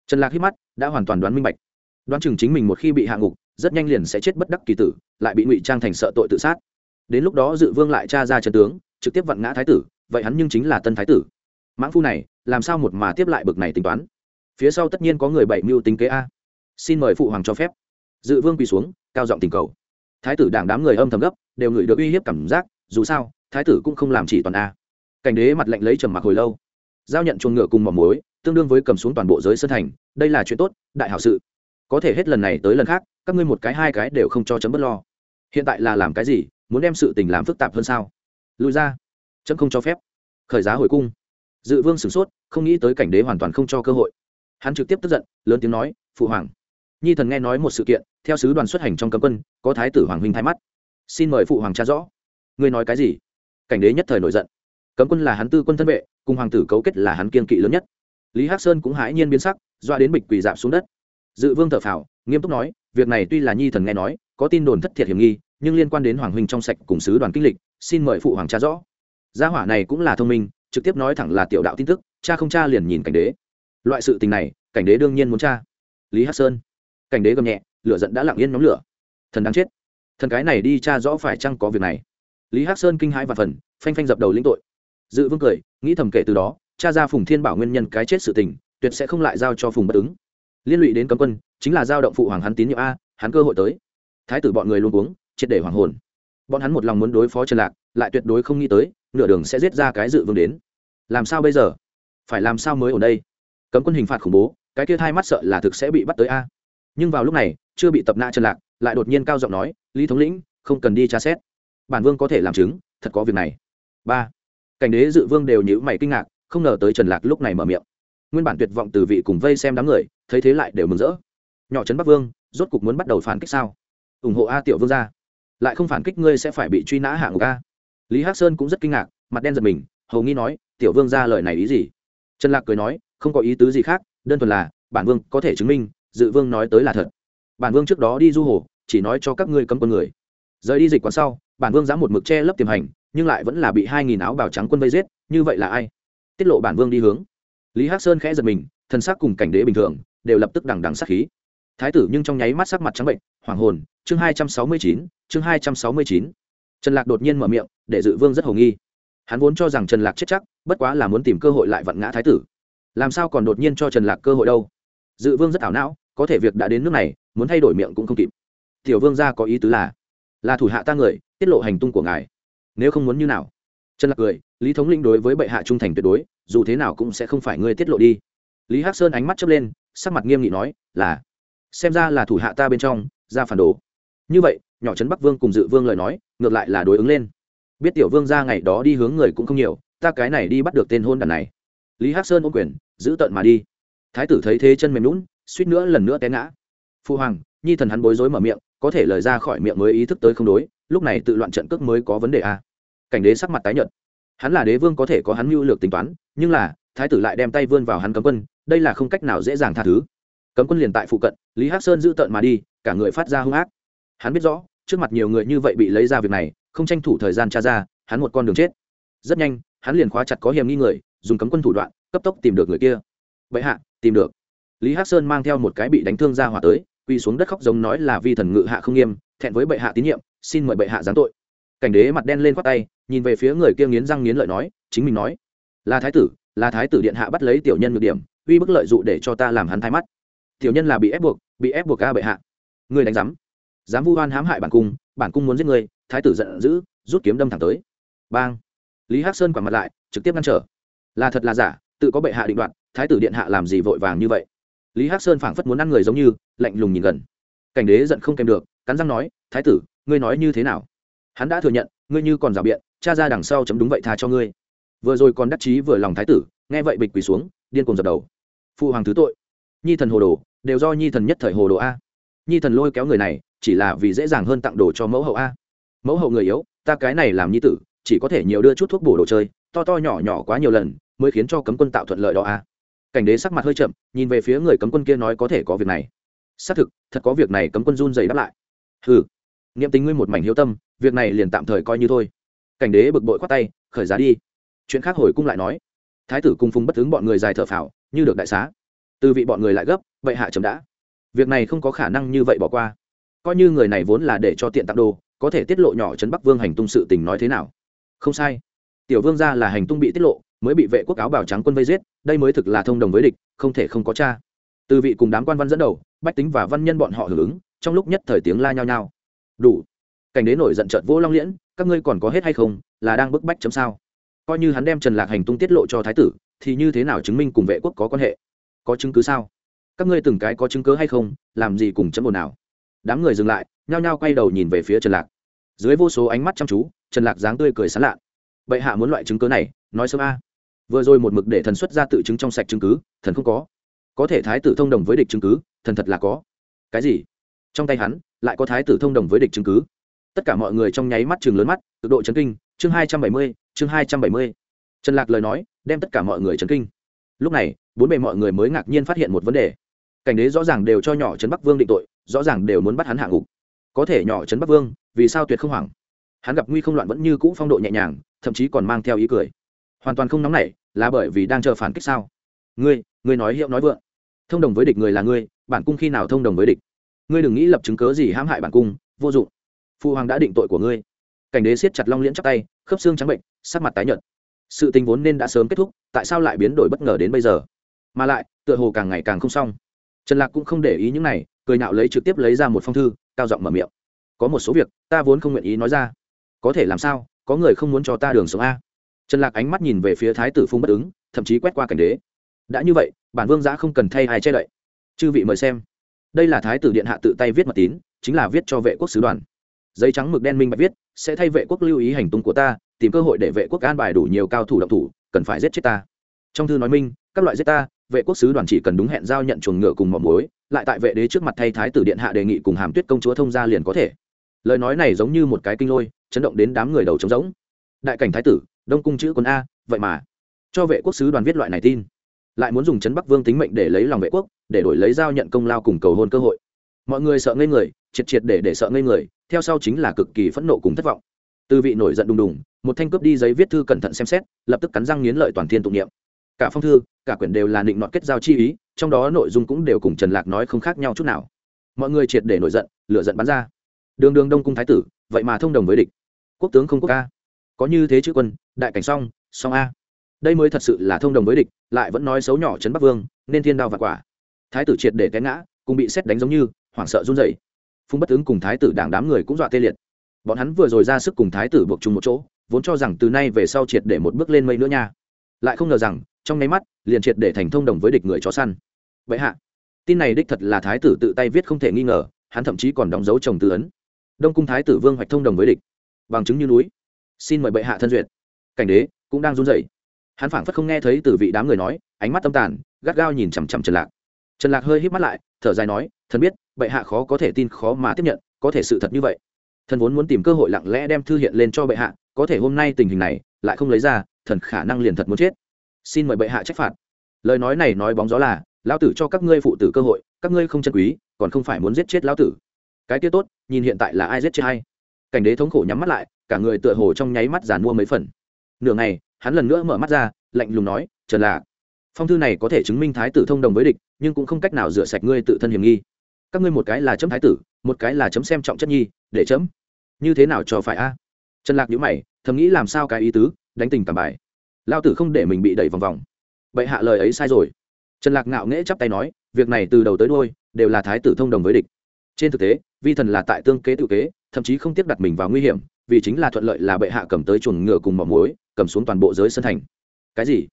Trần lạc hít mắt, đã hoàn toàn đoán minh bạch. Đoán chừng chính mình một khi bị hạ ngục rất nhanh liền sẽ chết bất đắc kỳ tử, lại bị ngụy trang thành sợ tội tự sát. Đến lúc đó dự vương lại tra ra trần tướng, trực tiếp vặn ngã thái tử, vậy hắn nhưng chính là tân thái tử. Mãng phu này, làm sao một mà tiếp lại bực này tính toán? Phía sau tất nhiên có người bảy mưu tính kế a. Xin mời phụ hoàng cho phép. Dự vương quỳ xuống, cao giọng tình cầu. Thái tử đảng đám người âm thầm gấp, đều ngửi được uy hiếp cảm giác, dù sao, thái tử cũng không làm chỉ toàn a. Cảnh đế mặt lệnh lấy trầm mặc hồi lâu. Giao nhận chuồng ngựa cùng mỏm muối, tương đương với cầm xuống toàn bộ giới sân thành, đây là chuyện tốt, đại hảo sự. Có thể hết lần này tới lần khác các ngươi một cái hai cái đều không cho chấm bất lo. Hiện tại là làm cái gì, muốn đem sự tình làm phức tạp hơn sao? Lùi ra. Chấm không cho phép. Khởi giá hồi cung. Dự vương sửng sốt, không nghĩ tới cảnh đế hoàn toàn không cho cơ hội. Hắn trực tiếp tức giận, lớn tiếng nói, phụ hoàng. Nhi thần nghe nói một sự kiện, theo sứ đoàn xuất hành trong cấm quân, có thái tử hoàng huynh thay mắt. Xin mời phụ hoàng cha rõ. Ngươi nói cái gì? Cảnh đế nhất thời nổi giận. Cấm quân là hắn tư quân thân vệ, cùng hoàng tử cấu kết là hắn kiên kỵ lớn nhất. Lý hắc sơn cũng hãi nhiên biến sắc, doa đến bịch quỳ dạp xuống đất. Dự vương thở phào, nghiêm túc nói việc này tuy là nhi thần nghe nói, có tin đồn thất thiệt hiểm nghi, nhưng liên quan đến hoàng huynh trong sạch cùng sứ đoàn kinh lịch, xin mời phụ hoàng cha rõ. Gia hỏa này cũng là thông minh, trực tiếp nói thẳng là tiểu đạo tin tức, cha không cha liền nhìn cảnh đế. Loại sự tình này, cảnh đế đương nhiên muốn cha lý hắc sơn. Cảnh đế gầm nhẹ, lửa giận đã lặng yên nhóm lửa. Thần đáng chết. Thần cái này đi cha rõ phải chăng có việc này? Lý hắc sơn kinh hãi và phần, phanh phanh dập đầu lĩnh tội. Dự vương cười, nghĩ thầm kể từ đó, cha ra phùng thiên bảo nguyên nhân cái chết sự tình, tuyệt sẽ không lại giao cho phùng bất ứng liên lụy đến cấm quân, chính là giao động phụ hoàng hắn tín nhiệm a, hắn cơ hội tới. Thái tử bọn người luôn uống triệt để hoàng hồn. Bọn hắn một lòng muốn đối phó trần lạc, lại tuyệt đối không nghĩ tới, nửa đường sẽ giết ra cái dự vương đến. Làm sao bây giờ? Phải làm sao mới ở đây? Cấm quân hình phạt khủng bố, cái kia hai mắt sợ là thực sẽ bị bắt tới a. Nhưng vào lúc này, chưa bị tập nạ trần lạc, lại đột nhiên cao giọng nói, lý thống lĩnh, không cần đi tra xét. Bản vương có thể làm chứng, thật có việc này. Ba. Cảnh đế dự vương đều nhíu mày kinh ngạc, không ngờ tới trần lạc lúc này mở miệng. Nguyên bản tuyệt vọng từ vị cùng vây xem đám người thấy thế lại đều mừng rỡ. Nhỏ trấn bắc vương, rốt cục muốn bắt đầu phản kích sao? Ủng hộ a tiểu vương ra lại không phản kích ngươi sẽ phải bị truy nã hạng ngục a. Lý hắc sơn cũng rất kinh ngạc, mặt đen giật mình, hầu nghi nói, tiểu vương ra lời này ý gì? Trần lạc cười nói, không có ý tứ gì khác, đơn thuần là, bản vương có thể chứng minh, dự vương nói tới là thật. Bản vương trước đó đi du hồ, chỉ nói cho các ngươi cấm quân người. Rời đi dịch quán sau, bản vương dám một mực che lấp tiềm hành, nhưng lại vẫn là bị hai nghìn áo bào trắng quân vây giết, như vậy là ai? Tiết lộ bản vương đi hướng. Lý hắc sơn khẽ giật mình thân xác cùng cảnh đế bình thường đều lập tức đằng đằng sát khí. Thái tử nhưng trong nháy mắt sắc mặt trắng bệnh hoàng hồn, chương hai trăm sáu mươi chín, chương hai trăm sáu mươi chín. Trần lạc đột nhiên mở miệng, để dự vương rất hồ nghi. Hắn vốn cho rằng trần lạc chết chắc, bất quá là muốn tìm cơ hội lại vặn ngã thái tử. Làm sao còn đột nhiên cho trần lạc cơ hội đâu? Dự vương rất ảo não, có thể việc đã đến nước này, muốn thay đổi miệng cũng không kịp. Tiểu vương gia có ý tứ là là thủ hạ ta người, tiết lộ hành tung của ngài. Nếu không muốn như nào? Trần lạc cười, lý thống linh đối với bệ hạ trung thành tuyệt đối, dù thế nào cũng sẽ không phải ngươi tiết lộ đi. Lý hắc sơn ánh mắt chớp lên sắc mặt nghiêm nghị nói, là, xem ra là thủ hạ ta bên trong, ra phản đồ. Như vậy, nhỏ trấn bắc vương cùng dự vương lời nói, ngược lại là đối ứng lên. Biết tiểu vương ra ngày đó đi hướng người cũng không nhiều, ta cái này đi bắt được tên hôn đàn này. Lý hắc sơn ôm quyền, giữ tận mà đi. Thái tử thấy thế chân mềm lún suýt nữa lần nữa té ngã. Phu hoàng, nhi thần hắn bối rối mở miệng, có thể lời ra khỏi miệng mới ý thức tới không đối, lúc này tự loạn trận cước mới có vấn đề à. cảnh đế sắc mặt tái nhợt. Hắn là đế vương có thể có hắn mưu lược tính toán, nhưng là, thái tử lại đem tay vươn vào hắn cấm quân đây là không cách nào dễ dàng tha thứ. Cấm quân liền tại phụ cận, lý hắc sơn giữ tợn mà đi, cả người phát ra hung ác. Hắn biết rõ, trước mặt nhiều người như vậy bị lấy ra việc này, không tranh thủ thời gian tra ra, hắn một con đường chết. Rất nhanh, hắn liền khóa chặt có hiểm nghi người, dùng cấm quân thủ đoạn, cấp tốc tìm được người kia. Vậy hạ, tìm được. Lý hắc sơn mang theo một cái bị đánh thương ra hỏa tới, quỳ xuống đất khóc giống nói là vi thần ngự hạ không nghiêm, thẹn với bệ hạ tín nhiệm, xin mời bệ hạ giáng tội. Cảnh đế mặt đen lên khoát tay, nhìn về phía người kia nghiến răng nghiến lợi nói, chính mình nói, là thái tử, là thái tử điện hạ bắt lấy tiểu nhân nhược điểm uy bức lợi dụ để cho ta làm hắn thái mắt. Tiểu nhân là bị ép buộc, bị ép buộc ca bệ hạ. Người đánh giám. Dám vu oan hãm hại bản cung bản cung muốn giết người, thái tử giận dữ, rút kiếm đâm thẳng tới. Bang. Lý hắc sơn quẳng mặt lại, trực tiếp ngăn trở. Là thật là giả, tự có bệ hạ định đoạt, thái tử điện hạ làm gì vội vàng như vậy? Lý hắc sơn phảng phất muốn ăn người giống như, lạnh lùng nhìn gần. Cảnh đế giận không kèm được, cắn răng nói, thái tử, ngươi nói như thế nào? Hắn đã thừa nhận, ngươi như còn rào biện, cha ra đằng sau chấm đúng vậy tha cho ngươi. Vừa rồi còn đắc chí vừa lòng thái tử, nghe vậy bịch quỳ xuống, điên cuồng dập đầu phụ hoàng thứ tội. Nhi thần hồ đồ, đều do nhi thần nhất thời hồ đồ a. Nhi thần lôi kéo người này, chỉ là vì dễ dàng hơn tặng đồ cho mẫu hậu a. Mẫu hậu người yếu, ta cái này làm nhi tử, chỉ có thể nhiều đưa chút thuốc bổ đồ chơi, to to nhỏ nhỏ quá nhiều lần, mới khiến cho cấm quân tạo thuận lợi đó a. Cảnh đế sắc mặt hơi chậm, nhìn về phía người cấm quân kia nói có thể có việc này. Xác thực, thật có việc này cấm quân run dày đáp lại. Ừ nghiệm tính ngươi một mảnh hiếu tâm, việc này liền tạm thời coi như thôi. Cảnh đế bực bội khoát tay, khởi giá đi. Chuyện khác hồi cung lại nói. Thái tử cùng phùng bất ứng bọn người dài thở phào như được đại xá. Từ vị bọn người lại gấp, vậy hạ chấm đã. Việc này không có khả năng như vậy bỏ qua. Coi như người này vốn là để cho tiện tặng đồ, có thể tiết lộ nhỏ trấn bắc vương hành tung sự tình nói thế nào? Không sai. Tiểu vương ra là hành tung bị tiết lộ, mới bị vệ quốc áo bảo trắng quân vây giết, đây mới thực là thông đồng với địch, không thể không có cha. Từ vị cùng đám quan văn dẫn đầu, bách tính và văn nhân bọn họ hưởng ứng, trong lúc nhất thời tiếng la nhao nhao. Đủ. Cảnh đế nổi giận trợt vô long liễn, các ngươi còn có hết hay không, là đang bức bách chấm sao? Coi như hắn đem trần lạc hành tung tiết lộ cho thái tử thì như thế nào chứng minh cùng vệ quốc có quan hệ? Có chứng cứ sao? Các ngươi từng cái có chứng cứ hay không? Làm gì cùng chấm ồn nào đám người dừng lại, nhao nhao quay đầu nhìn về phía trần lạc. Dưới vô số ánh mắt chăm chú, trần lạc dáng tươi cười sán lạ. Bệ hạ muốn loại chứng cứ này, nói sớm a. Vừa rồi một mực để thần xuất ra tự chứng trong sạch chứng cứ, thần không có. Có thể thái tử thông đồng với địch chứng cứ, thần thật là có. Cái gì? Trong tay hắn, lại có thái tử thông đồng với địch chứng cứ. Tất cả mọi người trong nháy mắt chừng lớn mắt, cực độ chấn kinh, chương hai trăm bảy mươi, chương hai trăm bảy mươi. Trần lạc lời nói đem tất cả mọi người chấn kinh. Lúc này, bốn bề mọi người mới ngạc nhiên phát hiện một vấn đề. Cảnh đế rõ ràng đều cho nhỏ trấn bắc vương định tội, rõ ràng đều muốn bắt hắn hạ ngục. Có thể nhỏ trấn bắc vương, vì sao tuyệt không hoảng? Hắn gặp nguy không loạn vẫn như cũ phong độ nhẹ nhàng, thậm chí còn mang theo ý cười. Hoàn toàn không nóng nảy, là bởi vì đang chờ phản kích sao? Ngươi ngươi nói hiệu nói vượng. Thông đồng với địch người là ngươi, bản cung khi nào thông đồng với địch? Ngươi đừng nghĩ lập chứng cớ gì hãm hại bản cung, vô dụng. Phụ hoàng đã định tội của ngươi. Cảnh đế siết chặt long liễn chắc tay, khớp xương trắng bệnh, sắc mặt tái nhợt sự tình vốn nên đã sớm kết thúc, tại sao lại biến đổi bất ngờ đến bây giờ? Mà lại, tựa hồ càng ngày càng không xong. Trần lạc cũng không để ý những này, cười nạo lấy trực tiếp lấy ra một phong thư, cao giọng mở miệng. Có một số việc, ta vốn không nguyện ý nói ra. Có thể làm sao? Có người không muốn cho ta đường sống a? Trần lạc ánh mắt nhìn về phía thái tử phung bất ứng, thậm chí quét qua cảnh đế. Đã như vậy, bản vương giã không cần thay ai che đậy. Chư vị mời xem. Đây là thái tử điện hạ tự tay viết mật tín, chính là viết cho vệ quốc sứ đoàn. Giấy trắng mực đen minh bạch viết, sẽ thay vệ quốc lưu ý hành tung của ta tìm cơ hội để vệ quốc an bài đủ nhiều cao thủ động thủ, cần phải giết chết ta. Trong thư nói minh, các loại giết ta, vệ quốc sứ đoàn chỉ cần đúng hẹn giao nhận chuồng ngựa cùng mỏm muối, lại tại vệ đế trước mặt thay thái tử điện hạ đề nghị cùng hàm tuyết công chúa thông gia liền có thể. Lời nói này giống như một cái kinh lôi, chấn động đến đám người đầu trống rỗng. Đại cảnh thái tử, đông cung chữ quân a, vậy mà cho vệ quốc sứ đoàn viết loại này tin. Lại muốn dùng chấn bắc vương tính mệnh để lấy lòng vệ quốc, để đổi lấy giao nhận công lao cùng cầu hôn cơ hội. Mọi người sợ ngây người, triệt triệt để để sợ ngây người, theo sau chính là cực kỳ phẫn nộ cùng thất vọng tư vị nổi giận đùng đùng, một thanh cướp đi giấy viết thư cẩn thận xem xét, lập tức cắn răng nghiến lợi toàn thiên tụng niệm. Cả phong thư, cả quyển đều là định nọt kết giao chi ý, trong đó nội dung cũng đều cùng trần lạc nói không khác nhau chút nào. Mọi người triệt để nổi giận, lửa giận bắn ra. Đường đường đông cung thái tử, vậy mà thông đồng với địch. Quốc tướng không quốc ca. Có như thế chữ quân, đại cảnh song song a. Đây mới thật sự là thông đồng với địch, lại vẫn nói xấu nhỏ trấn bắc vương, nên thiên đao và quả. Thái tử triệt để té ngã cùng bị xét đánh giống như hoảng sợ run rẩy. Phung bất ứng cùng thái tử đảng đám người cũng dọa tê liệt bọn hắn vừa rồi ra sức cùng thái tử buộc chung một chỗ, vốn cho rằng từ nay về sau triệt để một bước lên mây nữa nha. Lại không ngờ rằng, trong nháy mắt, liền triệt để thành thông đồng với địch người chó săn. Vậy hạ, tin này đích thật là thái tử tự tay viết không thể nghi ngờ, hắn thậm chí còn đóng dấu chồng tư ấn. Đông cung thái tử vương hoạch thông đồng với địch. Bằng chứng như núi. Xin mời bệ hạ thân duyệt. Cảnh đế cũng đang run rẩy. Hắn phảng phất không nghe thấy từ vị đám người nói, ánh mắt tâm tàn, gắt gao nhìn chằm chằm trần lạc. Trần lạc hơi hít mắt lại, thở dài nói, thần biết, bệ hạ khó có thể tin, khó mà tiếp nhận, có thể sự thật như vậy thần vốn muốn tìm cơ hội lặng lẽ đem thư hiện lên cho bệ hạ, có thể hôm nay tình hình này lại không lấy ra, thần khả năng liền thật muốn chết. Xin mời bệ hạ trách phạt. Lời nói này nói bóng gió là, lão tử cho các ngươi phụ tử cơ hội, các ngươi không chân quý, còn không phải muốn giết chết lão tử. Cái kia tốt, nhìn hiện tại là ai giết chết hay cảnh đế thống khổ nhắm mắt lại, cả người tựa hồ trong nháy mắt giàn mua mấy phần. Nửa ngày, hắn lần nữa mở mắt ra, lạnh lùng nói, trần lạc, phong thư này có thể chứng minh thái tử thông đồng với địch, nhưng cũng không cách nào rửa sạch ngươi tự thân hiểm nghi. Các ngươi một cái là chấm thái tử, một cái là chấm xem trọng chất nhi để chấm. Như thế nào cho phải a? Trần lạc nhữ mày, thầm nghĩ làm sao cái ý tứ, đánh tình cảm bài. Lao tử không để mình bị đẩy vòng vòng. Vậy hạ lời ấy sai rồi. Trần lạc ngạo nghễ chắp tay nói, việc này từ đầu tới đuôi, đều là thái tử thông đồng với địch. Trên thực tế, vi thần là tại tương kế tự kế, thậm chí không tiếp đặt mình vào nguy hiểm, vì chính là thuận lợi là bệ hạ cầm tới chuồng ngựa cùng mỏ muối, cầm xuống toàn bộ giới sân thành. Cái gì?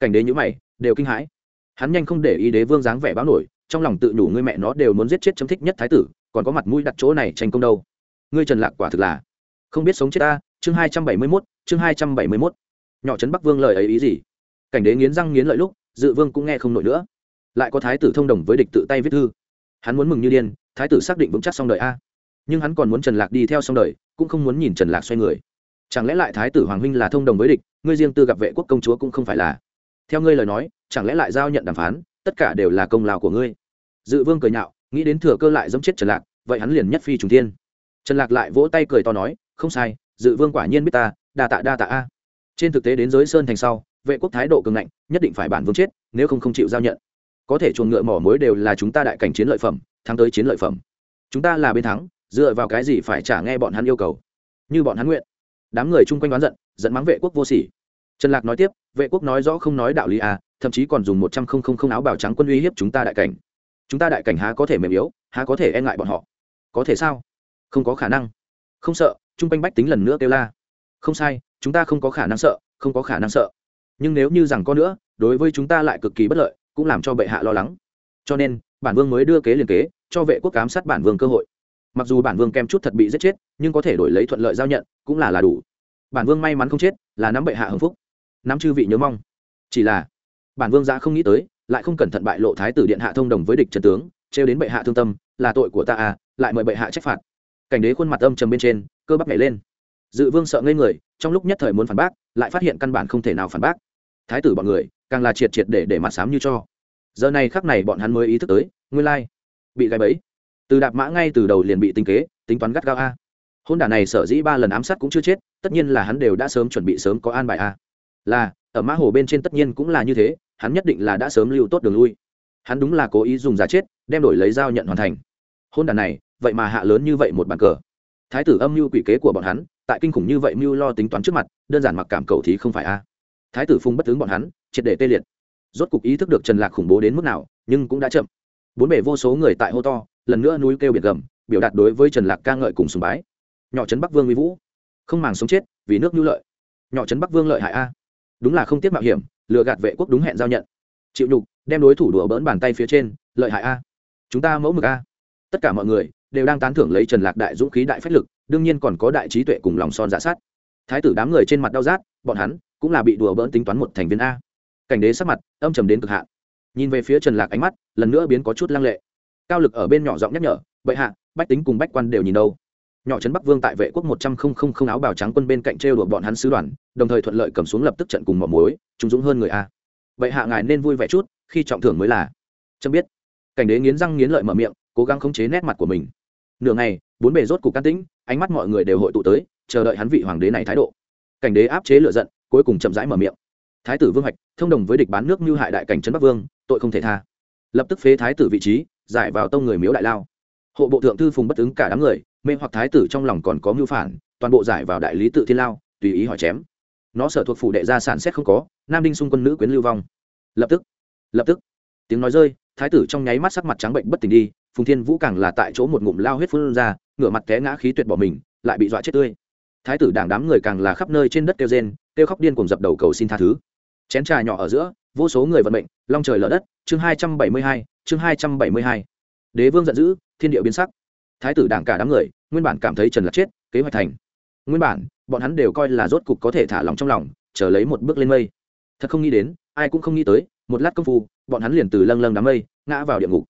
Cảnh đế nhữ mày, đều kinh hãi. Hắn nhanh không để ý đế vương dáng vẻ báo nổi, trong lòng tự nhủ ngươi mẹ nó đều muốn giết chết chấm thích nhất thái tử, còn có mặt mũi đặt chỗ này tranh công đâu ngươi trần lạc quả thực là không biết sống chết ta, chương hai trăm bảy mươi mốt, chương hai trăm bảy mươi mốt. Nhỏ trấn bắc vương lời ấy ý gì? Cảnh đế nghiến răng nghiến lợi lúc, dự vương cũng nghe không nổi nữa. Lại có thái tử thông đồng với địch tự tay viết thư. Hắn muốn mừng như điên, thái tử xác định vững chắc xong đời a. Nhưng hắn còn muốn trần lạc đi theo xong đời, cũng không muốn nhìn trần lạc xoay người. Chẳng lẽ lại thái tử hoàng huynh là thông đồng với địch, ngươi riêng tư gặp vệ quốc công chúa cũng không phải là? Theo ngươi lời nói, chẳng lẽ lại giao nhận đàm phán, tất cả đều là công lao của ngươi? Dự vương cười nhạo, nghĩ đến thừa cơ lại dẫm chết trần lạc, vậy hắn liền nhất phi trùng thiên trần lạc lại vỗ tay cười to nói, không sai, dự vương quả nhiên biết ta, đa tạ đa tạ a. Trên thực tế đến giới sơn thành sau, vệ quốc thái độ cường ngạnh, nhất định phải bản vương chết, nếu không không chịu giao nhận. Có thể chuồng ngựa mỏ mối đều là chúng ta đại cảnh chiến lợi phẩm, thắng tới chiến lợi phẩm. Chúng ta là bên thắng, dựa vào cái gì phải trả nghe bọn hắn yêu cầu? Như bọn hắn nguyện. Đám người chung quanh đoán giận dẫn mắng vệ quốc vô sỉ. Trần lạc nói tiếp, vệ quốc nói rõ không nói đạo lý à thậm chí còn dùng một trăm không không không áo bào trắng quân uy hiếp chúng ta đại cảnh. Chúng ta đại cảnh há có thể mềm yếu, há có thể e ngại bọn họ. Có thể sao? Không có khả năng. Không sợ, chung quanh bách tính lần nữa kêu la. Không sai, chúng ta không có khả năng sợ, không có khả năng sợ. Nhưng nếu như rằng có nữa, đối với chúng ta lại cực kỳ bất lợi, cũng làm cho bệ hạ lo lắng. Cho nên, bản vương mới đưa kế liền kế, cho vệ quốc cám sát bản vương cơ hội. Mặc dù bản vương kem chút thật bị giết chết, nhưng có thể đổi lấy thuận lợi giao nhận, cũng là là đủ. Bản vương may mắn không chết, là nắm bệ hạ hưng phúc. Nắm chư vị nhớ mong. Chỉ là, bản vương ra không nghĩ tới, lại không cẩn thận bại lộ thái tử điện hạ thông đồng với địch trần tướng, trêu đến bệ hạ thương tâm, là tội của ta à lại mời bệ hạ trách phạt cảnh đế khuôn mặt âm trầm bên trên, cơ bắp nhảy lên. Dự vương sợ ngây người, trong lúc nhất thời muốn phản bác, lại phát hiện căn bản không thể nào phản bác. Thái tử bọn người, càng là triệt triệt để để mặt sám như cho. Giờ này khắc này bọn hắn mới ý thức tới, nguyên lai, bị gáy bẫy. Từ đạp mã ngay từ đầu liền bị tính kế, tính toán gắt gao a. Hôn đả này sở dĩ ba lần ám sát cũng chưa chết, tất nhiên là hắn đều đã sớm chuẩn bị sớm có an bài a. Là, ở mã hồ bên trên tất nhiên cũng là như thế, hắn nhất định là đã sớm lưu tốt đường lui. Hắn đúng là cố ý dùng giá chết, đem đổi lấy dao nhận hoàn thành. Hôn đàn này vậy mà hạ lớn như vậy một bàn cờ. Thái tử âm mưu quỷ kế của bọn hắn, tại kinh khủng như vậy mưu lo tính toán trước mặt, đơn giản mặc cảm cầu thì không phải a. Thái tử phung bất tướng bọn hắn, triệt để tê liệt. Rốt cục ý thức được trần lạc khủng bố đến mức nào, nhưng cũng đã chậm. Bốn bể vô số người tại hô to, lần nữa núi kêu biệt gầm, biểu đạt đối với trần lạc ca ngợi cùng sùng bái. Nhỏ trấn bắc vương uy vũ, không màng sống chết vì nước nhu lợi. Nhỏ trấn bắc vương lợi hại a. Đúng là không tiết mạo hiểm, lừa gạt vệ quốc đúng hẹn giao nhận. Chịu nhục, đem đối thủ đùa bỡn bàn tay phía trên, lợi hại a. Chúng ta mẫu mực a. Tất cả mọi người đều đang tán thưởng lấy trần lạc đại dũng khí đại phách lực, đương nhiên còn có đại trí tuệ cùng lòng son dạ sát. Thái tử đám người trên mặt đau rát, bọn hắn cũng là bị đùa bỡn tính toán một thành viên a. Cảnh đế sắc mặt âm trầm đến cực hạn. Nhìn về phía trần lạc ánh mắt, lần nữa biến có chút lăng lệ. Cao lực ở bên nhỏ giọng nhắc nhở, bệ hạ, bách tính cùng bách quan đều nhìn đâu? Nhỏ trấn bắc vương tại vệ quốc một trăm không không không áo bào trắng quân bên cạnh trêu đùa bọn hắn sứ đoàn, đồng thời thuận lợi cầm xuống lập tức trận cùng mỏ mối trung dũng hơn người a. Bệ hạ ngài nên vui vẻ chút, khi trọng thưởng mới là. Chấm biết. Cảnh đế nghiến răng nghiến lợi mở miệng, cố gắng khống chế nét mặt của mình nửa ngày, bốn bề rốt cục can tĩnh, ánh mắt mọi người đều hội tụ tới, chờ đợi hắn vị hoàng đế này thái độ. Cảnh đế áp chế lựa giận, cuối cùng chậm rãi mở miệng. Thái tử vương hoạch, thông đồng với địch bán nước như hại đại cảnh trấn bắc vương, tội không thể tha. Lập tức phế thái tử vị trí, giải vào tông người miếu đại lao. Hộ bộ thượng thư phùng bất ứng cả đám người, mê hoặc thái tử trong lòng còn có mưu phản, toàn bộ giải vào đại lý tự thiên lao, tùy ý hỏi chém. Nó sở thuộc phủ đệ gia sản xét không có, nam đinh xung quân nữ quyến lưu vong. Lập tức lập tức. Tiếng nói rơi, thái tử trong nháy mắt sắc mặt trắng bệnh bất tỉnh đi phùng thiên vũ càng là tại chỗ một ngụm lao huyết phun ra, ngửa mặt té ngã khí tuyệt bỏ mình, lại bị dọa chết tươi. Thái tử đảng đám người càng là khắp nơi trên đất kêu rên, kêu khóc điên cùng dập đầu cầu xin tha thứ. Chén trà nhỏ ở giữa, vô số người vận mệnh, long trời lở đất, chương hai trăm bảy mươi hai, chương hai trăm bảy mươi hai. Đế vương giận dữ, thiên địa biến sắc. Thái tử đảng cả đám người, nguyên bản cảm thấy trần lạc chết, kế hoạch thành. Nguyên bản, bọn hắn đều coi là rốt cục có thể thả lòng trong lòng, chờ lấy một bước lên mây. Thật không nghĩ đến, ai cũng không nghĩ tới, một lát công phu, bọn hắn liền từ lâng lâng đám mây, ngã vào địa ngục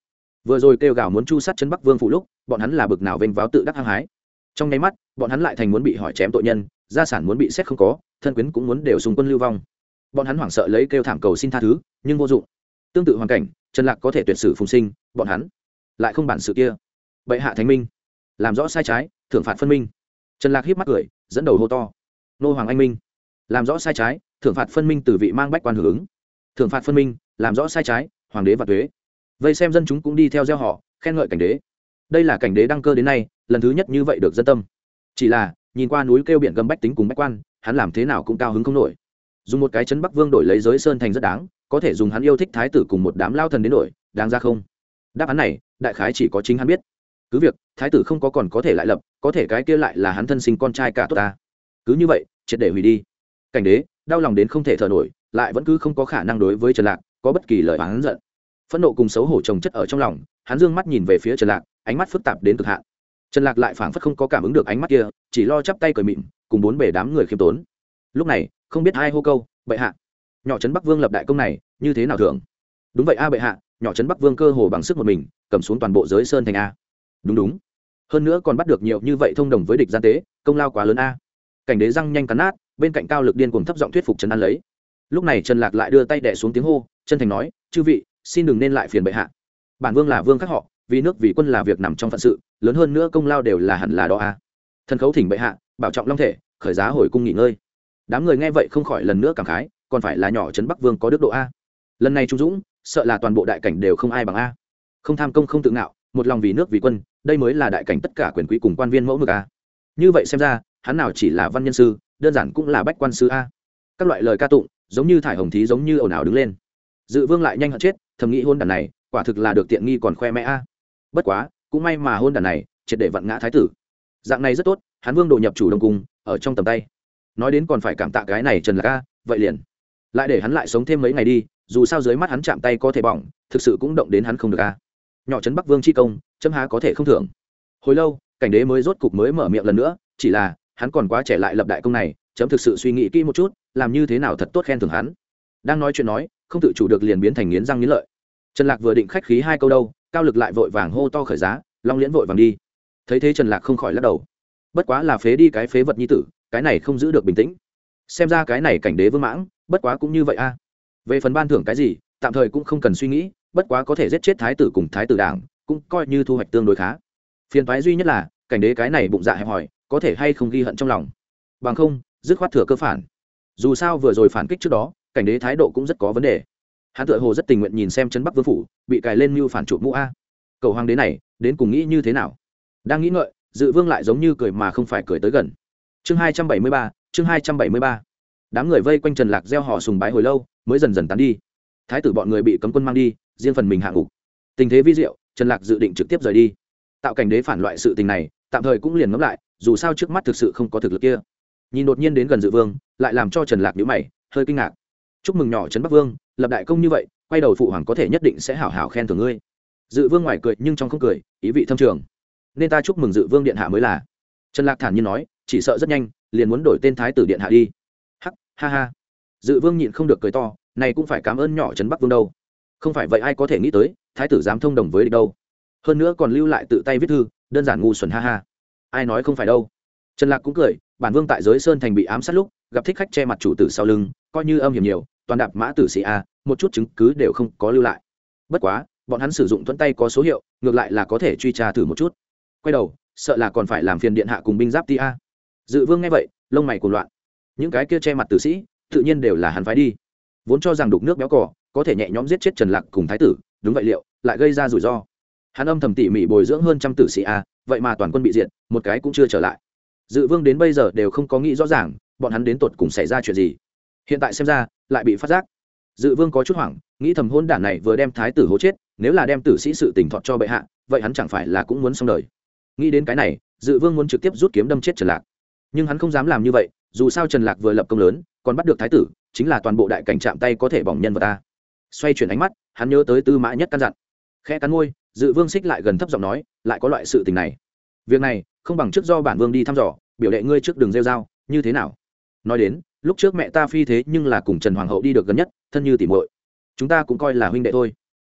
vừa rồi kêu gào muốn chu sát chân bắc vương phụ lúc, bọn hắn là bực nào vênh váo tự đắc hăng hái. Trong nháy mắt, bọn hắn lại thành muốn bị hỏi chém tội nhân, gia sản muốn bị xét không có, thân quyến cũng muốn đều xung quân lưu vong. Bọn hắn hoảng sợ lấy kêu thảm cầu xin tha thứ, nhưng vô dụng. Tương tự hoàn cảnh, trần lạc có thể tuyệt sử phùng sinh, bọn hắn lại không bản sự kia. Bệ hạ thánh minh, làm rõ sai trái, thưởng phạt phân minh. Trần lạc hiếp mắt cười, dẫn đầu hô to. Nô hoàng anh minh, làm rõ sai trái, thưởng phạt phân minh từ vị mang bách quan hưởng ứng. Thưởng phạt phân minh, làm rõ sai trái, hoàng đế và thuế vây xem dân chúng cũng đi theo gieo họ, khen ngợi cảnh đế. Đây là cảnh đế đăng cơ đến nay, lần thứ nhất như vậy được dân tâm. Chỉ là, nhìn qua núi kêu biển gầm bách tính cùng bách quan, hắn làm thế nào cũng cao hứng không nổi. Dùng một cái chấn bắc vương đổi lấy giới sơn thành rất đáng, có thể dùng hắn yêu thích thái tử cùng một đám lao thần đến đổi, đáng ra không? Đáp án này, đại khái chỉ có chính hắn biết. Cứ việc, thái tử không có còn có thể lại lập, có thể cái kia lại là hắn thân sinh con trai cả tốt ta. Cứ như vậy, triệt để hủy đi. Cảnh đế, đau lòng đến không thể thở nổi, lại vẫn cứ không có khả năng đối với trần lạc có bất kỳ lời oán giận phẫn nộ cùng xấu hổ chồng chất ở trong lòng, hắn dương mắt nhìn về phía trần lạc, ánh mắt phức tạp đến cực hạn. Trần lạc lại phảng phất không có cảm ứng được ánh mắt kia, chỉ lo chắp tay cởi mịn cùng bốn bể đám người khiêm tốn. Lúc này, không biết ai hô câu, bệ hạ, nhỏ trấn bắc vương lập đại công này, như thế nào thường đúng vậy a, bệ hạ, nhỏ trấn bắc vương cơ hồ bằng sức một mình, cầm xuống toàn bộ giới sơn thành a. Đúng đúng. Hơn nữa còn bắt được nhiều như vậy thông đồng với địch gian tế, công lao quá lớn a. Cảnh đế răng nhanh cắn nát, bên cạnh cao lực điên cùng thấp giọng thuyết phục trần an lấy. Lúc này trần lạc lại đưa tay đẻ xuống tiếng hô, chân thành nói, chư vị xin đừng nên lại phiền bệ hạ. Bản vương là vương khác họ, vì nước vì quân là việc nằm trong phận sự, lớn hơn nữa công lao đều là hẳn là đó a thần khấu thỉnh bệ hạ, bảo trọng long thể, khởi giá hồi cung nghỉ ngơi. Đám người nghe vậy không khỏi lần nữa cảm khái, còn phải là nhỏ trấn bắc vương có đức độ a. Lần này trung dũng, sợ là toàn bộ đại cảnh đều không ai bằng a. Không tham công không tự ngạo, một lòng vì nước vì quân, đây mới là đại cảnh tất cả quyền quý cùng quan viên mẫu mực a. Như vậy xem ra, hắn nào chỉ là văn nhân sư, đơn giản cũng là bách quan sư a. Các loại lời ca tụng, giống như thải hồng thí giống như ồn ào đứng lên. Dự vương lại nhanh hận chết thầm nghĩ hôn đàn này, quả thực là được tiện nghi còn khoe mẽ a. Bất quá, cũng may mà hôn đàn này, triệt để vặn ngã thái tử. Dạng này rất tốt hắn vương đồ nhập chủ đông cung, ở trong tầm tay. Nói đến còn phải cảm tạ cái này trần lạc a, vậy liền. Lại để hắn lại sống thêm mấy ngày đi, dù sao dưới mắt hắn chạm tay có thể bỏng, thực sự cũng động đến hắn không được a. Nhỏ trấn bắc vương chi công, chấm há có thể không thưởng. Hồi lâu, cảnh đế mới rốt cục mới mở miệng lần nữa, chỉ là, hắn còn quá trẻ lại lập đại công này, chấm thực sự suy nghĩ kỹ một chút, làm như thế nào thật tốt khen thưởng hắn đang nói chuyện nói, không tự chủ được liền biến thành nghiến răng nghiến lợi. Trần lạc vừa định khách khí hai câu đâu, cao lực lại vội vàng hô to khởi giá, long liễn vội vàng đi. Thấy thế trần lạc không khỏi lắc đầu. Bất quá là phế đi cái phế vật nhi tử, cái này không giữ được bình tĩnh. Xem ra cái này cảnh đế vương mãng, bất quá cũng như vậy a. Về phần ban thưởng cái gì, tạm thời cũng không cần suy nghĩ, bất quá có thể giết chết thái tử cùng thái tử đảng, cũng coi như thu hoạch tương đối khá. Phiền thoái duy nhất là, cảnh đế cái này bụng dạ hẹp hòi, có thể hay không ghi hận trong lòng. Bằng không, dứt khoát thừa cơ phản. Dù sao vừa rồi phản kích trước đó cảnh đế thái độ cũng rất có vấn đề. Hắn tựa hồ rất tình nguyện nhìn xem chân bắc vương phủ, bị cài lên mưu phản trụ mũ a. Cầu hoàng đế này, đến cùng nghĩ như thế nào? Đang nghĩ ngợi, dự vương lại giống như cười mà không phải cười tới gần. Chương hai trăm bảy mươi ba, chương hai trăm bảy mươi ba. Đám người vây quanh trần lạc gieo họ sùng bái hồi lâu, mới dần dần tán đi. Thái tử bọn người bị cấm quân mang đi, riêng phần mình hạ ngục. Tình thế vi diệu, trần lạc dự định trực tiếp rời đi. Tạo cảnh đế phản loại sự tình này, tạm thời cũng liền ngẫm lại, dù sao trước mắt thực sự không có thực lực kia. Nhìn đột nhiên đến gần dự vương, lại làm cho trần lạc nhữ mày, hơi kinh ngạc chúc mừng nhỏ trấn bắc vương, lập đại công như vậy, quay đầu phụ hoàng có thể nhất định sẽ hảo hảo khen thưởng ngươi. Dự vương ngoài cười nhưng trong không cười, ý vị thâm trường. Nên ta chúc mừng dự vương điện hạ mới là. Trần lạc thản nhiên nói, chỉ sợ rất nhanh, liền muốn đổi tên thái tử điện hạ đi. Hắc, ha ha. Dự vương nhịn không được cười to, này cũng phải cảm ơn nhỏ trấn bắc vương đâu. Không phải vậy ai có thể nghĩ tới, thái tử dám thông đồng với địch đâu. Hơn nữa còn lưu lại tự tay viết thư, đơn giản ngu xuẩn ha ha. Ai nói không phải đâu. Trần lạc cũng cười, bản vương tại giới sơn thành bị ám sát lúc gặp thích khách che mặt chủ tử sau lưng, coi như âm hiểm nhiều, toàn đạp mã tử sĩ a, một chút chứng cứ đều không có lưu lại. Bất quá, bọn hắn sử dụng thuẫn tay có số hiệu, ngược lại là có thể truy tra thử một chút. Quay đầu, sợ là còn phải làm phiền điện hạ cùng binh giáp ti a. Dự vương nghe vậy, lông mày cuồng loạn. Những cái kia che mặt tử sĩ, tự nhiên đều là hắn phái đi. Vốn cho rằng đục nước béo cỏ có thể nhẹ nhõm giết chết trần lạc cùng thái tử, đúng vậy liệu, lại gây ra rủi ro. Hắn âm thầm tỉ mỉ bồi dưỡng hơn trăm tử sĩ a, vậy mà toàn quân bị diệt, một cái cũng chưa trở lại. Dự vương đến bây giờ đều không có nghĩ rõ ràng bọn hắn đến tột cùng xảy ra chuyện gì? Hiện tại xem ra, lại bị phát giác. Dự vương có chút hoảng, nghĩ thầm hôn đản này vừa đem thái tử hố chết, nếu là đem tử sĩ sự tỉnh thọt cho bệ hạ, vậy hắn chẳng phải là cũng muốn xong đời. Nghĩ đến cái này, dự vương muốn trực tiếp rút kiếm đâm chết trần lạc. Nhưng hắn không dám làm như vậy, dù sao trần lạc vừa lập công lớn, còn bắt được thái tử, chính là toàn bộ đại cảnh chạm tay có thể bỏng nhân vật ta. Xoay chuyển ánh mắt, hắn nhớ tới tư mã nhất căn dặn. Khẽ cắn môi, dự vương xích lại gần thấp giọng nói, lại có loại sự tình này. Việc này, không bằng trước do bản vương đi thăm dò, biểu đệ ngươi trước đường rêu dao như thế nào? Nói đến, lúc trước mẹ ta phi thế nhưng là cùng trần hoàng hậu đi được gần nhất, thân như tỉ muội. Chúng ta cũng coi là huynh đệ thôi.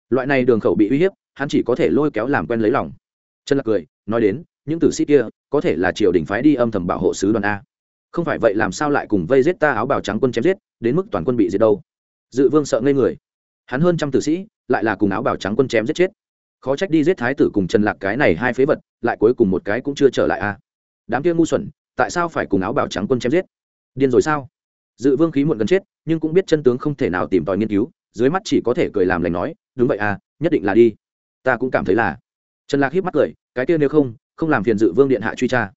Loại này đường khẩu bị uy hiếp, hắn chỉ có thể lôi kéo làm quen lấy lòng. Trần lạc cười, nói đến, những tử sĩ kia, có thể là triều đình phái đi âm thầm bảo hộ sứ đoàn a. Không phải vậy làm sao lại cùng vây giết ta áo bào trắng quân chém giết, đến mức toàn quân bị diệt đâu. Dự vương sợ ngây người. Hắn hơn trăm tử sĩ, lại là cùng áo bào trắng quân chém giết chết. Khó trách đi giết thái tử cùng trần lạc cái này hai phế vật, lại cuối cùng một cái cũng chưa trở lại a. Đám kia ngu xuẩn, tại sao phải cùng áo bào trắng quân chém giết? Điên rồi sao? Dự vương khí muộn gần chết, nhưng cũng biết chân tướng không thể nào tìm tòi nghiên cứu, dưới mắt chỉ có thể cười làm lành nói, đúng vậy à nhất định là đi. Ta cũng cảm thấy là. Trần lạc hiếp mắt cười, cái kia nếu không không làm phiền dự vương điện hạ truy tra.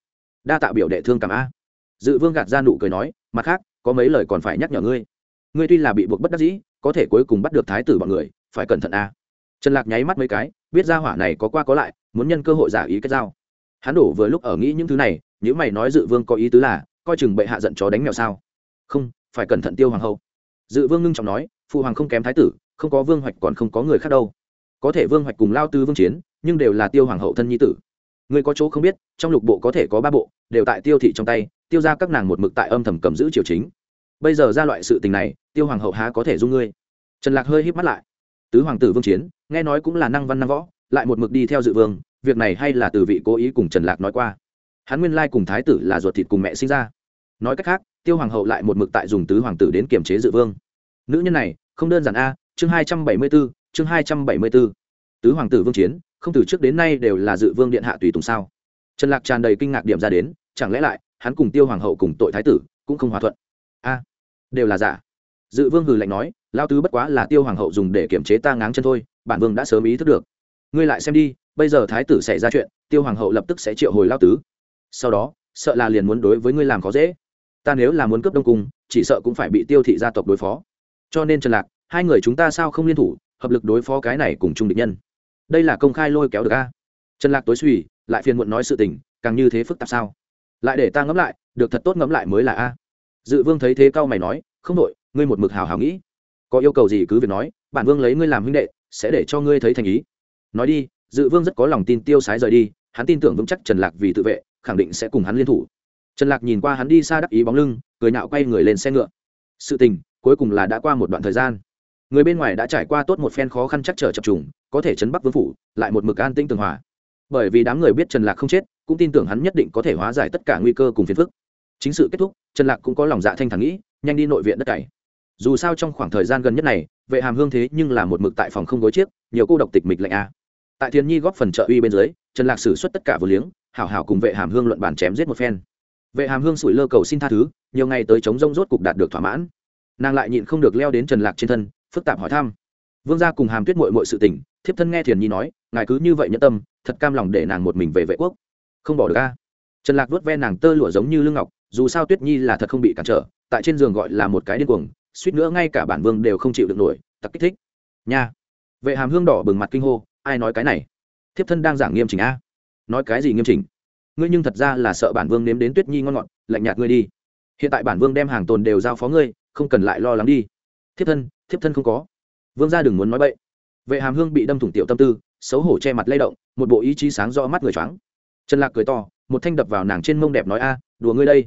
Đa tạ biểu đệ thương cảm a. Dự vương gạt ra nụ cười nói, mặt khác, có mấy lời còn phải nhắc nhở ngươi. Ngươi tuy là bị buộc bất đắc dĩ, có thể cuối cùng bắt được thái tử bọn người, phải cẩn thận a. Trần lạc nháy mắt mấy cái, biết ra hỏa này có qua có lại, muốn nhân cơ hội giả ý kết giao. Hắn đổ vừa lúc ở nghĩ những thứ này nếu mày nói dự vương có ý tứ là coi chừng bệ hạ giận chó đánh mèo sao? Không, phải cẩn thận tiêu hoàng hậu. Dự vương ngưng trọng nói, phụ hoàng không kém thái tử, không có vương hoạch còn không có người khác đâu. Có thể vương hoạch cùng lao tư vương chiến, nhưng đều là tiêu hoàng hậu thân nhi tử. Người có chỗ không biết, trong lục bộ có thể có ba bộ, đều tại tiêu thị trong tay, tiêu ra các nàng một mực tại âm thầm cầm giữ triều chính. Bây giờ ra loại sự tình này, tiêu hoàng hậu há có thể dung ngươi? Trần lạc hơi híp mắt lại. Tứ hoàng tử vương chiến, nghe nói cũng là năng văn năng võ, lại một mực đi theo dự vương, việc này hay là từ vị cố ý cùng trần lạc nói qua hắn nguyên lai cùng thái tử là ruột thịt cùng mẹ sinh ra. Nói cách khác, tiêu hoàng hậu lại một mực tại dùng tứ hoàng tử đến kiềm chế dự vương. Nữ nhân này, không đơn giản a, chương hai trăm bảy mươi b ố chương hai trăm bảy mươi b ố tứ hoàng tử vương chiến, không từ trước đến nay đều là dự vương điện hạ tùy tùng sao? Trần lạc tràn đầy kinh ngạc điểm ra đến, chẳng lẽ lại, hắn cùng tiêu hoàng hậu cùng tội thái tử, cũng không hòa thuận? A, đều là giả. Dự vương hừ lạnh nói, lao tứ bất quá là tiêu hoàng hậu dùng để kiểm chế ta ngáng chân thôi, bản vương đã sớm ý thức được. Ngươi lại xem đi, bây giờ thái tử xảy ra chuyện, tiêu hoàng hậu lập tức sẽ triệu hồi lao tứ sau đó, sợ là liền muốn đối với ngươi làm khó dễ. Ta nếu là muốn cướp đông cung, chỉ sợ cũng phải bị tiêu thị gia tộc đối phó. Cho nên trần lạc, hai người chúng ta sao không liên thủ, hợp lực đối phó cái này cùng chung địch nhân. Đây là công khai lôi kéo được a. Trần lạc tối suy, lại phiền muộn nói sự tình, càng như thế phức tạp sao? Lại để ta ngẫm lại, được thật tốt ngẫm lại mới là a. Dự vương thấy thế cao mày nói, không đội ngươi một mực hào hào nghĩ. Có yêu cầu gì cứ việc nói, bản vương lấy ngươi làm huynh đệ, sẽ để cho ngươi thấy thành ý. Nói đi, dự vương rất có lòng tin tiêu sái rời đi, hắn tin tưởng vững chắc trần lạc vì tự vệ khẳng định sẽ cùng hắn liên thủ. Trần lạc nhìn qua hắn đi xa đắc ý bóng lưng, cười nạo quay người lên xe ngựa. Sự tình, cuối cùng là đã qua một đoạn thời gian. Người bên ngoài đã trải qua tốt một phen khó khăn chắc trở chập trùng, có thể chấn bắc vương phủ, lại một mực an tĩnh tường hòa. Bởi vì đám người biết trần lạc không chết, cũng tin tưởng hắn nhất định có thể hóa giải tất cả nguy cơ cùng phiền phức. Chính sự kết thúc, trần lạc cũng có lòng dạ thanh thản nghĩ, nhanh đi nội viện đất cày. Dù sao trong khoảng thời gian gần nhất này, vệ hàm hương thế nhưng là một mực tại phòng không gối chiếc, nhiều cô độc tịch mịch lạnh a. Tại thiên nhi góp phần trợ uy bên dưới, trần lạc xử suất tất cả vừa liếng hảo hảo cùng vệ hàm hương luận bàn chém giết một phen. Vệ hàm hương sủi lơ cầu xin tha thứ, nhiều ngày tới chống rông rốt cục đạt được thỏa mãn. Nàng lại nhịn không được leo đến trần lạc trên thân, phức tạp hỏi thăm. Vương gia cùng hàm tuyết mội mội sự tình, thiếp thân nghe thiền nhi nói, ngài cứ như vậy nhẫn tâm, thật cam lòng để nàng một mình về vệ quốc. Không bỏ được ca trần lạc vuốt ve nàng tơ lụa giống như lương ngọc, dù sao tuyết nhi là thật không bị cản trở, tại trên giường gọi là một cái điên cuồng, suýt nữa ngay cả bản vương đều không chịu được nổi tặc kích thích. Nha. Vệ hàm hương đỏ bừng mặt kinh hô, ai nói cái này? Thiếp thân đang giảng nghiêm chỉnh a nói cái gì nghiêm chỉnh? Ngươi nhưng thật ra là sợ bản vương nếm đến tuyết nhi ngon ngọt, lạnh nhạt ngươi đi. Hiện tại bản vương đem hàng tồn đều giao phó ngươi, không cần lại lo lắng đi. Thiếp thân thiếp thân không có. Vương gia đừng muốn nói bậy. Vệ hàm hương bị đâm thủng tiểu tâm tư, xấu hổ che mặt lay động, một bộ ý chí sáng do mắt người choáng. Trần lạc cười to, một thanh đập vào nàng trên mông đẹp nói, a, đùa ngươi đây.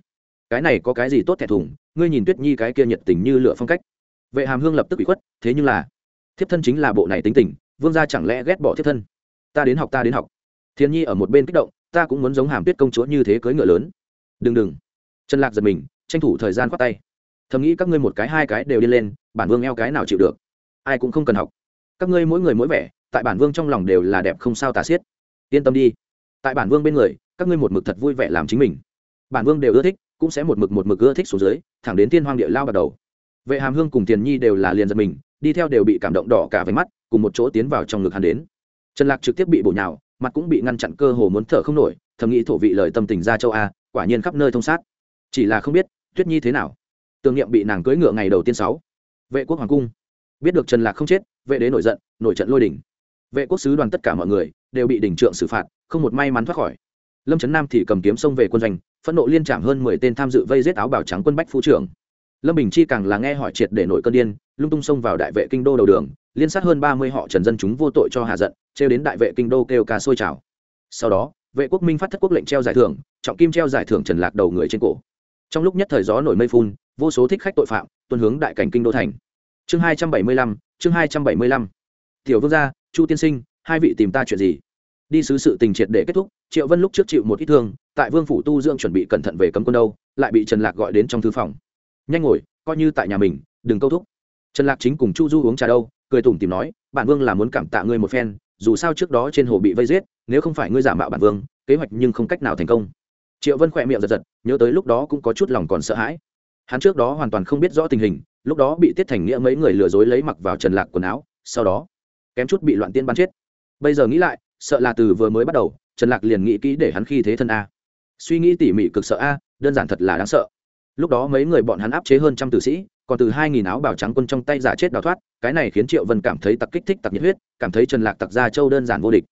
Cái này có cái gì tốt thẹn thùng, ngươi nhìn tuyết nhi cái kia nhiệt tình như lửa phong cách. Vệ hàm hương lập tức bị khuất, thế nhưng là, thiếp thân chính là bộ này tính tình, vương gia chẳng lẽ ghét bỏ thiếp thân? Ta đến học, ta đến học thiên nhi ở một bên kích động, ta cũng muốn giống hàm tuyết công chúa như thế cưới ngựa lớn. Đừng đừng. Trần lạc giật mình, tranh thủ thời gian khoát tay. Thầm nghĩ các ngươi một cái, hai cái đều đi lên, bản vương eo cái nào chịu được? Ai cũng không cần học. Các ngươi mỗi người mỗi vẻ, tại bản vương trong lòng đều là đẹp không sao tà xiết. Yên tâm đi. Tại bản vương bên người, các ngươi một mực thật vui vẻ làm chính mình. Bản vương đều ưa thích, cũng sẽ một mực một mực ưa thích xuống dưới, thẳng đến thiên hoang địa lao bắt đầu. Vệ hàm hương cùng tiền nhi đều là liền giật mình, đi theo đều bị cảm động đỏ cả váy mắt, cùng một chỗ tiến vào trong ngực hắn đến. Trần lạc trực tiếp bị bổ nhào mặt cũng bị ngăn chặn cơ hồ muốn thở không nổi, thầm nghĩ thổ vị lời tâm tình ra châu a, quả nhiên khắp nơi thông sát. Chỉ là không biết, tuyết nhi thế nào? Tưởng niệm bị nàng cưỡi ngựa ngày đầu tiên sáu. Vệ quốc hoàng cung. Biết được trần lạc không chết, vệ đế nổi giận, nổi trận lôi đỉnh vệ quốc sứ đoàn tất cả mọi người đều bị đỉnh trượng xử phạt, không một may mắn thoát khỏi. Lâm trấn nam thì cầm kiếm xông về quân doanh, phẫn nộ liên trảm hơn mười tên tham dự vây giết áo bào trắng quân bách phu trưởng. Lâm bình chi càng là nghe hỏi triệt để nổi cơn điên, lung tung xông vào đại vệ kinh đô đầu đường, liên sát hơn ba mươi họ trần dân chúng vô tội cho hạ giận trêu đến đại vệ kinh đô kêu ca sôi trào. Sau đó, vệ quốc minh phát thất quốc lệnh treo giải thưởng, trọng kim treo giải thưởng trần lạc đầu người trên cổ. Trong lúc nhất thời gió nổi mây phun, vô số thích khách tội phạm, tuân hướng đại cảnh kinh đô thành. Chương hai trăm bảy mươi lăm, chương hai trăm bảy mươi lăm. Tiểu vương gia, chu tiên sinh, hai vị tìm ta chuyện gì? Đi sứ sự tình triệt để kết thúc, triệu vân lúc trước chịu một ít thương, tại vương phủ tu dưỡng chuẩn bị cẩn thận về cấm quân đâu, lại bị trần lạc gọi đến trong thư phòng. Nhanh ngồi, coi như tại nhà mình, đừng câu thúc. Trần lạc chính cùng chu du uống trà đâu, cười tủm tìm nói, bản vương là muốn cảm tạ ngươi một phen dù sao trước đó trên hồ bị vây giết, nếu không phải ngươi giả mạo bản vương, kế hoạch nhưng không cách nào thành công. Triệu vân khỏe miệng giật giật, nhớ tới lúc đó cũng có chút lòng còn sợ hãi. Hắn trước đó hoàn toàn không biết rõ tình hình, lúc đó bị tiết thành nghĩa mấy người lừa dối lấy mặc vào trần lạc quần áo, sau đó, kém chút bị loạn tiên bắn chết. Bây giờ nghĩ lại, sợ là từ vừa mới bắt đầu, trần lạc liền nghĩ kỹ để hắn khi thế thân a. Suy nghĩ tỉ mỉ cực sợ a, đơn giản thật là đáng sợ. Lúc đó mấy người bọn hắn áp chế hơn trăm tử sĩ còn từ hai nghìn áo bào trắng quân trong tay giả chết đào thoát, cái này khiến triệu vân cảm thấy tặc kích thích tặc nhiệt huyết, cảm thấy trần lạc tặc gia châu đơn giản vô địch.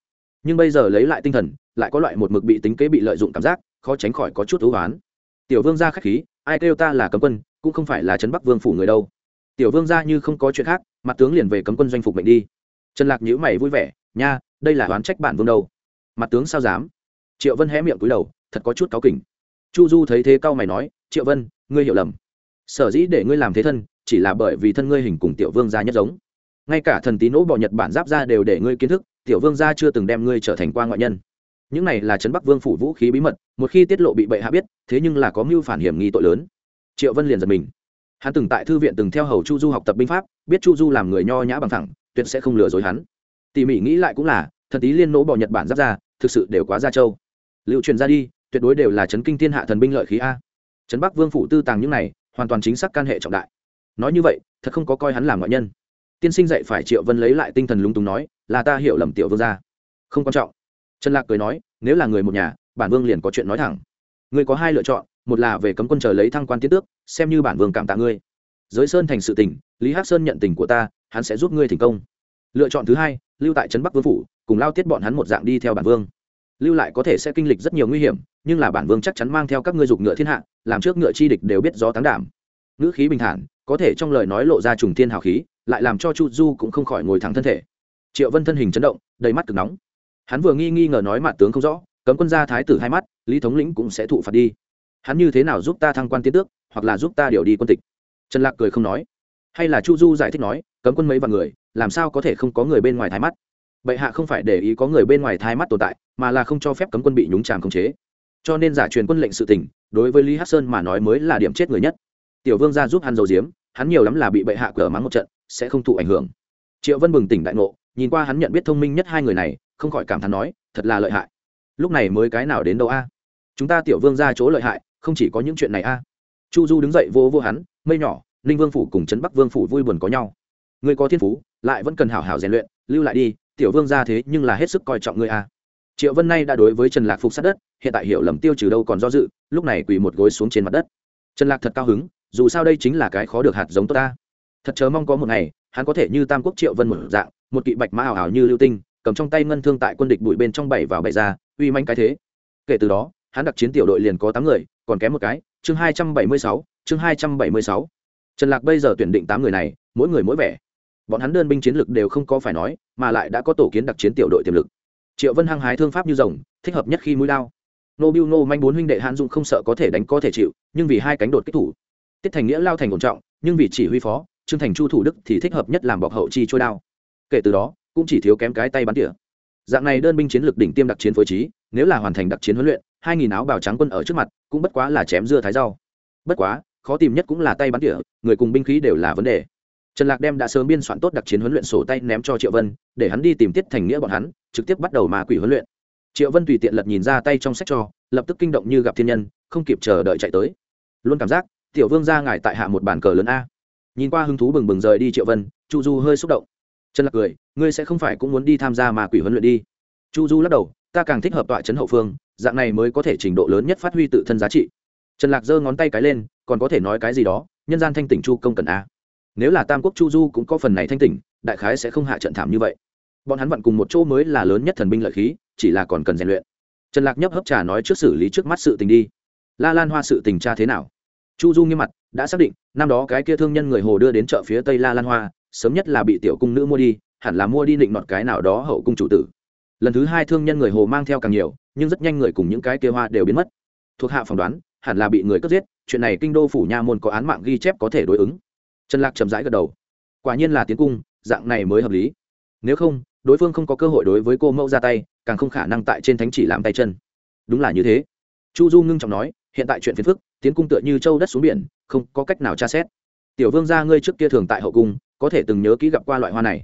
Nhưng bây giờ lấy lại tinh thần, lại có loại một mực bị tính kế bị lợi dụng cảm giác, khó tránh khỏi có chút thú hoán tiểu vương gia khách khí, ai kêu ta là cấm quân, cũng không phải là trấn bắc vương phủ người đâu. Tiểu vương gia như không có chuyện khác, mặt tướng liền về cấm quân doanh phục mệnh đi. Trần lạc nhíu mày vui vẻ, nha, đây là oán trách bản vương đâu. Mặt tướng sao dám? Triệu vân hé miệng cúi đầu, thật có chút cáu kỉnh. Chu du thấy thế cao mày nói, triệu vân, ngươi hiểu lầm sở dĩ để ngươi làm thế thân, chỉ là bởi vì thân ngươi hình cùng tiểu vương gia nhất giống. Ngay cả thần tí nỗ bọ nhật bản giáp ra đều để ngươi kiến thức, tiểu vương gia chưa từng đem ngươi trở thành qua ngoại nhân. Những này là trấn bắc vương phủ vũ khí bí mật, một khi tiết lộ bị bệ hạ biết, thế nhưng là có mưu phản hiểm nghi tội lớn. Triệu vân liền giật mình. Hắn từng tại thư viện từng theo hầu chu du học tập binh pháp, biết chu du làm người nho nhã bằng thẳng, tuyệt sẽ không lừa dối hắn. Tỉ mỉ nghĩ lại cũng là, thần tí liên nỗ bọ nhật bản giáp ra thực sự đều quá ra châu liệu truyền ra đi, tuyệt đối đều là chấn kinh thiên hạ thần binh lợi khí a. Trấn bắc vương phủ tư tàng những này hoàn toàn chính xác can hệ trọng đại. Nói như vậy, thật không có coi hắn làm ngoại nhân. Tiên sinh dạy phải triệu vân lấy lại tinh thần lúng túng nói, là ta hiểu lầm tiểu vương gia. Không quan trọng. Trần lạc cười nói, nếu là người một nhà, bản vương liền có chuyện nói thẳng. Ngươi có hai lựa chọn, một là về cấm quân chờ lấy thăng quan tiến tước, xem như bản vương cảm tạ ngươi. Giới sơn thành sự tình, lý hắc sơn nhận tình của ta, hắn sẽ giúp ngươi thành công. Lựa chọn thứ hai, lưu tại trấn bắc vương phủ, cùng lao tiết bọn hắn một dạng đi theo bản vương. Lưu lại có thể sẽ kinh lịch rất nhiều nguy hiểm nhưng là bản vương chắc chắn mang theo các ngươi dục ngựa thiên hạ, làm trước ngựa chi địch đều biết gió táng đảm. Ngữ khí bình thản, có thể trong lời nói lộ ra trùng thiên hào khí, lại làm cho chu du cũng không khỏi ngồi thẳng thân thể. Triệu vân thân hình chấn động, đầy mắt cực nóng. Hắn vừa nghi nghi ngờ nói mặt tướng không rõ, cấm quân gia thái tử hai mắt, lý thống lĩnh cũng sẽ thụ phạt đi. Hắn như thế nào giúp ta thăng quan tiến tước, hoặc là giúp ta điều đi quân tịch? Trần lạc cười không nói. Hay là chu du giải thích nói, cấm quân mấy vạn người, làm sao có thể không có người bên ngoài thái mắt? Bệ hạ không phải để ý có người bên ngoài thái mắt tồn tại, mà là không cho phép cấm quân bị nhúng tràm khống chế cho nên giả truyền quân lệnh sự tình, đối với lý hát sơn mà nói mới là điểm chết người nhất. Tiểu vương ra giúp hắn dầu diếm, hắn nhiều lắm là bị bệ hạ cờ mắng một trận, sẽ không thụ ảnh hưởng. Triệu vân bừng tỉnh đại ngộ, nhìn qua hắn nhận biết thông minh nhất hai người này, không khỏi cảm thán nói, thật là lợi hại. Lúc này mới cái nào đến đâu a? Chúng ta tiểu vương ra chỗ lợi hại, không chỉ có những chuyện này a. Chu du đứng dậy vô vô hắn, mây nhỏ, ninh vương phủ cùng trấn bắc vương phủ vui buồn có nhau. Người có thiên phú, lại vẫn cần hảo hảo rèn luyện, lưu lại đi, tiểu vương ra thế nhưng là hết sức coi trọng ngươi a. Triệu vân nay đã đối với trần lạc phục sát đất hiện tại hiểu lầm tiêu trừ đâu còn do dự, lúc này quỳ một gối xuống trên mặt đất. Trần lạc thật cao hứng, dù sao đây chính là cái khó được hạt giống tốt ta. Thật chớ mong có một ngày, hắn có thể như tam quốc triệu vân một dạng, một kỵ bạch mã ảo ảo như lưu tinh, cầm trong tay ngân thương tại quân địch bụi bên trong bảy vào bảy ra, uy manh cái thế. Kể từ đó, hắn đặc chiến tiểu đội liền có tám người, còn kém một cái, chương hai trăm bảy mươi sáu, chương hai trăm bảy mươi sáu. Trần lạc bây giờ tuyển định tám người này, mỗi người mỗi vẻ. Bọn hắn đơn binh chiến lực đều không có phải nói, mà lại đã có tổ kiến đặc chiến tiểu đội tiềm lực. Triệu vân hăng hái thương pháp như rồng, thích hợp nhất khi mũi đao nô biu nô manh bốn huynh đệ hãn dụng không sợ có thể đánh có thể chịu, nhưng vì hai cánh đột kích thủ. Tiết thành nghĩa lao thành ổn trọng, nhưng vì chỉ huy phó, trương thành chu thủ đức thì thích hợp nhất làm bọc hậu chi trôi đao. Kể từ đó, cũng chỉ thiếu kém cái tay bắn tỉa. Dạng này đơn binh chiến lược đỉnh tiêm đặc chiến phối trí, nếu là hoàn thành đặc chiến huấn luyện, hai nghìn áo bào trắng quân ở trước mặt, cũng bất quá là chém dưa thái rau. Bất quá, khó tìm nhất cũng là tay bắn tỉa, người cùng binh khí đều là vấn đề. Trần lạc đem đã sớm biên soạn tốt đặc chiến huấn luyện sổ tay ném cho triệu vân, để hắn đi tìm tiết thành nghĩa bọn hắn, trực tiếp bắt đầu mà quỷ huấn luyện triệu vân tùy tiện lật nhìn ra tay trong sách cho, lập tức kinh động như gặp thiên nhân, không kịp chờ đợi chạy tới. Luôn cảm giác, tiểu vương ra ngài tại hạ một bàn cờ lớn a. Nhìn qua hứng thú bừng bừng rời đi triệu vân, chu du hơi xúc động. Trần lạc cười, ngươi sẽ không phải cũng muốn đi tham gia mà quỷ huấn luyện đi. Chu du lắc đầu, ta càng thích hợp tọa trấn hậu phương, dạng này mới có thể trình độ lớn nhất phát huy tự thân giá trị. Trần lạc giơ ngón tay cái lên, còn có thể nói cái gì đó, nhân gian thanh tỉnh chu công cần a. Nếu là tam quốc chu du cũng có phần này thanh tỉnh, đại khái sẽ không hạ trận thảm như vậy bọn hắn vặn cùng một chỗ mới là lớn nhất thần binh lợi khí, chỉ là còn cần rèn luyện. Trần lạc nhấp hấp trà nói trước xử lý trước mắt sự tình đi. La lan hoa sự tình tra thế nào? Chu du nghiêm mặt, đã xác định, năm đó cái kia thương nhân người hồ đưa đến chợ phía tây la lan hoa, sớm nhất là bị tiểu cung nữ mua đi, hẳn là mua đi định nọt cái nào đó hậu cung chủ tử. Lần thứ hai thương nhân người hồ mang theo càng nhiều, nhưng rất nhanh người cùng những cái kia hoa đều biến mất. Thuộc hạ phỏng đoán, hẳn là bị người cướp giết, chuyện này kinh đô phủ nha môn có án mạng ghi chép có thể đối ứng. Trần lạc chậm rãi gật đầu. Quả nhiên là tiến cung, dạng này mới hợp lý. Nếu không đối phương không có cơ hội đối với cô mẫu ra tay, càng không khả năng tại trên thánh chỉ làm tay chân. Đúng là như thế. Chu du ngưng trọng nói, hiện tại chuyện phiền phức, tiến cung tựa như châu đất xuống biển, không có cách nào tra xét. Tiểu vương gia ngươi trước kia thường tại hậu cung, có thể từng nhớ kỹ gặp qua loại hoa này.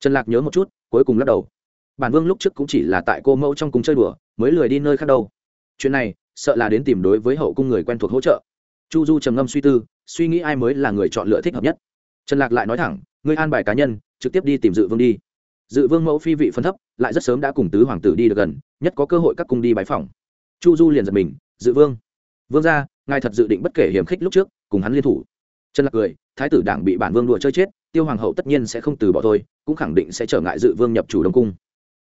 Trần lạc nhớ một chút, cuối cùng lắc đầu. Bản vương lúc trước cũng chỉ là tại cô mẫu trong cung chơi đùa, mới lười đi nơi khác đâu. Chuyện này, sợ là đến tìm đối với hậu cung người quen thuộc hỗ trợ. Chu du trầm ngâm suy tư, suy nghĩ ai mới là người chọn lựa thích hợp nhất. Trần lạc lại nói thẳng, ngươi an bài cá nhân, trực tiếp đi tìm dự vương đi dự vương mẫu phi vị phân thấp, lại rất sớm đã cùng tứ hoàng tử đi được gần, nhất có cơ hội các cung đi bái phòng chu du liền giật mình, dự vương vương ra ngài thật dự định bất kể hiểm khích lúc trước, cùng hắn liên thủ. Trần lạc cười, thái tử đảng bị bản vương đùa chơi chết, tiêu hoàng hậu tất nhiên sẽ không từ bỏ thôi, cũng khẳng định sẽ trở ngại dự vương nhập chủ đông cung.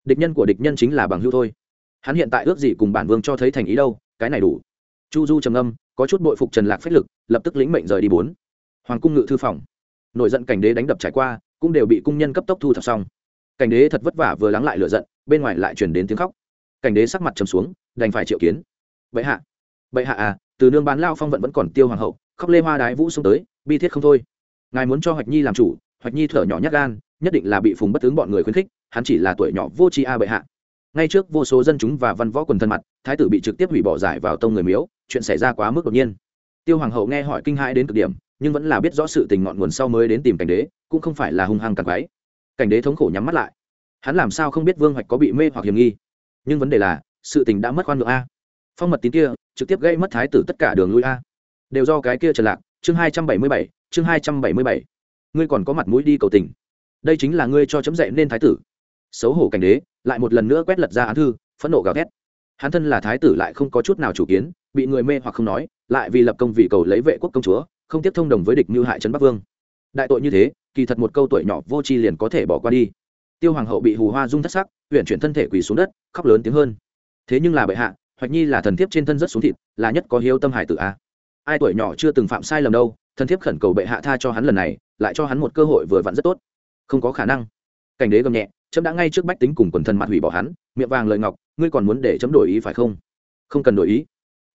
Địch nhân của địch nhân chính là bằng hữu thôi. Hắn hiện tại ước gì cùng bản vương cho thấy thành ý đâu, cái này đủ. Chu du trầm âm có chút bội phục trần lạc phách lực, lập tức lĩnh mệnh rời đi bốn. Hoàng cung ngự thư phòng. Nổi giận cảnh đế đánh đập trải qua, cũng đều bị cung nhân cấp tốc thu thập xong cảnh đế thật vất vả vừa lắng lại lửa giận, bên ngoài lại chuyển đến tiếng khóc. Cảnh đế sắc mặt trầm xuống, đành phải triệu kiến. Bệ hạ bệ hạ à từ nương bán lao phong vận vẫn còn tiêu hoàng hậu, khóc lê hoa đái vũ xông tới, bi thiết không thôi. Ngài muốn cho hoạch nhi làm chủ, hoạch nhi thở nhỏ nhát gan, nhất định là bị phùng bất tướng bọn người khuyến khích, hắn chỉ là tuổi nhỏ vô tri a bệ hạ. Ngay trước vô số dân chúng và văn võ quần thân mặt, thái tử bị trực tiếp hủy bỏ giải vào tông người miếu, chuyện xảy ra quá mức đột nhiên. Tiêu hoàng hậu nghe hỏi kinh hãi đến cực điểm, nhưng vẫn là biết rõ sự tình ngọn nguồn sau mới đến tìm cảnh đế, cũng không phải là hung hăng càng quái cảnh đế thống khổ nhắm mắt lại. Hắn làm sao không biết vương hoạch có bị mê hoặc hiểm nghi? Nhưng vấn đề là, sự tình đã mất khoan ngựa a. Phong mật tín kia, trực tiếp gây mất thái tử tất cả đường lui a. Đều do cái kia trần lạc, chương hai trăm bảy mươi bảy, chương hai trăm bảy mươi bảy. Ngươi còn có mặt mũi đi cầu tình. Đây chính là ngươi cho chấm dậy nên thái tử. Xấu hổ cảnh đế, lại một lần nữa quét lật ra án thư, phẫn nộ gào thét. Hắn thân là thái tử lại không có chút nào chủ kiến, bị người mê hoặc không nói, lại vì lập công vì cầu lấy vệ quốc công chúa, không tiếp thông đồng với địch như hại trấn bắc vương. Đại tội như thế kỳ thật một câu tuổi nhỏ vô tri liền có thể bỏ qua đi. Tiêu hoàng hậu bị hù hoa dung thất sắc huyện chuyển thân thể quỳ xuống đất, khóc lớn tiếng hơn. Thế nhưng là bệ hạ, hoạch nhi là thần thiếp trên thân rất xuống thịt, là nhất có hiếu tâm hải tử a. Ai tuổi nhỏ chưa từng phạm sai lầm đâu, thần thiếp khẩn cầu bệ hạ tha cho hắn lần này, lại cho hắn một cơ hội vừa vặn rất tốt. Không có khả năng. Cảnh đế gầm nhẹ, chấm đã ngay trước bách tính cùng quần thần mặt hủy bỏ hắn, miệng vàng lời ngọc, ngươi còn muốn để chấm đổi ý phải không? Không cần đổi ý.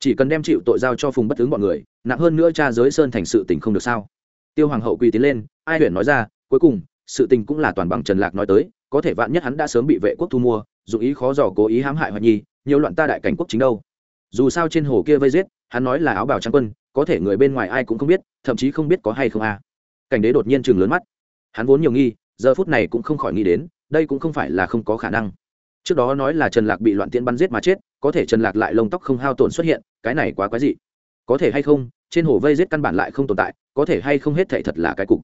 Chỉ cần đem chịu tội giao cho phùng bất tướng bọn người, nặng hơn nữa cha giới sơn thành sự tình không được sao? Tiêu hoàng hậu quỳ tiến lên, ai Huyền nói ra, cuối cùng, sự tình cũng là toàn bằng trần lạc nói tới, có thể vạn nhất hắn đã sớm bị vệ quốc thu mua dù ý khó dò cố ý hãm hại hoài nhi, nhiều loạn ta đại cảnh quốc chính đâu. Dù sao trên hồ kia vây giết, hắn nói là áo bào trang quân, có thể người bên ngoài ai cũng không biết, thậm chí không biết có hay không a. Cảnh đế đột nhiên chừng lớn mắt. Hắn vốn nhiều nghi, giờ phút này cũng không khỏi nghĩ đến, đây cũng không phải là không có khả năng. Trước đó nói là trần lạc bị loạn tiễn bắn giết mà chết, có thể trần lạc lại lông tóc không hao tổn xuất hiện, cái này quá quái dị. Có thể hay không trên hồ vây giết căn bản lại không tồn tại, có thể hay không hết thệ thật là cái cục.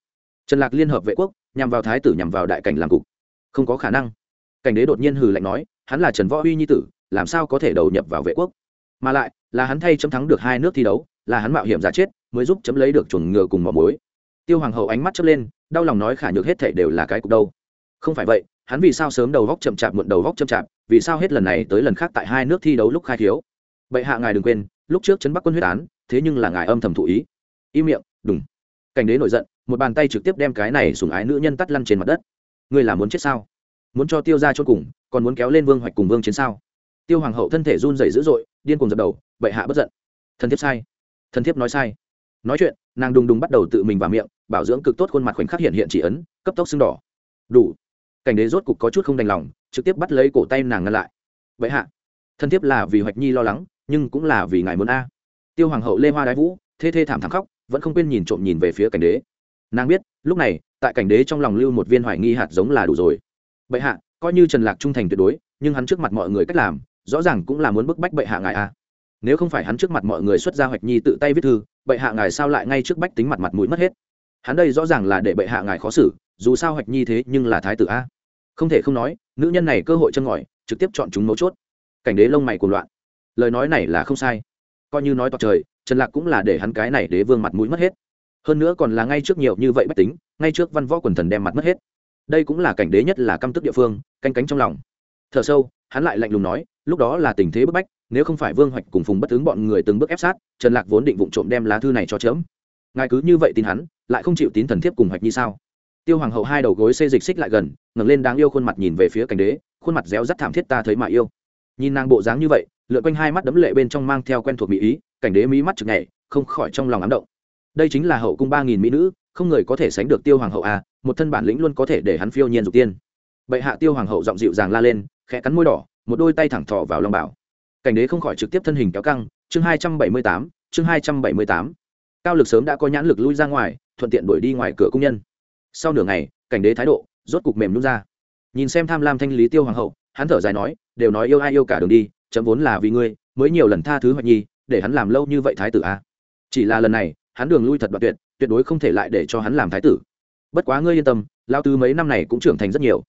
Trần lạc liên hợp vệ quốc, nhằm vào thái tử nhằm vào đại cảnh làm cục. Không có khả năng. Cảnh đế đột nhiên hừ lạnh nói, hắn là trần võ uy nhi tử, làm sao có thể đầu nhập vào vệ quốc? Mà lại, là hắn thay chấm thắng được hai nước thi đấu, là hắn mạo hiểm giả chết, mới giúp chấm lấy được chuồng ngựa cùng mỏ mối tiêu hoàng hậu ánh mắt chớp lên, đau lòng nói khả nhược hết thảy đều là cái cục đâu. Không phải vậy, hắn vì sao sớm đầu góc chậm chạp muộn đầu góc chậm chạp, vì sao hết lần này tới lần khác tại hai nước thi đấu lúc khai thiếu? Bệ hạ ngài đừng quên lúc trước chấn bắc quân huyết án, thế nhưng là ngài âm thầm thụ ý. Im miệng đừng cảnh đế nổi giận, một bàn tay trực tiếp đem cái này sùng ái nữ nhân tắt lăn trên mặt đất. Ngươi là muốn chết sao? Muốn cho tiêu ra cho cùng, còn muốn kéo lên vương hoạch cùng vương chiến sao? Tiêu hoàng hậu thân thể run rẩy dữ dội, điên cùng dập đầu, bệ hạ bất giận. Thần thiếp sai. Thần thiếp nói sai. Nói chuyện, nàng đùng đùng bắt đầu tự mình vào miệng, bảo dưỡng cực tốt khuôn mặt khoảnh khắc hiện hiện chỉ ấn, cấp tốc sưng đỏ. Đủ. Cảnh đế rốt cục có chút không đành lòng, trực tiếp bắt lấy cổ tay nàng ngăn lại. Vậy hạ. Thân thiết là vì hoạch nhi lo lắng nhưng cũng là vì ngài muốn a. Tiêu hoàng hậu lê hoa đái vũ, thê thê thảm thảm khóc, vẫn không quên nhìn trộm nhìn về phía cảnh đế. Nàng biết, lúc này, tại cảnh đế trong lòng lưu một viên hoài nghi hạt giống là đủ rồi. Bệ hạ, coi như trần lạc trung thành tuyệt đối, nhưng hắn trước mặt mọi người cách làm, rõ ràng cũng là muốn bức bách bệ hạ ngài a. Nếu không phải hắn trước mặt mọi người xuất ra hoạch nhi tự tay viết thư, bệ hạ ngài sao lại ngay trước bách tính mặt mặt mũi mất hết? Hắn đây rõ ràng là để bệ hạ ngài khó xử, dù sao hoạch nhi thế nhưng là thái tử a. Không thể không nói, nữ nhân này cơ hội chân ngòi, trực tiếp chọn chúng mấu chốt. Cảnh đế lông mày cuồng loạn lời nói này là không sai. Coi như nói toạc trời, trần lạc cũng là để hắn cái này đế vương mặt mũi mất hết. Hơn nữa còn là ngay trước nhiều như vậy bách tính, ngay trước văn võ quần thần đem mặt mất hết. Đây cũng là cảnh đế nhất là căm tức địa phương, canh cánh trong lòng. Thở sâu, hắn lại lạnh lùng nói, lúc đó là tình thế bức bách, nếu không phải vương hoạch cùng phùng bất ứng bọn người từng bước ép sát, trần lạc vốn định vụ trộm đem lá thư này cho chớm. Ngài cứ như vậy tin hắn, lại không chịu tín thần thiếp cùng hoạch như sao? Tiêu hoàng hậu hai đầu gối xê dịch xích lại gần, ngẩng lên đáng yêu khuôn mặt nhìn về phía cảnh đế, khuôn mặt réo rắt thảm thiết ta thấy mà yêu. Nhìn nàng bộ dáng như vậy lượn quanh hai mắt đấm lệ bên trong mang theo quen thuộc mỹ ý, cảnh đế mỹ mắt chực nhảy, không khỏi trong lòng ám động. Đây chính là hậu cung ba nghìn mỹ nữ, không người có thể sánh được tiêu hoàng hậu à một thân bản lĩnh luôn có thể để hắn phiêu nhiên dục tiên. Bệ hạ tiêu hoàng hậu giọng dịu dàng la lên, khẽ cắn môi đỏ, một đôi tay thẳng thọ vào lòng bảo. Cảnh đế không khỏi trực tiếp thân hình kéo căng, chương hai trăm bảy mươi tám, chương hai trăm bảy mươi tám. Cao lực sớm đã có nhãn lực lui ra ngoài, thuận tiện đuổi đi ngoài cửa cung nhân. Sau nửa ngày, cảnh đế thái độ rốt cục mềm nhún ra. Nhìn xem tham lam thanh lý tiêu hoàng hậu, hắn thở dài nói, đều nói yêu ai yêu cả đường đi chấm vốn là vì ngươi, mới nhiều lần tha thứ hoạch nhi, để hắn làm lâu như vậy thái tử a à. chỉ là lần này, hắn đường lui thật đoạn tuyệt tuyệt đối không thể lại để cho hắn làm thái tử. Bất quá ngươi yên tâm lao tư mấy năm này cũng trưởng thành rất nhiều.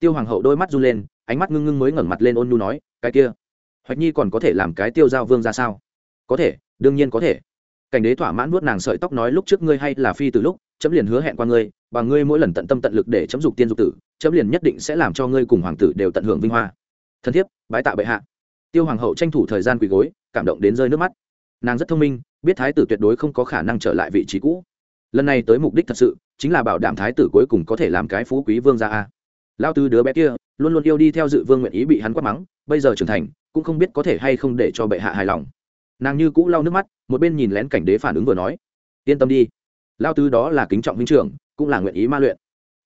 Tiêu hoàng hậu đôi mắt run lên, ánh mắt ngưng ngưng mới ngẩng mặt lên ôn nhu nói, cái kia, hoạch nhi còn có thể làm cái tiêu giao vương ra sao? Có thể, đương nhiên có thể. Cảnh đế thỏa mãn vuốt nàng sợi tóc nói, lúc trước ngươi hay là phi từ lúc, chấm liền hứa hẹn qua ngươi, và ngươi mỗi lần tận tâm tận lực để chấm dục tiên dục tử, chấm liền nhất định sẽ làm cho ngươi cùng hoàng tử đều tận hưởng vinh hoa. Thân thiết bái tạ bệ hạ tiêu hoàng hậu tranh thủ thời gian quỳ gối, cảm động đến rơi nước mắt. Nàng rất thông minh, biết thái tử tuyệt đối không có khả năng trở lại vị trí cũ. Lần này tới mục đích thật sự, chính là bảo đảm thái tử cuối cùng có thể làm cái phú quý vương gia a. Lao tư đứa bé kia, luôn luôn yêu đi theo dự vương nguyện ý bị hắn quát mắng, bây giờ trưởng thành, cũng không biết có thể hay không để cho bệ hạ hài lòng. Nàng như cũ lau nước mắt, một bên nhìn lén cảnh đế phản ứng vừa nói. Yên tâm đi. Lao tư đó là kính trọng huynh trưởng, cũng là nguyện ý ma luyện.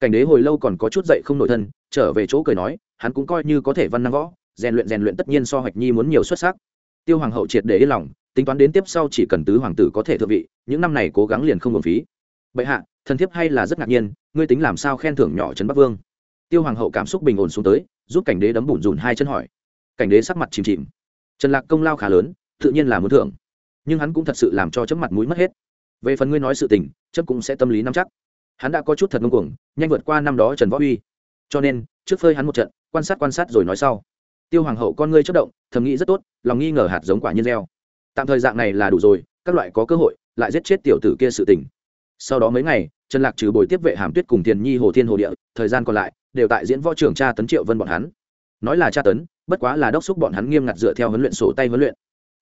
Cảnh đế hồi lâu còn có chút dậy không nổi thân, trở về chỗ cười nói, hắn cũng coi như có thể văn năng võ rèn luyện rèn luyện tất nhiên so hoạch nhi muốn nhiều xuất sắc. Tiêu hoàng hậu triệt để yên lòng, tính toán đến tiếp sau chỉ cần tứ hoàng tử có thể thượng vị, những năm này cố gắng liền không hưởng phí. Bệ hạ, thần thiếp hay là rất ngạc nhiên, ngươi tính làm sao khen thưởng nhỏ trấn bắc vương? Tiêu hoàng hậu cảm xúc bình ổn xuống tới, giúp cảnh đế đấm bùn rùn hai chân hỏi. Cảnh đế sắc mặt chìm chìm. Trần lạc công lao khá lớn, tự nhiên là muốn thưởng. Nhưng hắn cũng thật sự làm cho chấm mặt mũi mất hết. Về phần ngươi nói sự tình, chấm cũng sẽ tâm lý nắm chắc. Hắn đã có chút thật ngông cuồng, nhanh vượt qua năm đó trần võ uy. Cho nên, trước phơi hắn một trận, quan sát quan sát rồi nói sau tiêu hoàng hậu con ngươi chất động, thầm nghĩ rất tốt, lòng nghi ngờ hạt giống quả nhiên gieo. Tạm thời dạng này là đủ rồi, các loại có cơ hội, lại giết chết tiểu tử kia sự tình. Sau đó mấy ngày, trần lạc trừ bồi tiếp vệ hàm tuyết cùng tiền nhi hồ thiên hồ địa, thời gian còn lại, đều tại diễn võ trưởng tra tấn triệu vân bọn hắn. Nói là tra tấn, bất quá là đốc xúc bọn hắn nghiêm ngặt dựa theo huấn luyện sổ tay huấn luyện.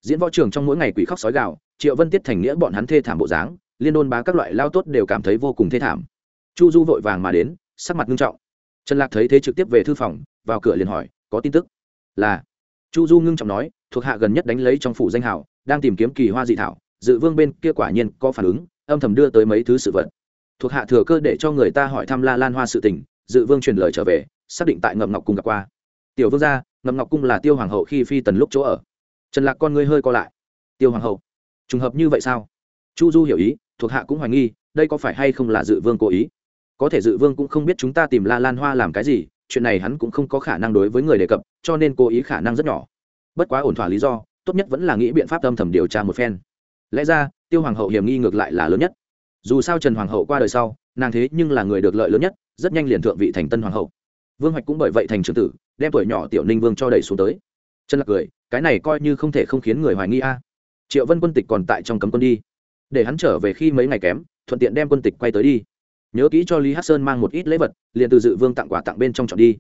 Diễn võ trưởng trong mỗi ngày quỷ khóc sói gạo triệu vân tiết thành nghĩa bọn hắn thê thảm bộ dáng, liên đôn bá các loại lao tốt đều cảm thấy vô cùng thê thảm. Chu du vội vàng mà đến, sắc mặt nghiêm trọng. Trần lạc thấy thế trực tiếp về thư phòng, vào cửa liền hỏi, có tin tức? Là chu du ngưng trọng nói, thuộc hạ gần nhất đánh lấy trong phủ danh hảo, đang tìm kiếm kỳ hoa dị thảo, dự vương bên kia quả nhiên có phản ứng, âm thầm đưa tới mấy thứ sự vật. thuộc hạ thừa cơ để cho người ta hỏi thăm la lan hoa sự tình, dự vương truyền lời trở về, xác định tại ngậm ngọc cung gặp qua. Tiểu vương gia, ngậm ngọc cung là tiêu hoàng hậu khi phi tần lúc chỗ ở. Trần lạc con ngươi hơi co lại. Tiêu hoàng hậu, trùng hợp như vậy sao? Chu du hiểu ý, thuộc hạ cũng hoài nghi, đây có phải hay không là dự vương cố ý? Có thể dự vương cũng không biết chúng ta tìm la lan hoa làm cái gì chuyện này hắn cũng không có khả năng đối với người đề cập, cho nên cố ý khả năng rất nhỏ. Bất quá ổn thỏa lý do, tốt nhất vẫn là nghĩ biện pháp âm thầm điều tra một phen. Lẽ ra, tiêu hoàng hậu hiểm nghi ngược lại là lớn nhất. Dù sao trần hoàng hậu qua đời sau, nàng thế nhưng là người được lợi lớn nhất, rất nhanh liền thượng vị thành tân hoàng hậu. Vương hoạch cũng bởi vậy thành trưởng tử, đem tuổi nhỏ tiểu ninh vương cho đẩy xuống tới. Chân lạc cười, cái này coi như không thể không khiến người hoài nghi a. Triệu vân quân tịch còn tại trong cấm quân đi. Để hắn trở về khi mấy ngày kém, thuận tiện đem quân tịch quay tới đi nhớ kỹ cho lý hát sơn mang một ít lễ vật, liền từ dự vương tặng quà tặng bên trong chọn đi.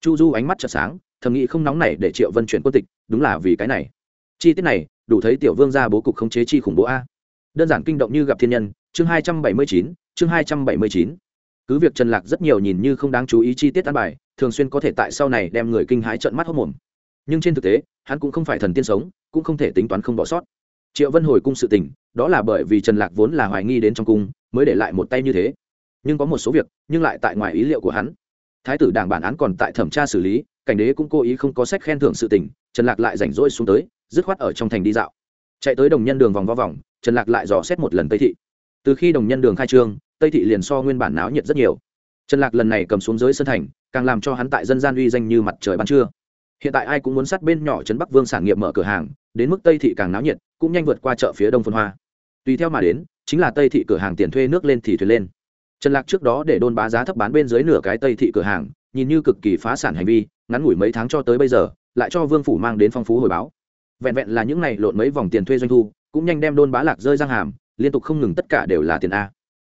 Chu du ánh mắt chợt sáng, thầm nghĩ không nóng này để triệu vân chuyển quân tịch, đúng là vì cái này. Chi tiết này, đủ thấy tiểu vương ra bố cục khống chế chi khủng bố a. Đơn giản kinh động như gặp thiên nhân, chương hai trăm bảy mươi chín, chương hai trăm bảy mươi chín. Cứ việc trần lạc rất nhiều nhìn như không đáng chú ý chi tiết ăn bài, thường xuyên có thể tại sau này đem người kinh hãi trợn mắt hốc mồm. Nhưng trên thực tế, hắn cũng không phải thần tiên sống, cũng không thể tính toán không bỏ sót. Triệu vân hồi cung sự tình, đó là bởi vì trần lạc vốn là hoài nghi đến trong cung, mới để lại một tay như thế nhưng có một số việc, nhưng lại tại ngoài ý liệu của hắn. Thái tử đảng bản án còn tại thẩm tra xử lý, cảnh đế cũng cố ý không có sách khen thưởng sự tình, trần lạc lại rảnh rỗi xuống tới, dứt khoát ở trong thành đi dạo. Chạy tới đồng nhân đường vòng vo vòng, trần lạc lại dò xét một lần tây thị. Từ khi đồng nhân đường khai trương, tây thị liền so nguyên bản náo nhiệt rất nhiều. Trần lạc lần này cầm xuống dưới sân thành, càng làm cho hắn tại dân gian uy danh như mặt trời ban trưa. Hiện tại ai cũng muốn sát bên nhỏ trấn bắc vương sản nghiệp mở cửa hàng, đến mức tây thị càng náo nhiệt, cũng nhanh vượt qua chợ phía đông phân hoa. Tùy theo mà đến, chính là tây thị cửa hàng tiền thuê nước lên thì thuyền lên trần lạc trước đó để đôn bá giá thấp bán bên dưới nửa cái tây thị cửa hàng, nhìn như cực kỳ phá sản hành vi, ngắn ngủi mấy tháng cho tới bây giờ, lại cho vương phủ mang đến phong phú hồi báo. Vẹn vẹn là những này lộn mấy vòng tiền thuê doanh thu, cũng nhanh đem đôn bá lạc rơi răng hàm, liên tục không ngừng tất cả đều là tiền a.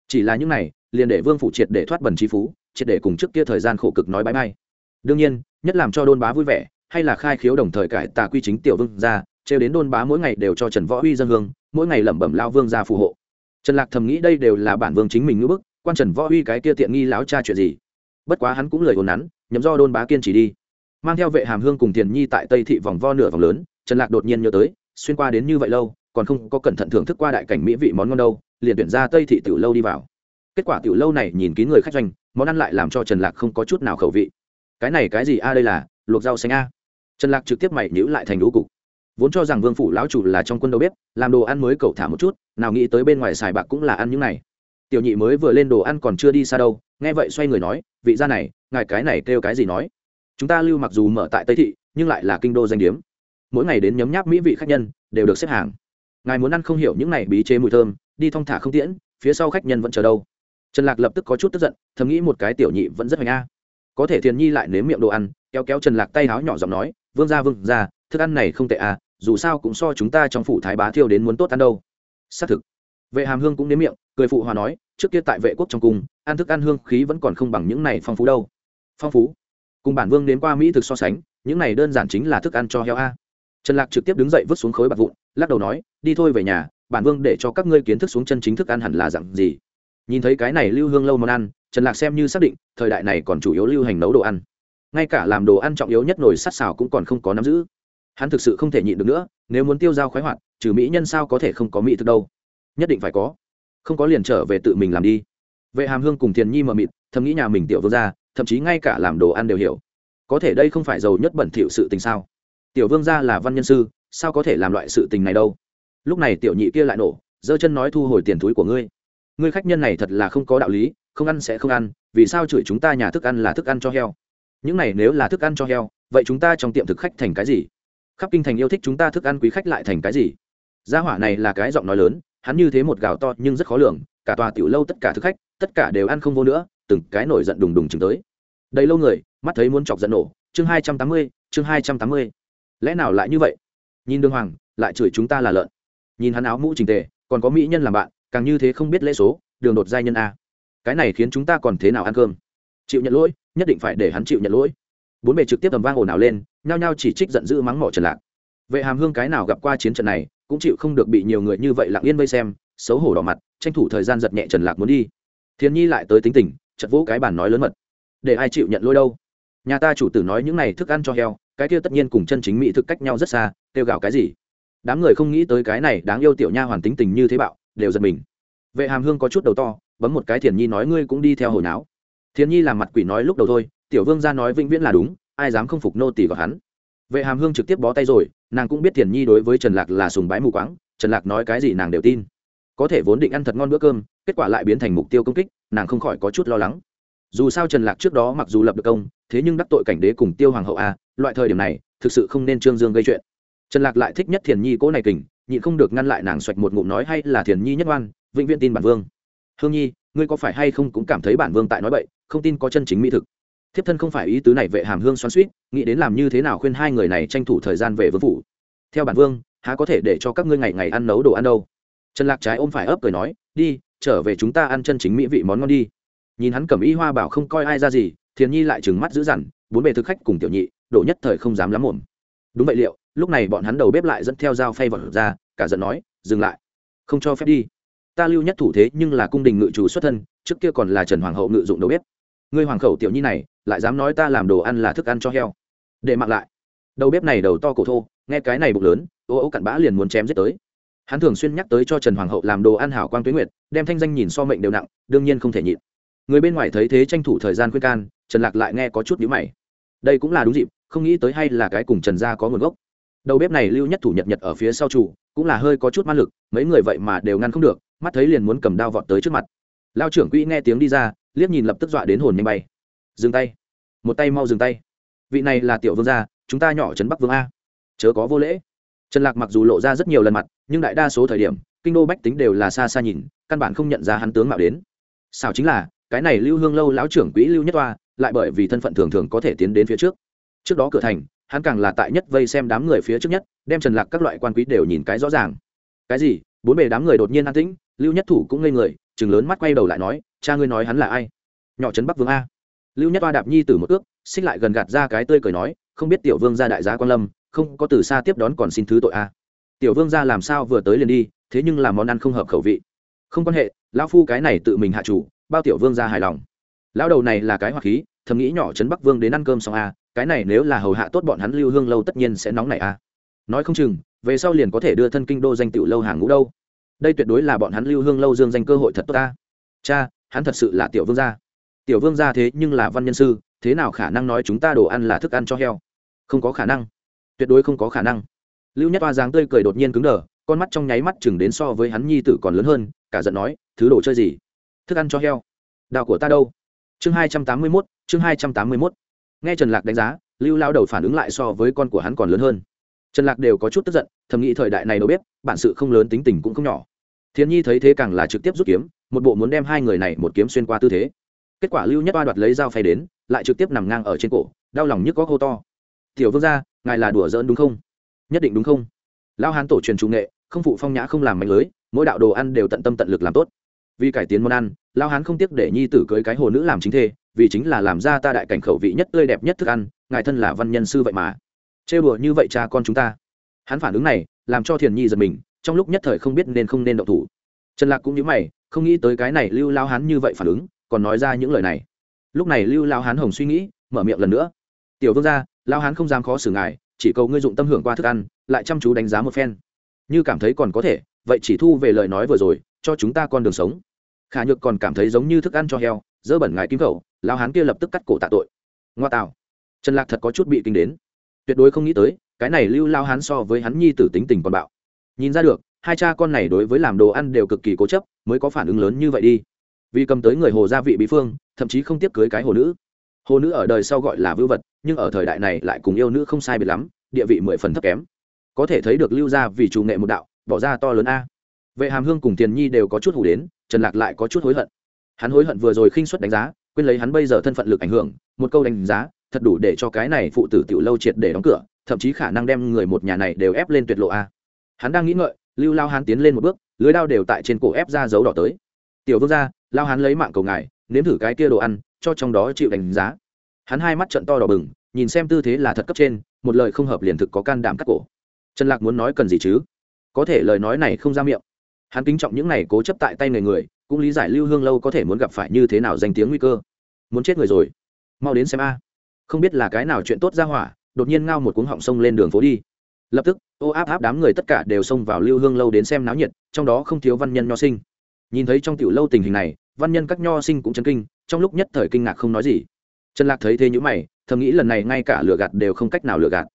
Chỉ là những này, liền để vương phủ triệt để thoát bẩn trí phú, triệt để cùng trước kia thời gian khổ cực nói bãi bay đương nhiên, nhất làm cho đôn bá vui vẻ, hay là khai khiếu đồng thời cải tà quy chính tiểu vương ra trêu đến đôn bá mỗi ngày đều cho trần võ huy dân hương, mỗi ngày lẩm bẩm lao vương ra phù hộ. Trần lạc thầm nghĩ đây đều là bản vương chính mình ngữ bức quan trần võ uy cái kia tiện nghi láo cha chuyện gì? Bất quá hắn cũng lời hồn nắn, nhắm do đôn bá kiên chỉ đi. Mang theo vệ hàm hương cùng tiền nhi tại tây thị vòng vo nửa vòng lớn, trần lạc đột nhiên nhớ tới, xuyên qua đến như vậy lâu, còn không có cẩn thận thưởng thức qua đại cảnh mỹ vị món ngon đâu, liền tuyển ra tây thị tiểu lâu đi vào. Kết quả tiểu lâu này nhìn kín người khách doanh, món ăn lại làm cho trần lạc không có chút nào khẩu vị. Cái này cái gì a, đây là, luộc rau xanh a. Trần lạc trực tiếp mày nhữ lại thành đũ cục. Vốn cho rằng vương phủ lão chủ là trong quân đầu bếp, làm đồ ăn mới cậu thả một chút, nào nghĩ tới bên ngoài xài bạc cũng là ăn những này tiểu nhị mới vừa lên đồ ăn còn chưa đi xa đâu, nghe vậy xoay người nói, vị gia này, ngài cái này kêu cái gì nói? Chúng ta lưu mặc dù mở tại tây thị, nhưng lại là kinh đô danh điếm. Mỗi ngày đến nhấm nháp mỹ vị khách nhân, đều được xếp hàng. Ngài muốn ăn không hiểu những này bí chế mùi thơm, đi thong thả không tiễn, phía sau khách nhân vẫn chờ đâu. Trần lạc lập tức có chút tức giận, thầm nghĩ một cái tiểu nhị vẫn rất hoành a. Có thể thiền nhi lại nếm miệng đồ ăn, kéo kéo trần lạc tay háo nhỏ giọng nói, vương ra vương ra thức ăn này không tệ à dù sao cũng so chúng ta trong phủ thái bá thiêu đến muốn tốt ăn đâu. Xác thực. Vệ hàm hương cũng nếm miệng cười phụ hòa nói, trước kia tại vệ quốc trong cung, ăn thức ăn hương khí vẫn còn không bằng những này phong phú đâu. Phong phú? Cùng bản vương đến qua mỹ thực so sánh, những này đơn giản chính là thức ăn cho heo a. Trần lạc trực tiếp đứng dậy vứt xuống khối bạc vụn, lắc đầu nói, đi thôi về nhà, bản vương để cho các ngươi kiến thức xuống chân chính thức ăn hẳn là dặn gì. Nhìn thấy cái này lưu hương lâu món ăn, trần lạc xem như xác định, thời đại này còn chủ yếu lưu hành nấu đồ ăn. Ngay cả làm đồ ăn trọng yếu nhất nồi sắt xào cũng còn không có nắm giữ. Hắn thực sự không thể nhịn được nữa, nếu muốn tiêu dao khoái hoạt, trừ mỹ nhân sao có thể không có mỹ thực đâu? Nhất định phải có không có liền trở về tự mình làm đi. Vệ hàm hương cùng thiền nhi mờ mịt, thầm nghĩ nhà mình tiểu vương gia, thậm chí ngay cả làm đồ ăn đều hiểu. Có thể đây không phải giàu nhất bẩn thiệu sự tình sao? Tiểu vương gia là văn nhân sư, sao có thể làm loại sự tình này đâu? Lúc này tiểu nhị kia lại nổ, giơ chân nói thu hồi tiền túi của ngươi. Ngươi khách nhân này thật là không có đạo lý, không ăn sẽ không ăn, vì sao chửi chúng ta nhà thức ăn là thức ăn cho heo? Những này nếu là thức ăn cho heo, vậy chúng ta trong tiệm thực khách thành cái gì? Khắp kinh thành yêu thích chúng ta thức ăn quý khách lại thành cái gì? Gia hỏa này là cái giọng nói lớn hắn như thế một gào to nhưng rất khó lường, cả tòa tiểu lâu tất cả thực khách, tất cả đều ăn không vô nữa, từng cái nổi giận đùng đùng chừng tới. Đầy lâu người, mắt thấy muốn chọc giận nổ, chương hai trăm tám mươi, chương hai trăm tám mươi. Lẽ nào lại như vậy? Nhìn đương hoàng, lại chửi chúng ta là lợn. Nhìn hắn áo mũ trình tề, còn có mỹ nhân làm bạn, càng như thế không biết lễ số, đường đột giai nhân a. Cái này khiến chúng ta còn thế nào ăn cơm? Chịu nhận lỗi, nhất định phải để hắn chịu nhận lỗi. Bốn bề trực tiếp tầm vang ồn ào lên, nhao nhao chỉ trích giận dữ mắng mỏ trần lạc. Vệ hàm hương cái nào gặp qua chiến trận này cũng chịu không được bị nhiều người như vậy lặng yên vây xem, xấu hổ đỏ mặt, tranh thủ thời gian giật nhẹ trần lạc muốn đi. Thiên nhi lại tới tính tình chật vỗ cái bàn nói lớn mật. Để ai chịu nhận lỗi đâu? Nhà ta chủ tử nói những này thức ăn cho heo, cái kia tất nhiên cùng chân chính mỹ thực cách nhau rất xa, kêu gào cái gì? Đám người không nghĩ tới cái này đáng yêu tiểu nha hoàn tính tình như thế bạo, đều giật mình. Vệ hàm hương có chút đầu to, bấm một cái thiền nhi nói ngươi cũng đi theo hồi náo. Thiền nhi làm mặt quỷ nói lúc đầu thôi, tiểu vương ra nói vĩnh viễn là đúng, ai dám không phục nô tỳ vào hắn? Vệ hàm hương trực tiếp bó tay rồi, nàng cũng biết thiền nhi đối với trần lạc là sùng bái mù quáng, trần lạc nói cái gì nàng đều tin. Có thể vốn định ăn thật ngon bữa cơm, kết quả lại biến thành mục tiêu công kích, nàng không khỏi có chút lo lắng. Dù sao trần lạc trước đó mặc dù lập được công, thế nhưng đắc tội cảnh đế cùng tiêu hoàng hậu a loại thời điểm này, thực sự không nên trương dương gây chuyện. Trần lạc lại thích nhất thiền nhi cố này kình, nhịn không được ngăn lại nàng xoạch một ngụm nói hay là thiền nhi nhất oan, vĩnh viễn tin bản vương. Hương nhi, ngươi có phải hay không cũng cảm thấy bản vương tại nói bậy, không tin có chân chính mỹ thực thiếp thân không phải ý tứ này vệ hàm hương xoắn suýt, nghĩ đến làm như thế nào khuyên hai người này tranh thủ thời gian về vương phủ. Theo bản vương, há có thể để cho các ngươi ngày ngày ăn nấu đồ ăn đâu? Trần lạc trái ôm phải ấp cười nói, đi, trở về chúng ta ăn chân chính mỹ vị món ngon đi. Nhìn hắn cầm y hoa bảo không coi ai ra gì, thiền nhi lại trừng mắt dữ dằn, bốn bề thực khách cùng tiểu nhị độ nhất thời không dám lắm mồm. Đúng vậy liệu, lúc này bọn hắn đầu bếp lại dẫn theo dao phay vật ra, cả giận nói, dừng lại, không cho phép đi. Ta lưu nhất thủ thế nhưng là cung đình ngự chủ xuất thân, trước kia còn là trần hoàng hậu ngự dụng đầu bếp. Ngươi hoàng khẩu tiểu nhi này lại dám nói ta làm đồ ăn là thức ăn cho heo. Để mặc lại. Đầu bếp này đầu to cổ thô, nghe cái này bụng lớn, ô ô cặn bã liền muốn chém giết tới. Hắn thường xuyên nhắc tới cho trần hoàng hậu làm đồ ăn hảo quang tuế nguyệt, đem thanh danh nhìn so mệnh đều nặng, đương nhiên không thể nhịn. Người bên ngoài thấy thế tranh thủ thời gian khuyên can, trần lạc lại nghe có chút nhữ mày. Đây cũng là đúng dịp, không nghĩ tới hay là cái cùng trần gia có nguồn gốc. Đầu bếp này lưu nhất thủ nhật nhật ở phía sau chủ, cũng là hơi có chút man lực, mấy người vậy mà đều ngăn không được, mắt thấy liền muốn cầm đao vọt tới trước mặt. Lao trưởng quỹ nghe tiếng đi ra, liếc nhìn lập tức dọa đến hồn nhanh bay. Dừng tay một tay mau dừng tay. Vị này là tiểu vương gia, chúng ta nhỏ trấn bắc vương a. Chớ có vô lễ. Trần lạc mặc dù lộ ra rất nhiều lần mặt, nhưng đại đa số thời điểm, kinh đô bách tính đều là xa xa nhìn, căn bản không nhận ra hắn tướng mạo đến. Sao chính là, cái này lưu hương lâu lão trưởng quỹ lưu nhất toa, lại bởi vì thân phận thường thường có thể tiến đến phía trước. Trước đó cửa thành, hắn càng là tại nhất vây xem đám người phía trước nhất, đem trần lạc các loại quan quý đều nhìn cái rõ ràng. Cái gì? Bốn bề đám người đột nhiên an tĩnh, lưu nhất thủ cũng ngây người, chừng lớn mắt quay đầu lại nói, cha ngươi nói hắn là ai? Nhỏ trấn bắc vương a lưu nhất toa đạp nhi từ một ước, xích lại gần gạt ra cái tươi cười nói, không biết tiểu vương gia đại gia quan lâm, không có từ xa tiếp đón còn xin thứ tội a tiểu vương gia làm sao vừa tới liền đi, thế nhưng làm món ăn không hợp khẩu vị. Không quan hệ, lão phu cái này tự mình hạ chủ, bao tiểu vương gia hài lòng. Lão đầu này là cái hoặc khí, thầm nghĩ nhỏ trấn bắc vương đến ăn cơm xong a cái này nếu là hầu hạ tốt bọn hắn lưu hương lâu tất nhiên sẽ nóng này à. Nói không chừng, về sau liền có thể đưa thân kinh đô danh tiểu lâu hàng ngũ đâu. Đây tuyệt đối là bọn hắn lưu hương lâu dương danh cơ hội thật tốt ta. Cha, hắn thật sự là tiểu vương gia tiểu vương gia thế nhưng là văn nhân sư, thế nào khả năng nói chúng ta đồ ăn là thức ăn cho heo? Không có khả năng. Tuyệt đối không có khả năng. Lưu nhất toa dáng tươi cười đột nhiên cứng đờ, con mắt trong nháy mắt chừng đến so với hắn nhi tử còn lớn hơn, cả giận nói, thứ đồ chơi gì? Thức ăn cho heo? Đào của ta đâu? Chương hai trăm tám mươi mốt, chương hai trăm tám mươi mốt. Nghe trần lạc đánh giá, lưu lao đầu phản ứng lại so với con của hắn còn lớn hơn. Trần lạc đều có chút tức giận, thầm nghĩ thời đại này đâu biết, bản sự không lớn tính tình cũng không nhỏ. Thiên nhi thấy thế càng là trực tiếp rút kiếm, một bộ muốn đem hai người này một kiếm xuyên qua tư thế kết quả lưu nhất oa đoạt lấy dao phay đến, lại trực tiếp nằm ngang ở trên cổ, đau lòng nhức có hô to. Tiểu vương gia, ngài là đùa giỡn đúng không? Nhất định đúng không? Lao hán tổ truyền trung nghệ, không phụ phong nhã không làm mạnh lưới, mỗi đạo đồ ăn đều tận tâm tận lực làm tốt. Vì cải tiến món ăn lao hán không tiếc để nhi tử cưới cái hồ nữ làm chính thê, vì chính là làm ra ta đại cảnh khẩu vị nhất tươi đẹp nhất thức ăn, ngài thân là văn nhân sư vậy mà. Trêu bừa như vậy cha con chúng ta. Hắn phản ứng này, làm cho thiền nhi giật mình, trong lúc nhất thời không biết nên không nên động thủ. Trần lạc cũng như mày, không nghĩ tới cái này lưu lao hán như vậy phản ứng còn nói ra những lời này. Lúc này lưu lao hán hồng suy nghĩ, mở miệng lần nữa. Tiểu vương gia lao hán không dám khó xử ngài, chỉ cầu ngươi dụng tâm hưởng qua thức ăn, lại chăm chú đánh giá một phen. Như cảm thấy còn có thể, vậy chỉ thu về lời nói vừa rồi, cho chúng ta con đường sống. Khả nhược còn cảm thấy giống như thức ăn cho heo, dơ bẩn ngài kim khẩu lao hán kia lập tức cắt cổ tạ tội. Ngoa tạo. Trần lạc thật có chút bị kinh đến. Tuyệt đối không nghĩ tới, cái này lưu lao hán so với hắn nhi tử tính tình còn bạo. Nhìn ra được, hai cha con này đối với làm đồ ăn đều cực kỳ cố chấp, mới có phản ứng lớn như vậy đi vì cầm tới người hồ gia vị bí phương, thậm chí không tiếp cưới cái hồ nữ. Hồ nữ ở đời sau gọi là vưu vật, nhưng ở thời đại này lại cùng yêu nữ không sai biệt lắm, địa vị mười phần thấp kém. Có thể thấy được lưu gia vì chủ nghệ một đạo, bỏ ra to lớn a. Vệ hàm hương cùng tiền nhi đều có chút hủ đến, trần lạc lại có chút hối hận. Hắn hối hận vừa rồi khinh suất đánh giá, quên lấy hắn bây giờ thân phận lực ảnh hưởng, một câu đánh giá, thật đủ để cho cái này phụ tử tiểu lâu triệt để đóng cửa, thậm chí khả năng đem người một nhà này đều ép lên tuyệt lộ a. Hắn đang nghĩ ngợi, lưu lao hắn tiến lên một bước, lưới đao đều tại trên cổ ép ra dấu đỏ tới. Tiểu vương gia lao hắn lấy mạng cầu ngài, nếm thử cái kia đồ ăn, cho trong đó chịu đánh giá. Hắn hai mắt trận to đỏ bừng, nhìn xem tư thế là thật cấp trên, một lời không hợp liền thực có can đảm cắt cổ. Trần lạc muốn nói cần gì chứ? Có thể lời nói này không ra miệng. Hắn kính trọng những này cố chấp tại tay người người, cũng lý giải lưu hương lâu có thể muốn gặp phải như thế nào danh tiếng nguy cơ. Muốn chết người rồi. Mau đến xem a. Không biết là cái nào chuyện tốt ra hỏa, đột nhiên ngao một cuống họng sông lên đường phố đi. Lập tức, ô áp áp đám người tất cả đều xông vào lưu hương lâu đến xem náo nhiệt, trong đó không thiếu văn nhân nho sinh. Nhìn thấy trong tiểu lâu tình hình này văn nhân các nho sinh cũng chấn kinh, trong lúc nhất thời kinh ngạc không nói gì. Trần lạc thấy thế nhữ mày, thầm nghĩ lần này ngay cả lừa gạt đều không cách nào lừa gạt.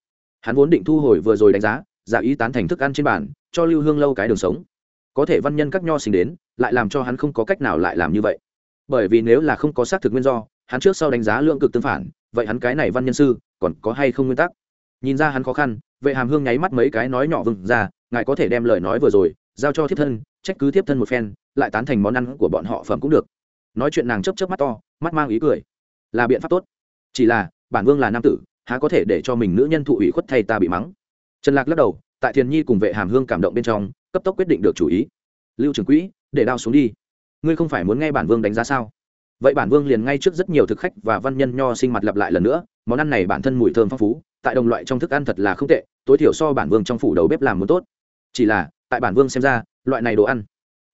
Hắn vốn định thu hồi vừa rồi đánh giá, giả ý tán thành thức ăn trên bàn, cho lưu hương lâu cái đường sống. Có thể văn nhân các nho sinh đến, lại làm cho hắn không có cách nào lại làm như vậy. Bởi vì nếu là không có xác thực nguyên do, hắn trước sau đánh giá lượng cực tương phản, vậy hắn cái này văn nhân sư, còn có hay không nguyên tắc? Nhìn ra hắn khó khăn, vệ hàm hương nháy mắt mấy cái nói nhỏ vừng ra, ngài có thể đem lời nói vừa rồi, giao cho thiếp thân, trách cứ thiếp thân một phen lại tán thành món ăn của bọn họ phẩm cũng được. Nói chuyện nàng chấp chấp mắt to, mắt mang ý cười. Là biện pháp tốt. Chỉ là, bản vương là nam tử, há có thể để cho mình nữ nhân thụ ủy khuất thay ta bị mắng? Trần lạc lắc đầu, tại thiền nhi cùng vệ hàm hương cảm động bên trong, cấp tốc quyết định được chủ ý. Lưu trưởng quỹ, để đao xuống đi. Ngươi không phải muốn nghe bản vương đánh giá sao? Vậy bản vương liền ngay trước rất nhiều thực khách và văn nhân nho sinh mặt lặp lại lần nữa, món ăn này bản thân mùi thơm phong phú, tại đồng loại trong thức ăn thật là không tệ, tối thiểu so bản vương trong phủ đầu bếp làm muốn tốt. Chỉ là, tại bản vương xem ra, loại này đồ ăn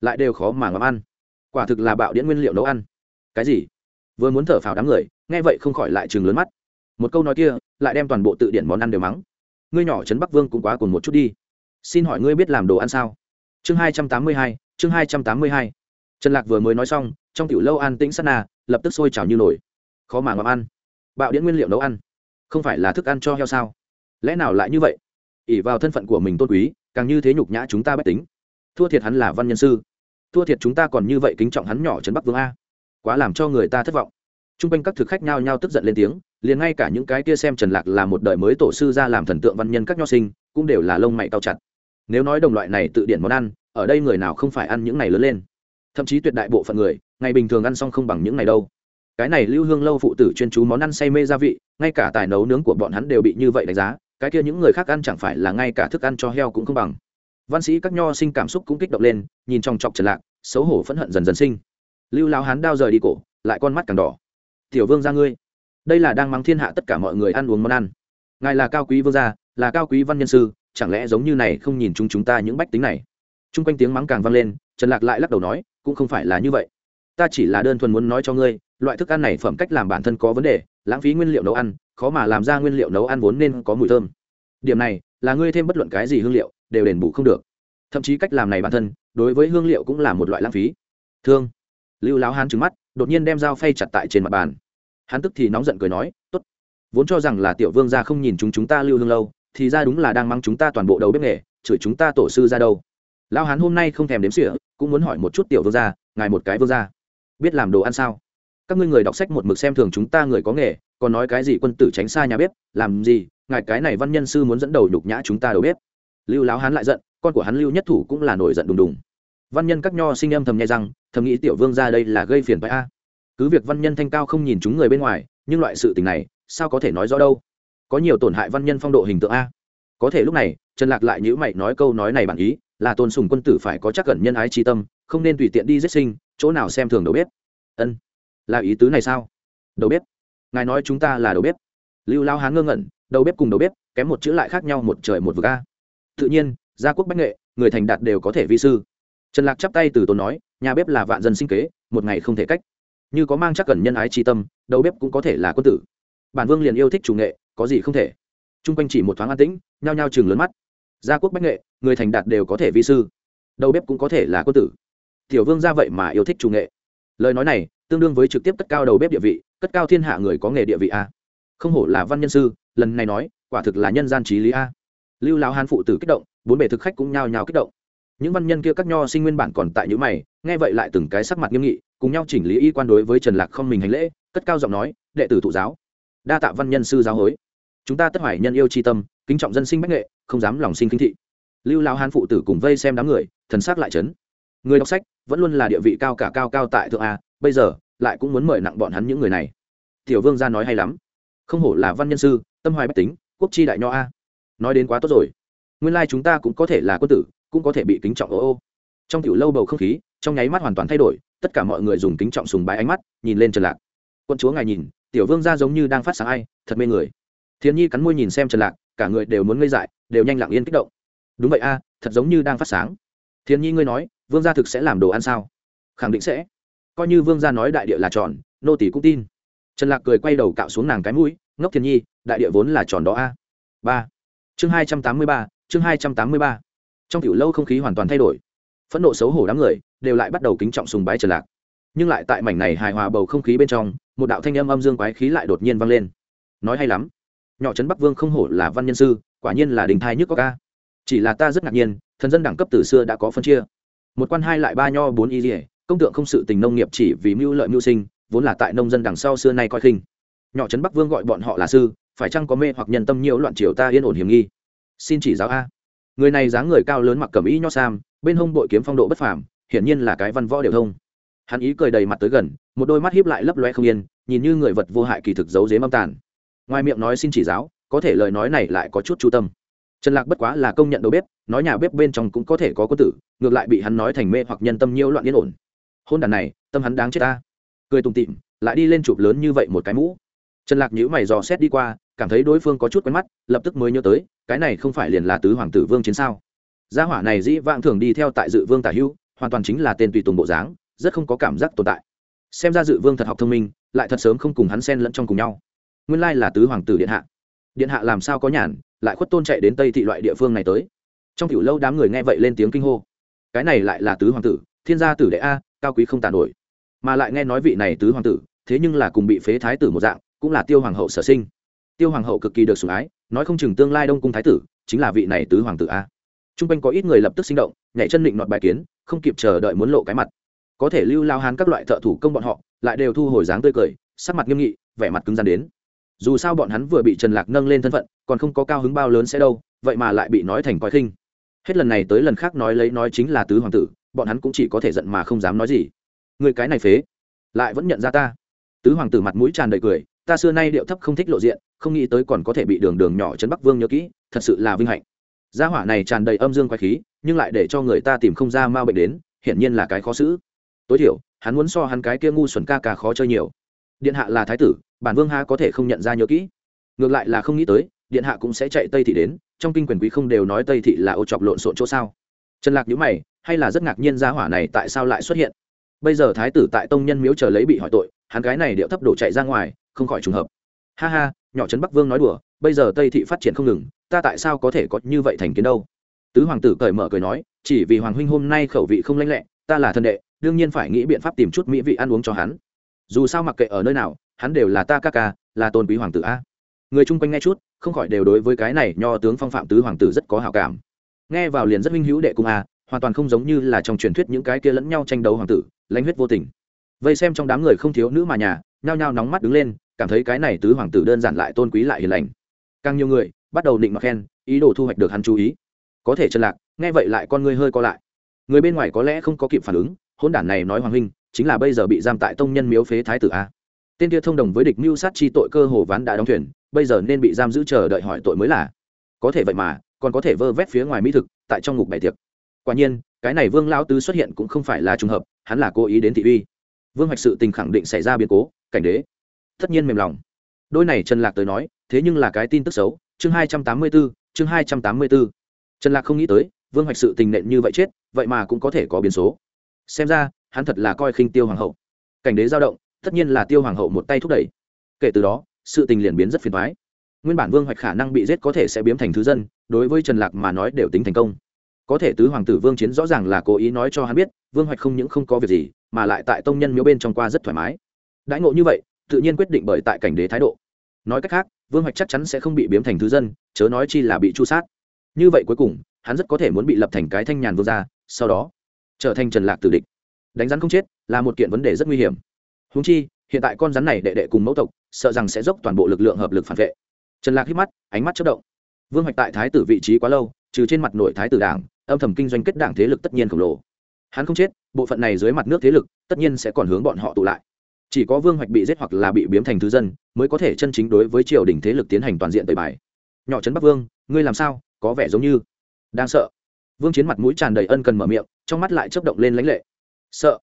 lại đều khó mà ngắm ăn. Quả thực là bạo điện nguyên liệu nấu ăn. Cái gì? Vừa muốn thở phào đám người, nghe vậy không khỏi lại chừng lớn mắt. Một câu nói kia, lại đem toàn bộ tự điển món ăn đều mắng. Ngươi nhỏ trấn bắc vương cũng quá cùng một chút đi. Xin hỏi ngươi biết làm đồ ăn sao? Chương hai trăm tám mươi hai, chương hai trăm tám mươi hai. Trần lạc vừa mới nói xong, trong tiểu lâu an tĩnh sát na, lập tức sôi trào như nổi. Khó mà ngắm ăn. Bạo điện nguyên liệu nấu ăn. Không phải là thức ăn cho heo sao? Lẽ nào lại như vậy? Ỉ vào thân phận của mình tôn quý, càng như thế nhục nhã chúng ta bách tính. Thua thiệt hắn là văn nhân sư thua thiệt chúng ta còn như vậy kính trọng hắn nhỏ trấn bắc vương a. Quá làm cho người ta thất vọng. T r u n g quanh các thực khách nhao nhao tức giận lên tiếng, liền ngay cả những cái kia xem trần lạc là một đời mới tổ sư ra làm thần tượng văn nhân các nho sinh, cũng đều là lông mày cao chặt. Nếu nói đồng loại này tự điển món ăn, ở đây người nào không phải ăn những này lớn lên? Thậm chí tuyệt đại bộ phận người, ngày bình thường ăn xong không bằng những này đâu. Cái này lưu hương lâu phụ tử chuyên chú món ăn say mê gia vị, ngay cả tài nấu nướng của bọn hắn đều bị như vậy đánh giá, cái kia những người khác ăn chẳng phải là ngay cả thức ăn cho heo cũng không bằng văn sĩ các nho sinh cảm xúc cũng kích động lên, nhìn trong chọc trần lạc, xấu hổ phẫn hận dần dần sinh. Lưu lao hán đao rời đi cổ, lại con mắt càng đỏ. Tiểu vương gia ngươi, đây là đang mắng thiên hạ tất cả mọi người ăn uống món ăn. Ngài là cao quý vương gia, là cao quý văn nhân sư, chẳng lẽ giống như này không nhìn chúng chúng ta những bách tính này? Chung quanh tiếng mắng càng vang lên, trần lạc lại lắc đầu nói, cũng không phải là như vậy. Ta chỉ là đơn thuần muốn nói cho ngươi, loại thức ăn này phẩm cách làm bản thân có vấn đề, lãng phí nguyên liệu nấu ăn, khó mà làm ra nguyên liệu nấu ăn vốn nên có mùi thơm. Điểm này, là ngươi thêm bất luận cái gì hương liệu đều đền bù không được. Thậm chí cách làm này bản thân, đối với hương liệu cũng là một loại lãng phí. Thương. Lưu láo hán trứng mắt, đột nhiên đem dao phay chặt tại trên mặt bàn. Hắn tức thì nóng giận cười nói, tốt. Vốn cho rằng là tiểu vương gia không nhìn chúng chúng ta lưu hương lâu, thì ra đúng là đang mang chúng ta toàn bộ đầu bếp nghề, chửi chúng ta tổ sư ra đâu. Lao hán hôm nay không thèm đếm sỉa cũng muốn hỏi một chút tiểu vương gia, ngài một cái vương gia, biết làm đồ ăn sao? Các ngươi người đọc sách một mực xem thường chúng ta người có nghề, còn nói cái gì quân tử tránh xa nhà bếp, làm gì? Ngài cái này văn nhân sư muốn dẫn đầu nhục nhã chúng ta đầu bếp lưu láo hán lại giận con của hắn lưu nhất thủ cũng là nổi giận đùng đùng. Văn nhân các nho sinh âm thầm nhai rằng, thầm nghĩ tiểu vương ra đây là gây phiền phải a. Cứ việc văn nhân thanh cao không nhìn chúng người bên ngoài nhưng loại sự tình này sao có thể nói rõ đâu? Có nhiều tổn hại văn nhân phong độ hình tượng a. Có thể lúc này trần lạc lại nhữ mày nói câu nói này bản ý là tôn sùng quân tử phải có chắc cẩn nhân ái tri tâm không nên tùy tiện đi giết sinh chỗ nào xem thường đầu bếp. Ân là ý tứ này sao? Đầu bếp ngài nói chúng ta là đầu bếp. Lưu lao hán ngơ ngẩn đầu bếp cùng đầu bếp kém một chữ lại khác nhau một trời một vực a tự nhiên, gia quốc bách nghệ, người thành đạt đều có thể vi sư. Trần lạc chắp tay từ tốn nói, nhà bếp là vạn dân sinh kế, một ngày không thể cách. Như có mang chắc cần nhân ái tri tâm, đầu bếp cũng có thể là quân tử. Bản vương liền yêu thích chủ nghệ, có gì không thể. T r u n g quanh chỉ một thoáng an tĩnh, nhao nhao chừng lớn mắt. Gia quốc bách nghệ, người thành đạt đều có thể vi sư. Đầu bếp cũng có thể là quân tử. Tiểu vương ra vậy mà yêu thích chủ nghệ. Lời nói này, tương đương với trực tiếp cất cao đầu bếp địa vị, cất cao thiên hạ người có nghề địa vị a. Không hổ là văn nhân sư, lần này nói, quả thực là nhân gian trí lý a lưu lão hán phụ tử kích động, bốn bề thực khách cũng nhao nhao kích động. Những văn nhân kia các nho sinh nguyên bản còn tại những mày, nghe vậy lại từng cái sắc mặt nghiêm nghị, cùng nhau chỉnh lý y quan đối với trần lạc không mình hành lễ, cất cao giọng nói, đệ tử thụ giáo, đa tạ văn nhân sư giáo hối. Chúng ta tất hoài nhân yêu tri tâm, kính trọng dân sinh bách nghệ, không dám lòng sinh kính thị. Lưu lão hán phụ tử cùng vây xem đám người, thần sắc lại chấn. Người đọc sách, vẫn luôn là địa vị cao cả cao cao tại thượng a, bây giờ, lại cũng muốn mời nặng bọn hắn những người này. Tiểu vương gia nói hay lắm. Không hổ là văn nhân sư, tâm hoài bách tính, quốc chi đại nho a nói đến quá tốt rồi. Nguyên lai chúng ta cũng có thể là quân tử, cũng có thể bị kính trọng ô ô. Trong tiểu lâu bầu không khí, trong nháy mắt hoàn toàn thay đổi, tất cả mọi người dùng kính trọng sùng bái ánh mắt, nhìn lên trần lạc. Quân chúa ngài nhìn, tiểu vương ra giống như đang phát sáng ai, thật mê người. Thiên nhi cắn môi nhìn xem trần lạc, cả người đều muốn ngây dại, đều nhanh lặng yên kích động. Đúng vậy a, thật giống như đang phát sáng. Thiên nhi ngươi nói, vương gia thực sẽ làm đồ ăn sao? Khẳng định sẽ. Coi như vương gia nói đại địa là tròn, nô tỷ cũng tin. Trần lạc cười quay đầu cạo xuống nàng cái mũi, ngốc thiên nhi, đại địa vốn là tròn đó a. Ba chương hai trăm tám mươi ba, chương hai trăm tám mươi ba. Trong tiểu lâu không khí hoàn toàn thay đổi. Phẫn nộ xấu hổ đám người đều lại bắt đầu kính trọng sùng bái trần lạc. Nhưng lại tại mảnh này hài hòa bầu không khí bên trong, một đạo thanh âm âm dương quái khí lại đột nhiên vang lên. Nói hay lắm. Nhỏ trấn bắc vương không hổ là văn nhân sư, quả nhiên là đình thai nhất có ca chỉ là ta rất ngạc nhiên, thần dân đẳng cấp từ xưa đã có phân chia. Một quan hai lại ba nho bốn y dỉa công tượng không sự tình nông nghiệp chỉ vì mưu lợi mưu sinh, vốn là tại nông dân đằng sau xưa nay coi khinh nhỏ trấn bắc vương gọi bọn họ là sư, phải chăng có mê hoặc nhân tâm nhiễu loạn triều ta yên ổn hiểm nghi? Xin chỉ giáo a. Người này dáng người cao lớn mặc cẩm y nho sam, bên hông bội kiếm phong độ bất phàm, hiển nhiên là cái văn võ đều thông. Hắn ý cười đầy mặt tới gần, một đôi mắt hiếp lại lấp loe không yên, nhìn như người vật vô hại kỳ thực giấu dế âm tàn. Ngoài miệng nói xin chỉ giáo, có thể lời nói này lại có chút chu tâm. Trần lạc bất quá là công nhận đầu bếp, nói nhà bếp bên trong cũng có thể có quân tử, ngược lại bị hắn nói thành mê hoặc nhân tâm nhiễu loạn yên ổn. Hôn đàn này, tâm hắn đáng chết ta. Cười tùng tịm lại đi lên chụp lớn như vậy một cái mũ trần lạc nhíu mày dò xét đi qua, cảm thấy đối phương có chút quen mắt, lập tức mới nhớ tới, cái này không phải liền là tứ hoàng tử vương chiến sao? Gia hỏa này dĩ vãng thường đi theo tại dự vương tả hữu, hoàn toàn chính là tên tùy tùng bộ dáng, rất không có cảm giác tồn tại. Xem ra dự vương thật học thông minh, lại thật sớm không cùng hắn xen lẫn trong cùng nhau. Nguyên lai là tứ hoàng tử điện hạ. Điện hạ làm sao có nhàn, lại khuất tôn chạy đến tây thị loại địa phương này tới. Trong tiểu lâu đám người nghe vậy lên tiếng kinh hô. Cái này lại là tứ hoàng tử, thiên gia tử đệ a, cao quý không tàn nổi. Mà lại nghe nói vị này tứ hoàng tử, thế nhưng là cùng bị phế thái tử một dạng cũng là tiêu hoàng hậu sở sinh. Tiêu hoàng hậu cực kỳ được sủng ái, nói không chừng tương lai đông cung thái tử chính là vị này tứ hoàng tử a. T r u n g quanh có ít người lập tức sinh động, nhảy chân định nọt bài kiến, không kịp chờ đợi muốn lộ cái mặt. Có thể lưu lao hán các loại thợ thủ công bọn họ, lại đều thu hồi dáng tươi cười, sắc mặt nghiêm nghị, vẻ mặt cứng rắn đến. Dù sao bọn hắn vừa bị trần lạc nâng lên thân phận, còn không có cao hứng bao lớn sẽ đâu, vậy mà lại bị nói thành coi khinh. Hết lần này tới lần khác nói lấy nói chính là tứ hoàng tử, bọn hắn cũng chỉ có thể giận mà không dám nói gì. Người cái này phế, lại vẫn nhận ra ta. Tứ hoàng tử mặt mũi tràn đầy cười ta xưa nay điệu thấp không thích lộ diện, không nghĩ tới còn có thể bị đường đường nhỏ trấn bắc vương nhớ kỹ, thật sự là vinh hạnh. Gia hỏa này tràn đầy âm dương quái khí, nhưng lại để cho người ta tìm không ra ma bệnh đến, hiển nhiên là cái khó xử. Tối thiểu, hắn muốn so hắn cái kia ngu xuẩn ca ca khó chơi nhiều. Điện hạ là thái tử, bản vương ha có thể không nhận ra nhớ kỹ. Ngược lại là không nghĩ tới, điện hạ cũng sẽ chạy tây thị đến, trong kinh quyền quý không đều nói tây thị là ô chọc lộn xộn chỗ sao. Trần lạc nhữ mày, hay là rất ngạc nhiên gia hỏa này tại sao lại xuất hiện. Bây giờ thái tử tại tông nhân miếu chờ lấy bị hỏi tội hắn cái này điệu thấp đổ chạy ra ngoài, không khỏi trùng hợp. Ha ha, nhỏ trấn bắc vương nói đùa, bây giờ tây thị phát triển không ngừng, ta tại sao có thể có như vậy thành kiến đâu? Tứ hoàng tử cởi mở cười nói, chỉ vì hoàng huynh hôm nay khẩu vị không lanh lẹ, ta là thân đệ, đương nhiên phải nghĩ biện pháp tìm chút mỹ vị ăn uống cho hắn. Dù sao mặc kệ ở nơi nào, hắn đều là ta ca ca, là tôn quý hoàng tử a. Người chung quanh nghe chút, không khỏi đều đối với cái này nho tướng phong phạm tứ hoàng tử rất có hào cảm. Nghe vào liền rất minh hữu đệ cung a, hoàn toàn không giống như là trong truyền thuyết những cái kia lẫn nhau tranh đấu hoàng tử, lãnh huyết vô tình vây xem trong đám người không thiếu nữ mà nhà, nhao nhao nóng mắt đứng lên, cảm thấy cái này tứ hoàng tử đơn giản lại tôn quý lại hiền lành. Càng nhiều người, bắt đầu định mặc khen, ý đồ thu hoạch được hắn chú ý. Có thể trần lạc, nghe vậy lại con ngươi hơi co lại. Người bên ngoài có lẽ không có kịp phản ứng hôn đản này nói hoàng huynh, chính là bây giờ bị giam tại tông nhân miếu phế thái tử a. Tên kia thông đồng với địch mưu sát chi tội cơ hồ ván đã đóng thuyền, bây giờ nên bị giam giữ chờ đợi hỏi tội mới là. Có thể vậy mà, còn có thể vơ vét phía ngoài mỹ thực, tại trong ngục bày tiệc. Quả nhiên, cái này vương lão tứ xuất hiện cũng không phải là trùng hợp, hắn là cố ý đến thị uy vương hoạch sự tình khẳng định xảy ra biến cố cảnh đế tất nhiên mềm lòng. Đôi này trần lạc tới nói thế nhưng là cái tin tức xấu. Chương hai trăm tám mươi 284, chương hai trăm tám mươi 284. trần lạc không nghĩ tới vương hoạch sự tình nện như vậy chết vậy mà cũng có thể có biến số. Xem ra hắn thật là coi khinh tiêu hoàng hậu. Cảnh đế giao động tất nhiên là tiêu hoàng hậu một tay thúc đẩy. Kể từ đó sự tình liền biến rất phiền thoái nguyên bản vương hoạch khả năng bị giết có thể sẽ biến thành thứ dân đối với trần lạc mà nói đều tính thành công có thể tứ hoàng tử vương chiến rõ ràng là cố ý nói cho hắn biết, vương hoạch không những không có việc gì, mà lại tại tông nhân miếu bên trong qua rất thoải mái. Đãi ngộ như vậy, tự nhiên quyết định bởi tại cảnh đế thái độ. Nói cách khác, vương hoạch chắc chắn sẽ không bị biếm thành thứ dân, chớ nói chi là bị chu sát. Như vậy cuối cùng, hắn rất có thể muốn bị lập thành cái thanh nhàn vương gia, sau đó trở thành trần lạc tử địch. Đánh rắn không chết là một kiện vấn đề rất nguy hiểm. Húng chi, hiện tại con rắn này đệ đệ cùng mẫu tộc, sợ rằng sẽ dốc toàn bộ lực lượng hợp lực phản vệ. Trần lạc hít mắt, ánh mắt chất động. Vương hoạch tại thái tử vị trí quá lâu, trừ trên mặt nội thái tử đảng âm thầm kinh doanh kết đảng thế lực tất nhiên khổng lồ. Hắn không chết, bộ phận này dưới mặt nước thế lực tất nhiên sẽ còn hướng bọn họ tụ lại. Chỉ có vương hoạch bị giết hoặc là bị biếm thành thứ dân mới có thể chân chính đối với triều đình thế lực tiến hành toàn diện tời bài. Nhỏ trấn bắc vương, ngươi làm sao? Có vẻ giống như đang sợ. Vương chiến mặt mũi tràn đầy ân cần mở miệng, trong mắt lại chấp động lên lãnh lệ. Sợ.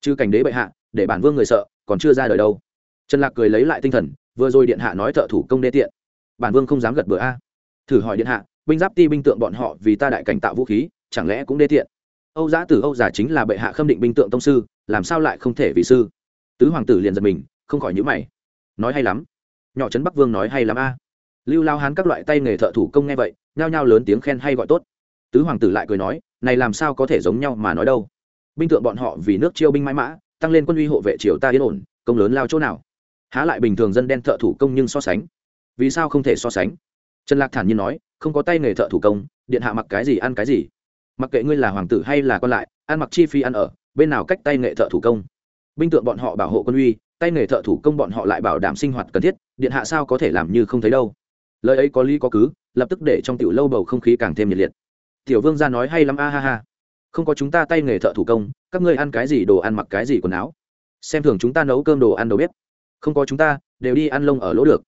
Chứ cảnh đế bệ hạ, để bản vương người sợ, còn chưa ra đời đâu. Trần lạc cười lấy lại tinh thần, vừa rồi điện hạ nói thợ thủ công đê tiện. Bản vương không dám gật bừa a. Thử hỏi điện hạ binh giáp ti binh tượng bọn họ vì ta đại cảnh tạo vũ khí, chẳng lẽ cũng đê tiện? Âu giã tử, âu giả chính là bệ hạ khâm định binh tượng tông sư, làm sao lại không thể vì sư? Tứ hoàng tử liền giật mình, không khỏi nhữ mày. Nói hay lắm. Nhỏ trấn bắc vương nói hay lắm a. Lưu lao hán các loại tay nghề thợ thủ công nghe vậy, nhao nhao lớn tiếng khen hay gọi tốt. Tứ hoàng tử lại cười nói, này làm sao có thể giống nhau mà nói đâu? Binh tượng bọn họ vì nước chiêu binh mãi mã, tăng lên quân uy hộ vệ triều ta yên ổn, công lớn lao chỗ nào? Há lại bình thường dân đen thợ thủ công nhưng so sánh. Vì sao không thể so sánh? Trần lạc thản nhiên nói không có tay nghề thợ thủ công, điện hạ mặc cái gì ăn cái gì. Mặc kệ ngươi là hoàng tử hay là con lại, ăn mặc chi phí ăn ở, bên nào cách tay nghề thợ thủ công. Binh tượng bọn họ bảo hộ quân uy, tay nghề thợ thủ công bọn họ lại bảo đảm sinh hoạt cần thiết, điện hạ sao có thể làm như không thấy đâu. Lời ấy có lý có cứ, lập tức để trong tiểu lâu bầu không khí càng thêm nhiệt liệt. Tiểu vương ra nói hay lắm, a ha ha. Không có chúng ta tay nghề thợ thủ công, các ngươi ăn cái gì đồ ăn mặc cái gì quần áo. Xem thường chúng ta nấu cơm đồ ăn đầu bếp. Không có chúng ta, đều đi ăn lông ở lỗ được.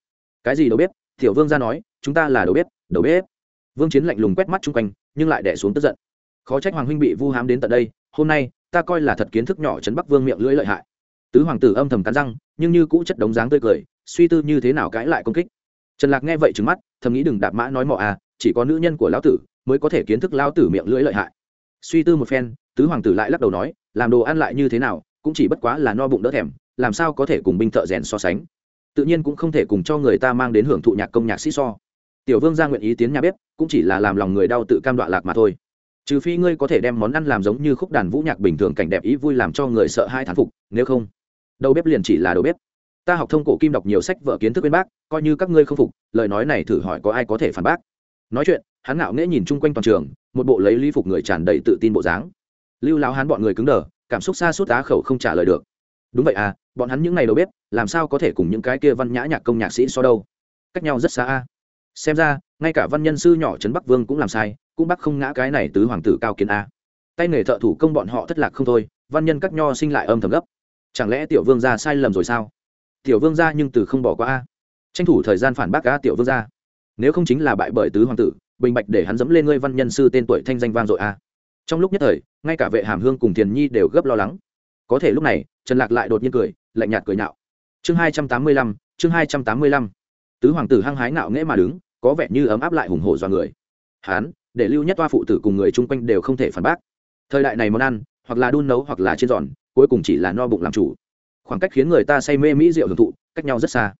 Cái gì đầu bếp? Tiểu vương ra nói, chúng ta là đầu bếp đầu bếp. Vương chiến lạnh lùng quét mắt chung quanh, nhưng lại đẻ xuống tức giận. Khó trách hoàng huynh bị vu hám đến tận đây, hôm nay, ta coi là thật kiến thức nhỏ chấn bắc vương miệng lưỡi lợi hại. Tứ hoàng tử âm thầm cắn răng, nhưng như cũ chất đống dáng tươi cười, suy tư như thế nào cãi lại công kích. Trần lạc nghe vậy trứng mắt, thầm nghĩ đừng đạp mã nói mọ à chỉ có nữ nhân của lão tử mới có thể kiến thức lão tử miệng lưỡi lợi hại. Suy tư một phen, tứ hoàng tử lại lắc đầu nói, làm đồ ăn lại như thế nào, cũng chỉ bất quá là no bụng đỡ thèm, làm sao có thể cùng binh thợ rèn so sánh. Tự nhiên cũng không thể cùng cho người ta mang đến hưởng thụ nhạc công nhạc sĩ so tiểu vương gia nguyện ý tiến nhà bếp, cũng chỉ là làm lòng người đau tự cam đoạ lạc mà thôi. Trừ phi ngươi có thể đem món ăn làm giống như khúc đàn vũ nhạc bình thường cảnh đẹp ý vui làm cho người sợ hai thán phục, nếu không, đầu bếp liền chỉ là đầu bếp. Ta học thông cổ kim đọc nhiều sách vợ kiến thức bên bác, coi như các ngươi không phục, lời nói này thử hỏi có ai có thể phản bác. Nói chuyện, hắn ngạo nghễ nhìn chung quanh toàn trường, một bộ lấy ly phục người tràn đầy tự tin bộ dáng. Lưu lão hắn bọn người cứng đờ, cảm xúc xa suốt á khẩu không trả lời được. Đúng vậy à bọn hắn những ngày đầu bếp, làm sao có thể cùng những cái kia văn nhã nhạc công nhạc sĩ so đâu? Cách nhau rất xa a xem ra, ngay cả văn nhân sư nhỏ trấn bắc vương cũng làm sai, cũng bắc không ngã cái này tứ hoàng tử cao kiến a. Tay nghề thợ thủ công bọn họ thất lạc không thôi, văn nhân các nho sinh lại âm thầm gấp. Chẳng lẽ tiểu vương gia sai lầm rồi sao? Tiểu vương gia nhưng từ không bỏ qua a. Tranh thủ thời gian phản bác a tiểu vương gia. Nếu không chính là bại bởi tứ hoàng tử, bình bạch để hắn dẫm lên ngươi văn nhân sư tên tuổi thanh danh vang dội a. Trong lúc nhất thời, ngay cả vệ hàm hương cùng thiền nhi đều gấp lo lắng. Có thể lúc này, trần lạc lại đột nhiên cười, lạnh nhạt cười nhạo. Chương hai trăm tám mươi lăm, chương hai trăm tám mươi lăm. Tứ hoàng tử hăng hái nạo nghễ mà đứng có vẻ như ấm áp lại hùng hổ do người. Hán, để lưu nhất toa phụ tử cùng người chung quanh đều không thể phản bác. Thời đại này món ăn, hoặc là đun nấu hoặc là trên giòn, cuối cùng chỉ là no bụng làm chủ. Khoảng cách khiến người ta say mê mỹ rượu hưởng thụ, cách nhau rất xa.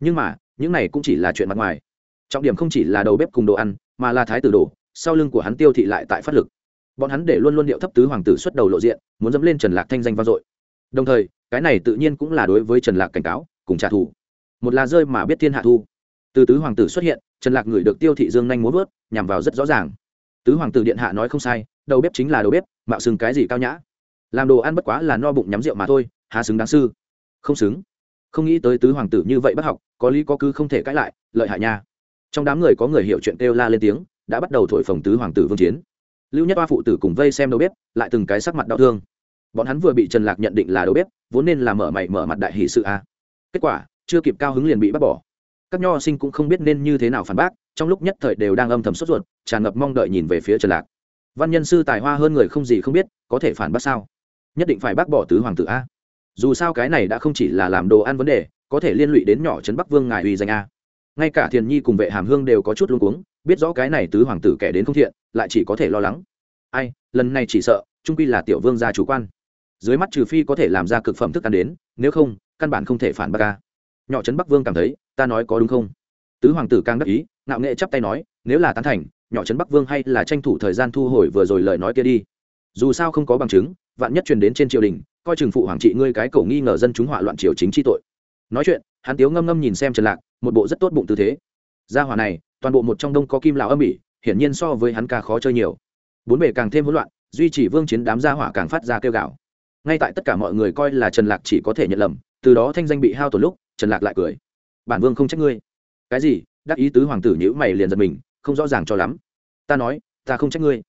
Nhưng mà, những này cũng chỉ là chuyện mặt ngoài. Trọng điểm không chỉ là đầu bếp cùng đồ ăn, mà là thái tử đồ, sau lưng của hắn tiêu thị lại tại phát lực. Bọn hắn để luôn luôn điệu thấp tứ hoàng tử xuất đầu lộ diện, muốn dẫm lên trần lạc thanh danh vang dội. Đồng thời, cái này tự nhiên cũng là đối với trần lạc cảnh cáo, cùng trả thù. Một là rơi mà biết thiên hạ thu. Từ tứ hoàng tử xuất hiện trần lạc người được tiêu thị dương nhanh muốn vớt nhằm vào rất rõ ràng. Tứ hoàng tử điện hạ nói không sai, đầu bếp chính là đầu bếp, mạo xưng cái gì cao nhã. Làm đồ ăn bất quá là no bụng nhắm rượu mà thôi hà xứng đáng sư. Không xứng. Không nghĩ tới tứ hoàng tử như vậy bất học, có lý có cứ không thể cãi lại, lợi hại nha. Trong đám người có người hiểu chuyện kêu la lên tiếng, đã bắt đầu thổi phồng tứ hoàng tử vương chiến. Lưu nhất ba phụ tử cùng vây xem đầu bếp, lại từng cái sắc mặt đau thương. Bọn hắn vừa bị trần lạc nhận định là đầu bếp, vốn nên là mở mày mở mặt đại hỷ sự a. Kết quả, chưa kịp cao hứng liền bị bắt bỏ các nho sinh cũng không biết nên như thế nào phản bác, trong lúc nhất thời đều đang âm thầm sốt ruột, tràn ngập mong đợi nhìn về phía trần lạc. Văn nhân sư tài hoa hơn người không gì không biết, có thể phản bác sao? Nhất định phải bác bỏ tứ hoàng tử a. Dù sao cái này đã không chỉ là làm đồ ăn vấn đề, có thể liên lụy đến nhỏ trấn bắc vương ngài uy danh a. Ngay cả thiền nhi cùng vệ hàm hương đều có chút luống cuống, biết rõ cái này tứ hoàng tử kẻ đến không thiện, lại chỉ có thể lo lắng. Ai, lần này chỉ sợ, trung quy là tiểu vương gia chủ quan. Dưới mắt trừ phi có thể làm ra cực phẩm thức ăn đến, nếu không, căn bản không thể phản bác ca nhỏ trấn bắc vương cảm thấy, ta nói có đúng không? Tứ hoàng tử càng đắc ý, ngạo nghệ chắp tay nói, nếu là tán thành, nhỏ trấn bắc vương hay là tranh thủ thời gian thu hồi vừa rồi lời nói kia đi. Dù sao không có bằng chứng, vạn nhất truyền đến trên triều đình, coi chừng phụ hoàng trị ngươi cái cổ nghi ngờ dân chúng hỏa loạn triều chính chi tội. Nói chuyện, hắn tiếu ngâm ngâm nhìn xem trần lạc, một bộ rất tốt bụng tư thế. Gia hỏa này, toàn bộ một trong đông có kim lào âm ỉ, hiển nhiên so với hắn ca khó chơi nhiều. Bốn bề càng thêm hỗn loạn, duy chỉ vương chiến đám gia hỏa càng phát ra kêu gạo ngay tại tất cả mọi người coi là trần lạc chỉ có thể nhận lầm, từ đó thanh danh bị hao tổn lúc trần lạc lại cười. Bản vương không trách ngươi. Cái gì? Đắc ý tứ hoàng tử nhữ mày liền giật mình, không rõ ràng cho lắm. Ta nói, ta không trách ngươi.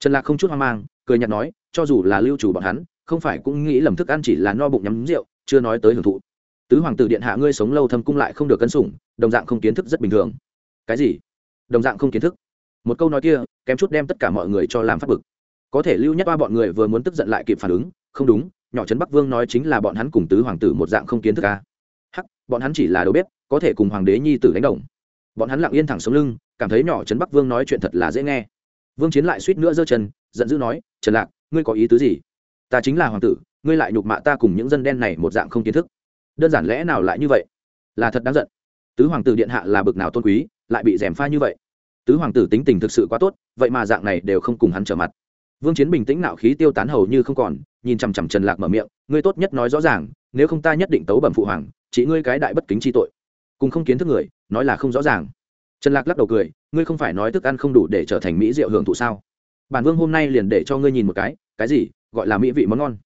Trần lạc không chút hoang mang, cười nhạt nói, cho dù là lưu chủ bọn hắn, không phải cũng nghĩ lầm thức ăn chỉ là no bụng nhắm rượu, chưa nói tới hưởng thụ. Tứ hoàng tử điện hạ ngươi sống lâu thâm cung lại không được cân sủng, đồng dạng không kiến thức rất bình thường. Cái gì? Đồng dạng không kiến thức. Một câu nói kia, kém chút đem tất cả mọi người cho làm phát bực. Có thể lưu nhất ba bọn người vừa muốn tức giận lại kịp phản ứng, không đúng, nhỏ trấn bắc vương nói chính là bọn hắn cùng tứ hoàng tử một dạng không kiến thức à? Bọn hắn chỉ là đầu bếp, có thể cùng hoàng đế nhi tử đánh đồng. Bọn hắn lặng yên thẳng sống lưng, cảm thấy nhỏ trấn bắc vương nói chuyện thật là dễ nghe. Vương chiến lại suýt nữa giơ chân, giận dữ nói, trần lạc, ngươi có ý tứ gì? Ta chính là hoàng tử, ngươi lại nhục mạ ta cùng những dân đen này một dạng không kiến thức. Đơn giản lẽ nào lại như vậy? Là thật đáng giận. Tứ hoàng tử điện hạ là bực nào tôn quý, lại bị dèm pha như vậy. Tứ hoàng tử tính tình thực sự quá tốt, vậy mà dạng này đều không cùng hắn trở mặt. Vương chiến bình tĩnh nạo khí tiêu tán hầu như không còn, nhìn chằm chằm trần lạc mở miệng, ngươi tốt nhất nói rõ ràng, nếu không ta nhất định tấu bẩm phụ hoàng chỉ ngươi cái đại bất kính chi tội, cùng không kiến thức người, nói là không rõ ràng. Trần lạc lắc đầu cười, ngươi không phải nói thức ăn không đủ để trở thành mỹ rượu hưởng thụ sao? Bản vương hôm nay liền để cho ngươi nhìn một cái cái gì? Gọi là mỹ vị món ngon.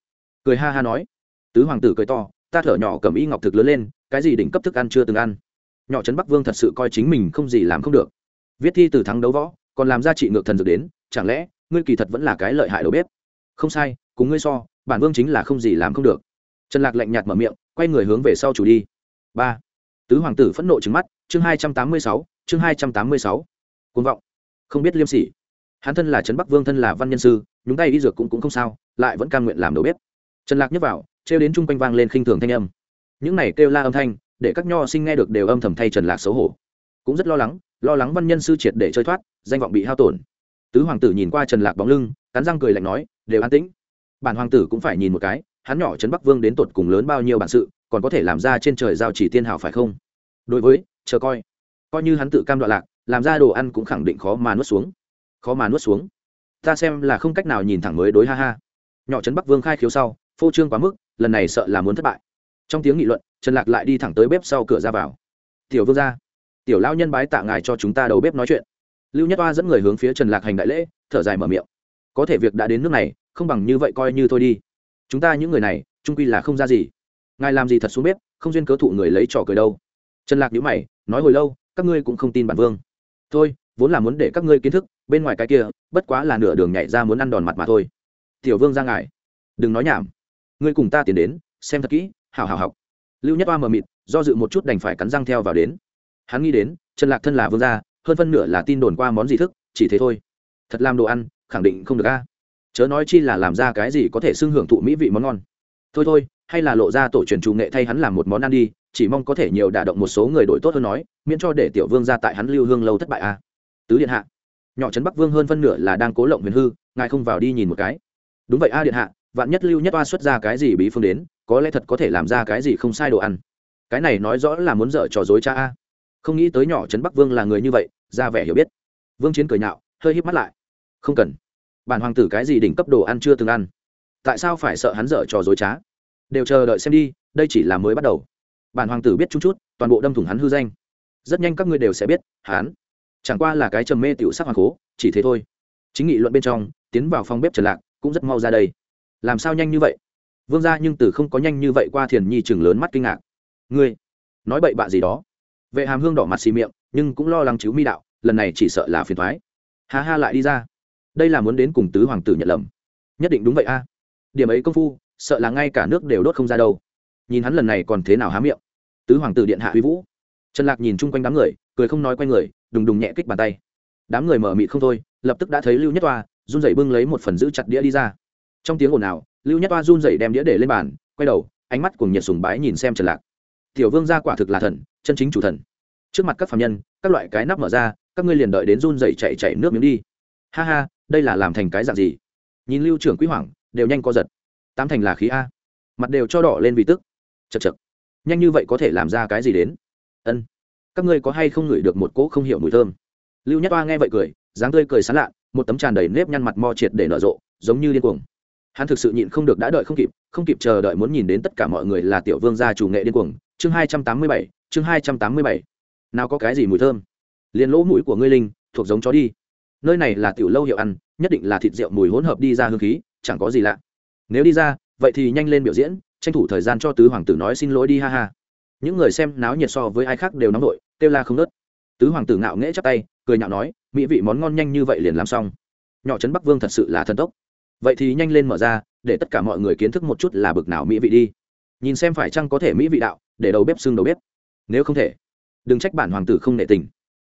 Cười ha ha nói. Tứ hoàng tử cười to, ta thở nhỏ cầm y ngọc thực lớn lên, cái gì đỉnh cấp thức ăn chưa từng ăn. Nhỏ trấn bắc vương thật sự coi chính mình không gì làm không được. Viết thi từ thắng đấu võ, còn làm ra trị ngược thần dược đến, chẳng lẽ ngươi kỳ thật vẫn là cái lợi hại đầu bếp? Không sai, cùng ngươi so, bản vương chính là không gì làm không được trần lạc lạnh nhạt mở miệng, quay người hướng về sau chủ đi. Ba. Tứ hoàng tử phẫn nộ trừng mắt, chương hai trăm tám mươi sáu, chương hai trăm tám mươi sáu. Côn vọng. Không biết liêm sỉ. Hắn thân là trấn bắc vương, thân là văn nhân sư, nhúng tay đi dược cũng cũng không sao, lại vẫn cam nguyện làm đầu bếp. Trần lạc nhấc vào, trêu đến chung quanh vang lên khinh thường thanh âm. Những này kêu la âm thanh, để các nho sinh nghe được đều âm thầm thay trần lạc xấu hổ. Cũng rất lo lắng lo lắng văn nhân sư triệt để chơi thoát, danh vọng bị hao tổn. Tứ hoàng tử nhìn qua trần lạc bóng lưng, cắn răng cười lạnh nói, đều an tĩnh. Bản hoàng tử cũng phải nhìn một cái hắn nhỏ trấn bắc vương đến tột cùng lớn bao nhiêu bản sự, còn có thể làm ra trên trời giao chỉ tiên hảo phải không? Đối với, chờ coi. Coi như hắn tự cam đoạn lạc, làm ra đồ ăn cũng khẳng định khó mà nuốt xuống. Khó mà nuốt xuống. Ta xem là không cách nào nhìn thẳng mới đối ha ha. Nhỏ trấn bắc vương khai khiếu sau, phô trương quá mức, lần này sợ là muốn thất bại. Trong tiếng nghị luận, trần lạc lại đi thẳng tới bếp sau cửa ra vào. Tiểu vương ra tiểu lao nhân bái tạ ngài cho chúng ta đầu bếp nói chuyện. Lưu nhất oa dẫn người hướng phía trần lạc hành đại lễ, thở dài mở miệng. Có thể việc đã đến nước này, không bằng như vậy coi như thôi đi chúng ta những người này, trung quy là không ra gì. Ngài làm gì thật xuống bếp, không duyên cớ thụ người lấy trò cười đâu. Trần lạc nhữ mày, nói hồi lâu, các ngươi cũng không tin bản vương. Thôi, vốn là muốn để các ngươi kiến thức, bên ngoài cái kia, bất quá là nửa đường nhảy ra muốn ăn đòn mặt mà thôi. Tiểu vương ra ngài. Đừng nói nhảm. Ngươi cùng ta tiến đến, xem thật kỹ hào hào học. Lưu nhất oa mờ mịt, do dự một chút đành phải cắn răng theo vào đến. Hắn nghĩ đến, trần lạc thân là vương gia, hơn phân nửa là tin đồn qua món gì thức, chỉ thế thôi. Thật làm đồ ăn, khẳng định không được a chớ nói chi là làm ra cái gì có thể xưng hưởng thụ mỹ vị món ngon. Thôi thôi, hay là lộ ra tổ truyền trù nghệ thay hắn làm một món ăn đi, chỉ mong có thể nhiều đả động một số người đổi tốt hơn nói, miễn cho để tiểu vương ra tại hắn lưu hương lâu thất bại a. Tứ điện hạ. Nhỏ trấn bắc vương hơn phân nửa là đang cố lộng huyền hư, ngài không vào đi nhìn một cái. Đúng vậy a điện hạ, vạn nhất lưu nhất oa xuất ra cái gì bí phương đến, có lẽ thật có thể làm ra cái gì không sai đồ ăn. Cái này nói rõ là muốn dở trò dối cha a. Không nghĩ tới nhỏ trấn bắc vương là người như vậy, ra vẻ hiểu biết. Vương chiến cười nhạo, hơi híp mắt lại. Không cần bản hoàng tử cái gì đỉnh cấp đồ ăn chưa từng ăn? Tại sao phải sợ hắn dở trò dối trá? Đều chờ đợi xem đi, đây chỉ là mới bắt đầu. Bản hoàng tử biết chút chút, toàn bộ đâm thủng hắn hư danh. Rất nhanh các ngươi đều sẽ biết, hắn chẳng qua là cái trầm mê tiểu sắc hoàng cố, chỉ thế thôi. Chính nghị luận bên trong, tiến vào phòng bếp trần lạc, cũng rất mau ra đây. Làm sao nhanh như vậy? Vương gia nhưng từ không có nhanh như vậy qua thiền nhi chừng lớn mắt kinh ngạc. Ngươi nói bậy bạ gì đó? Vệ hàm hương đỏ mặt xì miệng, nhưng cũng lo lắng chiếu mi đạo, lần này chỉ sợ là phiền thoái. Ha ha lại đi ra đây là muốn đến cùng tứ hoàng tử nhận lầm. Nhất định đúng vậy a. À. Điểm ấy công phu, sợ là ngay cả nước đều đốt không ra đâu. Nhìn hắn lần này còn thế nào há miệng. Tứ hoàng tử điện hạ huy vũ. Trần lạc nhìn chung quanh đám người, cười không nói quanh người, đùng đùng nhẹ kích bàn tay. Đám người mở mịt không thôi, lập tức đã thấy lưu nhất toa, run rẩy bưng lấy một phần giữ chặt đĩa đi ra. Trong tiếng ồn ào, lưu nhất toa run rẩy đem đĩa để lên bàn, quay đầu, ánh mắt cùng nhiệt sùng bái nhìn xem trần lạc. Tiểu vương gia quả thực là thần, chân chính chủ thần. Trước mặt các phạm nhân, các loại cái nắp mở ra, các ngươi liền đợi đến run rẩy chạy chạy nước miếng đi. Ha ha đây là làm thành cái dạng gì? Nhìn lưu trưởng quý hoàng, đều nhanh co giật. Tám thành là khí a. Mặt đều cho đỏ lên vì tức. Chật chật nhanh như vậy có thể làm ra cái gì đến? Ân. Các ngươi có hay không ngửi được một cỗ không hiểu mùi thơm? Lưu nhất toa nghe vậy cười, dáng tươi cười sán lạ, một tấm tràn đầy nếp nhăn mặt mo triệt để nở rộ, giống như điên cuồng. Hắn thực sự nhịn không được đã đợi không kịp không kịp chờ đợi muốn nhìn đến tất cả mọi người là tiểu vương gia chủ nghệ điên cuồng. Chương hai trăm tám mươi bảy, chương hai trăm tám mươi bảy. Nào có cái gì mùi thơm? Liền lỗ mũi của ngươi linh, thuộc giống chó đi nơi này là tiểu lâu hiệu ăn, nhất định là thịt rượu mùi hỗn hợp đi ra hương khí, chẳng có gì lạ. Nếu đi ra, vậy thì nhanh lên biểu diễn, tranh thủ thời gian cho tứ hoàng tử nói xin lỗi đi, ha ha. Những người xem náo nhiệt so với ai khác đều nóng nổi kêu la không nớt tứ hoàng tử ngạo nghễ chắp tay, cười nhạo nói, mỹ vị món ngon nhanh như vậy liền làm xong. Nhỏ trấn bắc vương thật sự là thần tốc. Vậy thì nhanh lên mở ra, để tất cả mọi người kiến thức một chút là bực nào mỹ vị đi. Nhìn xem phải chăng có thể mỹ vị đạo, để đầu bếp xương đầu bếp. Nếu không thể, đừng trách bản hoàng tử không nệ tình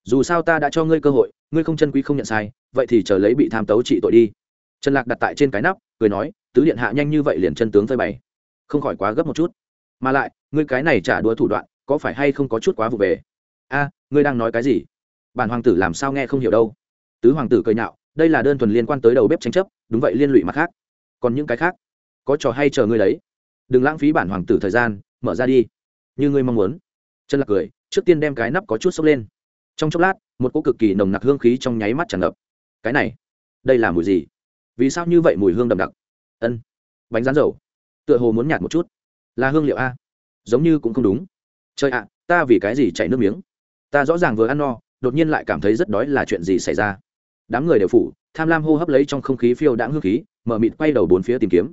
dù sao ta đã cho ngươi cơ hội, ngươi không chân quý không nhận sai, vậy thì chờ lấy bị tham tấu trị tội đi. Trần lạc đặt tại trên cái nắp, cười nói, tứ điện hạ nhanh như vậy liền chân tướng phơi bày. Không khỏi quá gấp một chút. Mà lại, ngươi cái này trả đũa thủ đoạn, có phải hay không có chút quá vụ về? A, ngươi đang nói cái gì? Bản hoàng tử làm sao nghe không hiểu đâu. Tứ hoàng tử cười nhạo, đây là đơn thuần liên quan tới đầu bếp tranh chấp, đúng vậy liên lụy mặt khác. Còn những cái khác? Có trò hay chờ ngươi đấy. Đừng lãng phí bản hoàng tử thời gian, mở ra đi. Như ngươi mong muốn. Chân lạc cười, trước tiên đem cái nắp có chút sốc lên trong chốc lát, một cỗ cực kỳ nồng nặc hương khí trong nháy mắt tràn ngập. Cái này, đây là mùi gì? Vì sao như vậy mùi hương đậm đặc? Ân, bánh rán dầu. Tựa hồ muốn nhạt một chút. Là hương liệu a? Giống như cũng không đúng. Trời ạ, ta vì cái gì chảy nước miếng? Ta rõ ràng vừa ăn no, đột nhiên lại cảm thấy rất đói là chuyện gì xảy ra? Đám người đều phủ, tham lam hô hấp lấy trong không khí phiêu đãng hương khí, mở mịt quay đầu bốn phía tìm kiếm.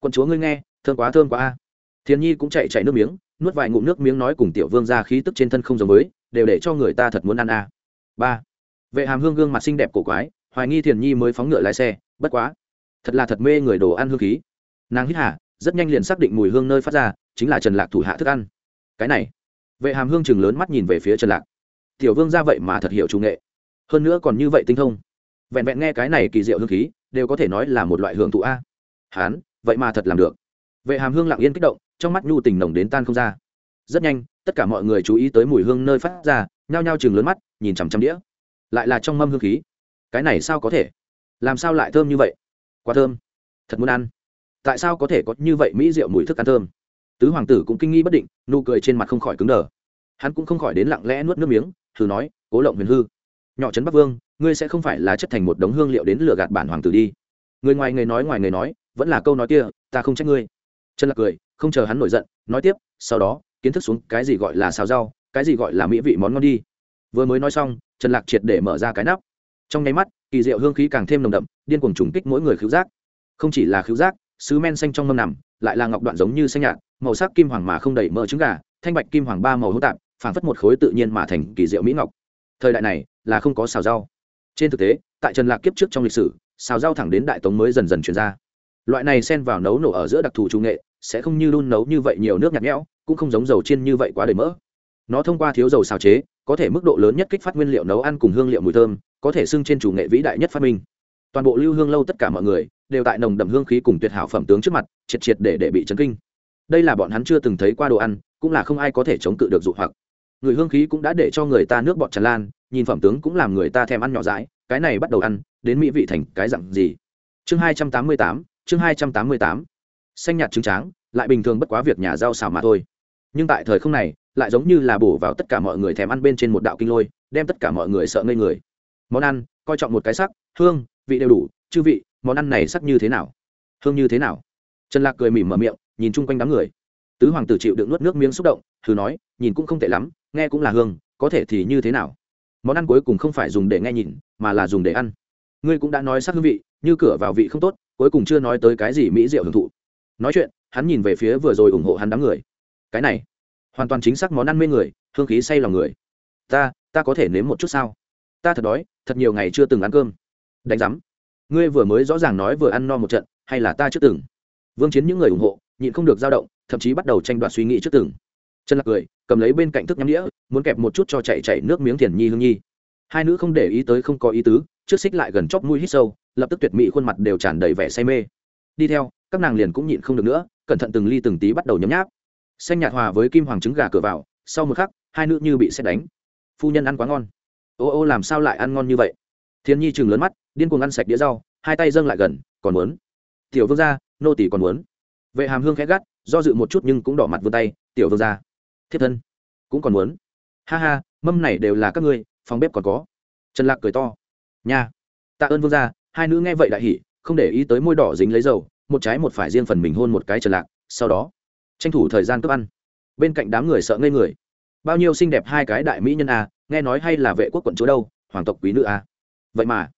Quân chúa ngươi nghe thương quá thương quá a. Thiên nhi cũng chạy chạy nước miếng, nuốt vài ngụm nước miếng nói cùng tiểu vương ra khí tức trên thân không giống với đều để cho người ta thật muốn ăn a. Ba. Vệ hàm hương gương mặt xinh đẹp cổ quái, hoài nghi thiền nhi mới phóng ngựa lái xe, bất quá, thật là thật mê người đồ ăn hương khí. Nàng hít hả rất nhanh liền xác định mùi hương nơi phát ra, chính là trần lạc thủ hạ thức ăn. Cái này, vệ hàm hương chừng lớn mắt nhìn về phía trần lạc. Tiểu vương ra vậy mà thật hiểu chủ nghệ. Hơn nữa còn như vậy tinh thông. Vẹn vẹn nghe cái này kỳ diệu hương khí, đều có thể nói là một loại hưởng thụ a. Hán, vậy mà thật làm được. Vệ hàm hương lặng yên kích động, trong mắt nhu tình nồng đến tan không ra. Rất nhanh tất cả mọi người chú ý tới mùi hương nơi phát ra, nhao nhao chừng lớn mắt, nhìn chằm chằm đĩa. Lại là trong mâm hương khí. Cái này sao có thể? Làm sao lại thơm như vậy? Quá thơm. Thật muốn ăn. Tại sao có thể có như vậy mỹ rượu mùi thức ăn thơm? Tứ hoàng tử cũng kinh nghi bất định, nụ cười trên mặt không khỏi cứng đờ. Hắn cũng không khỏi đến lặng lẽ nuốt nước miếng, thử nói, cố lộng huyền hư, nhỏ trấn bắc vương, ngươi sẽ không phải là chất thành một đống hương liệu đến lừa gạt bản hoàng tử đi. Người ngoài người nói ngoài người nói, vẫn là câu nói kia, ta không trách ngươi. Trần lạc cười, không chờ hắn nổi giận, nói tiếp, sau đó kiến thức xuống cái gì gọi là xào rau, cái gì gọi là mỹ vị món ngon đi. Vừa mới nói xong, trần lạc triệt để mở ra cái nắp. Trong nháy mắt, kỳ diệu hương khí càng thêm nồng đậm, điên cuồng trùng kích mỗi người khứu giác. Không chỉ là khứu giác, sứ men xanh trong mâm nằm, lại là ngọc đoạn giống như xanh nhạt, màu sắc kim hoàng mà không đầy mỡ trứng gà, thanh bạch kim hoàng ba màu hỗn tạp, phảng phất một khối tự nhiên mà thành kỳ diệu mỹ ngọc. Thời đại này là không có xào rau. Trên thực tế, tại trần lạc kiếp trước trong lịch sử, xào rau thẳng đến đại tống mới dần dần chuyển ra. Loại này xen vào nấu nổ ở giữa đặc thù trung nghệ, sẽ không như đun nấu như vậy nhiều nước nhạt nhẽo cũng không giống dầu chiên như vậy quá đầy mỡ. Nó thông qua thiếu dầu xào chế, có thể mức độ lớn nhất kích phát nguyên liệu nấu ăn cùng hương liệu mùi thơm, có thể xưng trên chủ nghệ vĩ đại nhất phát minh. Toàn bộ lưu hương lâu tất cả mọi người đều tại nồng đậm hương khí cùng tuyệt hảo phẩm tướng trước mặt, triệt triệt để để bị chấn kinh. Đây là bọn hắn chưa từng thấy qua đồ ăn, cũng là không ai có thể chống cự được dụ hoặc. Người hương khí cũng đã để cho người ta nước bọt tràn lan, nhìn phẩm tướng cũng làm người ta thèm ăn nhỏ dãi, cái này bắt đầu ăn, đến mỹ vị thành cái dặn gì? Chương hai trăm tám mươi tám, chương hai trăm tám mươi tám. Xanh nhạt trứng tráng, lại bình thường bất quá việc nhà rau xào mà thôi nhưng tại thời không này, lại giống như là bổ vào tất cả mọi người thèm ăn bên trên một đạo kinh lôi, đem tất cả mọi người sợ ngây người. Món ăn, coi trọng một cái sắc, hương, vị đều đủ, chư vị, món ăn này sắc như thế nào? Hương như thế nào? Trần lạc cười mỉm mở miệng, nhìn chung quanh đám người. Tứ hoàng tử chịu đựng nuốt nước miếng xúc động, thử nói, nhìn cũng không tệ lắm, nghe cũng là hương, có thể thì như thế nào? Món ăn cuối cùng không phải dùng để nghe nhìn, mà là dùng để ăn. Ngươi cũng đã nói sắc hương vị, như cửa vào vị không tốt, cuối cùng chưa nói tới cái gì mỹ diệu hưởng thụ. Nói chuyện, hắn nhìn về phía vừa rồi ủng hộ hắn đám người cái này, hoàn toàn chính xác món ăn mê người, hương khí say lòng người. Ta ta có thể nếm một chút sao? Ta thật đói, thật nhiều ngày chưa từng ăn cơm. Đánh giám, ngươi vừa mới rõ ràng nói vừa ăn no một trận, hay là ta chưa từng? Vương chiến những người ủng hộ, nhịn không được dao động, thậm chí bắt đầu tranh đoạt suy nghĩ trước từng. Chân lạc cười, cầm lấy bên cạnh thức nhắm đĩa, muốn kẹp một chút cho chạy chạy nước miếng thiền nhi hương nhi. Hai nữ không để ý tới không có ý tứ, trước xích lại gần chóp mũi hít sâu, lập tức tuyệt mỹ khuôn mặt đều tràn đầy vẻ say mê. Đi theo, các nàng liền cũng nhịn không được nữa, cẩn thận từng ly từng tí bắt đầu nhấm nháp xanh nhạt hòa với kim hoàng trứng gà cửa vào, sau một khắc, hai nữ như bị xét đánh. Phu nhân ăn quá ngon. Ô ô, làm sao lại ăn ngon như vậy? Thiên nhi chừng lớn mắt, điên cuồng ăn sạch đĩa rau, hai tay dâng lại gần, còn muốn. Tiểu vương gia, nô tỷ còn muốn. Vệ hàm hương khẽ gắt, do dự một chút nhưng cũng đỏ mặt vươn tay, tiểu vương gia thiết thân, cũng còn muốn. Ha ha, mâm này đều là các ngươi, phòng bếp còn có. Trần lạc cười to. Nha, tạ ơn vương gia, hai nữ nghe vậy đại hỉ, không để ý tới môi đỏ dính lấy dầu, một trái một phải riêng phần mình hôn một cái trần lạc, sau đó tranh thủ thời gian cướp ăn. Bên cạnh đám người sợ ngây người. Bao nhiêu xinh đẹp hai cái đại mỹ nhân a, nghe nói hay là vệ quốc quận chúa đâu, hoàng tộc quý nữ a. Vậy mà,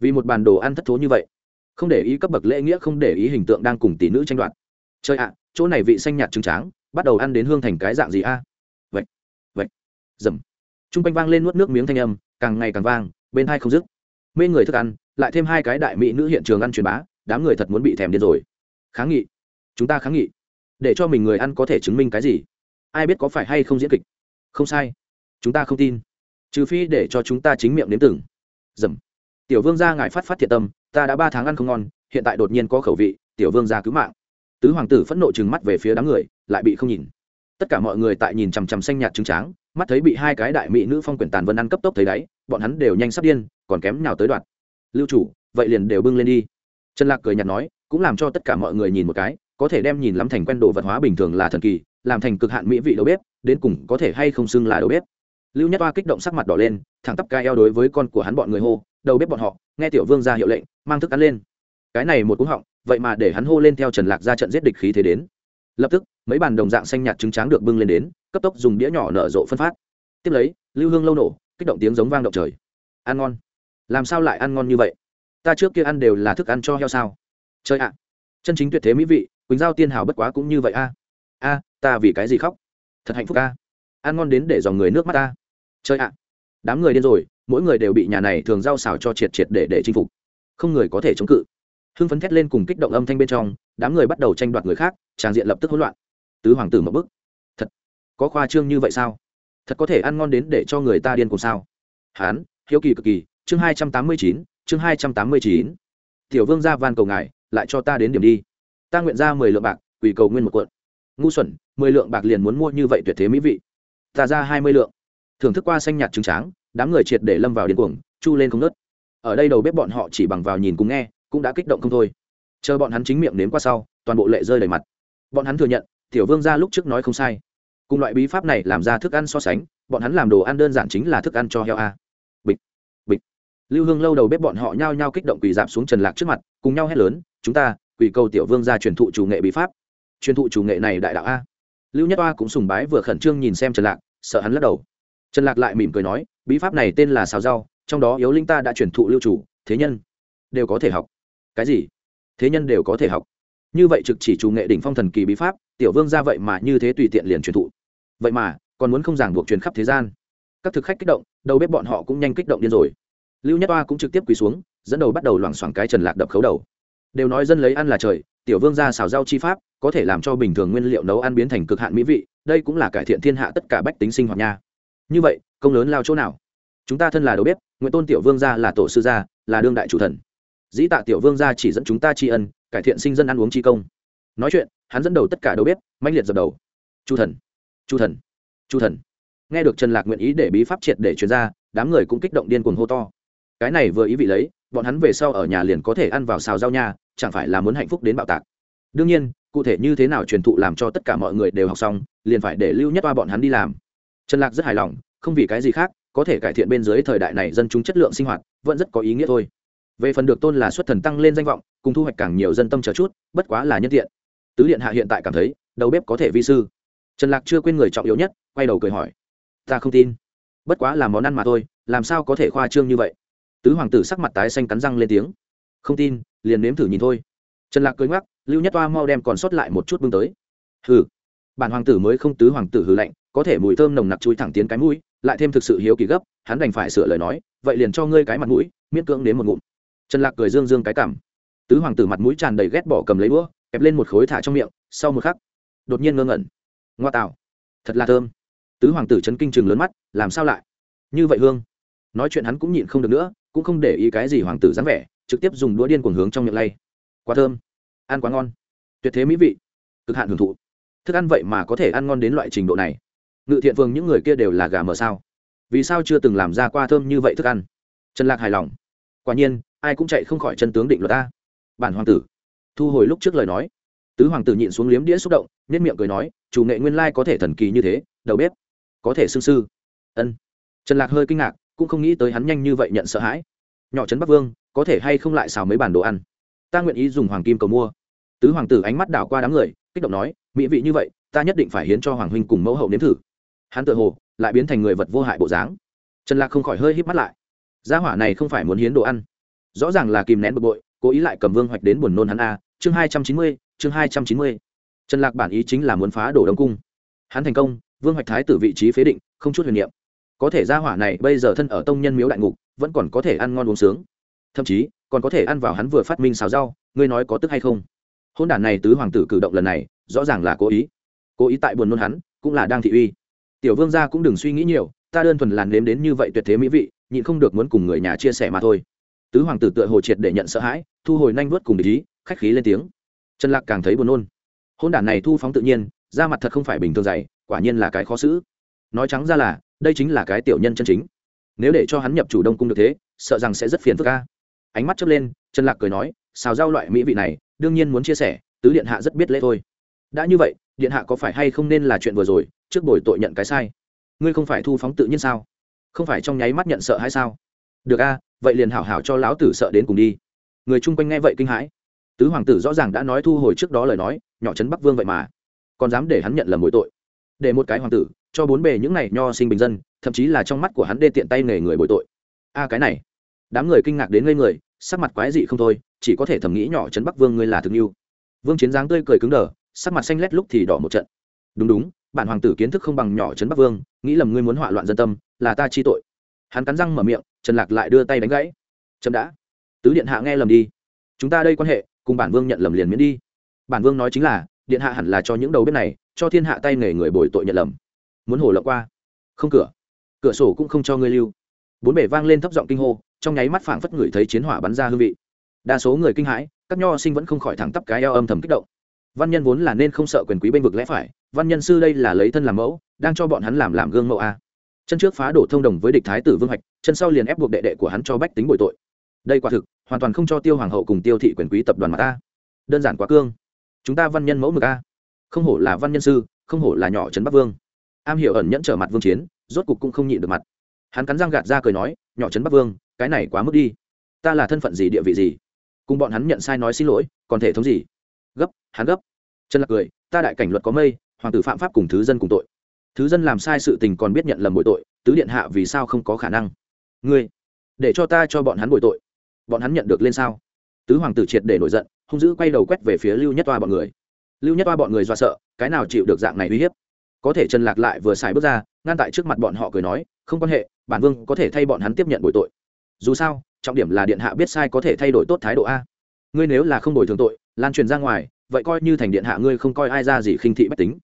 vì một bàn đồ ăn thất thố như vậy, không để ý cấp bậc lễ nghĩa, không để ý hình tượng đang cùng tỷ nữ tranh đoạt. Chơi ạ, chỗ này vị xanh nhạt trứng tráng, bắt đầu ăn đến hương thành cái dạng gì a? Vậy vậy dầm. T r u n g quanh vang lên nuốt nước miếng thanh âm, càng ngày càng vang, bên hai không dứt. Mê người thức ăn, lại thêm hai cái đại mỹ nữ hiện trường ăn truyền bá, đám người thật muốn bị thèm điên rồi. Kháng nghị. Chúng ta kháng nghị để cho mình người ăn có thể chứng minh cái gì? Ai biết có phải hay không diễn kịch? Không sai. Chúng ta không tin. Trừ phi để cho chúng ta chính miệng nếm từng. Dầm. Tiểu vương gia ngài phát phát thiệt tâm, ta đã ba tháng ăn không ngon, hiện tại đột nhiên có khẩu vị, tiểu vương gia cứu mạng. Tứ hoàng tử phẫn nộ trừng mắt về phía đám người, lại bị không nhìn. Tất cả mọi người tại nhìn chằm chằm xanh nhạt trứng tráng, mắt thấy bị hai cái đại mỹ nữ phong quyển tàn vân ăn cấp tốc thấy đáy, bọn hắn đều nhanh sắp điên, còn kém nào tới đoạn. Lưu chủ, vậy liền đều bưng lên đi. Trần lạc cười nhạt nói, cũng làm cho tất cả mọi người nhìn một cái có thể đem nhìn lắm thành quen đồ vật hóa bình thường là thần kỳ, làm thành cực hạn mỹ vị đầu bếp, đến cùng có thể hay không xưng là đầu bếp. Lưu nhất oa kích động sắc mặt đỏ lên, thẳng tắp ca eo đối với con của hắn bọn người hô, đầu bếp bọn họ, nghe tiểu vương ra hiệu lệnh, mang thức ăn lên. Cái này một cú họng, vậy mà để hắn hô lên theo trần lạc ra trận giết địch khí thế đến. Lập tức, mấy bàn đồng dạng xanh nhạt trứng tráng được bưng lên đến, cấp tốc dùng đĩa nhỏ nở rộ phân phát. Tiếp lấy, lưu hương lâu nổ, kích động tiếng giống vang động trời. Ăn ngon. Làm sao lại ăn ngon như vậy? Ta trước kia ăn đều là thức ăn cho heo sao? Chơi ạ. Chân chính tuyệt thế mỹ vị quỳnh giao tiên hào bất quá cũng như vậy a. A, ta vì cái gì khóc? Thật hạnh phúc a. Ăn ngon đến để dòng người nước mắt ta chơi ạ. Đám người điên rồi, mỗi người đều bị nhà này thường giao xào cho triệt triệt để để chinh phục. Không người có thể chống cự. Hưng phấn thét lên cùng kích động âm thanh bên trong, đám người bắt đầu tranh đoạt người khác, tràng diện lập tức hỗn loạn. Tứ hoàng tử một bức thật. Có khoa trương như vậy sao? Thật có thể ăn ngon đến để cho người ta điên cùng sao? Hán, hiếu kỳ cực kỳ, chương hai trăm tám mươi chín, chương hai trăm tám mươi chín. Tiểu vương ra van cầu ngài, lại cho ta đến điểm đi ta nguyện ra mười lượng bạc quỷ cầu nguyên một cuộn ngu xuẩn, mười lượng bạc liền muốn mua như vậy tuyệt thế mỹ vị. Ta ra hai mươi lượng. Thưởng thức qua xanh nhạt trứng tráng, đám người triệt để lâm vào điên cuồng, chu lên không nớt ở đây đầu bếp bọn họ chỉ bằng vào nhìn cùng nghe, cũng đã kích động không thôi. Chờ bọn hắn chính miệng nếm qua sau, toàn bộ lệ rơi đầy mặt. Bọn hắn thừa nhận, tiểu vương gia lúc trước nói không sai. Cùng loại bí pháp này làm ra thức ăn so sánh, bọn hắn làm đồ ăn đơn giản chính là thức ăn cho heo a. Bịch bịch. Lưu hương lâu đầu bếp bọn họ nhao nhao kích động quỳ dạp xuống trần lạc trước mặt, cùng nhau hét lớn, chúng ta quỷ cầu tiểu vương gia truyền thụ chủ nghệ bí pháp. Truyền thụ chủ nghệ này đại đạo a. Lưu nhất oa cũng sùng bái vừa khẩn trương nhìn xem trần lạc, sợ hắn lắc đầu. Trần lạc lại mỉm cười nói, bí pháp này tên là xào rau, trong đó yếu linh ta đã truyền thụ lưu chủ, thế nhân đều có thể học. Cái gì? Thế nhân đều có thể học. Như vậy trực chỉ chủ nghệ đỉnh phong thần kỳ bí pháp, tiểu vương ra vậy mà như thế tùy tiện liền truyền thụ. Vậy mà, còn muốn không giảng buộc truyền khắp thế gian. Các thực khách kích động, đầu bếp bọn họ cũng nhanh kích động điên rồi. Lưu nhất oa cũng trực tiếp quỳ xuống, dẫn đầu bắt đầu loảng xoảng cái trần lạc đập khấu đầu đều nói dân lấy ăn là trời, tiểu vương ra xào rau chi pháp, có thể làm cho bình thường nguyên liệu nấu ăn biến thành cực hạn mỹ vị, đây cũng là cải thiện thiên hạ tất cả bách tính sinh hoạt nha. Như vậy, công lớn lao chỗ nào? Chúng ta thân là đầu bếp nguyễn tôn tiểu vương gia là tổ sư gia, là đương đại chủ thần. Dĩ tạ tiểu vương gia chỉ dẫn chúng ta tri ân, cải thiện sinh dân ăn uống chi công. Nói chuyện, hắn dẫn đầu tất cả đầu bếp manh liệt dập đầu. Chu thần chu thần chu thần. Nghe được trần lạc nguyện ý để bí pháp triệt để chuyển ra, đám người cũng kích động điên cuồng hô to. Cái này vừa ý vị lấy, bọn hắn về sau ở nhà liền có thể ăn vào xào rau nha chẳng phải là muốn hạnh phúc đến bạo tạc. Đương nhiên, cụ thể như thế nào truyền thụ làm cho tất cả mọi người đều học xong, liền phải để lưu nhất toa bọn hắn đi làm. Trần lạc rất hài lòng, không vì cái gì khác, có thể cải thiện bên dưới thời đại này dân chúng chất lượng sinh hoạt, vẫn rất có ý nghĩa thôi. Về phần được tôn là xuất thần tăng lên danh vọng, cùng thu hoạch càng nhiều dân tâm chờ chút, bất quá là nhân tiện. Tứ điện hạ hiện tại cảm thấy, đầu bếp có thể vi sư. Trần lạc chưa quên người trọng yếu nhất, quay đầu cười hỏi, ta không tin. Bất quá là món ăn mà thôi, làm sao có thể khoa trương như vậy? Tứ hoàng tử sắc mặt tái xanh cắn răng lên tiếng, không tin liền nếm thử nhìn thôi. Trần lạc cưới ngoắc, lưu nhất toa mau đem còn sót lại một chút bưng tới. Hừ. Bản hoàng tử mới không tứ hoàng tử hừ lạnh, có thể mùi thơm nồng nặc chui thẳng tiến cái mũi, lại thêm thực sự hiếu kỳ gấp, hắn đành phải sửa lời nói, vậy liền cho ngươi cái mặt mũi, miễn cưỡng đến một ngụm. Trần lạc cười dương dương cái cảm. Tứ hoàng tử mặt mũi tràn đầy ghét bỏ cầm lấy đũa, kẹp lên một khối thả trong miệng, sau một khắc, đột nhiên ngơ ngẩn. Ngoa tạo. Thật là thơm. Tứ hoàng tử chấn kinh chừng lớn mắt, làm sao lại? Như vậy hương. Nói chuyện hắn cũng nhịn không được nữa, cũng không để ý cái gì hoàng tử dáng vẻ trực tiếp dùng đũa điên cuồng hướng trong miệng lay. Quá thơm. Ăn quá ngon. Tuyệt thế mỹ vị. Cực hạn hưởng thụ. Thức ăn vậy mà có thể ăn ngon đến loại trình độ này. Ngự thiện vương, những người kia đều là gà mờ sao? Vì sao chưa từng làm ra qua thơm như vậy thức ăn? Trần lạc hài lòng. Quả nhiên, ai cũng chạy không khỏi chân tướng định luật ta. Bản hoàng tử. Thu hồi lúc trước lời nói. Tứ hoàng tử nhịn xuống liếm đĩa xúc động nhất miệng cười nói, chủ nghệ nguyên lai có thể thần kỳ như thế, đầu bếp. Có thể sư sư. Ân. Trần lạc hơi kinh ngạc, cũng không nghĩ tới hắn nhanh như vậy nhận sợ hãi. Nhỏ trấn bắc vương có thể hay không lại xào mấy bản đồ ăn. Ta nguyện ý dùng hoàng kim cầu mua. Tứ hoàng tử ánh mắt đảo qua đám người, kích động nói, mỹ vị như vậy, ta nhất định phải hiến cho hoàng huynh cùng mẫu hậu nếm thử. Hắn tự hồ, lại biến thành người vật vô hại bộ dáng. Trần lạc không khỏi hơi híp mắt lại. Gia hỏa này không phải muốn hiến đồ ăn. Rõ ràng là kìm nén bực bội, cố ý lại cầm vương hoạch đến buồn nôn hắn a. Chương hai trăm chín mươi, chương hai trăm chín mươi. Trần lạc bản ý chính là muốn phá đổ đông cung. Hắn thành công, vương hoạch thái tử vị trí phế định, không chút huyền niệm. Có thể gia hỏa này bây giờ thân ở tông nhân miếu đại ngục, vẫn còn có thể ăn ngon uống sướng thậm chí, còn có thể ăn vào hắn vừa phát minh xào rau, ngươi nói có tức hay không? Hôn đản này tứ hoàng tử cử động lần này, rõ ràng là cố ý. Cố ý tại buồn nôn hắn, cũng là đang thị uy. Tiểu vương gia cũng đừng suy nghĩ nhiều, ta đơn thuần làn nếm đến như vậy tuyệt thế mỹ vị, nhịn không được muốn cùng người nhà chia sẻ mà thôi. Tứ hoàng tử tựa hồ triệt để nhận sợ hãi, thu hồi nhanh vớt cùng ý, khách khí lên tiếng. Trần lạc càng thấy buồn nôn. Hôn đản này thu phóng tự nhiên, da mặt thật không phải bình thường dày, quả nhiên là cái khó xử. Nói trắng ra là, đây chính là cái tiểu nhân chân chính. Nếu để cho hắn nhập chủ đông cung được thế, sợ rằng sẽ rất phiền phức ca ánh mắt chớp lên, trần lạc cười nói, xào rau loại mỹ vị này, đương nhiên muốn chia sẻ, tứ điện hạ rất biết lễ thôi. Đã như vậy, điện hạ có phải hay không nên là chuyện vừa rồi, trước buổi tội nhận cái sai? Ngươi không phải thu phóng tự nhiên sao? Không phải trong nháy mắt nhận sợ hay sao? Được a, vậy liền hảo hảo cho lão tử sợ đến cùng đi. Người chung quanh nghe vậy kinh hãi. Tứ hoàng tử rõ ràng đã nói thu hồi trước đó lời nói, nhỏ trấn bắc vương vậy mà, còn dám để hắn nhận lầm mỗi tội. Để một cái hoàng tử, cho bốn bề những này nho sinh bình dân, thậm chí là trong mắt của hắn đê tiện tay nghề người bồi tội. A cái này đám người kinh ngạc đến ngây người, sắc mặt quái dị không thôi, chỉ có thể thầm nghĩ nhỏ trấn bắc vương ngươi là thương yêu vương chiến giáng tươi cười cứng đờ, sắc mặt xanh lét lúc thì đỏ một trận. Đúng đúng, bản hoàng tử kiến thức không bằng nhỏ trấn bắc vương, nghĩ lầm ngươi muốn hỏa loạn dân tâm, là ta chi tội. Hắn cắn răng mở miệng, trần lạc lại đưa tay đánh gãy. Chậm đã. Tứ điện hạ nghe lầm đi. Chúng ta đây quan hệ, cùng bản vương nhận lầm liền miễn đi. Bản vương nói chính là, điện hạ hẳn là cho những đầu bếp này, cho thiên hạ tay nghề người bồi tội nhận lầm. Muốn hổ lộng qua. Không cửa. Cửa sổ cũng không cho ngươi lưu. Bốn bể vang lên thấp giọng kinh hô trong nháy mắt phảng phất ngửi thấy chiến hỏa bắn ra hương vị. Đa số người kinh hãi, các nho sinh vẫn không khỏi thẳng tắp cái eo âm thầm kích động. Văn nhân vốn là nên không sợ quyền quý bên vực lẽ phải, văn nhân sư đây là lấy thân làm mẫu, đang cho bọn hắn làm làm gương mẫu a. Chân trước phá đổ thông đồng với địch thái tử vương hoạch, chân sau liền ép buộc đệ đệ của hắn cho bách tính bồi tội. Đây quả thực, hoàn toàn không cho tiêu hoàng hậu cùng tiêu thị quyền quý tập đoàn mà ta. Đơn giản quá cương. Chúng ta văn nhân mẫu mực a. Không hổ là văn nhân sư, không hổ là nhỏ trấn bắc vương. Am hiểu ẩn nhẫn trở mặt vương chiến, rốt cục cũng không nhịn được mặt. Hắn cắn răng gạt ra cười nói nhỏ trấn bắc vương, cái này quá mức đi. Ta là thân phận gì, địa vị gì? Cùng bọn hắn nhận sai nói xin lỗi, còn thể thống gì? Gấp, hắn gấp. Trần lạc cười, ta đại cảnh luật có mây, hoàng tử phạm pháp cùng thứ dân cùng tội. Thứ dân làm sai sự tình còn biết nhận lầm bội tội, tứ điện hạ vì sao không có khả năng? Ngươi, để cho ta cho bọn hắn bội tội. Bọn hắn nhận được lên sao? Tứ hoàng tử triệt để nổi giận, hung dữ quay đầu quét về phía lưu nhất toa bọn người. Lưu nhất toa bọn người do sợ, cái nào chịu được dạng này uy hiếp? Có thể trần lạc lại vừa xài bước ra, ngăn tại trước mặt bọn họ cười nói, không quan hệ, bản vương có thể thay bọn hắn tiếp nhận bồi tội. Dù sao, trọng điểm là điện hạ biết sai có thể thay đổi tốt thái độ a. Ngươi nếu là không đổi thường tội, lan truyền ra ngoài, vậy coi như thành điện hạ ngươi không coi ai ra gì khinh thị bách tính.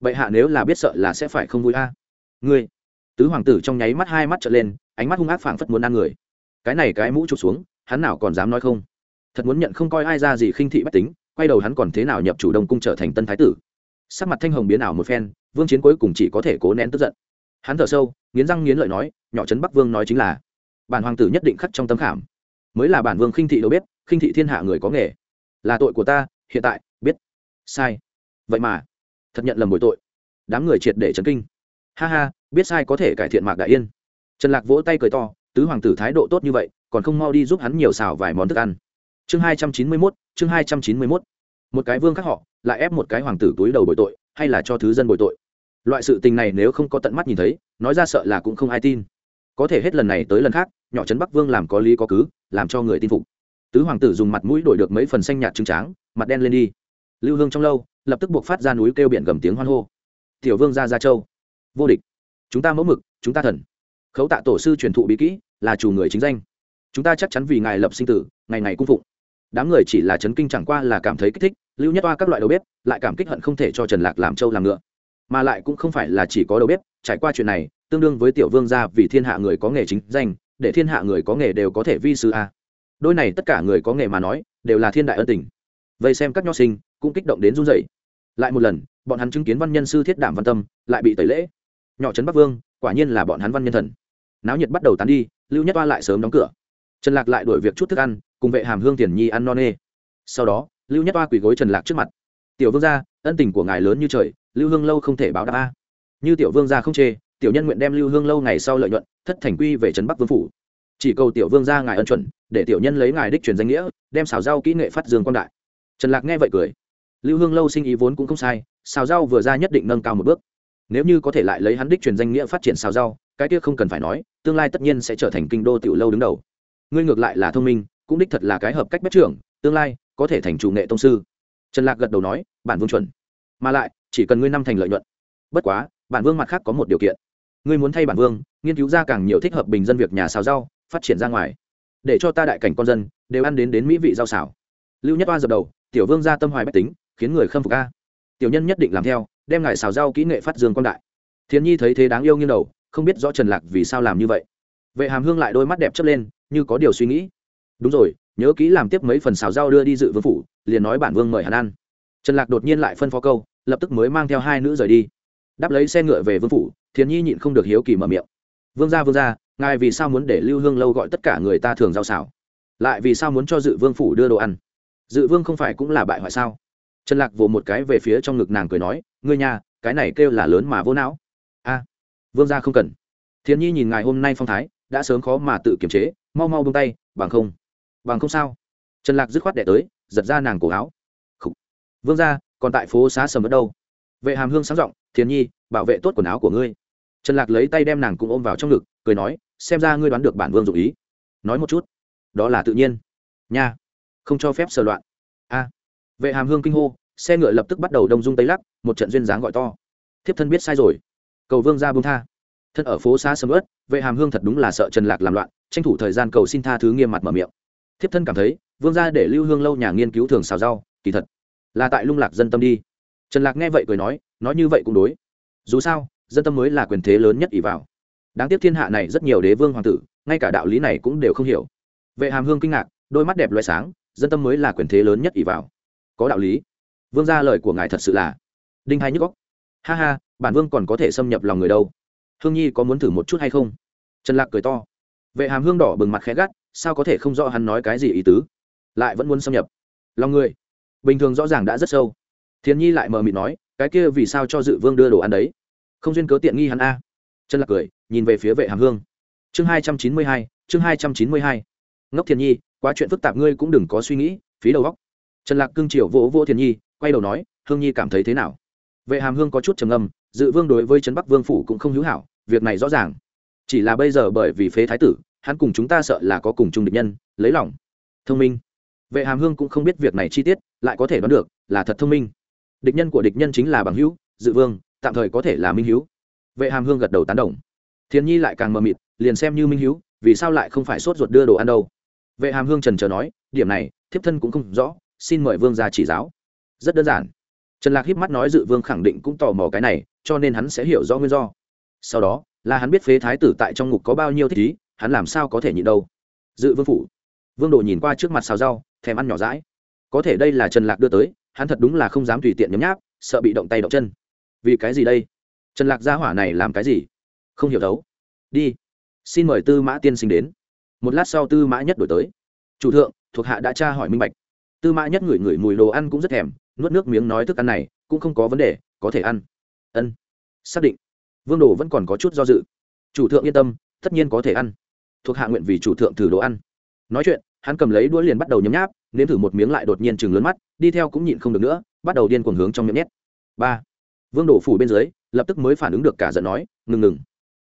Vậy hạ nếu là biết sợ là sẽ phải không vui a. Ngươi? Tứ hoàng tử trong nháy mắt hai mắt trở lên, ánh mắt hung ác phảng phất muốn ăn người. Cái này cái mũ chụp xuống, hắn nào còn dám nói không? Thật muốn nhận không coi ai ra gì khinh thị bách tính, quay đầu hắn còn thế nào nhập chủ đông cung trở thành tân thái tử? Sắc mặt thanh hồng biến ảo một phen vương chiến cuối cùng chỉ có thể cố nén tức giận. Hắn thở sâu, nghiến răng nghiến lợi nói, nhỏ trấn bắc vương nói chính là, bản hoàng tử nhất định khắc trong tấm khảm. Mới là bản vương khinh thị đâu biết, khinh thị thiên hạ người có nghề. Là tội của ta, hiện tại, biết. Sai. Vậy mà, thật nhận lầm bồi tội. Đám người triệt để chấn kinh. Ha ha, biết sai có thể cải thiện mạc đại yên. Trần lạc vỗ tay cười to, tứ hoàng tử thái độ tốt như vậy, còn không mau đi giúp hắn nhiều xào vài món thức ăn. Chương hai trăm chín mươi mốt, chương hai trăm chín mươi mốt một cái vương khác họ, lại ép một cái hoàng tử túi đầu bồi tội, hay là cho thứ dân bồi tội. Loại sự tình này nếu không có tận mắt nhìn thấy, nói ra sợ là cũng không ai tin. Có thể hết lần này tới lần khác, nhỏ trấn bắc vương làm có lý có cứ, làm cho người tin phục. Tứ hoàng tử dùng mặt mũi đổi được mấy phần xanh nhạt trứng tráng, mặt đen lên đi. Lưu hương trong lâu, lập tức buộc phát ra núi kêu biển gầm tiếng hoan hô. Tiểu vương ra ra châu. Vô địch. Chúng ta mẫu mực, chúng ta thần. Khấu tạ tổ sư truyền thụ bí kỹ, là chủ người chính danh. Chúng ta chắc chắn vì ngài lập sinh tử, ngày ngày cung phụng đám người chỉ là chấn kinh chẳng qua là cảm thấy kích thích, lưu nhất oa các loại đầu bếp, lại cảm kích hận không thể cho trần lạc làm trâu làm ngựa. Mà lại cũng không phải là chỉ có đầu bếp, trải qua chuyện này, tương đương với tiểu vương gia vì thiên hạ người có nghề chính danh, để thiên hạ người có nghề đều có thể vi sư a. Đôi này tất cả người có nghề mà nói, đều là thiên đại ân tình. Vậy xem các nho sinh, cũng kích động đến run rẩy. Lại một lần, bọn hắn chứng kiến văn nhân sư thiết đảm văn tâm, lại bị tẩy lễ. Nhỏ trấn bắc vương, quả nhiên là bọn hắn văn nhân thần. Náo nhiệt bắt đầu tán đi, lưu nhất oa lại sớm đóng cửa. Trần lạc lại đổi việc chút thức ăn cùng vệ hàm hương tiền nhi ăn non nê. Sau đó, lưu nhất oa quỳ gối trần lạc trước mặt. Tiểu vương gia, ân tình của ngài lớn như trời, lưu hương lâu không thể báo đáp a. Như tiểu vương gia không chê, tiểu nhân nguyện đem lưu hương lâu ngày sau lợi nhuận thất thành quy về trấn bắc vương phủ. Chỉ cầu tiểu vương gia ngài ân chuẩn, để tiểu nhân lấy ngài đích truyền danh nghĩa, đem xào rau kỹ nghệ phát dương quan đại. Trần lạc nghe vậy cười. Lưu hương lâu sinh ý vốn cũng không sai, xào rau vừa ra nhất định nâng cao một bước. Nếu như có thể lại lấy hắn đích truyền danh nghĩa phát triển xào rau, cái kia không cần phải nói, tương lai tất nhiên sẽ trở thành kinh đô tiểu lâu đứng đầu. Ngươi ngược lại là thông minh cũng đích thật là cái hợp cách bếp trưởng, tương lai có thể thành chủ nghệ tông sư. Trần lạc gật đầu nói, bản vương chuẩn. Mà lại, chỉ cần ngươi năm thành lợi nhuận. Bất quá, bản vương mặt khác có một điều kiện. Ngươi muốn thay bản vương, nghiên cứu ra càng nhiều thích hợp bình dân việc nhà xào rau, phát triển ra ngoài. Để cho ta đại cảnh con dân, đều ăn đến đến mỹ vị rau xào. Lưu nhất oa dập đầu, tiểu vương ra tâm hoài bách tính, khiến người khâm phục a. Tiểu nhân nhất định làm theo, đem ngài xào rau kỹ nghệ phát dương quan đại. Thiên nhi thấy thế đáng yêu như đầu, không biết rõ trần lạc vì sao làm như vậy. Vệ hàm hương lại đôi mắt đẹp chớp lên, như có điều suy nghĩ đúng rồi, nhớ kỹ làm tiếp mấy phần xào rau đưa đi dự vương phủ, liền nói bản vương mời hắn ăn. Trần lạc đột nhiên lại phân phó câu, lập tức mới mang theo hai nữ rời đi. Đáp lấy xe ngựa về vương phủ, thiền nhi nhịn không được hiếu kỳ mở miệng. Vương gia vương gia, ngài vì sao muốn để lưu hương lâu gọi tất cả người ta thường rau xào? Lại vì sao muốn cho dự vương phủ đưa đồ ăn? Dự vương không phải cũng là bại hoại sao? Trần lạc vồ một cái về phía trong ngực nàng cười nói, ngươi nhà, cái này kêu là lớn mà vô não. A, vương gia không cần. Thiền nhi nhìn ngài hôm nay phong thái, đã sớm khó mà tự kiềm chế, mau mau buông tay, bằng không bằng không sao. Trần lạc dứt khoát đẻ tới, giật ra nàng cổ áo. Khủ. vương gia, còn tại phố xá sầm ở đâu? Vệ hàm hương sáng giọng, thiền nhi, bảo vệ tốt quần áo của ngươi. Trần lạc lấy tay đem nàng cũng ôm vào trong ngực, cười nói, xem ra ngươi đoán được bản vương dụ ý. Nói một chút. Đó là tự nhiên. Nha, không cho phép sờ loạn. A. Vệ hàm hương kinh hô, xe ngựa lập tức bắt đầu đông dung tây lắc, một trận duyên dáng gọi to. Thiếp thân biết sai rồi. Cầu vương ra bông tha. Thân ở phố xa sầm ớt, vệ hàm hương thật đúng là sợ trần lạc làm loạn, tranh thủ thời gian cầu xin tha thứ nghiêm mặt mở miệng thiếp thân cảm thấy, vương gia để lưu hương lâu nhà nghiên cứu thường xào rau, kỳ thật là tại lung lạc dân tâm đi. Trần lạc nghe vậy cười nói nói như vậy cũng đối. Dù sao, dân tâm mới là quyền thế lớn nhất ỷ vào. Đáng tiếc thiên hạ này rất nhiều đế vương hoàng tử, ngay cả đạo lý này cũng đều không hiểu. Vệ hàm hương kinh ngạc, đôi mắt đẹp loại sáng, dân tâm mới là quyền thế lớn nhất ỷ vào. Có đạo lý. Vương ra lời của ngài thật sự là đinh hai nhức góc ha ha, bản vương còn có thể xâm nhập lòng người đâu. Hương nhi có muốn thử một chút hay không? Trần lạc cười to. Vệ hàm hương đỏ bừng mặt khẽ gắt sao có thể không rõ hắn nói cái gì ý tứ? Lại vẫn muốn xâm nhập. Lòng người. Bình thường rõ ràng đã rất sâu. Thiên nhi lại mờ mịt nói, cái kia vì sao cho dự vương đưa đồ ăn đấy? Không duyên cớ tiện nghi hắn a. Trần lạc cười, nhìn về phía vệ hàm hương. Chương hai trăm chín mươi hai, chương hai trăm chín mươi hai. Ngốc thiên nhi, quá chuyện phức tạp ngươi cũng đừng có suy nghĩ, phí đầu góc trần lạc cưng chiều vỗ vỗ thiên nhi, quay đầu nói, hương nhi cảm thấy thế nào? Vệ hàm hương có chút trầm âm dự vương đối với trấn bắc vương phủ cũng không hữu hảo, việc này rõ ràng. Chỉ là bây giờ bởi vì phế thái tử hắn cùng chúng ta sợ là có cùng chung địch nhân, lấy lòng. Thông minh. Vệ hàm hương cũng không biết việc này chi tiết, lại có thể đoán được, là thật thông minh. Địch nhân của địch nhân chính là bằng hữu, dự vương, tạm thời có thể là minh hữu. Vệ hàm hương gật đầu tán đồng. Thiên nhi lại càng mờ mịt, liền xem như minh hữu, vì sao lại không phải sốt ruột đưa đồ ăn đâu? Vệ hàm hương trần trờ nói, điểm này, thiếp thân cũng không rõ, xin mời vương ra chỉ giáo. Rất đơn giản. Trần lạc híp mắt nói dự vương khẳng định cũng tò mò cái này, cho nên hắn sẽ hiểu rõ nguyên do. Sau đó, là hắn biết phế thái tử tại trong ngục có bao nhiêu thích ý hắn làm sao có thể nhịn đâu? Dự vương phủ. Vương đồ nhìn qua trước mặt xào rau, thèm ăn nhỏ rãi. Có thể đây là trần lạc đưa tới, hắn thật đúng là không dám tùy tiện nhấm nháp, sợ bị động tay động chân. Vì cái gì đây? Trần lạc gia hỏa này làm cái gì? Không hiểu đấu đi. Xin mời tư mã tiên sinh đến. Một lát sau tư mã nhất đổi tới. Chủ thượng, thuộc hạ đã tra hỏi minh bạch. Tư mã nhất ngửi ngửi mùi đồ ăn cũng rất thèm, nuốt nước miếng nói thức ăn này, cũng không có vấn đề, có thể ăn. Ân. Xác định. Vương đồ vẫn còn có chút do dự. Chủ thượng yên tâm, tất nhiên có thể ăn thuộc hạ nguyện vì chủ thượng thử đồ ăn. Nói chuyện, hắn cầm lấy đũa liền bắt đầu nhấm nháp, nếm thử một miếng lại đột nhiên chừng lớn mắt, đi theo cũng nhịn không được nữa, bắt đầu điên cuồng hướng trong miệng nhét. Ba. Vương đổ phủ bên dưới, lập tức mới phản ứng được cả giận nói, ngừng ngừng.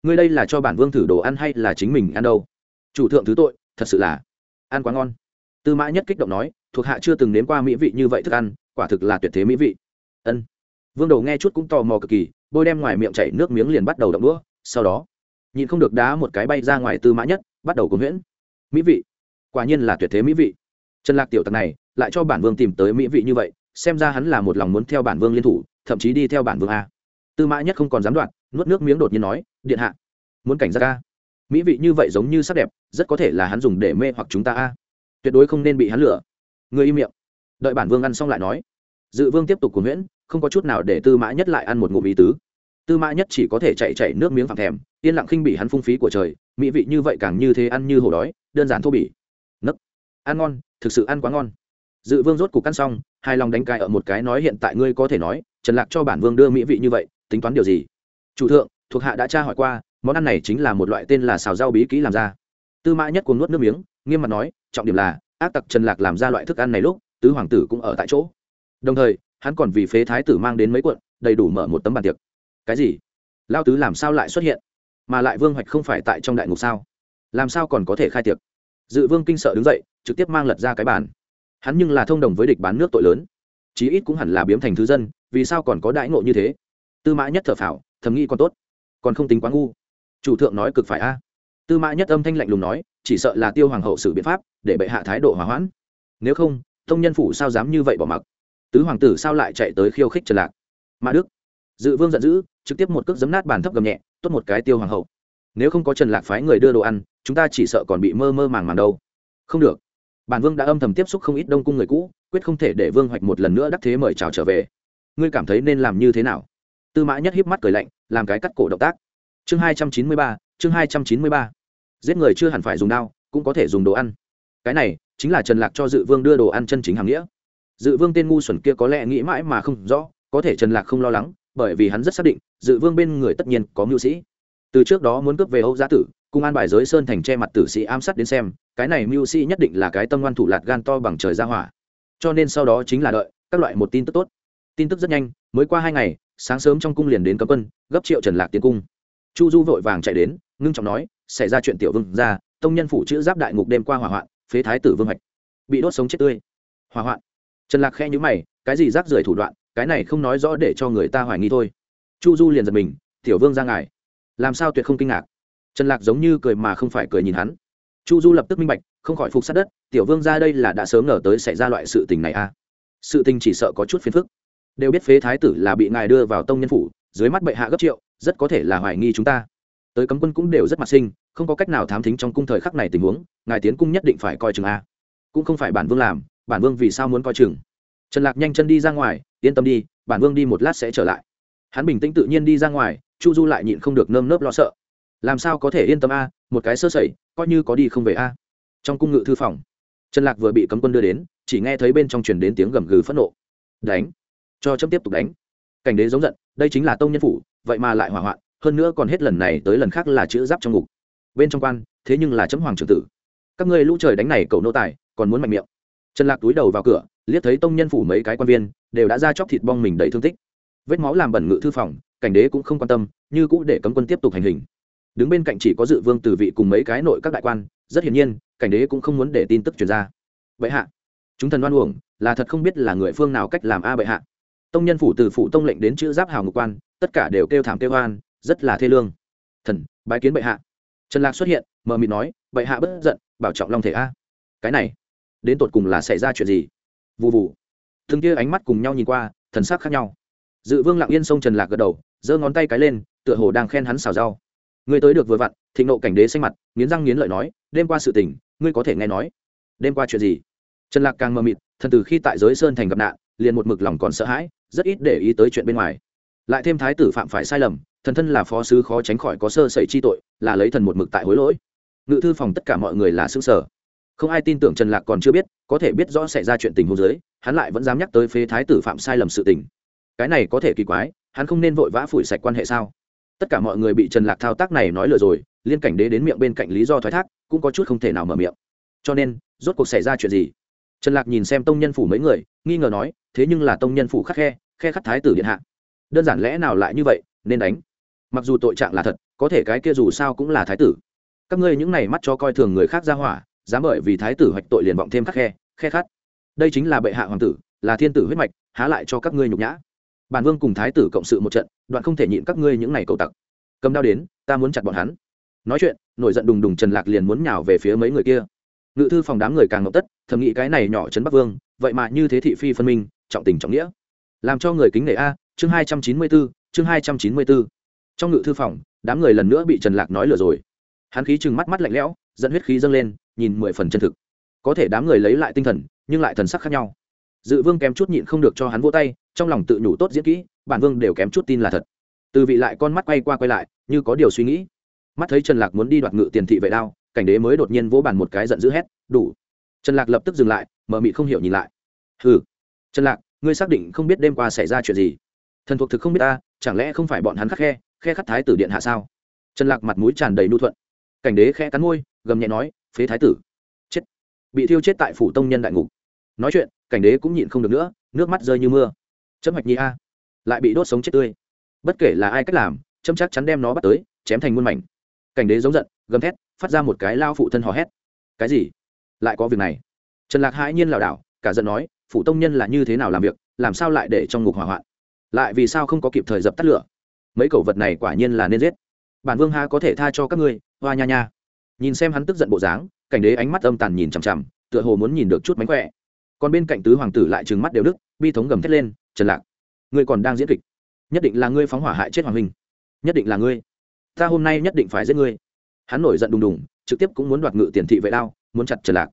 Ngươi đây là cho bản vương thử đồ ăn hay là chính mình ăn đâu? Chủ thượng thứ tội, thật sự là ăn quá ngon. Tư mã nhất kích động nói, thuộc hạ chưa từng nếm qua mỹ vị như vậy thức ăn, quả thực là tuyệt thế mỹ vị. Ân. Vương đồ nghe chút cũng tò mò cực kỳ, bôi đem ngoài miệng chảy nước miếng liền bắt đầu đậm đũa, sau đó nhìn không được đá một cái bay ra ngoài tư mã nhất bắt đầu cuốn huyễn mỹ vị. Quả nhiên là tuyệt thế mỹ vị. Trần lạc tiểu tặc này lại cho bản vương tìm tới mỹ vị như vậy, xem ra hắn là một lòng muốn theo bản vương liên thủ, thậm chí đi theo bản vương a. Tư mã nhất không còn dám đoạn, nuốt nước miếng đột nhiên nói, điện hạ, muốn cảnh giác a. Mỹ vị như vậy giống như sắc đẹp, rất có thể là hắn dùng để mê hoặc chúng ta a. Tuyệt đối không nên bị hắn lừa. Người im miệng. Đợi bản vương ăn xong lại nói. Dự vương tiếp tục của nguyễn không có chút nào để tư mã nhất lại ăn một ngụm ý tứ tư mã nhất chỉ có thể chạy chạy nước miếng phẳng thèm, yên lặng khinh bị hắn phung phí của trời, mỹ vị như vậy càng như thế ăn như hổ đói, đơn giản thô bỉ. Nấc. Ăn ngon, thực sự ăn quá ngon. Dự vương rốt cục ăn xong hai lòng đánh cài ở một cái nói hiện tại ngươi có thể nói, trần lạc cho bản vương đưa mỹ vị như vậy, tính toán điều gì? Chủ thượng, thuộc hạ đã tra hỏi qua, món ăn này chính là một loại tên là xào rau bí kỹ làm ra. Tư mã nhất cuồng nuốt nước miếng, nghiêm mặt nói, trọng điểm là, ác tặc trần lạc làm ra loại thức ăn này lúc, tứ hoàng tử cũng ở tại chỗ. Đồng thời, hắn còn vì phế thái tử mang đến mấy cuộn, đầy đủ mở một tấm bàn tiệc cái gì? Lao tứ làm sao lại xuất hiện? Mà lại vương hoạch không phải tại trong đại ngục sao? Làm sao còn có thể khai tiệc? Dự vương kinh sợ đứng dậy, trực tiếp mang lật ra cái bàn. Hắn nhưng là thông đồng với địch bán nước tội lớn. Chí ít cũng hẳn là biếm thành thứ dân, vì sao còn có đãi ngộ như thế? Tư mã nhất thở phào, thầm nghĩ còn tốt, còn không tính quá ngu. Chủ thượng nói cực phải a. Tư mã nhất âm thanh lạnh lùng nói, chỉ sợ là tiêu hoàng hậu xử biện pháp, để bệ hạ thái độ hòa hoãn. Nếu không thông nhân phủ sao dám như vậy bỏ mặc? Tứ hoàng tử sao lại chạy tới khiêu khích trần lạc? Mã đức dự vương giận dữ, trực tiếp một cước giấm nát bàn thấp gầm nhẹ, tốt một cái tiêu hoàng hậu. Nếu không có trần lạc phái người đưa đồ ăn, chúng ta chỉ sợ còn bị mơ mơ màng màng đâu. Không được. Bản vương đã âm thầm tiếp xúc không ít đông cung người cũ, quyết không thể để vương hoạch một lần nữa đắc thế mời chào trở về. Ngươi cảm thấy nên làm như thế nào? Tư mã nhất hiếp mắt cười lạnh, làm cái cắt cổ động tác. Chương hai trăm chín mươi ba, chương hai trăm chín mươi ba. Giết người chưa hẳn phải dùng đao, cũng có thể dùng đồ ăn. Cái này, chính là trần lạc cho dự vương đưa đồ ăn chân chính hàng nghĩa. Dự vương tên ngu xuẩn kia có lẽ nghĩ mãi mà không rõ, có thể trần lạc không lo lắng bởi vì hắn rất xác định, dự vương bên người tất nhiên có mưu sĩ. Từ trước đó muốn cướp về âu giá tử, cùng an bài giới sơn thành che mặt tử sĩ ám sát đến xem, cái này mưu sĩ nhất định là cái tâm ngoan thủ lạt gan to bằng trời ra hỏa. Cho nên sau đó chính là đợi, các loại một tin tức tốt. Tin tức rất nhanh, mới qua hai ngày, sáng sớm trong cung liền đến cấm quân, gấp triệu trần lạc tiến cung. Chu du vội vàng chạy đến, ngưng trọng nói, xảy ra chuyện tiểu vương ra, tông nhân phủ chữ giáp đại ngục đêm qua hỏa hoạn, phế thái tử vương hạch bị đốt sống chết tươi. Hỏa hoạn. Trần lạc khe nhữ mày, cái gì rác rưởi thủ đoạn? Cái này không nói rõ để cho người ta hoài nghi thôi. Chu du liền giật mình, tiểu vương ra ngài, làm sao tuyệt không kinh ngạc? Trần lạc giống như cười mà không phải cười nhìn hắn. Chu du lập tức minh bạch, không khỏi phục sát đất, tiểu vương ra đây là đã sớm ngờ tới xảy ra loại sự tình này à? Sự tình chỉ sợ có chút phiền phức. Đều biết phế thái tử là bị ngài đưa vào tông nhân phủ, dưới mắt bệ hạ gấp triệu, rất có thể là hoài nghi chúng ta. Tới cấm quân cũng đều rất mặt sinh, không có cách nào thám thính trong cung thời khắc này tình huống, ngài tiến cung nhất định phải coi chừng a. Cũng không phải bản vương làm, bản vương vì sao muốn coi chừng? Trần lạc nhanh chân đi ra ngoài, yên tâm đi, bản vương đi một lát sẽ trở lại. Hắn bình tĩnh tự nhiên đi ra ngoài, chu du lại nhịn không được nơm nớp lo sợ. Làm sao có thể yên tâm a, một cái sơ sẩy, coi như có đi không về a. Trong cung ngự thư phòng, trần lạc vừa bị cấm quân đưa đến, chỉ nghe thấy bên trong truyền đến tiếng gầm gừ phẫn nộ. Đánh. Cho chấm tiếp tục đánh. Cảnh đế giống giận, đây chính là tông nhân phủ, vậy mà lại hỏa hoạn, hơn nữa còn hết lần này tới lần khác là chữ giáp trong ngục. Bên trong quan, thế nhưng là chấm hoàng trưởng tử. Các ngươi lũ trời đánh này cầu nô tài, còn muốn mạnh miệng. Trần lạc túi đầu vào cửa liếc thấy tông nhân phủ mấy cái quan viên, đều đã ra chóc thịt bong mình đầy thương tích. Vết máu làm bẩn ngự thư phòng, cảnh đế cũng không quan tâm, như cũ để cấm quân tiếp tục hành hình. Đứng bên cạnh chỉ có dự vương tử vị cùng mấy cái nội các đại quan, rất hiển nhiên, cảnh đế cũng không muốn để tin tức truyền ra. Bệ hạ, chúng thần đoan uổng, là thật không biết là người phương nào cách làm a bệ hạ. Tông nhân phủ từ phủ tông lệnh đến chữ giáp hào ngục quan, tất cả đều kêu thảm kêu hoan rất là thê lương. Thần, bái kiến bệ hạ. Trần lạc xuất hiện, mờ mịt nói, bệ hạ bất giận, bảo trọng long thể a. Cái này, đến tột cùng là xảy ra chuyện gì? Vụ vụ thương kia ánh mắt cùng nhau nhìn qua, thần sắc khác nhau. Dự vương lặng yên sông trần lạc gật đầu, giơ ngón tay cái lên, tựa hồ đang khen hắn xào rau. Ngươi tới được vừa vặn, thịnh nộ cảnh đế xanh mặt, nghiến răng nghiến lợi nói, đêm qua sự tình, ngươi có thể nghe nói. Đêm qua chuyện gì? Trần lạc càng mờ mịt, thần từ khi tại giới sơn thành gặp nạn, liền một mực lòng còn sợ hãi, rất ít để ý tới chuyện bên ngoài. Lại thêm thái tử phạm phải sai lầm, thần thân là phó sứ khó tránh khỏi có sơ sẩy chi tội, là lấy thần một mực tại hối lỗi. Ngự thư phòng tất cả mọi người là xứ sở không ai tin tưởng trần lạc còn chưa biết, có thể biết rõ xảy ra chuyện tình huống dưới, hắn lại vẫn dám nhắc tới phế thái tử phạm sai lầm sự tình. Cái này có thể kỳ quái, hắn không nên vội vã phủi sạch quan hệ sao? Tất cả mọi người bị trần lạc thao tác này nói lừa rồi, liên cảnh đế đến miệng bên cạnh lý do thoái thác, cũng có chút không thể nào mở miệng. Cho nên, rốt cuộc xảy ra chuyện gì? Trần lạc nhìn xem tông nhân phủ mấy người, nghi ngờ nói, thế nhưng là tông nhân phủ khắc khe khe khắc thái tử điện hạ. Đơn giản lẽ nào lại như vậy, nên đánh. Mặc dù tội trạng là thật, có thể cái kia dù sao cũng là thái tử. Các ngươi những này mắt cho coi thường người khác ra hỏa dám bởi vì thái tử hoạch tội liền vọng thêm khắc khe khe khắt đây chính là bệ hạ hoàng tử, là thiên tử huyết mạch, há lại cho các ngươi nhục nhã. Bản vương cùng thái tử cộng sự một trận, đoạn không thể nhịn các ngươi những này cầu tặc. Cầm đao đến, ta muốn chặt bọn hắn. Nói chuyện, nổi giận đùng đùng trần lạc liền muốn nhào về phía mấy người kia. Ngự thư phòng đám người càng ngọc tất, thầm nghĩ cái này nhỏ trấn bắc vương, vậy mà như thế thị phi phân minh, trọng tình trọng nghĩa. Làm cho người kính nể a, chương hai trăm chín mươi bốn chương hai trăm chín mươi bốn trong ngự thư phòng, đám người lần nữa bị trần lạc nói lừa rồi. Hắn khí chừng mắt mắt lạnh lẽo dẫn huyết khí dâng lên, nhìn mười phần chân thực. Có thể đám người lấy lại tinh thần, nhưng lại thần sắc khác nhau. Dự vương kém chút nhịn không được cho hắn vỗ tay, trong lòng tự nhủ tốt diễn kỹ, bản vương đều kém chút tin là thật. Từ vị lại con mắt quay qua quay lại, như có điều suy nghĩ. Mắt thấy trần lạc muốn đi đoạt ngự tiền thị vệ đao, cảnh đế mới đột nhiên vỗ bàn một cái giận dữ hét, đủ. Trần lạc lập tức dừng lại, mở mị không hiểu nhìn lại. Hừ. Trần lạc, ngươi xác định không biết đêm qua xảy ra chuyện gì? Thần thuộc thực không biết ta, chẳng lẽ không phải bọn hắn khắc khe khe khắc thái tử điện hạ sao? Trần lạc mặt mũi tràn đầy nu thuận. Cảnh đế khẽ cắn môi gầm nhẹ nói, phế thái tử. Chết. Bị thiêu chết tại phủ tông nhân đại ngục. Nói chuyện, cảnh đế cũng nhịn không được nữa, nước mắt rơi như mưa. Chấm hoạch nhi a. Lại bị đốt sống chết tươi. Bất kể là ai cách làm, chấm chắc chắn đem nó bắt tới, chém thành muôn mảnh. Cảnh đế giống giận, gầm thét, phát ra một cái lao phụ thân hò hét. Cái gì? Lại có việc này? Trần lạc hãi nhiên lảo đảo, cả giận nói, phủ tông nhân là như thế nào làm việc, làm sao lại để trong ngục hỏa hoạn? Lại vì sao không có kịp thời dập tắt lửa? Mấy cẩu vật này quả nhiên là nên giết. Bản vương ha có thể tha cho các ngươi, hoa nha nha nhìn xem hắn tức giận bộ dáng, cảnh đế ánh mắt âm tàn nhìn chằm chằm, tựa hồ muốn nhìn được chút mánh khỏe. Còn bên cạnh tứ hoàng tử lại trừng mắt đều đức bi thống gầm thét lên, trần lạc, ngươi còn đang diễn kịch. Nhất định là ngươi phóng hỏa hại chết hoàng huynh. Nhất định là ngươi. Ta hôm nay nhất định phải giết ngươi. Hắn nổi giận đùng đùng, trực tiếp cũng muốn đoạt ngự tiền thị vệ đao, muốn chặt trần lạc.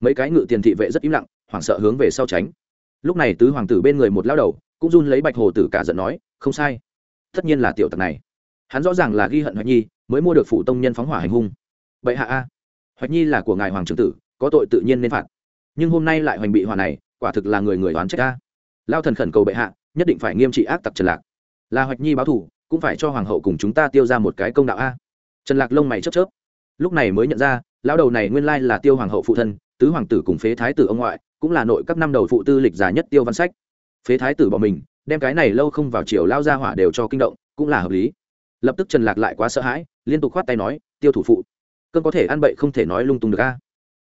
Mấy cái ngự tiền thị vệ rất im lặng, hoảng sợ hướng về sau tránh. Lúc này tứ hoàng tử bên người một lao đầu, cũng run lấy bạch hồ tử cả giận nói, không sai. Tất nhiên là tiểu tặc này. Hắn rõ ràng là ghi hận hoài nhi, mới mua được phụ tông nhân phóng hỏa hành hung vậy hạ a. Hoạch nhi là của ngài hoàng trưởng tử, có tội tự nhiên nên phạt. Nhưng hôm nay lại hoành bị hỏa này, quả thực là người người đoán trách a. Lao thần khẩn cầu bệ hạ, nhất định phải nghiêm trị ác tặc trần lạc. Là hoạch nhi báo thủ cũng phải cho hoàng hậu cùng chúng ta tiêu ra một cái công đạo a. Trần lạc lông mày chớp chớp. Lúc này mới nhận ra, lão đầu này nguyên lai là tiêu hoàng hậu phụ thân, tứ hoàng tử cùng phế thái tử ông ngoại, cũng là nội các năm đầu phụ tư lịch già nhất tiêu văn sách. Phế thái tử bỏ mình, đem cái này lâu không vào chiều lao ra hỏa đều cho kinh động, cũng là hợp lý. Lập tức trần lạc lại quá sợ hãi, liên tục khoát tay nói, tiêu thủ phụ cơn có thể ăn bậy không thể nói lung tung được a.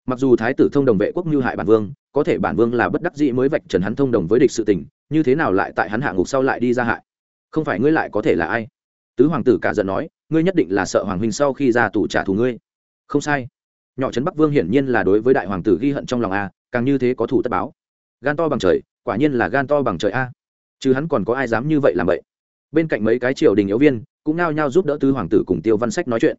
Mặc dù thái tử thông đồng vệ quốc như hại bản vương, có thể bản vương là bất đắc dĩ mới vạch trần hắn thông đồng với địch sự tình, như thế nào lại tại hắn hạ ngục sau lại đi ra hại? Không phải ngươi lại có thể là ai? Tứ hoàng tử cả giận nói, ngươi nhất định là sợ hoàng huynh sau khi ra tù trả thù ngươi. Không sai. Nhỏ trấn bắc vương hiển nhiên là đối với đại hoàng tử ghi hận trong lòng a, càng như thế có thủ tất báo. Gan to bằng trời, quả nhiên là gan to bằng trời a. Chứ hắn còn có ai dám như vậy làm vậy? Bên cạnh mấy cái triều đình yếu viên cũng nao nhao giúp đỡ tứ hoàng tử cùng tiêu văn sách nói chuyện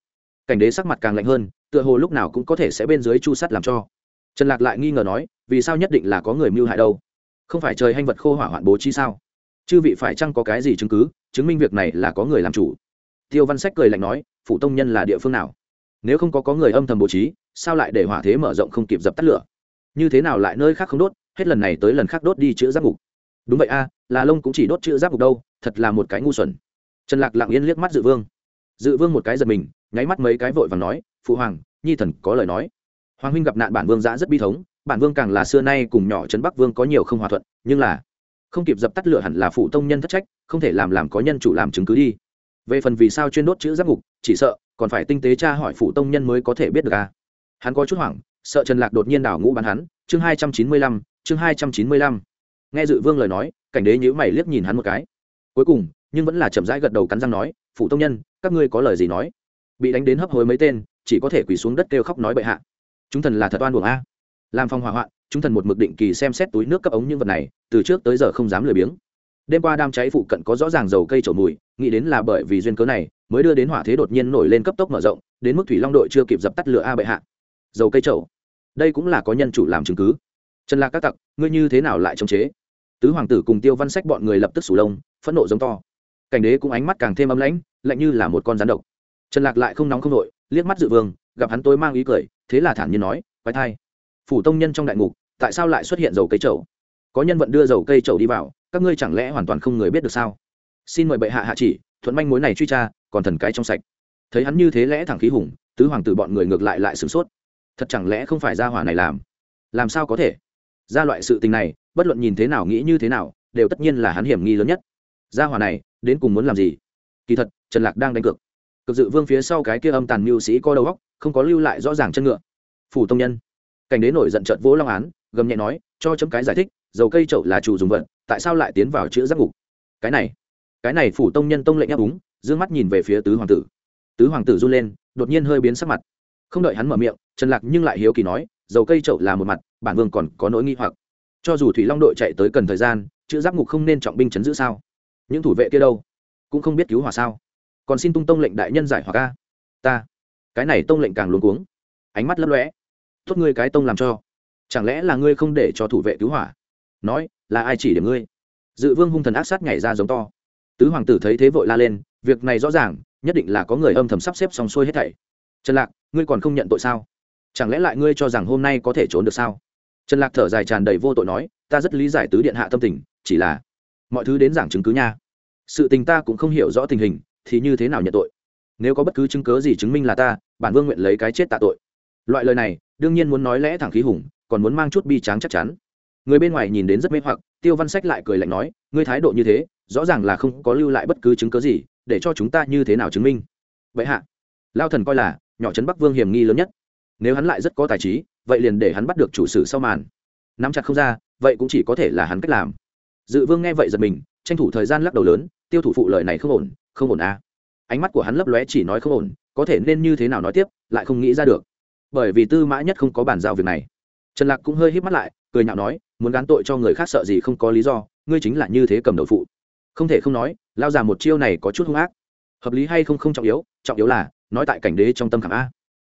cảnh đế sắc mặt càng lạnh hơn, tựa hồ lúc nào cũng có thể sẽ bên dưới chu sắt làm cho. Trần lạc lại nghi ngờ nói, vì sao nhất định là có người mưu hại đâu? Không phải trời hanh vật khô hỏa hoạn bố chi sao? Chư vị phải chăng có cái gì chứng cứ, chứng minh việc này là có người làm chủ? Tiêu văn sách cười lạnh nói phụ tông nhân là địa phương nào? Nếu không có có người âm thầm bố trí, sao lại để hỏa thế mở rộng không kịp dập tắt lửa? Như thế nào lại nơi khác không đốt, hết lần này tới lần khác đốt đi chữ giáp ngục? Đúng vậy a, là lông cũng chỉ đốt chữ giáp ngục đâu, thật là một cái ngu xuẩn. Trần lạc lặng yên liếc mắt dự vương dự vương một cái giật mình, nháy mắt mấy cái vội và nói, phụ hoàng, nhi thần có lời nói. Hoàng huynh gặp nạn bản vương giã rất bi thống, bản vương càng là xưa nay cùng nhỏ trấn bắc vương có nhiều không hòa thuận, nhưng là không kịp dập tắt lửa hẳn là phụ tông nhân thất trách, không thể làm làm có nhân chủ làm chứng cứ đi. Về phần vì sao chuyên đốt chữ giáp ngục, chỉ sợ còn phải tinh tế tra hỏi phụ tông nhân mới có thể biết được à. Hắn có chút hoảng, sợ trần lạc đột nhiên đảo ngũ bắn hắn, chương hai trăm chín mươi lăm, chương hai trăm chín mươi lăm. Nghe dự vương lời nói, cảnh đế nhữ mày liếc nhìn hắn một cái. Cuối cùng, nhưng vẫn là chậm rãi gật đầu cắn răng nói phụ tông nhân, các ngươi có lời gì nói? Bị đánh đến hấp hối mấy tên, chỉ có thể quỳ xuống đất kêu khóc nói bệ hạ. Chúng thần là thật oan buồng a. Làm phong hỏa hoạn, chúng thần một mực định kỳ xem xét túi nước cấp ống những vật này, từ trước tới giờ không dám lười biếng. Đêm qua đám cháy phụ cận có rõ ràng dầu cây trổ mùi, nghĩ đến là bởi vì duyên cớ này, mới đưa đến hỏa thế đột nhiên nổi lên cấp tốc mở rộng, đến mức thủy long đội chưa kịp dập tắt lửa a bệ hạ. Dầu cây trổ đây cũng là có nhân chủ làm chứng cứ. Trần lạc các tặc, ngươi như thế nào lại chống chế? Tứ hoàng tử cùng tiêu văn sách bọn người lập tức sủ lông, phẫn nộ giống to cảnh đế cũng ánh mắt càng thêm ấm lãnh, lạnh như là một con rắn độc. Trần lạc lại không nóng không nội, liếc mắt dự vương, gặp hắn tối mang ý cười, thế là thản nhiên nói, quái thai, phủ tông nhân trong đại ngục, tại sao lại xuất hiện dầu cây trầu có nhân vận đưa dầu cây trầu đi vào, các ngươi chẳng lẽ hoàn toàn không người biết được sao? Xin mời bệ hạ hạ chỉ, thuận manh mối này truy tra, còn thần cái trong sạch. Thấy hắn như thế lẽ thẳng khí hùng, tứ hoàng tử bọn người ngược lại lại sửng sốt. Thật chẳng lẽ không phải gia hỏa này làm? Làm sao có thể? Ra loại sự tình này, bất luận nhìn thế nào nghĩ như thế nào, đều tất nhiên là hắn hiểm nghi lớn nhất. Gia hỏa này đến cùng muốn làm gì? Kỳ thật trần lạc đang đánh cược. Cực dự vương phía sau cái kia âm tàn mưu sĩ có đầu óc không có lưu lại rõ ràng chân ngựa. Phủ tông nhân. Cảnh đế nổi giận trợt vỗ long án gầm nhẹ nói cho chấm cái giải thích dầu cây trậu là chủ dùng vật, tại sao lại tiến vào chữa giác ngục? Cái này cái này phủ tông nhân tông lệnh ép úng d mắt nhìn về phía tứ hoàng tử. Tứ hoàng tử run lên đột nhiên hơi biến sắc mặt. Không đợi hắn mở miệng trần lạc nhưng lại hiếu kỳ nói dầu cây trậu là một mặt bản vương còn có nỗi nghi hoặc. Cho dù thủy long đội chạy tới cần thời gian chữ giáp ngục không nên trọng binh chấn giữ sao? Những thủ vệ kia đâu? Cũng không biết cứu hỏa sao? Còn xin tung tông lệnh đại nhân giải hỏa ca. Ta, cái này tông lệnh càng luống cuống. Ánh mắt lấp lóe. Tốt ngươi cái tông làm cho. Chẳng lẽ là ngươi không để cho thủ vệ cứu hỏa? Nói, là ai chỉ điểm ngươi? Dự vương hung thần ác sát nhảy ra giống to. Tứ hoàng tử thấy thế vội la lên, việc này rõ ràng, nhất định là có người âm thầm sắp xếp xong xuôi hết thảy. Trần lạc, ngươi còn không nhận tội sao? Chẳng lẽ lại ngươi cho rằng hôm nay có thể trốn được sao? Trần lạc thở dài tràn đầy vô tội nói, ta rất lý giải tứ điện hạ tâm tình, chỉ là mọi thứ đến giảng chứng cứ nha. Sự tình ta cũng không hiểu rõ tình hình, thì như thế nào nhận tội? Nếu có bất cứ chứng cớ gì chứng minh là ta, bản vương nguyện lấy cái chết tạ tội. Loại lời này, đương nhiên muốn nói lẽ thẳng khí hùng, còn muốn mang chút bi tráng chắc chắn. Người bên ngoài nhìn đến rất mê hoặc, tiêu văn sách lại cười lạnh nói, ngươi thái độ như thế, rõ ràng là không có lưu lại bất cứ chứng cớ gì, để cho chúng ta như thế nào chứng minh? Vậy hạ, lao thần coi là, nhỏ trấn bắc vương hiểm nghi lớn nhất. Nếu hắn lại rất có tài trí, vậy liền để hắn bắt được chủ sử sau màn. Nắm chặt không ra, vậy cũng chỉ có thể là hắn cách làm dự vương nghe vậy giật mình, tranh thủ thời gian lắc đầu lớn, tiêu thủ phụ lời này không ổn không ổn à? Ánh mắt của hắn lấp lóe chỉ nói không ổn, có thể nên như thế nào nói tiếp, lại không nghĩ ra được. Bởi vì tư mã nhất không có bàn giao việc này. Trần lạc cũng hơi híp mắt lại, cười nhạo nói, muốn gán tội cho người khác sợ gì không có lý do, ngươi chính là như thế cầm đầu phụ. Không thể không nói, lao già một chiêu này có chút hung ác. Hợp lý hay không không trọng yếu trọng yếu là, nói tại cảnh đế trong tâm khảm a.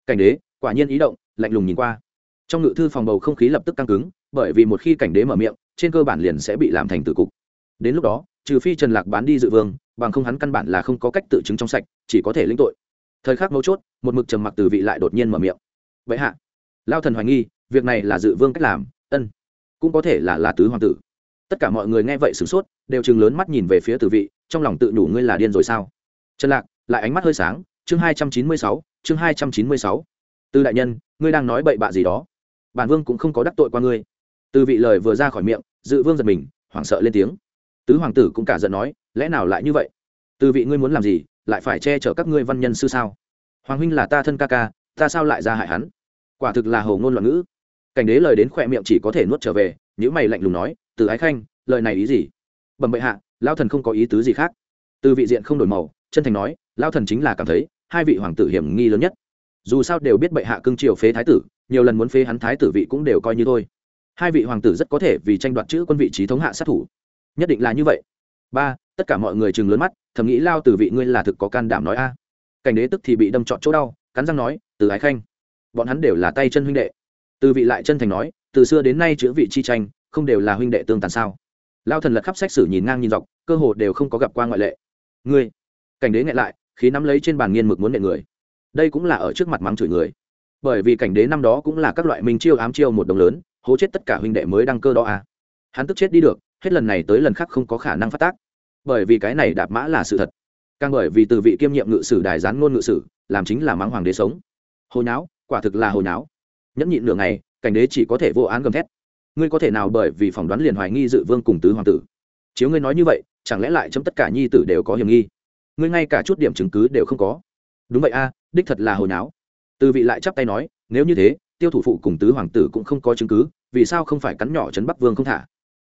Cảnh đế, quả nhiên ý động, lạnh lùng nhìn qua. Trong ngự thư phòng bầu không khí lập tức căng cứng bởi vì một khi cảnh đế mở miệng, trên cơ bản liền sẽ bị làm thành tử cục. Đến lúc đó, trừ phi trần lạc bán đi dự vương, bằng không hắn căn bản là không có cách tự chứng trong sạch, chỉ có thể lĩnh tội. Thời khắc mấu chốt, một mực trầm mặc từ vị lại đột nhiên mở miệng. Vậy hạ. Lao thần hoài nghi, việc này là dự vương cách làm, ân, cũng có thể là là tứ hoàng tử. Tất cả mọi người nghe vậy sửng sốt, đều chừng lớn mắt nhìn về phía tử vị, trong lòng tự đủ ngươi là điên rồi sao? Trần lạc, lại ánh mắt hơi sáng, chương hai trăm chín mươi sáu, chương hai trăm chín mươi sáu. Tư đại nhân, ngươi đang nói bậy bạ gì đó? Bản vương cũng không có đắc tội qua ngươi từ vị lời vừa ra khỏi miệng, dự vương giật mình, hoảng sợ lên tiếng. Tứ hoàng tử cũng cả giận nói, lẽ nào lại như vậy? Từ vị ngươi muốn làm gì, lại phải che chở các ngươi văn nhân sư sao? Hoàng huynh là ta thân ca ca, ta sao lại ra hại hắn? Quả thực là hầu ngôn loạn ngữ. Cảnh đế lời đến khỏe miệng chỉ có thể nuốt trở về nếu mày lạnh lùng nói, từ ái khanh, lời này ý gì? Bẩm bệ hạ lao thần không có ý tứ gì khác. Từ vị diện không đổi màu, chân thành nói lao thần chính là cảm thấy, hai vị hoàng tử hiểm nghi lớn nhất. Dù sao đều biết bệ hạ cưng triều phế thái tử, nhiều lần muốn phế hắn thái tử vị cũng đều coi như thôi hai vị hoàng tử rất có thể vì tranh đoạt chữ quân vị trí thống hạ sát thủ. Nhất định là như vậy. Ba, tất cả mọi người chừng lớn mắt, thầm nghĩ lao từ vị ngươi là thực có can đảm nói a. Cảnh đế tức thì bị đâm trọn chỗ đau, cắn răng nói, từ ái khanh, bọn hắn đều là tay chân huynh đệ. Từ vị lại chân thành nói, từ xưa đến nay chữ vị chi tranh, không đều là huynh đệ tương tàn sao? Lao thần lật khắp sách sử nhìn ngang nhìn dọc, cơ hồ đều không có gặp qua ngoại lệ. Ngươi? Cảnh đế ngại lại, khí nắm lấy trên bàn nghiên mực muốn nệ người. Đây cũng là ở trước mặt mắng chửi người. Bởi vì cảnh đế năm đó cũng là các loại minh chiêu ám chiêu một đồng lớn hố chết tất cả huynh đệ mới đăng cơ đó à? Hắn tức chết đi được, hết lần này tới lần khác không có khả năng phát tác. Bởi vì cái này đạp mã là sự thật. Càng bởi vì từ vị kiêm nhiệm ngự sử đài gián ngôn ngự sử, làm chính là mắng hoàng đế sống. Hồi nháo quả thực là hồi nháo nhẫn nhịn nửa ngày, cảnh đế chỉ có thể vô án gầm thét. Ngươi có thể nào bởi vì phỏng đoán liền hoài nghi dự vương cùng tứ hoàng tử? Chiếu ngươi nói như vậy, chẳng lẽ lại chấm tất cả nhi tử đều có hiểm nghi? Ngươi ngay cả chút điểm chứng cứ đều không có. Đúng vậy a, đích thật là hồi não từ vị lại chắp tay nói, nếu như thế tiêu thủ phụ cùng tứ hoàng tử cũng không có chứng cứ, vì sao không phải cắn nhỏ trấn bắc vương không thả?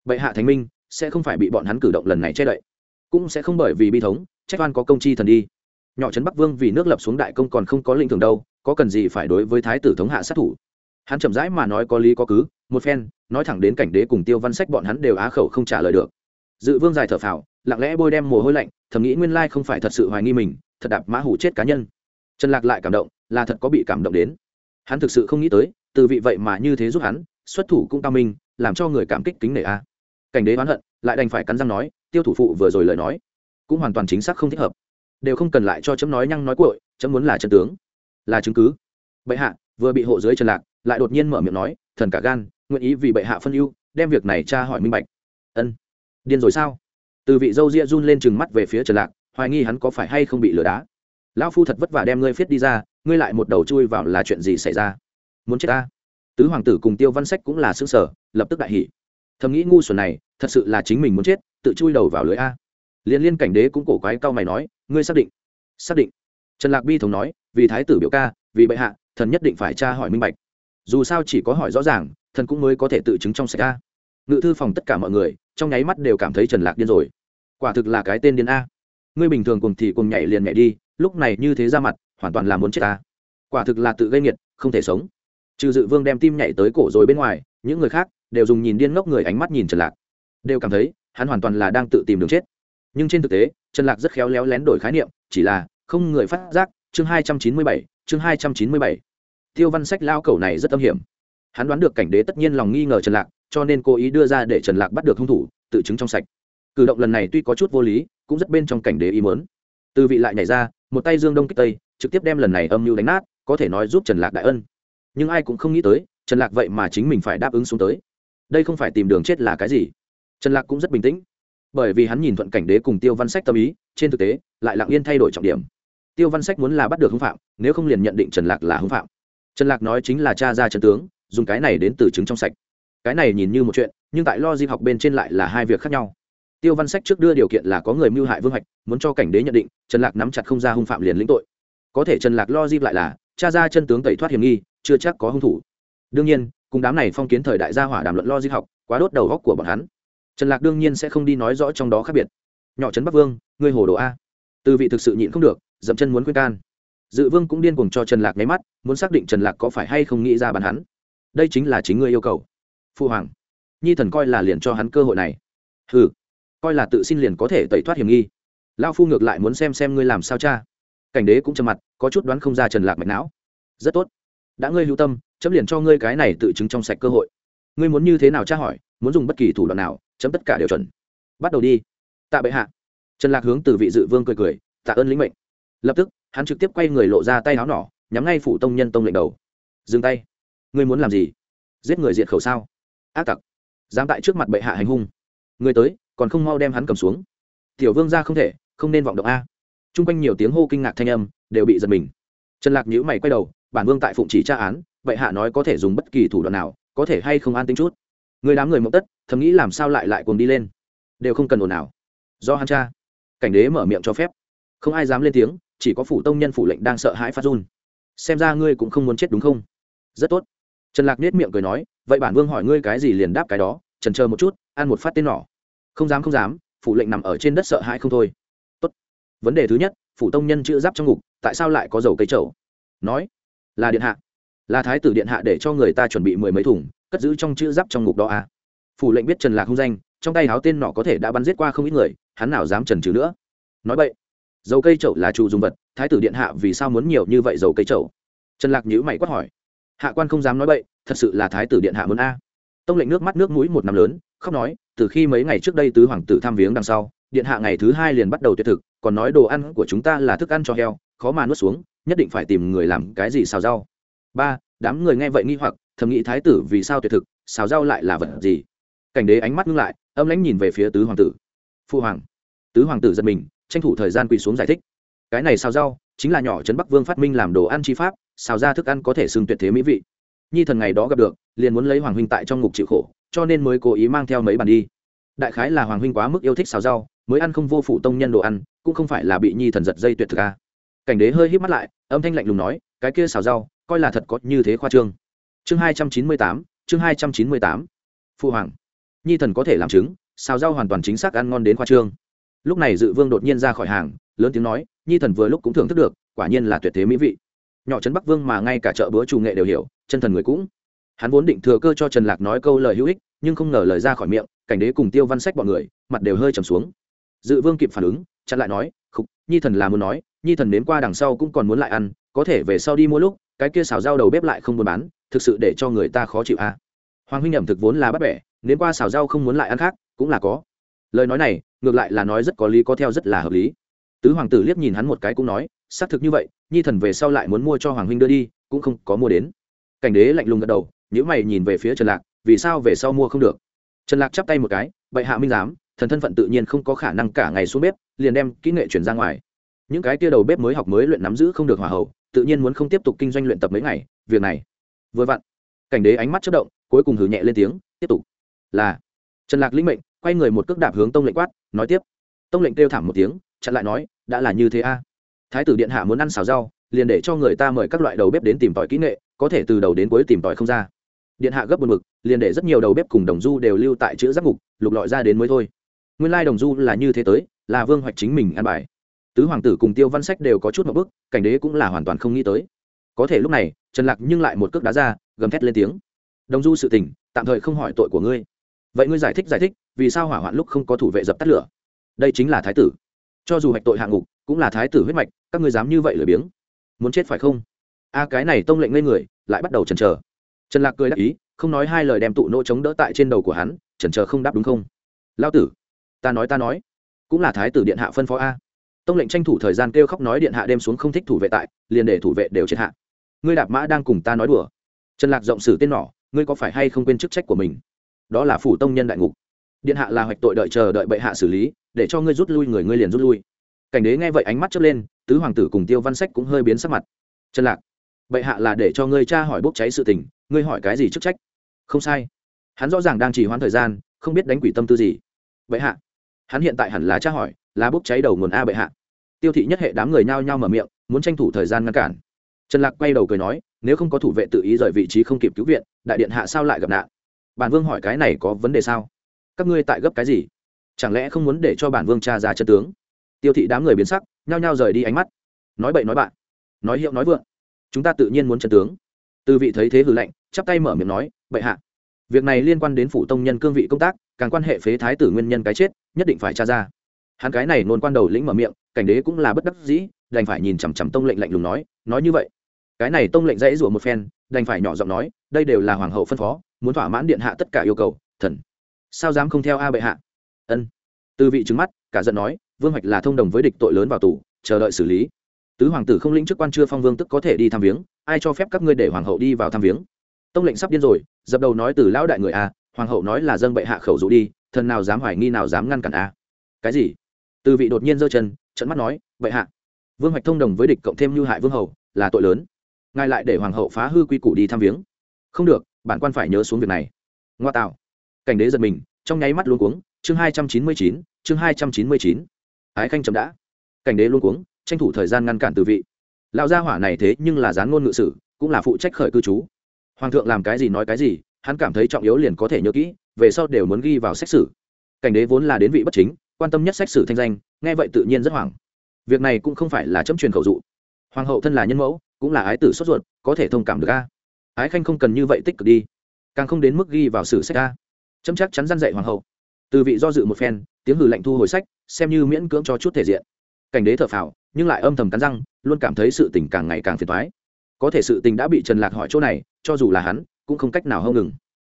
Bệ hạ thánh minh, sẽ không phải bị bọn hắn cử động lần này che đậy. Cũng sẽ không bởi vì bi thống, trách oan có công chi thần đi. Nhỏ trấn bắc vương vì nước lập xuống đại công còn không có linh thường đâu, có cần gì phải đối với thái tử thống hạ sát thủ? Hắn chậm rãi mà nói có lý có cứ, một phen, nói thẳng đến cảnh đế cùng tiêu văn sách bọn hắn đều á khẩu không trả lời được. Dự vương dài thở phào, lặng lẽ bôi đem mồ hôi lạnh, thầm nghĩ nguyên lai không phải thật sự hoài nghi mình, thật đạp mã hủ chết cá nhân. Trần lạc lại cảm động, là thật có bị cảm động đến hắn thực sự không nghĩ tới, từ vị vậy mà như thế giúp hắn, xuất thủ cũng cao minh, làm cho người cảm kích kính nể a. Cảnh đế oán hận, lại đành phải cắn răng nói, tiêu thủ phụ vừa rồi lời nói, cũng hoàn toàn chính xác không thích hợp. Đều không cần lại cho chấm nói nhăng nói cội chấm muốn là chân tướng, là chứng cứ. Bệ hạ, vừa bị hộ dưới trần lạc, lại đột nhiên mở miệng nói, thần cả gan, nguyện ý vì bệ hạ phân ưu, đem việc này tra hỏi minh bạch. Ân. Điên rồi sao? Từ vị dâu ria run lên chừng mắt về phía trần lạc, hoài nghi hắn có phải hay không bị lừa đá. Lão phu thật vất vả đem ngươi phiết đi ra ngươi lại một đầu chui vào là chuyện gì xảy ra? Muốn chết ta? Tứ hoàng tử cùng tiêu văn sách cũng là xương sở lập tức đại hỉ. Thầm nghĩ ngu xuẩn này, thật sự là chính mình muốn chết, tự chui đầu vào lưới a. Liên liên cảnh đế cũng cổ quái cao mày nói, ngươi xác định? Xác định. Trần lạc bi thống nói, vì thái tử biểu ca, vì bệ hạ, thần nhất định phải tra hỏi minh bạch. Dù sao chỉ có hỏi rõ ràng, thần cũng mới có thể tự chứng trong sạch a. Ngự thư phòng tất cả mọi người, trong nháy mắt đều cảm thấy trần lạc điên rồi. Quả thực là cái tên điên a. Ngươi bình thường cùng thì cùng nhảy liền nhảy đi, lúc này như thế ra mặt hoàn toàn là muốn chết ta. Quả thực là tự gây nghiệt, không thể sống. Trừ dự vương đem tim nhảy tới cổ rồi bên ngoài, những người khác đều dùng nhìn điên ngốc người ánh mắt nhìn trần lạc. Đều cảm thấy, hắn hoàn toàn là đang tự tìm đường chết. Nhưng trên thực tế, trần lạc rất khéo léo lén đổi khái niệm, chỉ là, không người phát giác, chương hai trăm chín mươi bảy, chương hai trăm chín mươi bảy. Tiêu văn sách lao cầu này rất âm hiểm. Hắn đoán được cảnh đế tất nhiên lòng nghi ngờ trần lạc, cho nên cố ý đưa ra để trần lạc bắt được hung thủ, tự chứng trong sạch. Cử động lần này tuy có chút vô lý, cũng rất bên trong cảnh đế ý mớn từ vị lại nhảy ra, một tay dương đông kích tây trực tiếp đem lần này âm mưu đánh nát, có thể nói giúp trần lạc đại ân. Nhưng ai cũng không nghĩ tới, trần lạc vậy mà chính mình phải đáp ứng xuống tới. Đây không phải tìm đường chết là cái gì? Trần lạc cũng rất bình tĩnh. Bởi vì hắn nhìn thuận cảnh đế cùng tiêu văn sách tâm ý, trên thực tế, lại lặng yên thay đổi trọng điểm. Tiêu văn sách muốn là bắt được hưng phạm, nếu không liền nhận định trần lạc là hưng phạm. Trần lạc nói chính là cha ra trần tướng, dùng cái này đến từ chứng trong sạch. Cái này nhìn như một chuyện, nhưng tại lo di học bên trên lại là hai việc khác nhau. Tiêu văn sách trước đưa điều kiện là có người mưu hại vương hạch, muốn cho cảnh đế nhận định, trần lạc nắm chặt không ra hung phạm liền lĩnh tội có thể trần lạc lo di lại là, cha ra chân tướng tẩy thoát hiểm nghi, chưa chắc có hung thủ. Đương nhiên, cùng đám này phong kiến thời đại gia hỏa đàm luận lo di học, quá đốt đầu góc của bọn hắn. Trần lạc đương nhiên sẽ không đi nói rõ trong đó khác biệt. Nhỏ trấn bắc vương, ngươi hồ đồ a. Từ vị thực sự nhịn không được, dậm chân muốn khuyên can. Dự vương cũng điên cuồng cho trần lạc nháy mắt, muốn xác định trần lạc có phải hay không nghĩ ra bàn hắn. Đây chính là chính ngươi yêu cầu. Phu hoàng, nhi thần coi là liền cho hắn cơ hội này. Hừ, coi là tự xin liền có thể tẩy thoát hiểm nghi. Lao phu ngược lại muốn xem xem ngươi làm sao cha cảnh đế cũng trầm mặt, có chút đoán không ra trần lạc mạch não. Rất tốt. Đã ngươi hữu tâm, chấm liền cho ngươi cái này tự chứng trong sạch cơ hội. Ngươi muốn như thế nào tra hỏi, muốn dùng bất kỳ thủ đoạn nào, chấm tất cả đều chuẩn. Bắt đầu đi. Tạ bệ hạ. Trần lạc hướng từ vị dự vương cười cười, tạ ơn lĩnh mệnh. Lập tức, hắn trực tiếp quay người lộ ra tay áo nỏ, nhắm ngay phủ tông nhân tông lệnh đầu. Dừng tay. Ngươi muốn làm gì? Giết người diệt khẩu sao? Ác tặc. Dám tại trước mặt bệ hạ hành hung. Người tới, còn không mau đem hắn cầm xuống. Tiểu vương ra không thể, không nên vọng động a chung quanh nhiều tiếng hô kinh ngạc thanh âm, đều bị giật mình. Trần lạc nhữ mày quay đầu, bản vương tại phụng chỉ tra án, vậy hạ nói có thể dùng bất kỳ thủ đoạn nào, có thể hay không an tính chút? Người đám người mộng tất, thầm nghĩ làm sao lại lại cùng đi lên. Đều không cần ồn nào do hắn cha cảnh đế mở miệng cho phép. Không ai dám lên tiếng, chỉ có phủ tông nhân phủ lệnh đang sợ hãi phát run. Xem ra ngươi cũng không muốn chết đúng không? Rất tốt. Trần lạc nết miệng cười nói, vậy bản vương hỏi ngươi cái gì liền đáp cái đó, trần chờ một chút, ăn một phát tên nỏ. Không dám không dám, phủ lệnh nằm ở trên đất sợ hãi không thôi vấn đề thứ nhất, phủ tông nhân chữ giáp trong ngục, tại sao lại có dầu cây trầu nói, là điện hạ. Là thái tử điện hạ để cho người ta chuẩn bị mười mấy thùng, cất giữ trong chữ giáp trong ngục đó à. phủ lệnh biết trần lạc hung danh, trong tay háo tên nọ có thể đã bắn giết qua không ít người, hắn nào dám trần trừ nữa? Nói vậy, dầu cây trậu là chủ dùng vật, thái tử điện hạ vì sao muốn nhiều như vậy dầu cây trậu trần lạc nhữ mày quát hỏi. Hạ quan không dám nói vậy, thật sự là thái tử điện hạ muốn a. Tông lệnh nước mắt nước mũi một năm lớn, khóc nói, từ khi mấy ngày trước đây tứ hoàng tử thăm viếng đằng sau, điện hạ ngày thứ hai liền bắt đầu tuyệt thực còn nói đồ ăn của chúng ta là thức ăn cho heo, khó mà nuốt xuống, nhất định phải tìm người làm cái gì xào rau. Ba, đám người nghe vậy nghi hoặc, thầm nghĩ thái tử vì sao tuyệt thực, xào rau lại là vật gì? Cảnh đế ánh mắt ngưng lại, âm lãnh nhìn về phía tứ hoàng tử. Phu hoàng. Tứ hoàng tử giật mình, tranh thủ thời gian quỳ xuống giải thích. Cái này xào rau chính là nhỏ trấn bắc vương phát minh làm đồ ăn chi pháp, xào ra thức ăn có thể xưng tuyệt thế mỹ vị. Nhi thần ngày đó gặp được, liền muốn lấy hoàng huynh tại trong ngục chịu khổ, cho nên mới cố ý mang theo mấy bàn đi. Đại khái là hoàng huynh quá mức yêu thích xào rau, mới ăn không vô phụ tông nhân đồ ăn cũng không phải là bị nhi thần giật dây tuyệt thực a. Cảnh đế hơi híp mắt lại, âm thanh lạnh lùng nói, cái kia xào rau, coi là thật có như thế khoa trương. Chương hai trăm chín mươi tám, chương hai trăm chín mươi tám. Phụ hoàng. Nhi thần có thể làm chứng, xào rau hoàn toàn chính xác ăn ngon đến khoa trương. Lúc này dự vương đột nhiên ra khỏi hàng, lớn tiếng nói, nhi thần vừa lúc cũng thưởng thức được, quả nhiên là tuyệt thế mỹ vị. Nhỏ trấn bắc vương mà ngay cả chợ bữa chủ nghệ đều hiểu, chân thần người cũng. Hắn vốn định thừa cơ cho trần lạc nói câu lời hữu ích, nhưng không ngờ lời ra khỏi miệng, cảnh đế cùng tiêu văn sách bọn người, mặt đều hơi trầm xuống. Dự vương kịp phản ứng chặn lại nói, khục, nhi thần là muốn nói, nhi thần đến qua đằng sau cũng còn muốn lại ăn, có thể về sau đi mua lúc, cái kia xào rau đầu bếp lại không muốn bán, thực sự để cho người ta khó chịu a. À. hoàng huynh ẩm thực vốn là bắt bẻ đến qua xào rau không muốn lại ăn khác, cũng là có. Lời nói này, ngược lại là nói rất có lý, có theo rất là hợp lý. Tứ hoàng tử liếc nhìn hắn một cái cũng nói, xác thực như vậy, nhi thần về sau lại muốn mua cho hoàng huynh đưa đi, cũng không có mua đến. Cảnh đế lạnh lùng gật đầu nếu mày nhìn về phía trần lạc, vì sao về sau mua không được? Trần lạc chắp tay một cái, bệ hạ minh giám, thần thân phận tự nhiên không có khả năng cả ngày xuống bếp liền đem kỹ nghệ chuyển ra ngoài. Những cái tia đầu bếp mới học mới luyện nắm giữ không được hòa hậu, tự nhiên muốn không tiếp tục kinh doanh luyện tập mấy ngày, việc này vừa vặn. Cảnh đế ánh mắt chất động, cuối cùng hử nhẹ lên tiếng, tiếp tục. Là, trần lạc linh mệnh, quay người một cước đạp hướng tông lệnh quát, nói tiếp. Tông lệnh kêu thảm một tiếng, chặn lại nói, đã là như thế a. Thái tử điện hạ muốn ăn xào rau, liền để cho người ta mời các loại đầu bếp đến tìm tòi kỹ nghệ, có thể từ đầu đến cuối tìm tòi không ra. Điện hạ gấp một mực liền để rất nhiều đầu bếp cùng đồng du đều lưu tại chữ giáp ngục, lục lọi ra đến mới thôi. Nguyên lai đồng du là như thế tới là vương hoạch chính mình ăn bài. Tứ hoàng tử cùng tiêu văn sách đều có chút một bức, cảnh đế cũng là hoàn toàn không nghĩ tới. Có thể lúc này, trần lạc nhưng lại một cước đá ra, gầm thét lên tiếng. Đồng du sự tình, tạm thời không hỏi tội của ngươi. Vậy ngươi giải thích giải thích, vì sao hỏa hoạn lúc không có thủ vệ dập tắt lửa? Đây chính là thái tử. Cho dù hạch tội hạng ngục, cũng là thái tử huyết mạch, các ngươi dám như vậy lười biếng? Muốn chết phải không? A, cái này tông lệnh lên người, lại bắt đầu chần chờ. Trần lạc cười đáp ý, không nói hai lời đem tụ nỗ chống đỡ tại trên đầu của hắn, chần chờ không đáp đúng không? Lao tử, ta nói ta nói cũng là thái tử điện hạ phân phó a. Tông lệnh tranh thủ thời gian kêu khóc nói điện hạ đêm xuống không thích thủ vệ tại, liền để thủ vệ đều triệt hạ. Ngươi đạp mã đang cùng ta nói đùa. Trần lạc rộng sử tên nỏ ngươi có phải hay không quên chức trách của mình? Đó là phủ tông nhân đại ngục. Điện hạ là hoạch tội đợi chờ đợi bệ hạ xử lý, để cho ngươi rút lui người ngươi liền rút lui. Cảnh đế nghe vậy ánh mắt chớp lên, tứ hoàng tử cùng tiêu văn sách cũng hơi biến sắc mặt. Trần lạc, bệ hạ là để cho ngươi cha hỏi bốc cháy sự tình, ngươi hỏi cái gì chức trách? Không sai. Hắn rõ ràng đang chỉ hoãn thời gian, không biết đánh quỷ tâm tư gì. Bệ hạ hắn hiện tại hẳn là tra hỏi, là bốc cháy đầu nguồn a bệ hạ. Tiêu thị nhất hệ đám người nhao nhao mở miệng, muốn tranh thủ thời gian ngăn cản. Trần lạc quay đầu cười nói, nếu không có thủ vệ tự ý rời vị trí không kịp cứu viện, đại điện hạ sao lại gặp nạn? Bản vương hỏi cái này có vấn đề sao? Các ngươi tại gấp cái gì? Chẳng lẽ không muốn để cho bản vương cha ra chân tướng? Tiêu thị đám người biến sắc, nhao nhao rời đi ánh mắt. Nói bậy nói bạn, nói hiệu nói vượng. Chúng ta tự nhiên muốn chân tướng. Từ vị thấy thế hử lạnh, chắp tay mở miệng nói, bệ hạ việc này liên quan đến phủ tông nhân cương vị công tác, càng quan hệ phế thái tử nguyên nhân cái chết, nhất định phải tra ra. Hắn cái này nôn quan đầu lĩnh mở miệng, cảnh đế cũng là bất đắc dĩ, đành phải nhìn chằm chằm tông lệnh lạnh lùng nói nói như vậy, cái này tông lệnh dãy rủa một phen, đành phải nhỏ giọng nói, đây đều là hoàng hậu phân phó, muốn thỏa mãn điện hạ tất cả yêu cầu, thần. Sao dám không theo a bệ hạ? Ân. Từ vị trứng mắt, cả giận nói, vương hoạch là thông đồng với địch tội lớn vào tù, chờ đợi xử lý. Tứ hoàng tử không lĩnh chức quan chưa phong vương tức có thể đi thăm viếng, ai cho phép các ngươi để hoàng hậu đi vào thăm viếng? Tông lệnh sắp điên rồi, dập đầu nói từ lão đại người a, hoàng hậu nói là dâng bệ hạ khẩu dụ đi, thần nào dám hoài nghi nào dám ngăn cản a. Cái gì? Từ vị đột nhiên giơ chân trận mắt nói, bệ hạ, vương hoạch thông đồng với địch cộng thêm như hại vương hậu là tội lớn. Ngài lại để hoàng hậu phá hư quy củ đi thăm viếng. Không được, bản quan phải nhớ xuống việc này. Ngoa tạo. Cảnh đế giật mình, trong nháy mắt luôn cuống, chương hai trăm chín mươi chín, chương hai trăm chín mươi chín. Ái khanh chấm đã. Cảnh đế luôn cuống, tranh thủ thời gian ngăn cản từ vị. Lão gia hỏa này thế nhưng là gián ngôn ngự sử, cũng là phụ trách khởi cư trú hoàng thượng làm cái gì nói cái gì, hắn cảm thấy trọng yếu liền có thể nhớ kỹ, về sau đều muốn ghi vào xét xử. Cảnh đế vốn là đến vị bất chính, quan tâm nhất xét xử thanh danh, nghe vậy tự nhiên rất hoảng. Việc này cũng không phải là chấm truyền khẩu dụ. Hoàng hậu thân là nhân mẫu, cũng là ái tử sốt ruột, có thể thông cảm được a. Ái khanh không cần như vậy tích cực đi, càng không đến mức ghi vào sử sách a. Chấm chắc chắn răn dạy hoàng hậu. Từ vị do dự một phen, tiếng hử lạnh thu hồi sách, xem như miễn cưỡng cho chút thể diện. Cảnh đế thở phào, nhưng lại âm thầm cắn răng, luôn cảm thấy sự tình càng ngày càng phiền thoái có thể sự tình đã bị trần lạc hỏi chỗ này, cho dù là hắn, cũng không cách nào hông ngừng.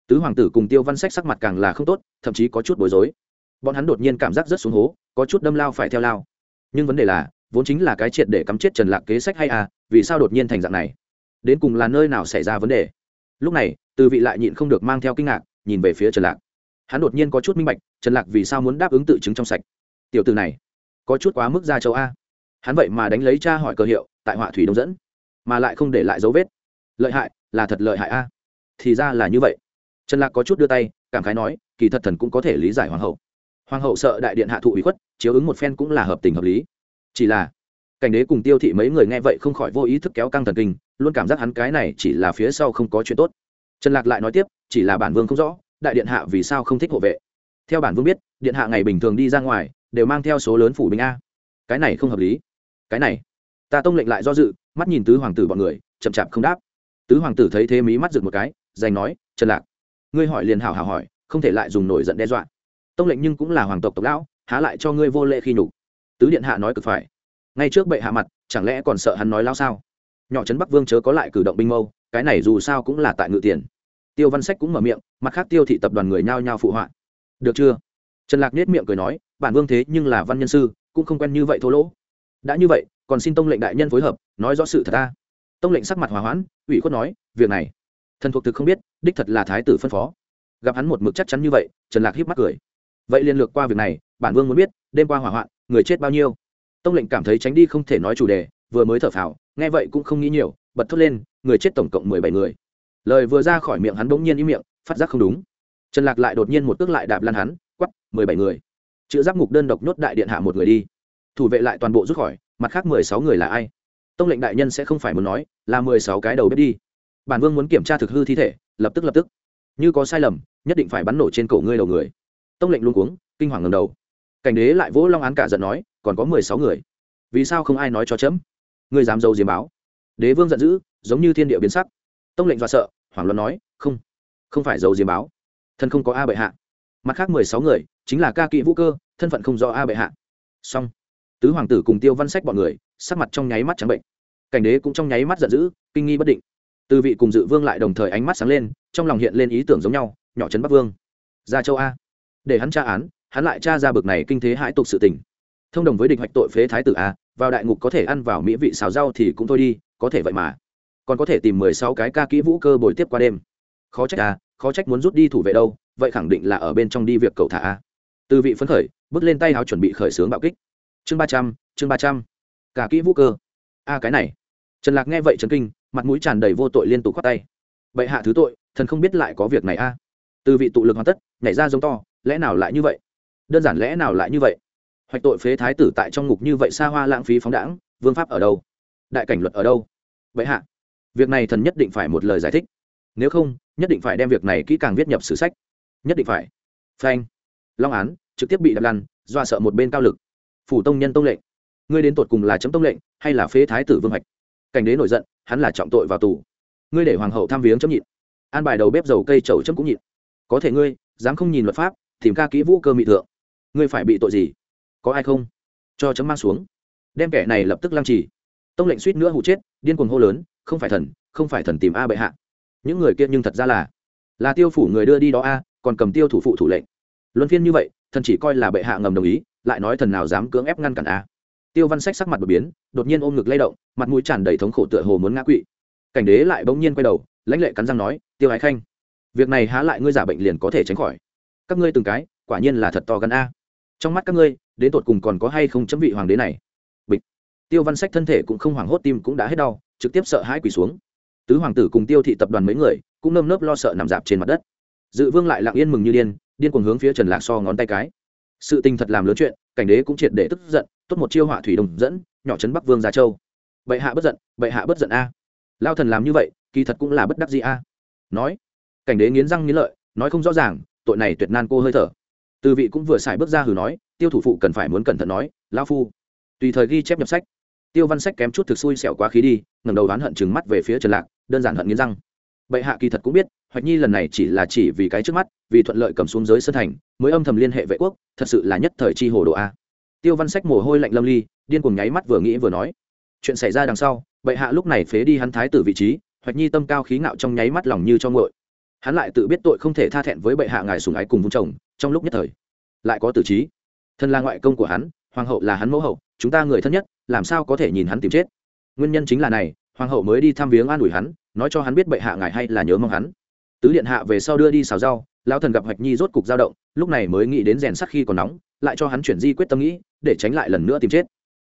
Tứ hoàng tử cùng tiêu văn sách sắc mặt càng là không tốt, thậm chí có chút bối rối. Bọn hắn đột nhiên cảm giác rất xuống hố, có chút đâm lao phải theo lao. Nhưng vấn đề là, vốn chính là cái triệt để cắm chết trần lạc kế sách hay à vì sao đột nhiên thành dạng này? Đến cùng là nơi nào xảy ra vấn đề? Lúc này, từ vị lại nhịn không được mang theo kinh ngạc, nhìn về phía trần lạc. Hắn đột nhiên có chút minh bạch, trần lạc vì sao muốn đáp ứng tự chứng trong sạch? Tiểu từ này, có chút quá mức ra châu a. Hắn vậy mà đánh lấy cha hỏi cơ hiệu, tại họa thủy đông dẫn mà lại không để lại dấu vết. Lợi hại, là thật lợi hại a. Thì ra là như vậy. Trần lạc có chút đưa tay, cảm khái nói, kỳ thật thần cũng có thể lý giải hoàng hậu. Hoàng hậu sợ đại điện hạ thụ ủy khuất, chiếu ứng một phen cũng là hợp tình hợp lý. Chỉ là, cảnh đế cùng tiêu thị mấy người nghe vậy không khỏi vô ý thức kéo căng thần kinh, luôn cảm giác hắn cái này chỉ là phía sau không có chuyện tốt. Trần lạc lại nói tiếp, chỉ là bản vương không rõ, đại điện hạ vì sao không thích hộ vệ. Theo bản vương biết, điện hạ ngày bình thường đi ra ngoài, đều mang theo số lớn phủ binh a. Cái này không hợp lý. Cái này, ta tông lệnh lại do dự mắt nhìn tứ hoàng tử bọn người, chậm chạp không đáp. Tứ hoàng tử thấy thế mí mắt rực một cái, giành nói, trần lạc, ngươi hỏi liền hảo hảo hỏi, không thể lại dùng nổi giận đe dọa. Tông lệnh nhưng cũng là hoàng tộc tộc lão, há lại cho ngươi vô lệ khi nhục. Tứ điện hạ nói cực phải. Ngay trước bệ hạ mặt, chẳng lẽ còn sợ hắn nói lao sao? Nhỏ trấn bắc vương chớ có lại cử động binh mâu, cái này dù sao cũng là tại ngự tiền. Tiêu văn sách cũng mở miệng, mặt khác tiêu thị tập đoàn người nhao nhao phụ họa. Được chưa? Trần lạc nết miệng cười nói, bản vương thế nhưng là văn nhân sư, cũng không quen như vậy thô lỗ. Đã như vậy còn xin tông lệnh đại nhân phối hợp, nói rõ sự thật ta. Tông lệnh sắc mặt hòa hoãn, ủy khuất nói, việc này, thần thuộc thực không biết, đích thật là thái tử phân phó. Gặp hắn một mực chắc chắn như vậy, trần lạc hiếp mắt cười. Vậy liên lược qua việc này, bản vương muốn biết, đêm qua hỏa hoạn, người chết bao nhiêu? Tông lệnh cảm thấy tránh đi không thể nói chủ đề, vừa mới thở phào, nghe vậy cũng không nghĩ nhiều, bật thốt lên, người chết tổng cộng mười bảy người. Lời vừa ra khỏi miệng hắn bỗng nhiên ý miệng, phát giác không đúng. Trần lạc lại đột nhiên một cước lại đạp lan hắn quắp mười bảy người. Chữ giáp ngục đơn độc nhốt đại điện hạ một người đi. Thủ vệ lại toàn bộ rút khỏi mặt khác mười sáu người là ai? Tông lệnh đại nhân sẽ không phải muốn nói, là mười sáu cái đầu bếp đi. Bản vương muốn kiểm tra thực hư thi thể, lập tức lập tức. Như có sai lầm, nhất định phải bắn nổ trên cổ ngươi đầu người. Tông lệnh luôn cuống, kinh hoàng ngầm đầu. Cảnh đế lại vỗ long án cả giận nói, còn có mười sáu người. Vì sao không ai nói cho chấm? Ngươi dám dâu diếm báo. Đế vương giận dữ, giống như thiên địa biến sắc. Tông lệnh dọa sợ, hoảng loạn nói, không không phải dâu diếm báo. Thân không có a bệ hạ. Mặt khác mười sáu người, chính là ca kỵ vũ cơ, thân phận không do a bệ hạ. Song tứ hoàng tử cùng tiêu văn sách bọn người, sắc mặt trong nháy mắt trắng bệnh. Cảnh đế cũng trong nháy mắt giận dữ, kinh nghi bất định. Từ vị cùng dự vương lại đồng thời ánh mắt sáng lên, trong lòng hiện lên ý tưởng giống nhau, nhỏ trấn bắc vương. Ra châu a. Để hắn tra án, hắn lại tra ra bực này kinh thế hãi tục sự tình. Thông đồng với địch hoạch tội phế thái tử a, vào đại ngục có thể ăn vào mỹ vị xào rau thì cũng thôi đi, có thể vậy mà. Còn có thể tìm mười sáu cái ca kỹ vũ cơ bồi tiếp qua đêm. Khó trách a, khó trách muốn rút đi thủ vệ đâu, vậy khẳng định là ở bên trong đi việc cầu thả a. Từ vị phấn khởi, bước lên tay áo chuẩn bị khởi xướng bạo kích chương ba trăm, chương ba trăm. Cả kỹ vũ cơ. A cái này. Trần lạc nghe vậy trần kinh, mặt mũi tràn đầy vô tội liên tục khoát tay. Vậy hạ thứ tội, thần không biết lại có việc này a. Từ vị tụ lực hoàn tất, nhảy ra giống to, lẽ nào lại như vậy? Đơn giản lẽ nào lại như vậy? Hoạch tội phế thái tử tại trong ngục như vậy xa hoa lãng phí phóng đãng, vương pháp ở đâu? Đại cảnh luật ở đâu? Vậy hạ, việc này thần nhất định phải một lời giải thích. Nếu không, nhất định phải đem việc này kỹ càng viết nhập sử sách. Nhất định phải. Phanh. Long án, trực tiếp bị đập lăn do sợ một bên cao lực phủ tông nhân tông lệnh. Ngươi đến tột cùng là chấm tông lệnh, hay là phế thái tử vương hoạch? Cảnh đế nổi giận, hắn là trọng tội vào tù. Ngươi để hoàng hậu tham viếng chấm nhịn. An bài đầu bếp dầu cây trầu chấm cũng nhịn. Có thể ngươi, dám không nhìn luật pháp, tìm ca kỹ vũ cơ mị thượng. Ngươi phải bị tội gì? Có ai không? Cho chấm mang xuống. Đem kẻ này lập tức lăng trì. Tông lệnh suýt nữa hụ chết, điên cuồng hô lớn, không phải thần, không phải thần tìm a bệ hạ. Những người kia nhưng thật ra là là tiêu phủ người đưa đi đó a, còn cầm tiêu thủ phụ thủ lệnh. Luân phiên như vậy, thần chỉ coi là bệ hạ ngầm đồng ý lại nói thần nào dám cưỡng ép ngăn cản a? Tiêu văn sách sắc mặt đột biến, đột nhiên ôm ngực lay động, mặt mũi tràn đầy thống khổ tựa hồ muốn ngã quỵ. Cảnh đế lại bỗng nhiên quay đầu, lãnh lệ cắn răng nói, tiêu ái khanh, việc này há lại ngươi giả bệnh liền có thể tránh khỏi. Các ngươi từng cái, quả nhiên là thật to gần a. Trong mắt các ngươi, đến tột cùng còn có hay không chấm vị hoàng đế này? Bịch. Tiêu văn sách thân thể cũng không hoảng hốt, tim cũng đã hết đau, trực tiếp sợ hãi quỳ xuống. Tứ hoàng tử cùng tiêu thị tập đoàn mấy người, cũng nơm nớp lo sợ nằm dạp trên mặt đất. Dự vương lại lặng yên mừng như điên điên cuồng hướng phía trần lạc so ngón tay cái sự tình thật làm lớn chuyện, cảnh đế cũng triệt để tức giận, tốt một chiêu họa thủy đồng dẫn, nhỏ trấn bắc vương gia châu. Bệ hạ bất giận, bệ hạ bất giận a. Lao thần làm như vậy, kỳ thật cũng là bất đắc gì a. Nói, cảnh đế nghiến răng nghiến lợi, nói không rõ ràng, tội này tuyệt nan cô hơi thở. Từ vị cũng vừa xài bước ra hừ nói, tiêu thủ phụ cần phải muốn cẩn thận nói lao phu. Tùy thời ghi chép nhập sách. Tiêu văn sách kém chút thực xui xẻo quá khí đi, ngẩng đầu đoán hận chừng mắt về phía trần lạc, đơn giản hận nghiến răng bệ hạ kỳ thật cũng biết, hoạch nhi lần này chỉ là chỉ vì cái trước mắt, vì thuận lợi cầm xuống giới sân thành, mới âm thầm liên hệ vệ quốc, thật sự là nhất thời chi hồ đồ a. Tiêu văn sách mồ hôi lạnh lâm ly, điên cuồng nháy mắt vừa nghĩ vừa nói. Chuyện xảy ra đằng sau, bệ hạ lúc này phế đi hắn thái tử vị trí, hoạch nhi tâm cao khí ngạo trong nháy mắt lòng như cho ngội hắn lại tự biết tội không thể tha thẹn với bệ hạ ngài sùng ái cùng vung chồng trong lúc nhất thời, lại có tử trí. Thân là ngoại công của hắn, hoàng hậu là hắn mẫu hậu, chúng ta người thân nhất, làm sao có thể nhìn hắn tìm chết? Nguyên nhân chính là này, hoàng hậu mới đi thăm viếng an ủi hắn nói cho hắn biết bệ hạ ngài hay là nhớ mong hắn. Tứ điện hạ về sau đưa đi xào rau, lão thần gặp hoạch nhi rốt cục dao động, lúc này mới nghĩ đến rèn sắt khi còn nóng, lại cho hắn chuyển di quyết tâm nghĩ, để tránh lại lần nữa tìm chết.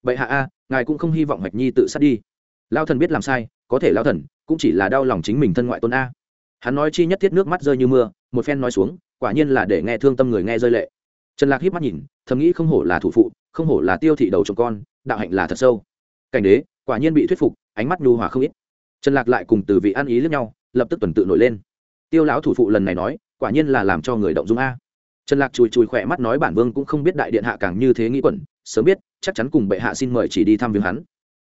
Bệ hạ a, ngài cũng không hy vọng hoạch nhi tự sát đi. Lao thần biết làm sai, có thể lao thần cũng chỉ là đau lòng chính mình thân ngoại tôn a. Hắn nói chi nhất thiết nước mắt rơi như mưa, một phen nói xuống, quả nhiên là để nghe thương tâm người nghe rơi lệ. Trần lạc híp mắt nhìn, thầm nghĩ không hổ là thủ phụ, không hổ là tiêu thị đầu chồng con, đạo hạnh là thật sâu. Cảnh đế, quả nhiên bị thuyết phục, ánh mắt nhu hòa không ít trần lạc lại cùng từ vị ăn ý lẫn nhau, lập tức tuần tự nổi lên. Tiêu lão thủ phụ lần này nói, quả nhiên là làm cho người động dung a. Trần lạc chùi chùi khỏe mắt nói bản vương cũng không biết đại điện hạ càng như thế nghĩ quẩn, sớm biết, chắc chắn cùng bệ hạ xin mời chỉ đi thăm viếng hắn.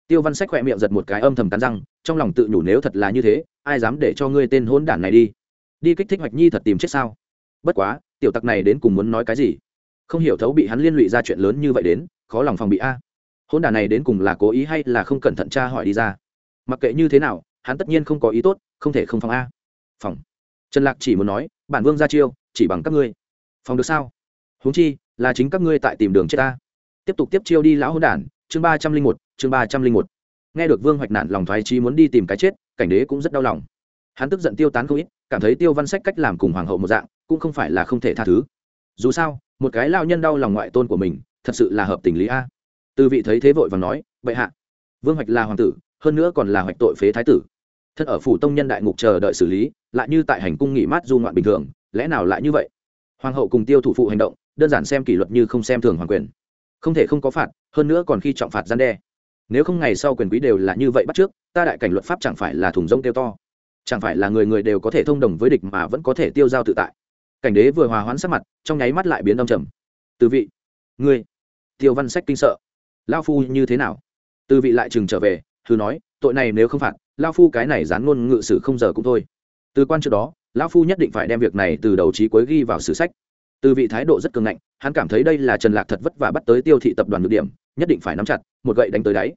Tiêu văn sách khỏe miệng giật một cái âm thầm cắn răng, trong lòng tự nhủ nếu thật là như thế, ai dám để cho ngươi tên hôn đản này đi? Đi kích thích hoạch nhi thật tìm chết sao? Bất quá, tiểu tặc này đến cùng muốn nói cái gì? Không hiểu thấu bị hắn liên lụy ra chuyện lớn như vậy đến, khó lòng phòng bị a. Hôn đản này đến cùng là cố ý hay là không cẩn thận tra hỏi đi ra? Mặc kệ như thế nào, hắn tất nhiên không có ý tốt, không thể không phòng a. Phòng. Trần lạc chỉ muốn nói, bản vương ra chiêu, chỉ bằng các ngươi. Phòng được sao? Huống chi, là chính các ngươi tại tìm đường chết ta. Tiếp tục tiếp chiêu đi lão hôn đản, chương ba trăm linh một, chương ba trăm linh một. Nghe được vương hoạch nạn lòng thoái trí muốn đi tìm cái chết, cảnh đế cũng rất đau lòng. Hắn tức giận tiêu tán không ít, cảm thấy tiêu văn sách cách làm cùng hoàng hậu một dạng, cũng không phải là không thể tha thứ. Dù sao, một cái lao nhân đau lòng ngoại tôn của mình, thật sự là hợp tình lý a. Từ vị thấy thế vội và nói, bệ hạ. Vương hoạch là hoàng tử hơn nữa còn là hoạch tội phế thái tử. Thân ở phủ tông nhân đại ngục chờ đợi xử lý, lại như tại hành cung nghỉ mát du ngoạn bình thường, lẽ nào lại như vậy? Hoàng hậu cùng tiêu thủ phụ hành động, đơn giản xem kỷ luật như không xem thường hoàng quyền. Không thể không có phạt, hơn nữa còn khi trọng phạt gian đe. Nếu không ngày sau quyền quý đều là như vậy bắt trước, ta đại cảnh luật pháp chẳng phải là thùng rông tiêu to. Chẳng phải là người người đều có thể thông đồng với địch mà vẫn có thể tiêu giao tự tại. Cảnh đế vừa hòa hoãn sắc mặt, trong nháy mắt lại biến đông trầm. Từ vị, ngươi, tiêu văn sách kinh sợ. Lao phu như thế nào? Từ vị lại chừng trở về thư nói, tội này nếu không phạt lao phu cái này dán ngôn ngự sử không giờ cũng thôi. Từ quan trước đó, lão phu nhất định phải đem việc này từ đầu trí cuối ghi vào sử sách. Từ vị thái độ rất cường ngạnh, hắn cảm thấy đây là trần lạc thật vất vả bắt tới tiêu thị tập đoàn được điểm, nhất định phải nắm chặt, một gậy đánh tới đáy.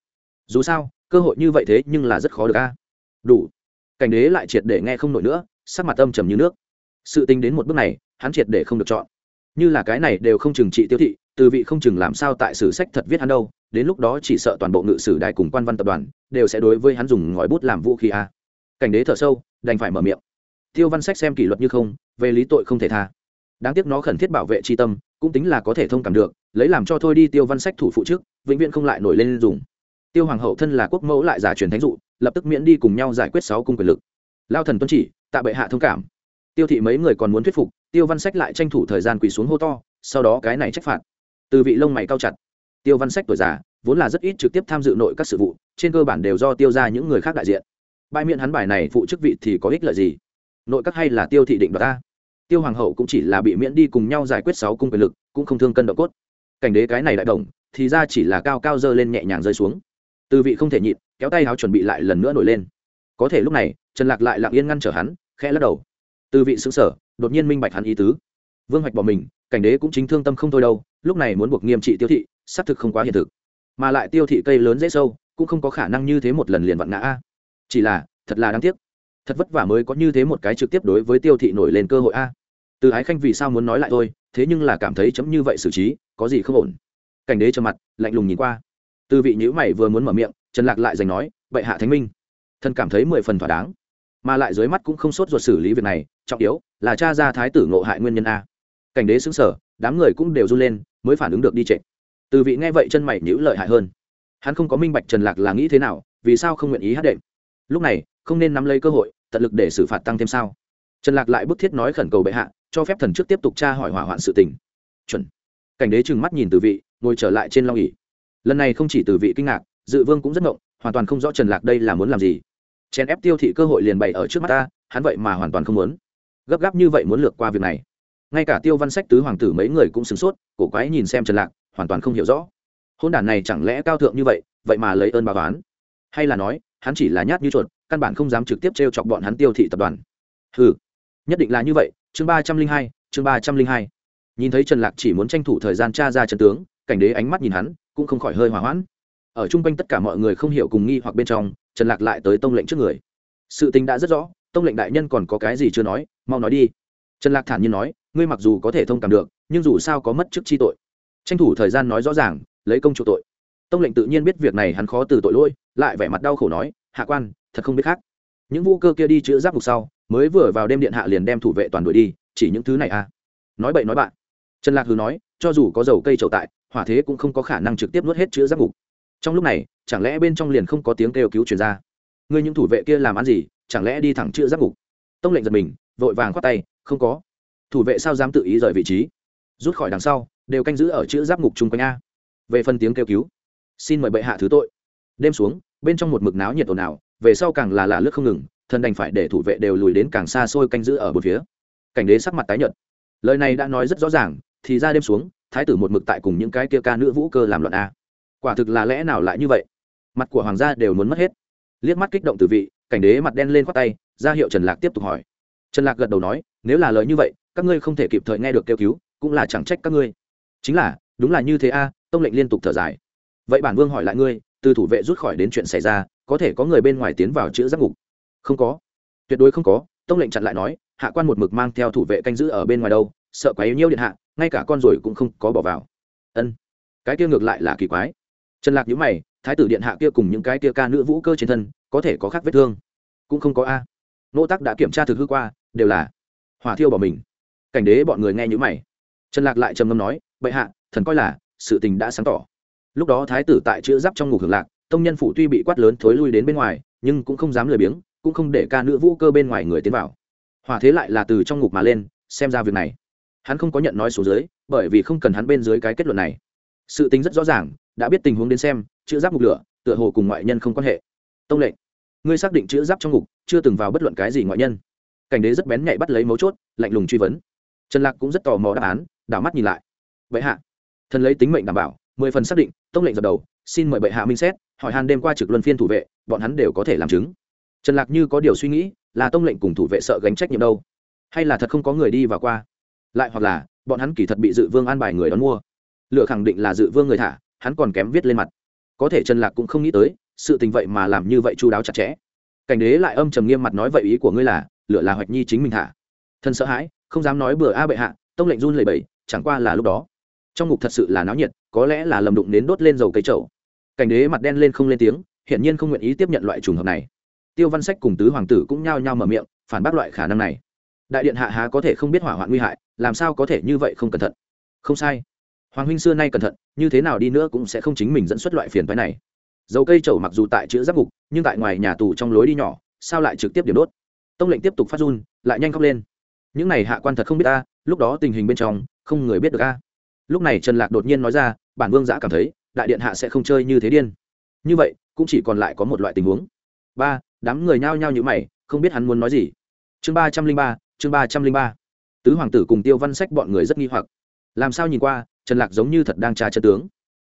Dù sao, cơ hội như vậy thế nhưng là rất khó được a. Đủ. Cảnh đế lại triệt để nghe không nổi nữa, sắc mặt âm trầm như nước. Sự tính đến một bước này, hắn triệt để không được chọn như là cái này đều không chừng trị tiêu thị, từ vị không chừng làm sao tại sử sách thật viết hắn đâu, đến lúc đó chỉ sợ toàn bộ ngự sử đài cùng quan văn tập đoàn đều sẽ đối với hắn dùng ngòi bút làm vũ khí a. Cảnh đế thở sâu, đành phải mở miệng. Tiêu văn sách xem kỷ luật như không, về lý tội không thể tha. Đáng tiếc nó khẩn thiết bảo vệ tri tâm, cũng tính là có thể thông cảm được, lấy làm cho thôi đi tiêu văn sách thủ phụ trước, vĩnh viễn không lại nổi lên dùng. Tiêu hoàng hậu thân là quốc mẫu lại giả truyền thánh dụ, lập tức miễn đi cùng nhau giải quyết sáu cung quyền lực. Lao thần tuân chỉ, tạ bệ hạ thông cảm tiêu thị mấy người còn muốn thuyết phục, tiêu văn sách lại tranh thủ thời gian quỳ xuống hô to, sau đó cái này trách phạt. Từ vị lông mày cao chặt. Tiêu văn sách tuổi già, vốn là rất ít trực tiếp tham dự nội các sự vụ, trên cơ bản đều do tiêu ra những người khác đại diện. Bãi miễn hắn bài này phụ chức vị thì có ích lợi gì? Nội các hay là tiêu thị định đoạt ta? Tiêu hoàng hậu cũng chỉ là bị miễn đi cùng nhau giải quyết sáu cung quyền lực, cũng không thương cân độ cốt. Cảnh đế cái này đại đồng thì ra chỉ là cao cao dơ lên nhẹ nhàng rơi xuống. Từ vị không thể nhịn, kéo tay áo chuẩn bị lại lần nữa nổi lên. Có thể lúc này, trần lạc lại lặng yên ngăn trở hắn, khẽ lắc đầu từ vị xứng sở đột nhiên minh bạch hắn ý tứ. Vương hoạch bỏ mình, cảnh đế cũng chính thương tâm không thôi đâu, lúc này muốn buộc nghiêm trị tiêu thị, xác thực không quá hiện thực. Mà lại tiêu thị cây lớn dễ sâu, cũng không có khả năng như thế một lần liền vặn ngã a. Chỉ là, thật là đáng tiếc. Thật vất vả mới có như thế một cái trực tiếp đối với tiêu thị nổi lên cơ hội a. Từ ái khanh vì sao muốn nói lại thôi, thế nhưng là cảm thấy chấm như vậy xử trí, có gì không ổn. Cảnh đế trầm mặt, lạnh lùng nhìn qua. Từ vị nhữ mày vừa muốn mở miệng, trần lạc lại giành nói, bệ hạ thánh minh. Thân cảm thấy mười phần thỏa đáng mà lại dưới mắt cũng không sốt ruột xử lý việc này, trọng yếu là cha ra thái tử ngộ hại nguyên nhân a. Cảnh đế xứng sở đám người cũng đều run lên, mới phản ứng được đi trệ. Từ vị nghe vậy chân mày nhữ lợi hại hơn. Hắn không có minh bạch trần lạc là nghĩ thế nào, vì sao không nguyện ý hát đệm. Lúc này, không nên nắm lấy cơ hội, tận lực để xử phạt tăng thêm sao. Trần lạc lại bức thiết nói khẩn cầu bệ hạ, cho phép thần trước tiếp tục tra hỏi hỏa hoạn sự tình. Chuẩn. Cảnh đế trừng mắt nhìn từ vị, ngồi trở lại trên long ỉ lần này không chỉ từ vị kinh ngạc, dự vương cũng rất ngộng, hoàn toàn không rõ trần lạc đây là muốn làm gì chèn ép tiêu thị cơ hội liền bày ở trước mắt ta, hắn vậy mà hoàn toàn không muốn. Gấp gáp như vậy muốn lược qua việc này. Ngay cả tiêu văn sách tứ hoàng tử mấy người cũng sửng sốt, cổ quái nhìn xem trần lạc, hoàn toàn không hiểu rõ. Hôn đản này chẳng lẽ cao thượng như vậy vậy mà lấy ơn bà toán hay là nói, hắn chỉ là nhát như chuột, căn bản không dám trực tiếp t chọc bọn hắn tiêu thị tập đoàn. Ừ nhất định là như vậy, chương ba trăm linh hai, chương ba trăm linh hai. Nhìn thấy trần lạc chỉ muốn tranh thủ thời gian tra ra trận tướng, cảnh đế ánh mắt nhìn hắn, cũng không khỏi hơi hỏa hoãn. Ở chung quanh tất cả mọi người không hiểu cùng nghi hoặc bên trong trần lạc lại tới tông lệnh trước người. Sự tình đã rất rõ, tông lệnh đại nhân còn có cái gì chưa nói, mau nói đi. Trần lạc thản nhiên nói, ngươi mặc dù có thể thông cảm được, nhưng dù sao có mất chức chi tội. Tranh thủ thời gian nói rõ ràng, lấy công chủ tội. Tông lệnh tự nhiên biết việc này hắn khó từ tội lỗi, lại vẻ mặt đau khổ nói, hạ quan, thật không biết khác. Những vũ cơ kia đi chữa giáp mục sau, mới vừa vào đêm điện hạ liền đem thủ vệ toàn đội đi, chỉ những thứ này à. Nói bậy nói bạn. Trần lạc hứ nói, cho dù có dầu cây trầu tại, hỏa thế cũng không có khả năng trực tiếp nuốt hết chữa giáp mục trong lúc này, chẳng lẽ bên trong liền không có tiếng kêu cứu chuyển ra? Ngươi những thủ vệ kia làm ăn gì, chẳng lẽ đi thẳng chữa giáp ngục? tông lệnh giật mình, vội vàng khoát tay, không có. Thủ vệ sao dám tự ý rời vị trí? Rút khỏi đằng sau, đều canh giữ ở chữ giáp ngục chung quanh a. Về phần tiếng kêu cứu, xin mời bệ hạ thứ tội. Đêm xuống, bên trong một mực náo nhiệt ồn ào, về sau càng là lạ lướt không ngừng thần đành phải để thủ vệ đều lùi đến càng xa xôi canh giữ ở một phía. Cảnh đế sắc mặt tái nhợt. Lời này đã nói rất rõ ràng, thì ra đêm xuống, thái tử một mực tại cùng những cái kia ca nữ vũ cơ làm loạn a quả thực là lẽ nào lại như vậy? Mặt của hoàng gia đều muốn mất hết. Liếc mắt kích động từ vị, cảnh đế mặt đen lên khoác tay, ra hiệu trần lạc tiếp tục hỏi. Trần lạc gật đầu nói, nếu là lời như vậy, các ngươi không thể kịp thời nghe được kêu cứu, cũng là chẳng trách các ngươi. Chính là, đúng là như thế a, tông lệnh liên tục thở dài. Vậy bản vương hỏi lại ngươi, từ thủ vệ rút khỏi đến chuyện xảy ra, có thể có người bên ngoài tiến vào chữ giáp ngục? Không có. Tuyệt đối không có, tông lệnh chặn lại nói, hạ quan một mực mang theo thủ vệ canh giữ ở bên ngoài đâu, sợ quá yếu nhiêu điện hạ, ngay cả con rồi cũng không có bỏ vào. Ân. Cái kia ngược lại là kỳ quái trần lạc nhíu mày, thái tử điện hạ kia cùng những cái kia ca nữ vũ cơ trên thân, có thể có khác vết thương? Cũng không có a. Nô tắc đã kiểm tra thực hư qua, đều là hỏa thiêu bỏ mình. Cảnh đế bọn người nghe nhữ mày. Trần lạc lại trầm ngâm nói, bệ hạ, thần coi là sự tình đã sáng tỏ. Lúc đó thái tử tại chữ giáp trong ngục hưởng lạc, tông nhân phụ tuy bị quát lớn thối lui đến bên ngoài, nhưng cũng không dám lười biếng, cũng không để ca nữ vũ cơ bên ngoài người tiến vào. Hỏa thế lại là từ trong ngục mà lên, xem ra việc này. Hắn không có nhận nói số dưới, bởi vì không cần hắn bên dưới cái kết luận này sự tính rất rõ ràng, đã biết tình huống đến xem, chữ giáp ngục lửa, tựa hồ cùng ngoại nhân không quan hệ. Tông lệnh, ngươi xác định chữ giáp trong ngục chưa từng vào bất luận cái gì ngoại nhân. Cảnh đế rất bén nhạy bắt lấy mấu chốt, lạnh lùng truy vấn. Trần lạc cũng rất tò mò đáp án, đảo mắt nhìn lại. Vậy hạ, thần lấy tính mệnh đảm bảo, mười phần xác định, tông lệnh dập đầu, xin mời bệ hạ minh xét, hỏi hàn đêm qua trực luân phiên thủ vệ, bọn hắn đều có thể làm chứng. Trần lạc như có điều suy nghĩ, là tông lệnh cùng thủ vệ sợ gánh trách nhiệm đâu. Hay là thật không có người đi và qua? Lại hoặc là, bọn hắn kỳ thật bị dự vương an bài người đón mua lựa khẳng định là dự vương người thả, hắn còn kém viết lên mặt. Có thể trần lạc cũng không nghĩ tới, sự tình vậy mà làm như vậy chu đáo chặt chẽ. Cảnh đế lại âm trầm nghiêm mặt nói vậy ý của ngươi là lựa là hoạch nhi chính mình thả. Thân sợ hãi, không dám nói bừa a bệ hạ, tông lệnh run lẩy bẩy, chẳng qua là lúc đó. Trong ngục thật sự là náo nhiệt, có lẽ là lầm đụng đến đốt lên dầu cây trầu cảnh đế mặt đen lên không lên tiếng, hiển nhiên không nguyện ý tiếp nhận loại trùng hợp này. Tiêu văn sách cùng tứ hoàng tử cũng nhao nhao mở miệng, phản bác loại khả năng này. Đại điện hạ há có thể không biết hỏa hoạn nguy hại, làm sao có thể như vậy không cẩn thận? Không sai hoàng huynh xưa nay cẩn thận, như thế nào đi nữa cũng sẽ không chính mình dẫn xuất loại phiền phái này. Dầu cây trầu mặc dù tại chữ giáp ngục, nhưng tại ngoài nhà tù trong lối đi nhỏ, sao lại trực tiếp điểm đốt? Tông lệnh tiếp tục phát run, lại nhanh khóc lên. Những này hạ quan thật không biết ta, lúc đó tình hình bên trong, không người biết được a. Lúc này trần lạc đột nhiên nói ra, bản vương giã cảm thấy, đại điện hạ sẽ không chơi như thế điên. Như vậy, cũng chỉ còn lại có một loại tình huống. Ba, đám người nhao nhao như mày, không biết hắn muốn nói gì. Chương ba trăm linh ba, chương ba trăm linh ba. Tứ hoàng tử cùng tiêu văn sách bọn người rất nghi hoặc. Làm sao nhìn qua trần lạc giống như thật đang tra chân tướng.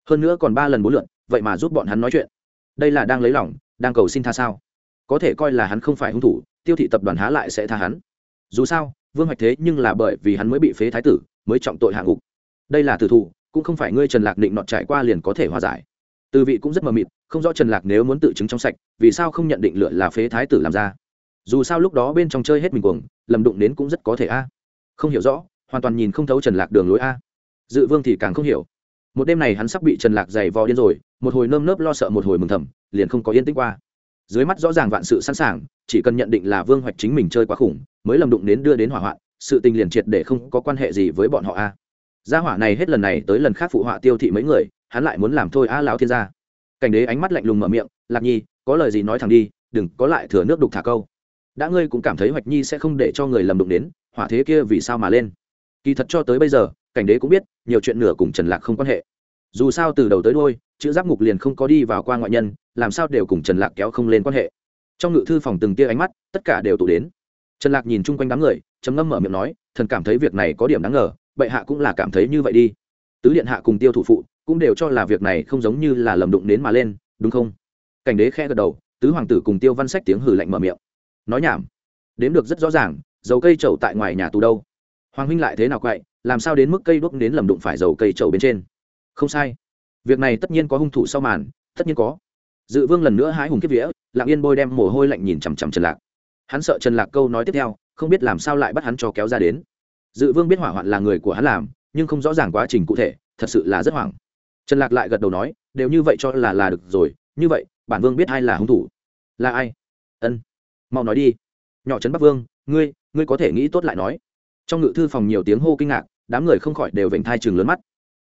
Hơn nữa còn ba lần bốn lượn, vậy mà giúp bọn hắn nói chuyện. Đây là đang lấy lòng, đang cầu xin tha sao? Có thể coi là hắn không phải hung thủ, tiêu thị tập đoàn há lại sẽ tha hắn. Dù sao, vương hoạch thế nhưng là bởi vì hắn mới bị phế thái tử, mới trọng tội hạ ngục. Đây là tử thủ, cũng không phải ngươi trần lạc định nọt trải qua liền có thể hòa giải. Từ vị cũng rất mờ mịt, không rõ trần lạc nếu muốn tự chứng trong sạch, vì sao không nhận định lựa là phế thái tử làm ra? Dù sao lúc đó bên trong chơi hết mình cuồng, lầm đụng đến cũng rất có thể a. Không hiểu rõ, hoàn toàn nhìn không thấu trần lạc đường lối a dự vương thì càng không hiểu. Một đêm này hắn sắp bị trần lạc dày vò điên rồi, một hồi nơm nớp lo sợ một hồi mừng thầm, liền không có yên tĩnh qua. Dưới mắt rõ ràng vạn sự sẵn sàng, chỉ cần nhận định là vương hoạch chính mình chơi quá khủng, mới lầm đụng đến đưa đến hỏa hoạn, sự tình liền triệt để không có quan hệ gì với bọn họ a. Gia hỏa này hết lần này tới lần khác phụ họa tiêu thị mấy người, hắn lại muốn làm thôi a lão thiên gia. Cảnh đế ánh mắt lạnh lùng mở miệng, lạc nhi, có lời gì nói thẳng đi, đừng có lại thừa nước đục thả câu. Đã ngươi cũng cảm thấy hoạch nhi sẽ không để cho người lầm đụng đến, hỏa thế kia vì sao mà lên? Kỳ thật cho tới bây giờ, cảnh đế cũng biết, nhiều chuyện nửa cùng trần lạc không quan hệ. Dù sao từ đầu tới đôi chữ giáp ngục liền không có đi vào qua ngoại nhân, làm sao đều cùng trần lạc kéo không lên quan hệ. Trong ngự thư phòng từng tia ánh mắt, tất cả đều tụ đến. Trần lạc nhìn chung quanh đám người chấm ngâm mở miệng nói, thần cảm thấy việc này có điểm đáng ngờ, bệ hạ cũng là cảm thấy như vậy đi. Tứ điện hạ cùng tiêu thủ phụ cũng đều cho là việc này không giống như là lầm đụng đến mà lên, đúng không? Cảnh đế khe gật đầu, tứ hoàng tử cùng tiêu văn sách tiếng hử lạnh mở miệng. Nói nhảm. Đếm được rất rõ ràng, dầu cây trầu tại ngoài nhà tù đâu hoàng huynh lại thế nào quậy, làm sao đến mức cây đuốc đến lầm đụng phải dầu cây trầu bên trên? Không sai. Việc này tất nhiên có hung thủ sau màn, tất nhiên có. Dự vương lần nữa hái hùng kiếp vía, lặng yên bôi đem mồ hôi lạnh nhìn chằm chằm trần lạc. Hắn sợ trần lạc câu nói tiếp theo, không biết làm sao lại bắt hắn cho kéo ra đến. Dự vương biết hỏa hoạn là người của hắn làm, nhưng không rõ ràng quá trình cụ thể, thật sự là rất hoảng. Trần lạc lại gật đầu nói, đều như vậy cho là là được rồi, như vậy, bản vương biết ai là hung thủ. Là ai? Ân. Mau nói đi. Nhỏ trấn bắc vương, ngươi ngươi có thể nghĩ tốt lại nói trong ngự thư phòng nhiều tiếng hô kinh ngạc, đám người không khỏi đều vểnh thai chừng lớn mắt.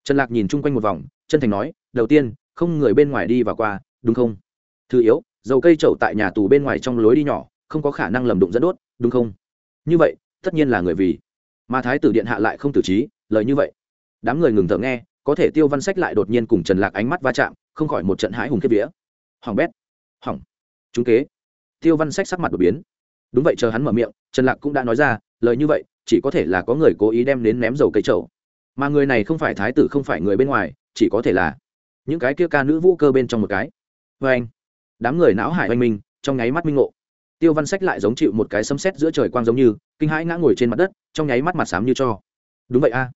Trần lạc nhìn chung quanh một vòng, chân thành nói, đầu tiên, không người bên ngoài đi và qua, đúng không? Thứ yếu, dầu cây trậu tại nhà tù bên ngoài trong lối đi nhỏ, không có khả năng lầm đụng dẫn đốt, đúng không? Như vậy, tất nhiên là người vì. Mà thái tử điện hạ lại không tử trí, lời như vậy. Đám người ngừng thở nghe, có thể tiêu văn sách lại đột nhiên cùng trần lạc ánh mắt va chạm, không khỏi một trận hãi hùng kiếp vía. Hỏng bét, hỏng chúng kế. Tiêu văn sách sắc mặt đột biến. Đúng vậy, chờ hắn mở miệng, trần lạc cũng đã nói ra, lời như vậy chỉ có thể là có người cố ý đem đến ném dầu cây trậu. Mà người này không phải thái tử, không phải người bên ngoài, chỉ có thể là những cái kia ca nữ vũ cơ bên trong một cái. Vê anh, đám người não hải oanh minh, trong nháy mắt minh ngộ. Tiêu văn sách lại giống chịu một cái sấm sét giữa trời quang giống như, kinh hãi ngã ngồi trên mặt đất, trong nháy mắt mặt xám như cho. Đúng vậy a.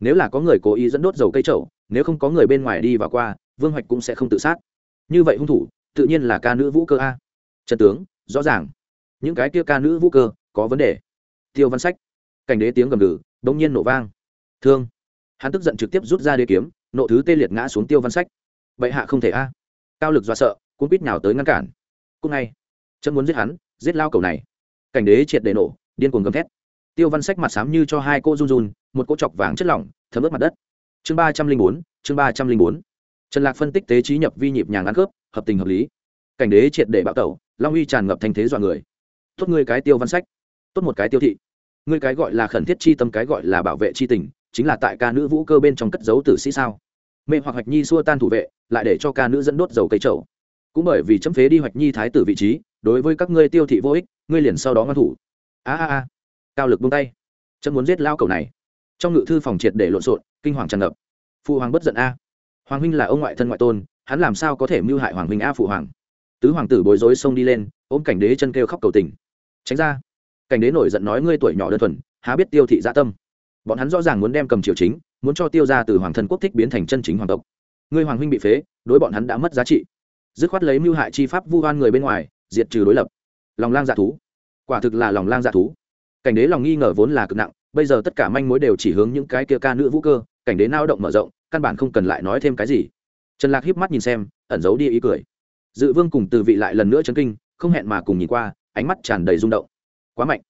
Nếu là có người cố ý dẫn đốt dầu cây trậu, nếu không có người bên ngoài đi và qua, vương hoạch cũng sẽ không tự sát. Như vậy hung thủ, tự nhiên là ca nữ vũ cơ a. Trần tướng, rõ ràng. Những cái kia ca nữ vũ cơ, có vấn đề. Tiêu văn sách cảnh đế tiếng gầm gừ, bỗng nhiên nổ vang. Thương. Hắn tức giận trực tiếp rút ra đế kiếm, nộ thứ tê liệt ngã xuống tiêu văn sách. Bệ hạ không thể a. Cao lực do sợ cũng quýt nào tới ngăn cản. Cũng ngay. Chân muốn giết hắn, giết lao cầu này. Cảnh đế triệt để nổ, điên cuồng gầm thét. Tiêu văn sách mặt xám như cho hai cô run run, một cỗ chọc vàng chất lỏng, thấm ướt mặt đất. Chương ba trăm linh bốn, chương ba trăm linh bốn. Trần lạc phân tích tế trí nhập vi nhịp nhàng ăn khớp hợp tình hợp lý. Cảnh đế triệt để bạo tẩu, long uy tràn ngập thành thế dọa người. Tốt ngươi cái tiêu văn sách. Tốt một cái tiêu thị ngươi cái gọi là khẩn thiết chi tâm, cái gọi là bảo vệ chi tình, chính là tại ca nữ vũ cơ bên trong cất dấu tử sĩ sao? Mẹ hoặc hoạch nhi xua tan thủ vệ, lại để cho ca nữ dẫn đốt dầu cây trầu cũng bởi vì chấm phế đi hoạch nhi thái tử vị trí, đối với các ngươi tiêu thị vô ích, ngươi liền sau đó ngăn thủ. A a a. Cao lực buông tay. Chấm muốn giết lao cầu này. Trong ngự thư phòng triệt để lộn xộn, kinh hoàng tràn ngập. Phụ hoàng bất giận a. Hoàng huynh là ông ngoại thân ngoại tôn, hắn làm sao có thể mưu hại hoàng huynh a phụ hoàng? Tứ hoàng tử bối rối xông đi lên, ôm cảnh đế chân kêu khóc cầu tình. Tránh ra cảnh đế nổi giận nói ngươi tuổi nhỏ đơn thuần, há biết tiêu thị gia tâm. Bọn hắn rõ ràng muốn đem cầm triều chính, muốn cho tiêu ra từ hoàng thân quốc thích biến thành chân chính hoàng tộc. Ngươi hoàng huynh bị phế, đối bọn hắn đã mất giá trị. Dứt khoát lấy mưu hại chi pháp vu oan người bên ngoài, diệt trừ đối lập. Lòng lang dạ thú. Quả thực là lòng lang dạ thú. Cảnh đế lòng nghi ngờ vốn là cực nặng, bây giờ tất cả manh mối đều chỉ hướng những cái kia ca nữ vũ cơ, cảnh đế nao động mở rộng, căn bản không cần lại nói thêm cái gì. Trần lạc híp mắt nhìn xem, ẩn giấu đi ý cười. Dự vương cùng từ vị lại lần nữa chấn kinh, không hẹn mà cùng nhìn qua, ánh mắt tràn đầy rung động quá mạnh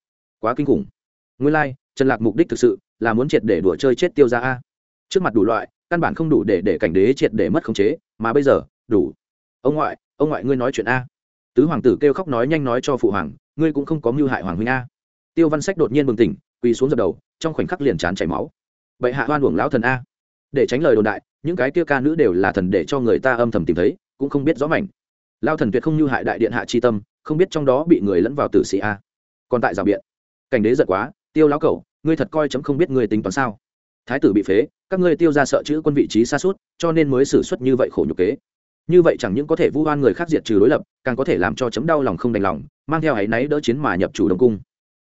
quá kinh khủng. Nguyên lai、like, trần lạc mục đích thực sự là muốn triệt để đùa chơi chết tiêu ra a. Trước mặt đủ loại căn bản không đủ để để cảnh đế triệt để mất khống chế mà bây giờ đủ. Ông ngoại ông ngoại ngươi nói chuyện a. Tứ hoàng tử kêu khóc nói nhanh nói cho phụ hoàng ngươi cũng không có mưu hại hoàng huynh a. Tiêu văn sách đột nhiên bừng tỉnh quỳ xuống dập đầu trong khoảnh khắc liền chán chảy máu. Bệ hạ hoan uổng lão thần a. Để tránh lời đồn đại những cái kia ca nữ đều là thần để cho người ta âm thầm tìm thấy cũng không biết rõ mảnh. Lao thần tuyệt không như hại đại điện hạ chi tâm không biết trong đó bị người lẫn vào tử sĩ a còn tại rào biện. Cảnh đế giận quá, tiêu lão cẩu, ngươi thật coi chấm không biết ngươi tính toán sao? Thái tử bị phế, các ngươi tiêu ra sợ chữ quân vị trí xa suốt, cho nên mới xử suất như vậy khổ nhục kế. Như vậy chẳng những có thể vu oan người khác diệt trừ đối lập, càng có thể làm cho chấm đau lòng không đành lòng, mang theo áy náy đỡ chiến mà nhập chủ đông cung.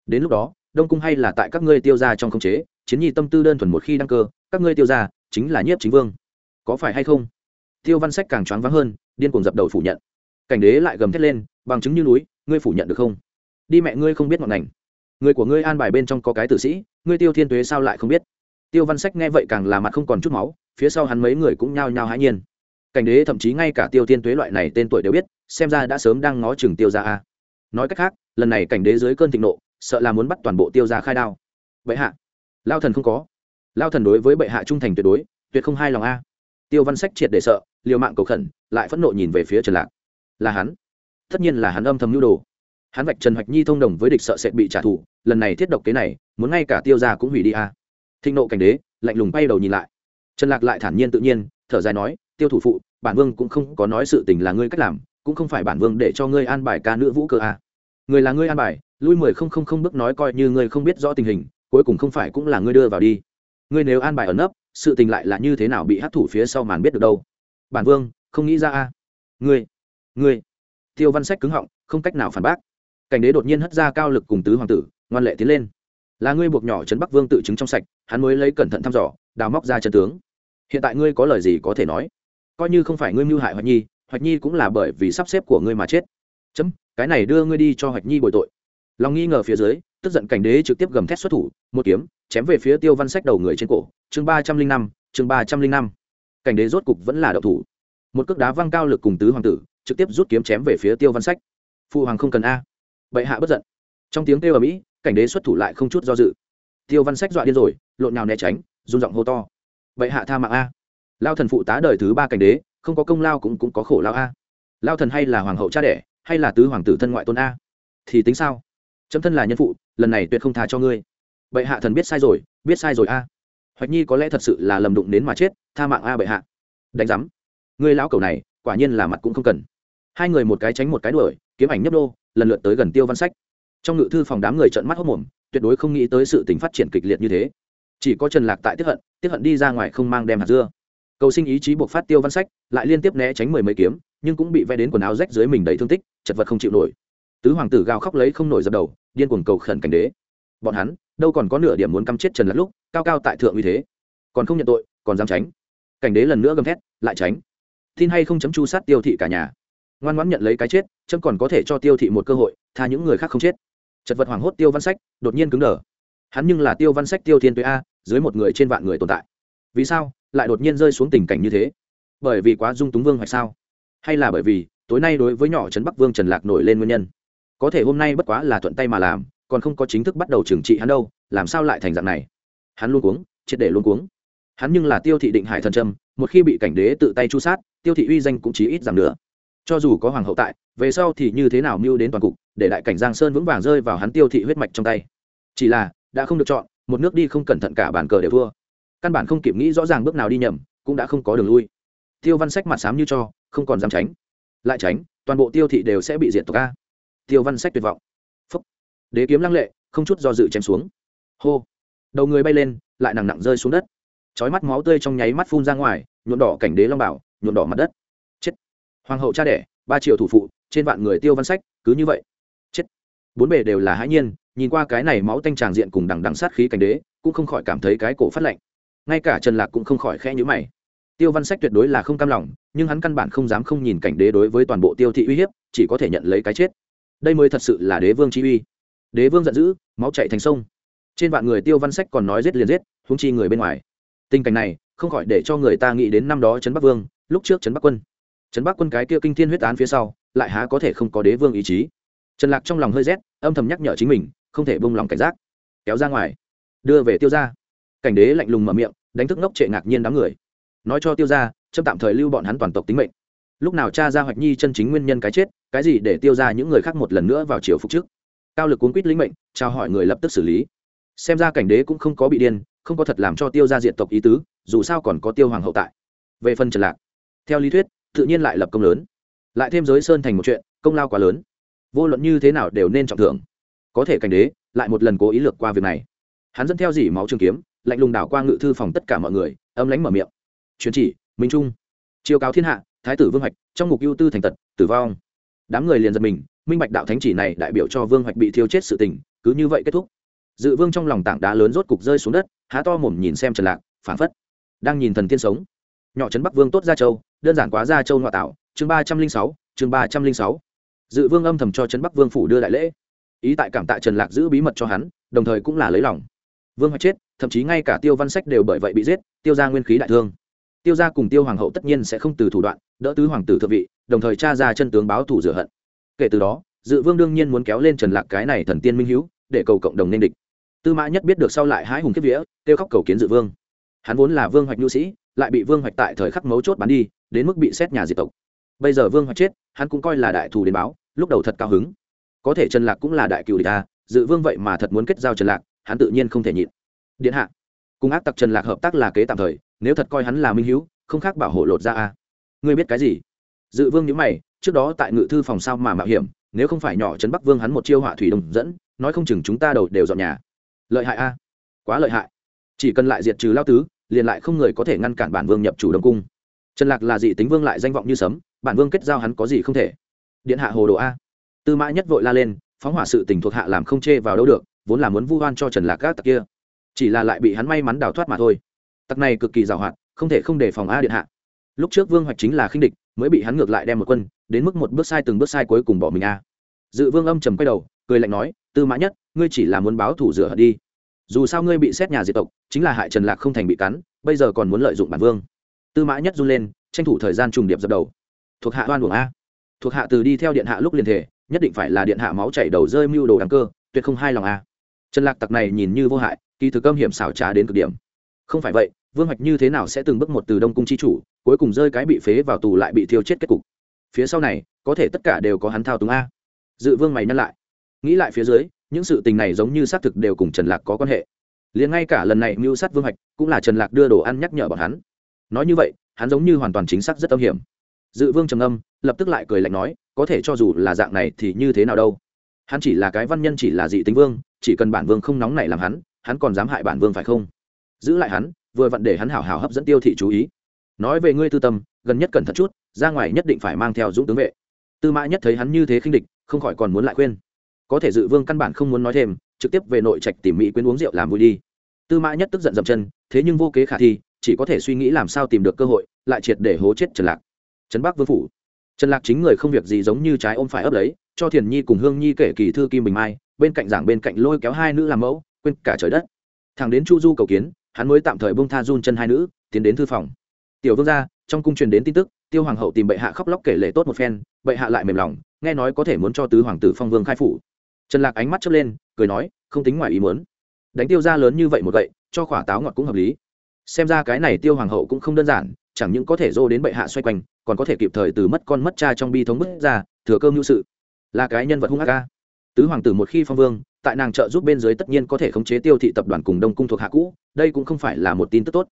Đến lúc đó, đông cung hay là tại các ngươi tiêu ra trong khống chế, chiến nhi tâm tư đơn thuần một khi đăng cơ, các ngươi tiêu ra chính là nhiếp chính vương. Có phải hay không? Tiêu văn sách càng choáng váng hơn, điên cuồng dập đầu phủ nhận. Cảnh đế lại gầm thét lên, bằng chứng như núi, ngươi phủ nhận được không? Đi mẹ ngươi không biết ngọn ngành. Người của ngươi an bài bên trong có cái tử sĩ, ngươi tiêu thiên tuế sao lại không biết? Tiêu văn sách nghe vậy càng là mặt không còn chút máu, phía sau hắn mấy người cũng nhao nhao hãi nhiên. Cảnh đế thậm chí ngay cả tiêu thiên tuế loại này tên tuổi đều biết, xem ra đã sớm đang ngó chừng tiêu ra a. Nói cách khác, lần này cảnh đế dưới cơn thịnh nộ, sợ là muốn bắt toàn bộ tiêu ra khai đao. Bệ hạ, lao thần không có. Lao thần đối với bệ hạ trung thành tuyệt đối, tuyệt không hai lòng a. Tiêu văn sách triệt để sợ, liều mạng cầu khẩn, lại phẫn nộ nhìn về phía trần lạc. Là hắn. Tất nhiên là hắn âm thầm nhu đồ hắn vạch trần hoạch nhi thông đồng với địch sợ sẽ bị trả thù, lần này thiết độc kế này, muốn ngay cả tiêu ra cũng hủy đi à? thịnh nộ cảnh đế, lạnh lùng bay đầu nhìn lại. Trần lạc lại thản nhiên tự nhiên, thở dài nói, tiêu thủ phụ, bản vương cũng không có nói sự tình là ngươi cách làm, cũng không phải bản vương để cho ngươi an bài ca nữ vũ cơ à? người là ngươi an bài, lui mười không không không bước nói coi như ngươi không biết rõ tình hình, cuối cùng không phải cũng là ngươi đưa vào đi. Ngươi nếu an bài ở nấp, sự tình lại là như thế nào bị hát thủ phía sau màn biết được đâu. Bản vương, không nghĩ ra a ngươi ngươi. Tiêu văn sách cứng họng, không cách nào phản bác cảnh đế đột nhiên hất ra cao lực cùng tứ hoàng tử, ngoan lệ tiến lên. Là ngươi buộc nhỏ trấn bắc vương tự chứng trong sạch, hắn mới lấy cẩn thận thăm dò, đào móc ra chân tướng. Hiện tại ngươi có lời gì có thể nói? Coi như không phải ngươi mưu hại hoạch nhi hoạch nhi cũng là bởi vì sắp xếp của ngươi mà chết. Chấm, cái này đưa ngươi đi cho hoạch nhi bồi tội. Lòng nghi ngờ phía dưới, tức giận cảnh đế trực tiếp gầm thét xuất thủ, một kiếm, chém về phía tiêu văn sách đầu người trên cổ. Chương ba trăm linh năm, chương ba trăm linh năm. Cảnh đế rốt cục vẫn là đậu thủ. Một cước đá văng cao lực cùng tứ hoàng tử, trực tiếp rút kiếm chém về phía tiêu văn sách. Phụ hoàng không cần a bệ hạ bất giận. Trong tiếng kêu ở mỹ, cảnh đế xuất thủ lại không chút do dự. Tiêu văn sách dọa điên rồi, lộn nào né tránh, run giọng hô to. Bệ hạ tha mạng a. Lao thần phụ tá đời thứ ba cảnh đế, không có công lao cũng cũng có khổ lao a. Lao thần hay là hoàng hậu cha đẻ, hay là tứ hoàng tử thân ngoại tôn a. Thì tính sao? Chấm thân là nhân phụ, lần này tuyệt không tha cho ngươi. Bệ hạ thần biết sai rồi, biết sai rồi a. Hoạch nhi có lẽ thật sự là lầm đụng đến mà chết, tha mạng a bệ hạ. Đánh giám. Ngươi lão cầu này, quả nhiên là mặt cũng không cần. Hai người một cái tránh một cái đuổi, kiếm ảnh nhấp đô lần lượt tới gần tiêu văn sách. Trong ngự thư phòng đám người trợn mắt hốc mồm, tuyệt đối không nghĩ tới sự tình phát triển kịch liệt như thế. Chỉ có trần lạc tại tiếp hận tiếp hận đi ra ngoài không mang đem hạt dưa. Cầu sinh ý chí buộc phát tiêu văn sách, lại liên tiếp né tránh mười mấy kiếm, nhưng cũng bị vẽ đến quần áo rách dưới mình đầy thương tích, chật vật không chịu nổi. Tứ hoàng tử gào khóc lấy không nổi dập đầu, điên cuồng cầu khẩn cảnh đế. Bọn hắn, đâu còn có nửa điểm muốn căm chết trần lạc lúc, cao cao tại thượng uy thế. Còn không nhận tội, còn dám tránh. Cảnh đế lần nữa gầm thét, lại tránh. Tin hay không chấm chu sát tiêu thị cả nhà ngoan ngoãn nhận lấy cái chết, chấm còn có thể cho tiêu thị một cơ hội, tha những người khác không chết. Chật vật hoảng hốt tiêu văn sách đột nhiên cứng đờ. Hắn nhưng là tiêu văn sách tiêu thiên tuế a, dưới một người trên vạn người tồn tại. Vì sao lại đột nhiên rơi xuống tình cảnh như thế? Bởi vì quá dung túng vương hoặc sao? Hay là bởi vì tối nay đối với nhỏ trấn bắc vương trần lạc nổi lên nguyên nhân? Có thể hôm nay bất quá là thuận tay mà làm, còn không có chính thức bắt đầu trừng trị hắn đâu, làm sao lại thành dạng này? Hắn luôn cuống, triệt để luôn cuống. Hắn nhưng là tiêu thị định hải thần trâm, một khi bị cảnh đế tự tay chu sát, tiêu thị uy danh cũng chí ít giảm nữa cho dù có hoàng hậu tại, về sau thì như thế nào mưu đến toàn cục, để đại cảnh giang sơn vững vàng rơi vào hắn tiêu thị huyết mạch trong tay. Chỉ là, đã không được chọn, một nước đi không cẩn thận cả bàn cờ đều thua. Căn bản không kịp nghĩ rõ ràng bước nào đi nhầm, cũng đã không có đường lui. Tiêu văn sách mặt sám như cho, không còn dám tránh. Lại tránh, toàn bộ tiêu thị đều sẽ bị diệt tộc ca tiêu văn sách tuyệt vọng. Phúc. Đế kiếm lăng lệ, không chút do dự chém xuống. Hô. Đầu người bay lên, lại nặng nặng rơi xuống đất. Chói mắt máu tươi trong nháy mắt phun ra ngoài nhuộn đỏ cảnh đế long bảo nhuộn đỏ mặt đất hoàng hậu cha đẻ, ba triệu thủ phụ, trên vạn người tiêu văn sách, cứ như vậy. Chết. Bốn bề đều là hãi nhiên, nhìn qua cái này máu tanh tràng diện cùng đằng đằng sát khí cảnh đế, cũng không khỏi cảm thấy cái cổ phát lạnh. Ngay cả trần lạc cũng không khỏi khẽ nhíu mày. Tiêu văn sách tuyệt đối là không cam lòng, nhưng hắn căn bản không dám không nhìn cảnh đế đối với toàn bộ tiêu thị uy hiếp, chỉ có thể nhận lấy cái chết. Đây mới thật sự là đế vương chi uy. Đế vương giận dữ, máu chạy thành sông. Trên vạn người tiêu văn sách còn nói giết liền giết húng chi người bên ngoài. Tình cảnh này, không khỏi để cho người ta nghĩ đến năm đó trấn bắc vương, lúc trước trấn bắc quân trấn bắc quân cái kia kinh thiên huyết án phía sau, lại há có thể không có đế vương ý chí. Trần lạc trong lòng hơi rét, âm thầm nhắc nhở chính mình, không thể bông lòng cảnh giác. Kéo ra ngoài. Đưa về tiêu ra cảnh đế lạnh lùng mở miệng, đánh thức ngốc trệ ngạc nhiên đám người. Nói cho tiêu ra châm tạm thời lưu bọn hắn toàn tộc tính mệnh. Lúc nào cha ra hoạch nhi chân chính nguyên nhân cái chết, cái gì để tiêu ra những người khác một lần nữa vào chiều phục trước? Cao lực cuốn quýt lĩnh mệnh trao hỏi người lập tức xử lý. Xem ra cảnh đế cũng không có bị điên, không có thật làm cho tiêu ra diện tộc ý tứ, dù sao còn có tiêu hoàng hậu tại. Về phần trần lạc, theo lý thuyết tự nhiên lại lập công lớn. Lại thêm giới sơn thành một chuyện, công lao quá lớn. Vô luận như thế nào đều nên trọng thưởng. Có thể cảnh đế, lại một lần cố ý lược qua việc này. Hắn dẫn theo dỉ máu trường kiếm, lạnh lùng đảo qua ngự thư phòng tất cả mọi người, âm lánh mở miệng. Truyền chỉ, minh trung. Chiêu cáo thiên hạ, thái tử vương hoạch, trong mục ưu tư thành tật, tử vong. Đám người liền giật mình, minh bạch đạo thánh chỉ này đại biểu cho vương hoạch bị thiêu chết sự tình, cứ như vậy kết thúc. Dự vương trong lòng tảng đá lớn rốt cục rơi xuống đất, há to mồm nhìn xem trần lạc phản phất đang nhìn thần tiên sống nhỏ trấn bắc vương tốt gia châu, đơn giản quá gia châu ngoại tạo. Chương ba trăm linh sáu, chương ba trăm linh sáu. Dự vương âm thầm cho trấn bắc vương phủ đưa đại lễ. Ý tại cảm tạ trần lạc giữ bí mật cho hắn, đồng thời cũng là lấy lòng. Vương hoạch chết, thậm chí ngay cả tiêu văn sách đều bởi vậy bị giết, tiêu ra nguyên khí đại thương. Tiêu gia cùng tiêu hoàng hậu tất nhiên sẽ không từ thủ đoạn, đỡ tứ hoàng tử thượng vị, đồng thời tra ra chân tướng báo thủ rửa hận. Kể từ đó, dự vương đương nhiên muốn kéo lên trần lạc cái này thần tiên minh hữu để cầu cộng đồng nên địch. Tư mã nhất biết được sau lại hái hùng kiếp vĩa kêu khóc cầu kiến dự vương. Hắn vốn là vương hoạch nhu sĩ lại bị vương hoạch tại thời khắc mấu chốt bắn đi, đến mức bị xét nhà diệt tộc. Bây giờ vương hoạch chết, hắn cũng coi là đại thù đến báo, lúc đầu thật cao hứng. Có thể trần lạc cũng là đại cựu địch ta, dự vương vậy mà thật muốn kết giao trần lạc, hắn tự nhiên không thể nhịn. Điện hạ, cùng ác tặc trần lạc hợp tác là kế tạm thời, nếu thật coi hắn là minh hữu, không khác bảo hộ lột ra a. Ngươi biết cái gì? Dự vương nhữ mày, trước đó tại ngự thư phòng sao mà mạo hiểm, nếu không phải nhỏ trấn bắc vương hắn một chiêu họa thủy đồng dẫn, nói không chừng chúng ta đầu đều dọn nhà. Lợi hại a. Quá lợi hại. Chỉ cần lại diệt trừ lao tứ liền lại không người có thể ngăn cản bản vương nhập chủ đông cung. Trần lạc là dị tính vương lại danh vọng như sấm, bản vương kết giao hắn có gì không thể. Điện hạ hồ đồ a. Tư mã nhất vội la lên, phóng hỏa sự tình thuộc hạ làm không chê vào đâu được, vốn là muốn vu oan cho trần lạc các tặc kia. Chỉ là lại bị hắn may mắn đào thoát mà thôi. Tặc này cực kỳ giàu hoạt, không thể không đề phòng a điện hạ. Lúc trước vương hoạch chính là khinh địch, mới bị hắn ngược lại đem một quân, đến mức một bước sai từng bước sai cuối cùng bỏ mình a. Dự vương âm trầm quay đầu, cười lạnh nói, tư mã nhất, ngươi chỉ là muốn báo thủ rửa hận đi dù sao ngươi bị xét nhà diệt tộc, chính là hại trần lạc không thành bị cắn, bây giờ còn muốn lợi dụng bản vương. Tư mã nhất run lên, tranh thủ thời gian trùng điệp dập đầu. Thuộc hạ oan uổng a. Thuộc hạ từ đi theo điện hạ lúc liền thể, nhất định phải là điện hạ máu chảy đầu rơi mưu đồ đáng cơ, tuyệt không hai lòng a. Trần lạc tặc này nhìn như vô hại, kỳ thực âm hiểm xảo trá đến cực điểm. Không phải vậy, vương hoạch như thế nào sẽ từng bước một từ đông cung chi chủ, cuối cùng rơi cái bị phế vào tù lại bị thiêu chết kết cục. Phía sau này, có thể tất cả đều có hắn thao túng a. Dự vương mày nhắc lại. Nghĩ lại phía dưới những sự tình này giống như xác thực đều cùng trần lạc có quan hệ. Liền ngay cả lần này mưu sát vương Hạch cũng là trần lạc đưa đồ ăn nhắc nhở bọn hắn. Nói như vậy, hắn giống như hoàn toàn chính xác rất âm hiểm. Dự vương trầm âm lập tức lại cười lạnh nói, có thể cho dù là dạng này thì như thế nào đâu? Hắn chỉ là cái văn nhân chỉ là dị tính vương, chỉ cần bản vương không nóng này làm hắn hắn còn dám hại bản vương phải không? Giữ lại hắn, vừa vặn để hắn hảo hảo hấp dẫn tiêu thị chú ý. Nói về ngươi tư tâm, gần nhất cẩn thận chút, ra ngoài nhất định phải mang theo dũng tướng vệ. Tư mã nhất thấy hắn như thế khinh địch, không khỏi còn muốn lại khuyên có thể dự vương căn bản không muốn nói thêm, trực tiếp về nội trạch tìm mỹ quyến uống rượu làm vui đi. Tư mã nhất tức giận dậm chân, thế nhưng vô kế khả thi, chỉ có thể suy nghĩ làm sao tìm được cơ hội, lại triệt để hố chết trần lạc. Trần bắc vương phủ. Trần lạc chính người không việc gì giống như trái ôm phải ấp lấy, cho thiền nhi cùng hương nhi kể kỳ thư kim bình mai, bên cạnh giảng bên cạnh lôi kéo hai nữ làm mẫu, quên cả trời đất. Thằng đến chu du cầu kiến, hắn mới tạm thời bông tha run chân hai nữ, tiến đến thư phòng. Tiểu vương gia, trong cung truyền đến tin tức, tiêu hoàng hậu tìm bệ hạ khóc lóc kể lệ tốt một phen, bệ hạ lại mềm lòng, nghe nói có thể muốn cho tứ hoàng tử phong vương khai phủ trần lạc ánh mắt chớp lên, cười nói, không tính ngoài ý muốn. Đánh tiêu ra lớn như vậy một vậy cho khỏa táo ngọt cũng hợp lý. Xem ra cái này tiêu hoàng hậu cũng không đơn giản, chẳng những có thể dô đến bệ hạ xoay quanh, còn có thể kịp thời từ mất con mất cha trong bi thống bứt ra, thừa cơm hữu sự. Là cái nhân vật hung ác ca tứ hoàng tử một khi phong vương, tại nàng trợ giúp bên dưới tất nhiên có thể khống chế tiêu thị tập đoàn cùng đông cung thuộc hạ cũ, đây cũng không phải là một tin tức tốt.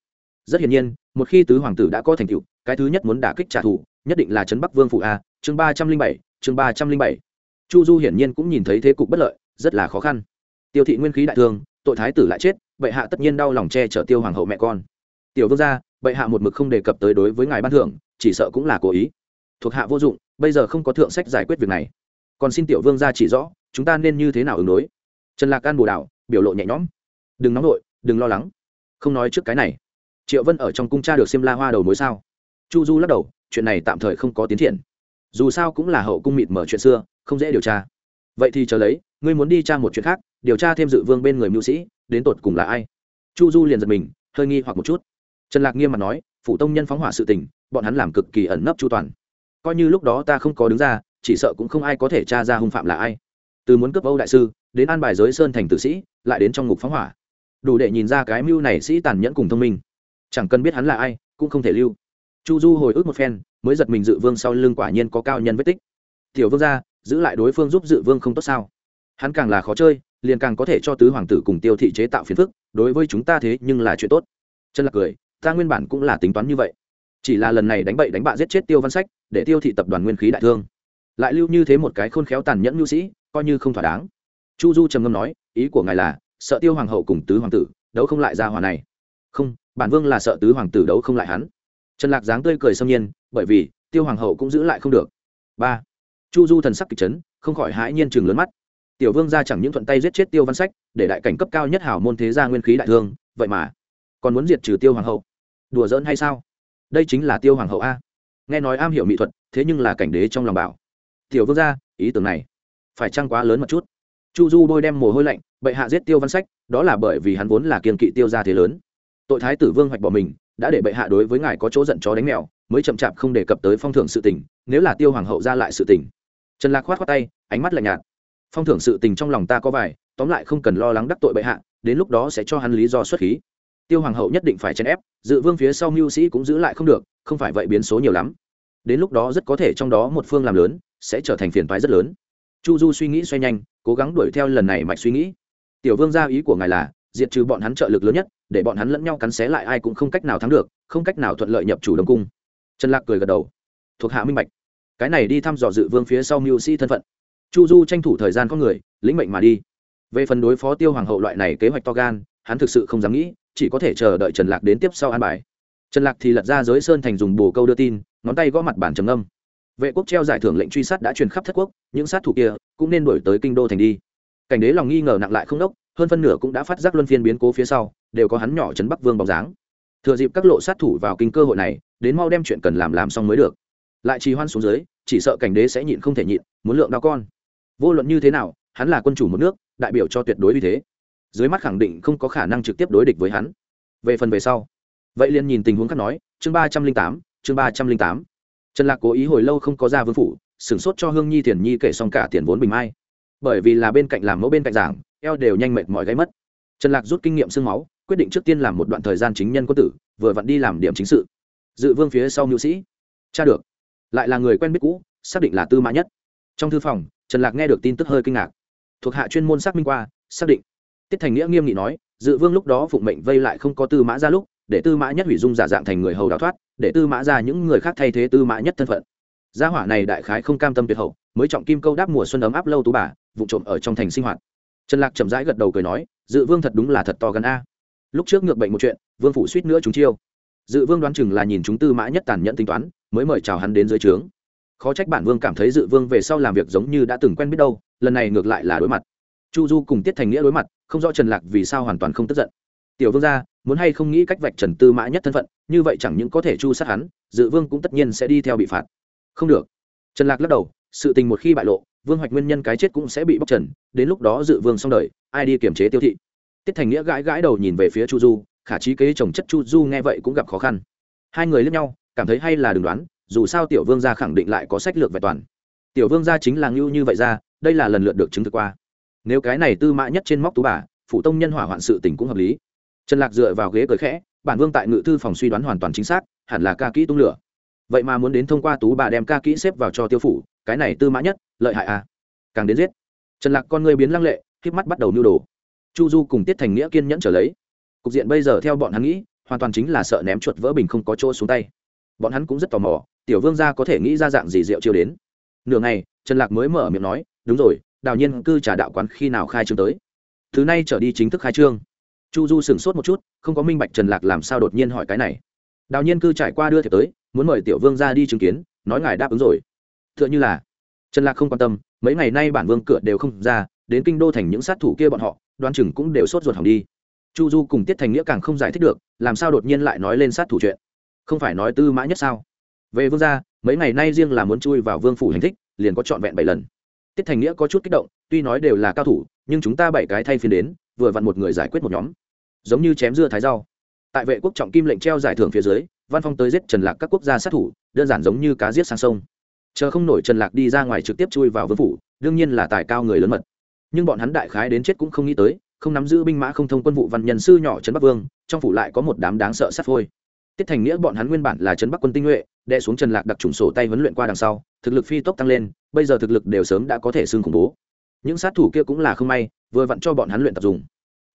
Rất hiển nhiên, một khi tứ hoàng tử đã có thành tựu, cái thứ nhất muốn đả kích trả thù, nhất định là trấn bắc vương phụ a, chương ba trăm linh bảy, chương ba trăm linh bảy chu du hiển nhiên cũng nhìn thấy thế cục bất lợi, rất là khó khăn. Tiêu thị nguyên khí đại thương tội thái tử lại chết, bệ hạ tất nhiên đau lòng che chở tiêu hoàng hậu mẹ con. Tiểu vương gia, bệ hạ một mực không đề cập tới đối với ngài ban thưởng, chỉ sợ cũng là cố ý. Thuộc hạ vô dụng, bây giờ không có thượng sách giải quyết việc này. Còn xin tiểu vương gia chỉ rõ, chúng ta nên như thế nào ứng đối? Trần lạc can bồ đạo, biểu lộ nhẹ nhõm. Đừng nóng nổi đừng lo lắng. Không nói trước cái này. Triệu vân ở trong cung cha được xem la hoa đầu mối sao? Chu du lắc đầu, chuyện này tạm thời không có tiến triển. Dù sao cũng là hậu cung mịt mở chuyện xưa không dễ điều tra. Vậy thì chờ lấy, ngươi muốn đi tra một chuyện khác, điều tra thêm dự vương bên người mưu sĩ, đến tột cùng là ai? Chu du liền giật mình, hơi nghi hoặc một chút. Trần lạc nghiêm mặt nói, phủ tông nhân phóng hỏa sự tình, bọn hắn làm cực kỳ ẩn nấp chu toàn. Coi như lúc đó ta không có đứng ra, chỉ sợ cũng không ai có thể tra ra hung phạm là ai. Từ muốn cướp âu đại sư, đến an bài giới sơn thành tử sĩ, lại đến trong ngục phóng hỏa. Đủ để nhìn ra cái mưu này sĩ tàn nhẫn cùng thông minh. Chẳng cần biết hắn là ai, cũng không thể lưu. Chu du hồi ức một phen, mới giật mình dự vương sau lưng quả nhiên có cao nhân vết tích. Tiểu vương gia giữ lại đối phương giúp dự vương không tốt sao? Hắn càng là khó chơi, liền càng có thể cho tứ hoàng tử cùng tiêu thị chế tạo phiền phức, đối với chúng ta thế nhưng là chuyện tốt. Chân lạc cười, ta nguyên bản cũng là tính toán như vậy. Chỉ là lần này đánh bậy đánh bạ giết chết tiêu văn sách, để tiêu thị tập đoàn nguyên khí đại thương. Lại lưu như thế một cái khôn khéo tàn nhẫn nhu sĩ, coi như không thỏa đáng. Chu du trầm ngâm nói, ý của ngài là, sợ tiêu hoàng hậu cùng tứ hoàng tử đấu không lại ra hòa này. Không, bản vương là sợ tứ hoàng tử đấu không lại hắn. Trần lạc dáng tươi cười xâm nhiên, bởi vì tiêu hoàng hậu cũng giữ lại không được. Ba chu du thần sắc kịch chấn, không khỏi hãi nhiên chừng lớn mắt. Tiểu vương gia chẳng những thuận tay giết chết tiêu văn sách, để đại cảnh cấp cao nhất hảo môn thế gia nguyên khí đại thương, vậy mà còn muốn diệt trừ tiêu hoàng hậu. Đùa giỡn hay sao? Đây chính là tiêu hoàng hậu a. Nghe nói am hiểu mỹ thuật, thế nhưng là cảnh đế trong lòng bảo. Tiểu vương gia, ý tưởng này phải chăng quá lớn một chút? Chu du bôi đem mồ hôi lạnh, bệ hạ giết tiêu văn sách, đó là bởi vì hắn vốn là kiên kỵ tiêu gia thế lớn. Tội thái tử vương hoạch bỏ mình, đã để bệ hạ đối với ngài có chỗ giận chó đánh mèo, mới chậm chạp không đề cập tới phong thưởng sự tình, nếu là tiêu hoàng hậu ra lại sự tình trần lạc khoát khoát tay, ánh mắt lạnh nhạt. Phong thưởng sự tình trong lòng ta có vài, tóm lại không cần lo lắng đắc tội bệ hạ, đến lúc đó sẽ cho hắn lý do xuất khí. Tiêu hoàng hậu nhất định phải chèn ép, dự vương phía sau mưu sĩ cũng giữ lại không được, không phải vậy biến số nhiều lắm. Đến lúc đó rất có thể trong đó một phương làm lớn, sẽ trở thành phiền toái rất lớn. Chu du suy nghĩ xoay nhanh, cố gắng đuổi theo lần này mạch suy nghĩ. Tiểu vương gia ý của ngài là, diệt trừ bọn hắn trợ lực lớn nhất, để bọn hắn lẫn nhau cắn xé lại ai cũng không cách nào thắng được, không cách nào thuận lợi nhập chủ đồng cung. Trần lạc cười gật đầu. Thuộc hạ minh bạch cái này đi thăm dò dự vương phía sau mưu sĩ thân phận. Chu du tranh thủ thời gian có người, lĩnh mệnh mà đi. Về phần đối phó tiêu hoàng hậu loại này kế hoạch to gan, hắn thực sự không dám nghĩ, chỉ có thể chờ đợi trần lạc đến tiếp sau an bài. Trần lạc thì lật ra giới sơn thành dùng bồ câu đưa tin, ngón tay gõ mặt bản trầm âm vệ quốc treo giải thưởng lệnh truy sát đã truyền khắp thất quốc, những sát thủ kia cũng nên đổi tới kinh đô thành đi. Cảnh đế lòng nghi ngờ nặng lại không đốc, hơn phân nửa cũng đã phát giác luân phiên biến cố phía sau, đều có hắn nhỏ trấn bắc vương bóng dáng. Thừa dịp các lộ sát thủ vào kinh cơ hội này, đến mau đem chuyện cần làm làm xong mới được lại trì hoan xuống dưới, chỉ sợ cảnh đế sẽ nhịn không thể nhịn, muốn lượng đau con. Vô luận như thế nào, hắn là quân chủ một nước, đại biểu cho tuyệt đối uy thế. Dưới mắt khẳng định không có khả năng trực tiếp đối địch với hắn. Về phần về sau, vậy liền nhìn tình huống khác nói, chương ba trăm linh tám, chương ba trăm linh tám. Trần lạc cố ý hồi lâu không có ra vương phủ, sửng sốt cho hương nhi, thiền nhi kể xong cả tiền vốn bình mai. Bởi vì là bên cạnh làm mẫu bên cạnh giảng, eo đều nhanh mệt mỏi gáy mất. Trần lạc rút kinh nghiệm sương máu, quyết định trước tiên làm một đoạn thời gian chính nhân quân tử, vừa vặn đi làm điểm chính sự. Dự vương phía sau mưu sĩ. Cha được lại là người quen biết cũ, xác định là tư mã nhất. Trong thư phòng, trần lạc nghe được tin tức hơi kinh ngạc. Thuộc hạ chuyên môn xác minh qua, xác định. Tiết thành nghĩa nghiêm nghị nói, dự vương lúc đó phụng mệnh vây lại không có tư mã ra lúc, để tư mã nhất hủy dung giả dạng thành người hầu đào thoát, để tư mã ra những người khác thay thế tư mã nhất thân phận. Gia hỏa này đại khái không cam tâm tuyệt hậu, mới trọng kim câu đáp mùa xuân ấm áp lâu tú bà, vụ trộm ở trong thành sinh hoạt. Trần lạc chậm rãi gật đầu cười nói, dự vương thật đúng là thật to gần a. Lúc trước ngược bệnh một chuyện, vương phủ suýt nữa chúng chiêu. Dự vương đoán chừng là nhìn chúng tư mã nhất tàn nhẫn tính toán mới mời chào hắn đến dưới trướng. Khó trách bản vương cảm thấy dự vương về sau làm việc giống như đã từng quen biết đâu, lần này ngược lại là đối mặt. Chu du cùng tiết thành nghĩa đối mặt, không rõ trần lạc vì sao hoàn toàn không tức giận. Tiểu vương gia, muốn hay không nghĩ cách vạch trần tư mã nhất thân phận, như vậy chẳng những có thể chu sát hắn, dự vương cũng tất nhiên sẽ đi theo bị phạt. Không được. Trần lạc lắc đầu, sự tình một khi bại lộ, vương hoạch nguyên nhân cái chết cũng sẽ bị bóc trần, đến lúc đó dự vương xong đời, ai đi kiểm chế tiêu thị? Tiết thành nghĩa gãi gãi đầu nhìn về phía chu du, khả trí kế chồng chất chu du nghe vậy cũng gặp khó khăn. Hai người lướt nhau cảm thấy hay là đừng đoán, dù sao tiểu vương gia khẳng định lại có sách lược vẹn toàn. Tiểu vương gia chính là ngưu như vậy ra, đây là lần lượt được chứng thực qua. Nếu cái này tư mã nhất trên móc tú bà phụ tông nhân hỏa hoạn sự tình cũng hợp lý. Trần lạc dựa vào ghế cười khẽ, bản vương tại ngự thư phòng suy đoán hoàn toàn chính xác, hẳn là ca kỹ tung lửa. Vậy mà muốn đến thông qua tú bà đem ca kỹ xếp vào cho tiêu phủ, cái này tư mã nhất, lợi hại à? Càng đến giết. Trần lạc con người biến lăng lệ khiếp mắt bắt đầu nưu đồ. Chu du cùng tiết thành nghĩa kiên nhẫn trở lấy. Cục diện bây giờ theo bọn hắn nghĩ, hoàn toàn chính là sợ ném chuột vỡ bình không có chỗ xuống tay bọn hắn cũng rất tò mò, tiểu vương gia có thể nghĩ ra dạng gì rượu chiêu đến. Nửa ngày, trần lạc mới mở miệng nói, đúng rồi, đào nhiên cư trả đạo quán khi nào khai trương tới? Thứ này trở đi chính thức khai trương. Chu du sửng sốt một chút, không có minh bạch trần lạc làm sao đột nhiên hỏi cái này. Đào nhiên cư trải qua đưa thiệp tới, muốn mời tiểu vương ra đi chứng kiến, nói ngài đáp ứng rồi. T h ư ợ n h ư là, trần lạc không quan tâm, mấy ngày nay bản vương cửa đều không ra, đến kinh đô thành những sát thủ kia bọn họ, đoan chừng cũng đều sốt ruột hỏng đi. Chu du cùng tiết thành nghĩa càng không giải thích được, làm sao đột nhiên lại nói lên sát thủ chuyện không phải nói tư mã nhất sao? Về vương gia, mấy ngày nay riêng là muốn chui vào vương phủ hành thích, liền có trọn vẹn bảy lần. Tiết thành nghĩa có chút kích động, tuy nói đều là cao thủ, nhưng chúng ta bảy cái thay phiên đến, vừa vặn một người giải quyết một nhóm. Giống như chém dưa thái rau. Tại vệ quốc trọng kim lệnh treo giải thưởng phía dưới, văn phong tới giết trần lạc các quốc gia sát thủ, đơn giản giống như cá giết sang sông. Chờ không nổi trần lạc đi ra ngoài trực tiếp chui vào vương phủ, đương nhiên là tài cao người lớn mật. Nhưng bọn hắn đại khái đến chết cũng không nghĩ tới, không nắm giữ binh mã không thông quân vụ văn nhân sư nhỏ trấn bắc vương, trong phủ lại có một đám đáng sợ sát phôi tiết thành nghĩa bọn hắn nguyên bản là trấn bắc quân tinh nhuệ đe xuống trần lạc đặc trùng sổ tay huấn luyện qua đằng sau, thực lực phi tốc tăng lên, bây giờ thực lực đều sớm đã có thể xương khủng bố. Những sát thủ kia cũng là không may, vừa vặn cho bọn hắn luyện tập dùng.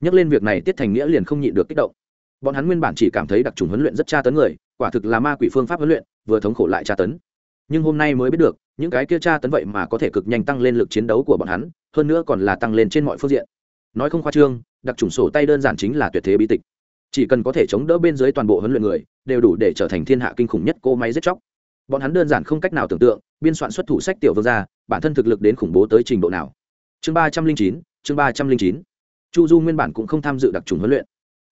Nhắc lên việc này, tiết thành nghĩa liền không nhịn được kích động. Bọn hắn nguyên bản chỉ cảm thấy đặc trùng huấn luyện rất tra tấn người, quả thực là ma quỷ phương pháp huấn luyện, vừa thống khổ lại tra tấn. Nhưng hôm nay mới biết được, những cái kia tra tấn vậy mà có thể cực nhanh tăng lên lực chiến đấu của bọn hắn, hơn nữa còn là tăng lên trên mọi phương diện. Nói không khoa trương, đặc trùng sổ tay đơn giản chính là tuyệt thế bí tịch chỉ cần có thể chống đỡ bên dưới toàn bộ huấn luyện người, đều đủ để trở thành thiên hạ kinh khủng nhất cô máy giết chóc. Bọn hắn đơn giản không cách nào tưởng tượng, biên soạn xuất thủ sách tiểu vương gia, bản thân thực lực đến khủng bố tới trình độ nào. Chương ba trăm linh chín, chương ba trăm linh chín. Chu du nguyên bản cũng không tham dự đặc trùng huấn luyện.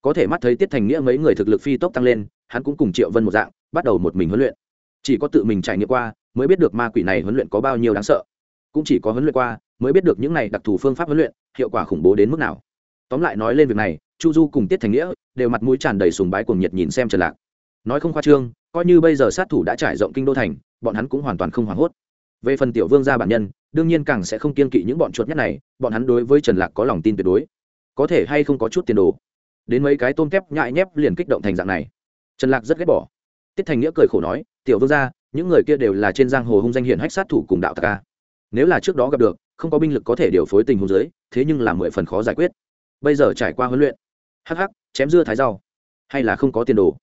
Có thể mắt thấy tiết thành nghĩa mấy người thực lực phi tốc tăng lên, hắn cũng cùng triệu vân một dạng, bắt đầu một mình huấn luyện. Chỉ có tự mình trải nghiệm qua, mới biết được ma quỷ này huấn luyện có bao nhiêu đáng sợ. Cũng chỉ có huấn luyện qua, mới biết được những này đặc thù phương pháp huấn luyện, hiệu quả khủng bố đến mức nào. Tóm lại nói lên việc này chu du cùng tiết thành nghĩa đều mặt mũi tràn đầy sùng bái cuồng nhiệt nhìn xem trần lạc. Nói không khoa trương, coi như bây giờ sát thủ đã trải rộng kinh đô thành, bọn hắn cũng hoàn toàn không hoảng hốt. Về phần tiểu vương gia bản nhân, đương nhiên càng sẽ không kiên kỵ những bọn chuột nhất này, bọn hắn đối với trần lạc có lòng tin tuyệt đối. Có thể hay không có chút tiền đồ. Đến mấy cái tôm kép nhại nhép liền kích động thành dạng này. Trần lạc rất ghét bỏ. Tiết thành nghĩa cười khổ nói, tiểu vương gia, những người kia đều là trên giang hồ hung danh hiển hách sát thủ cùng đạo tạc ca nếu là trước đó gặp được, không có binh lực có thể điều phối tình huống dưới, thế nhưng là mười phần khó giải quyết. Bây giờ trải qua huấn luyện hắc hắc, chém dưa thái rau. Hay là không có tiền đồ.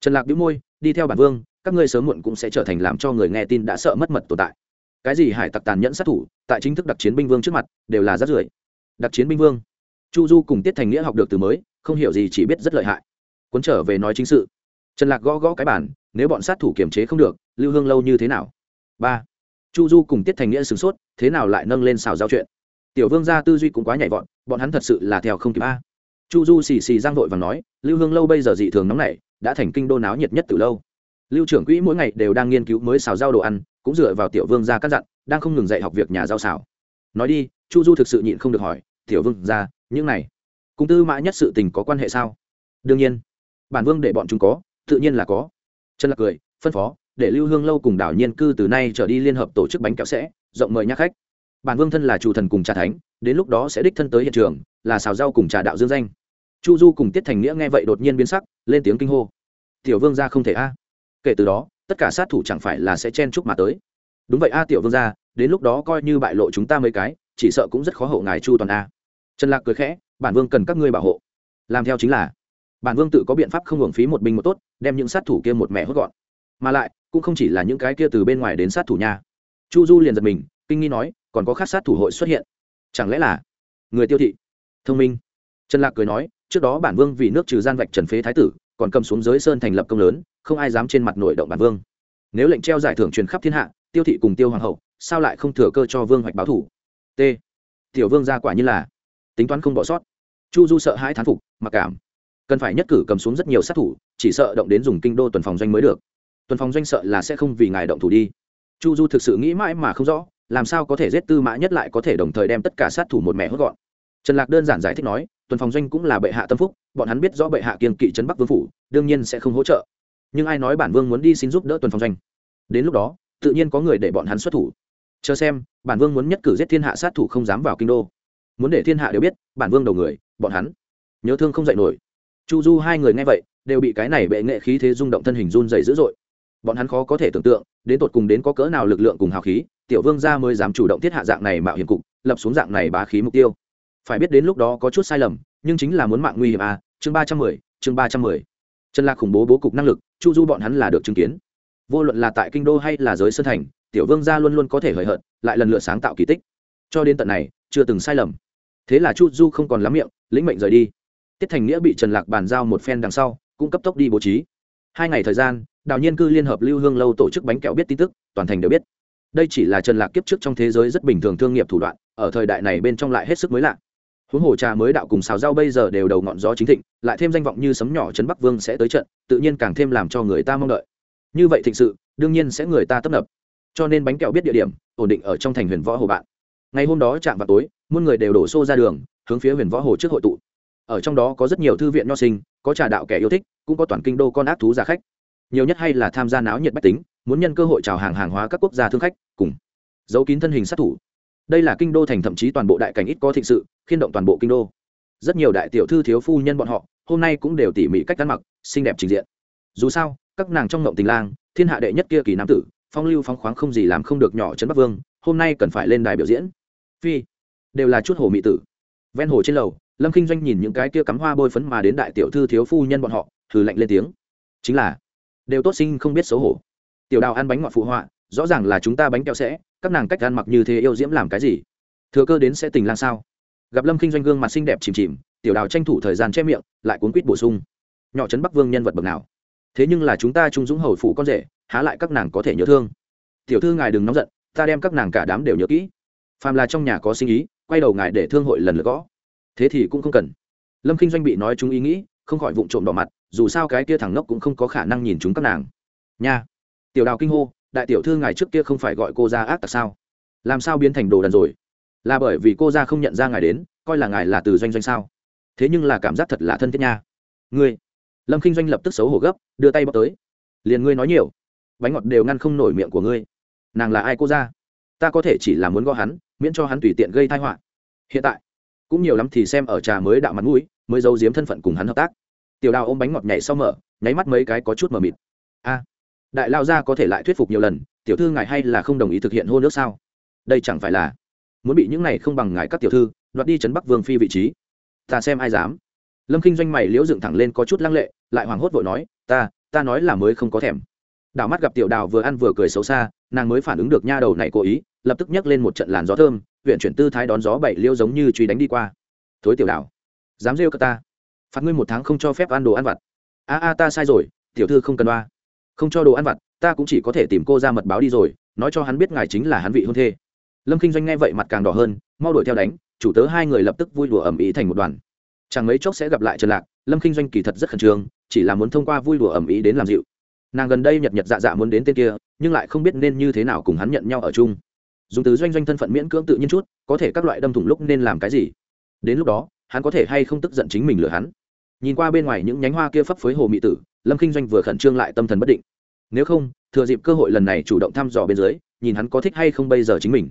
Trần lạc bĩu môi, đi theo bản vương, các ngươi sớm muộn cũng sẽ trở thành làm cho người nghe tin đã sợ mất mật tồn tại. Cái gì hải tặc tàn nhẫn sát thủ, tại chính thức đặc chiến binh vương trước mặt, đều là rát rưởi. Đặc chiến binh vương. Chu du cùng tiết thành nghĩa học được từ mới, không hiểu gì chỉ biết rất lợi hại. Cuốn trở về nói chính sự. Trần lạc gõ gõ cái bản nếu bọn sát thủ kiềm chế không được, lưu hương lâu như thế nào? Ba. Chu du cùng tiết thành nghĩa sửng sốt, thế nào lại nâng lên xào giao chuyện? Tiểu vương gia tư duy cũng quá nhảy vọt, bọn hắn thật sự là theo không kịp a chu du xì xì giang vội và nói, lưu hương lâu bây giờ dị thường nóng nảy, đã thành kinh đô náo nhiệt nhất từ lâu. Lưu trưởng quỹ mỗi ngày đều đang nghiên cứu mới xào rau đồ ăn, cũng dựa vào tiểu vương gia căn dặn, đang không ngừng dạy học việc nhà rau xào. Nói đi, chu du thực sự nhịn không được hỏi, tiểu vương gia, những này, cùng tư mã nhất sự tình có quan hệ sao? Đương nhiên. Bản vương để bọn chúng có, tự nhiên là có. Trần lạc cười, phân phó, để lưu hương lâu cùng đảo nhiên cư từ nay trở đi liên hợp tổ chức bánh kẹo sẽ, rộng mời nhắc khách bản vương thân là chủ thần cùng trà thánh, đến lúc đó sẽ đích thân tới hiện trường, là xào rau cùng trà đạo dương danh. Chu du cùng tiết thành nghĩa nghe vậy đột nhiên biến sắc, lên tiếng kinh hô. Tiểu vương gia không thể a. Kể từ đó, tất cả sát thủ chẳng phải là sẽ chen chúc mà tới. Đúng vậy a, tiểu vương gia, đến lúc đó coi như bại lộ chúng ta mấy cái, chỉ sợ cũng rất khó hộ ngài chu toàn a. Trần lạc cười khẽ, bản vương cần các ngươi bảo hộ. Làm theo chính là, bản vương tự có biện pháp không hưởng phí một binh một tốt, đem những sát thủ kia một mẹ hốt gọn. Mà lại, cũng không chỉ là những cái kia từ bên ngoài đến sát thủ nha. Chu du liền giật mình, kinh nghi nói còn có khác sát thủ hội xuất hiện. Chẳng lẽ là người tiêu thị? Thông minh. Trần lạc cười nói, trước đó bản vương vì nước trừ gian vạch trần phế thái tử, còn cầm xuống giới sơn thành lập công lớn, không ai dám trên mặt nội động bản vương. Nếu lệnh treo giải thưởng truyền khắp thiên hạ, tiêu thị cùng tiêu hoàng hậu, sao lại không thừa cơ cho vương hoạch báo thủ? T. Tiểu vương ra quả như là tính toán không bỏ sót. Chu du sợ hãi thán phục, mặc cảm. Cần phải nhất cử cầm xuống rất nhiều sát thủ, chỉ sợ động đến dùng kinh đô tuần phòng doanh mới được. Tuần phòng doanh sợ là sẽ không vì ngài động thủ đi. Chu du thực sự nghĩ mãi mà không rõ làm sao có thể giết tư mã nhất lại có thể đồng thời đem tất cả sát thủ một mẹ hốt gọn? Trần lạc đơn giản giải thích nói, tuần phòng doanh cũng là bệ hạ tâm phúc, bọn hắn biết rõ bệ hạ kiên kỵ trấn bắc vương phủ, đương nhiên sẽ không hỗ trợ. Nhưng ai nói bản vương muốn đi xin giúp đỡ tuần phòng doanh? Đến lúc đó, tự nhiên có người để bọn hắn xuất thủ. Chờ xem, bản vương muốn nhất cử giết thiên hạ sát thủ không dám vào kinh đô. Muốn để thiên hạ đều biết, bản vương đầu người, bọn hắn. Nhớ thương không dạy nổi. Chu du hai người nghe vậy, đều bị cái này bệ nghệ khí thế rung động thân hình run dày dữ dội. Bọn hắn khó có thể tưởng tượng, đến tột cùng đến có cỡ nào lực lượng cùng hào khí tiểu vương gia mới dám chủ động thiết hạ dạng này mạo hiểm cục, lập xuống dạng này bá khí mục tiêu. Phải biết đến lúc đó có chút sai lầm, nhưng chính là muốn mạng nguy hiểm à chương ba trăm mười, chương ba trăm mười. Trần lạc khủng bố bố cục năng lực, chu du bọn hắn là được chứng kiến. Vô luận là tại kinh đô hay là giới sơn thành, tiểu vương gia luôn luôn có thể hời hợt, lại lần lượt sáng tạo kỳ tích. Cho đến tận này, chưa từng sai lầm. Thế là chu du không còn lắm miệng, lĩnh mệnh rời đi. Tiết thành nghĩa bị trần lạc bàn giao một phen đằng sau, cũng cấp tốc đi bố trí. Hai ngày thời gian, đào nhiên cư liên hợp lưu hương lâu tổ chức bánh kẹo biết tin tức, toàn thành đều biết đây chỉ là trần lạc kiếp trước trong thế giới rất bình thường thương nghiệp thủ đoạn, ở thời đại này bên trong lại hết sức mới lạ. Huống hồ trà mới đạo cùng xào rau bây giờ đều đầu ngọn gió chính thịnh, lại thêm danh vọng như sấm nhỏ trấn bắc vương sẽ tới trận, tự nhiên càng thêm làm cho người ta mong đợi. Như vậy thịnh sự, đương nhiên sẽ người ta tấp nập. Cho nên bánh kẹo biết địa điểm, ổn định ở trong thành huyền võ hồ bạn. Ngày hôm đó chạm vào tối, muôn người đều đổ xô ra đường, hướng phía huyền võ hồ trước hội tụ. Ở trong đó có rất nhiều thư viện nho sinh, có trà đạo kẻ yêu thích, cũng có toàn kinh đô con ác thú giả khách. Nhiều nhất hay là tham gia náo nhiệt bách tính, muốn nhân cơ hội chào hàng hàng hóa các quốc gia thương khách cùng giấu kín thân hình sát thủ. Đây là kinh đô thành thậm chí toàn bộ đại cảnh ít có thịnh sự, khiên động toàn bộ kinh đô. Rất nhiều đại tiểu thư thiếu phu nhân bọn họ, hôm nay cũng đều tỉ mỉ cách ăn mặc, xinh đẹp trình diện. Dù sao, các nàng trong ngộng tình lang, thiên hạ đệ nhất kia kỳ nam tử, phong lưu phóng khoáng không gì làm không được nhỏ trấn bắc vương, hôm nay cần phải lên đài biểu diễn. Phi, đều là chút hồ mỹ tử. Ven hồ trên lầu, lâm kinh doanh nhìn những cái kia cắm hoa bôi phấn mà đến đại tiểu thư thiếu phu nhân bọn họ thử lạnh lên tiếng. Chính là, đều tốt sinh không biết xấu hổ. Tiểu đào ăn bánh ngọt phụ họa rõ ràng là chúng ta bánh kẹo sẽ, các nàng cách ăn mặc như thế yêu diễm làm cái gì? Thừa cơ đến sẽ tình lang sao? Gặp lâm kinh doanh gương mặt xinh đẹp chìm chìm, tiểu đào tranh thủ thời gian che miệng, lại cuốn quýt bổ sung. Nhỏ trấn bắc vương nhân vật bậc nào? Thế nhưng là chúng ta trung dũng hầu phụ con rể, há lại các nàng có thể nhớ thương? Tiểu thư ngài đừng nóng giận, ta đem các nàng cả đám đều nhớ kỹ. Phàm là trong nhà có sinh ý, quay đầu ngài để thương hội lần lượt gõ. Thế thì cũng không cần. Lâm kinh doanh bị nói chúng ý nghĩ, không khỏi vụng trộm đỏ mặt, dù sao cái kia thằng nốc cũng không có khả năng nhìn chúng các nàng. Nha. Tiểu đào kinh hô đại tiểu thư ngài trước kia không phải gọi cô ra ác tặc sao? Làm sao biến thành đồ đần rồi? Là bởi vì cô ra không nhận ra ngài đến, coi là ngài là từ doanh doanh sao? Thế nhưng là cảm giác thật là thân thiết nha. Ngươi, lâm kinh doanh lập tức xấu hổ gấp, đưa tay bóc tới. Liền ngươi nói nhiều, bánh ngọt đều ngăn không nổi miệng của ngươi. Nàng là ai cô ra? Ta có thể chỉ là muốn gõ hắn, miễn cho hắn tùy tiện gây thai họa. Hiện tại, cũng nhiều lắm thì xem ở trà mới đạo mặt mũi, mới giấu giếm thân phận cùng hắn hợp tác. Tiểu đào ôm bánh ngọt nhảy sau mở, nháy mắt mấy cái có chút mờ mịt. A đại lao gia có thể lại thuyết phục nhiều lần, tiểu thư ngài hay là không đồng ý thực hiện hôn nước sao? Đây chẳng phải là muốn bị những này không bằng ngài các tiểu thư đoạt đi trấn bắc vương phi vị trí. Ta xem ai dám. Lâm kinh doanh mày liễu dựng thẳng lên có chút lăng lệ, lại hoảng hốt vội nói, ta ta nói là mới không có thèm. Đảo mắt gặp tiểu đào vừa ăn vừa cười xấu xa, nàng mới phản ứng được nha đầu này cố ý, lập tức nhấc lên một trận làn gió thơm, huyện chuyển tư thái đón gió bảy liêu giống như truy đánh đi qua. Thối tiểu đào, dám rêu cơ ta? Phạt ngươi một tháng không cho phép ăn đồ ăn vặt. A a, ta sai rồi, tiểu thư không cần đoa không cho đồ ăn vặt, ta cũng chỉ có thể tìm cô ra mật báo đi rồi, nói cho hắn biết ngài chính là hắn vị hôn thê. Lâm kinh doanh nghe vậy mặt càng đỏ hơn, mau đuổi theo đánh, chủ tớ hai người lập tức vui đùa ẩm ý thành một đoàn. Chẳng mấy chốc sẽ gặp lại trần lạc, lâm kinh doanh kỳ thật rất khẩn trương, chỉ là muốn thông qua vui đùa ẩm ý đến làm dịu. Nàng gần đây nhật nhật dạ dạ muốn đến tên kia, nhưng lại không biết nên như thế nào cùng hắn nhận nhau ở chung. Dùng từ doanh doanh thân phận miễn cưỡng tự nhiên chút, có thể các loại đâm thủng lúc nên làm cái gì? Đến lúc đó, hắn có thể hay không tức giận chính mình lừa hắn? Nhìn qua bên ngoài những nhánh hoa kia phấp phới hồ mỹ tử lâm kinh doanh vừa khẩn trương lại tâm thần bất định. Nếu không, thừa dịp cơ hội lần này chủ động thăm dò bên dưới, nhìn hắn có thích hay không bây giờ chính mình.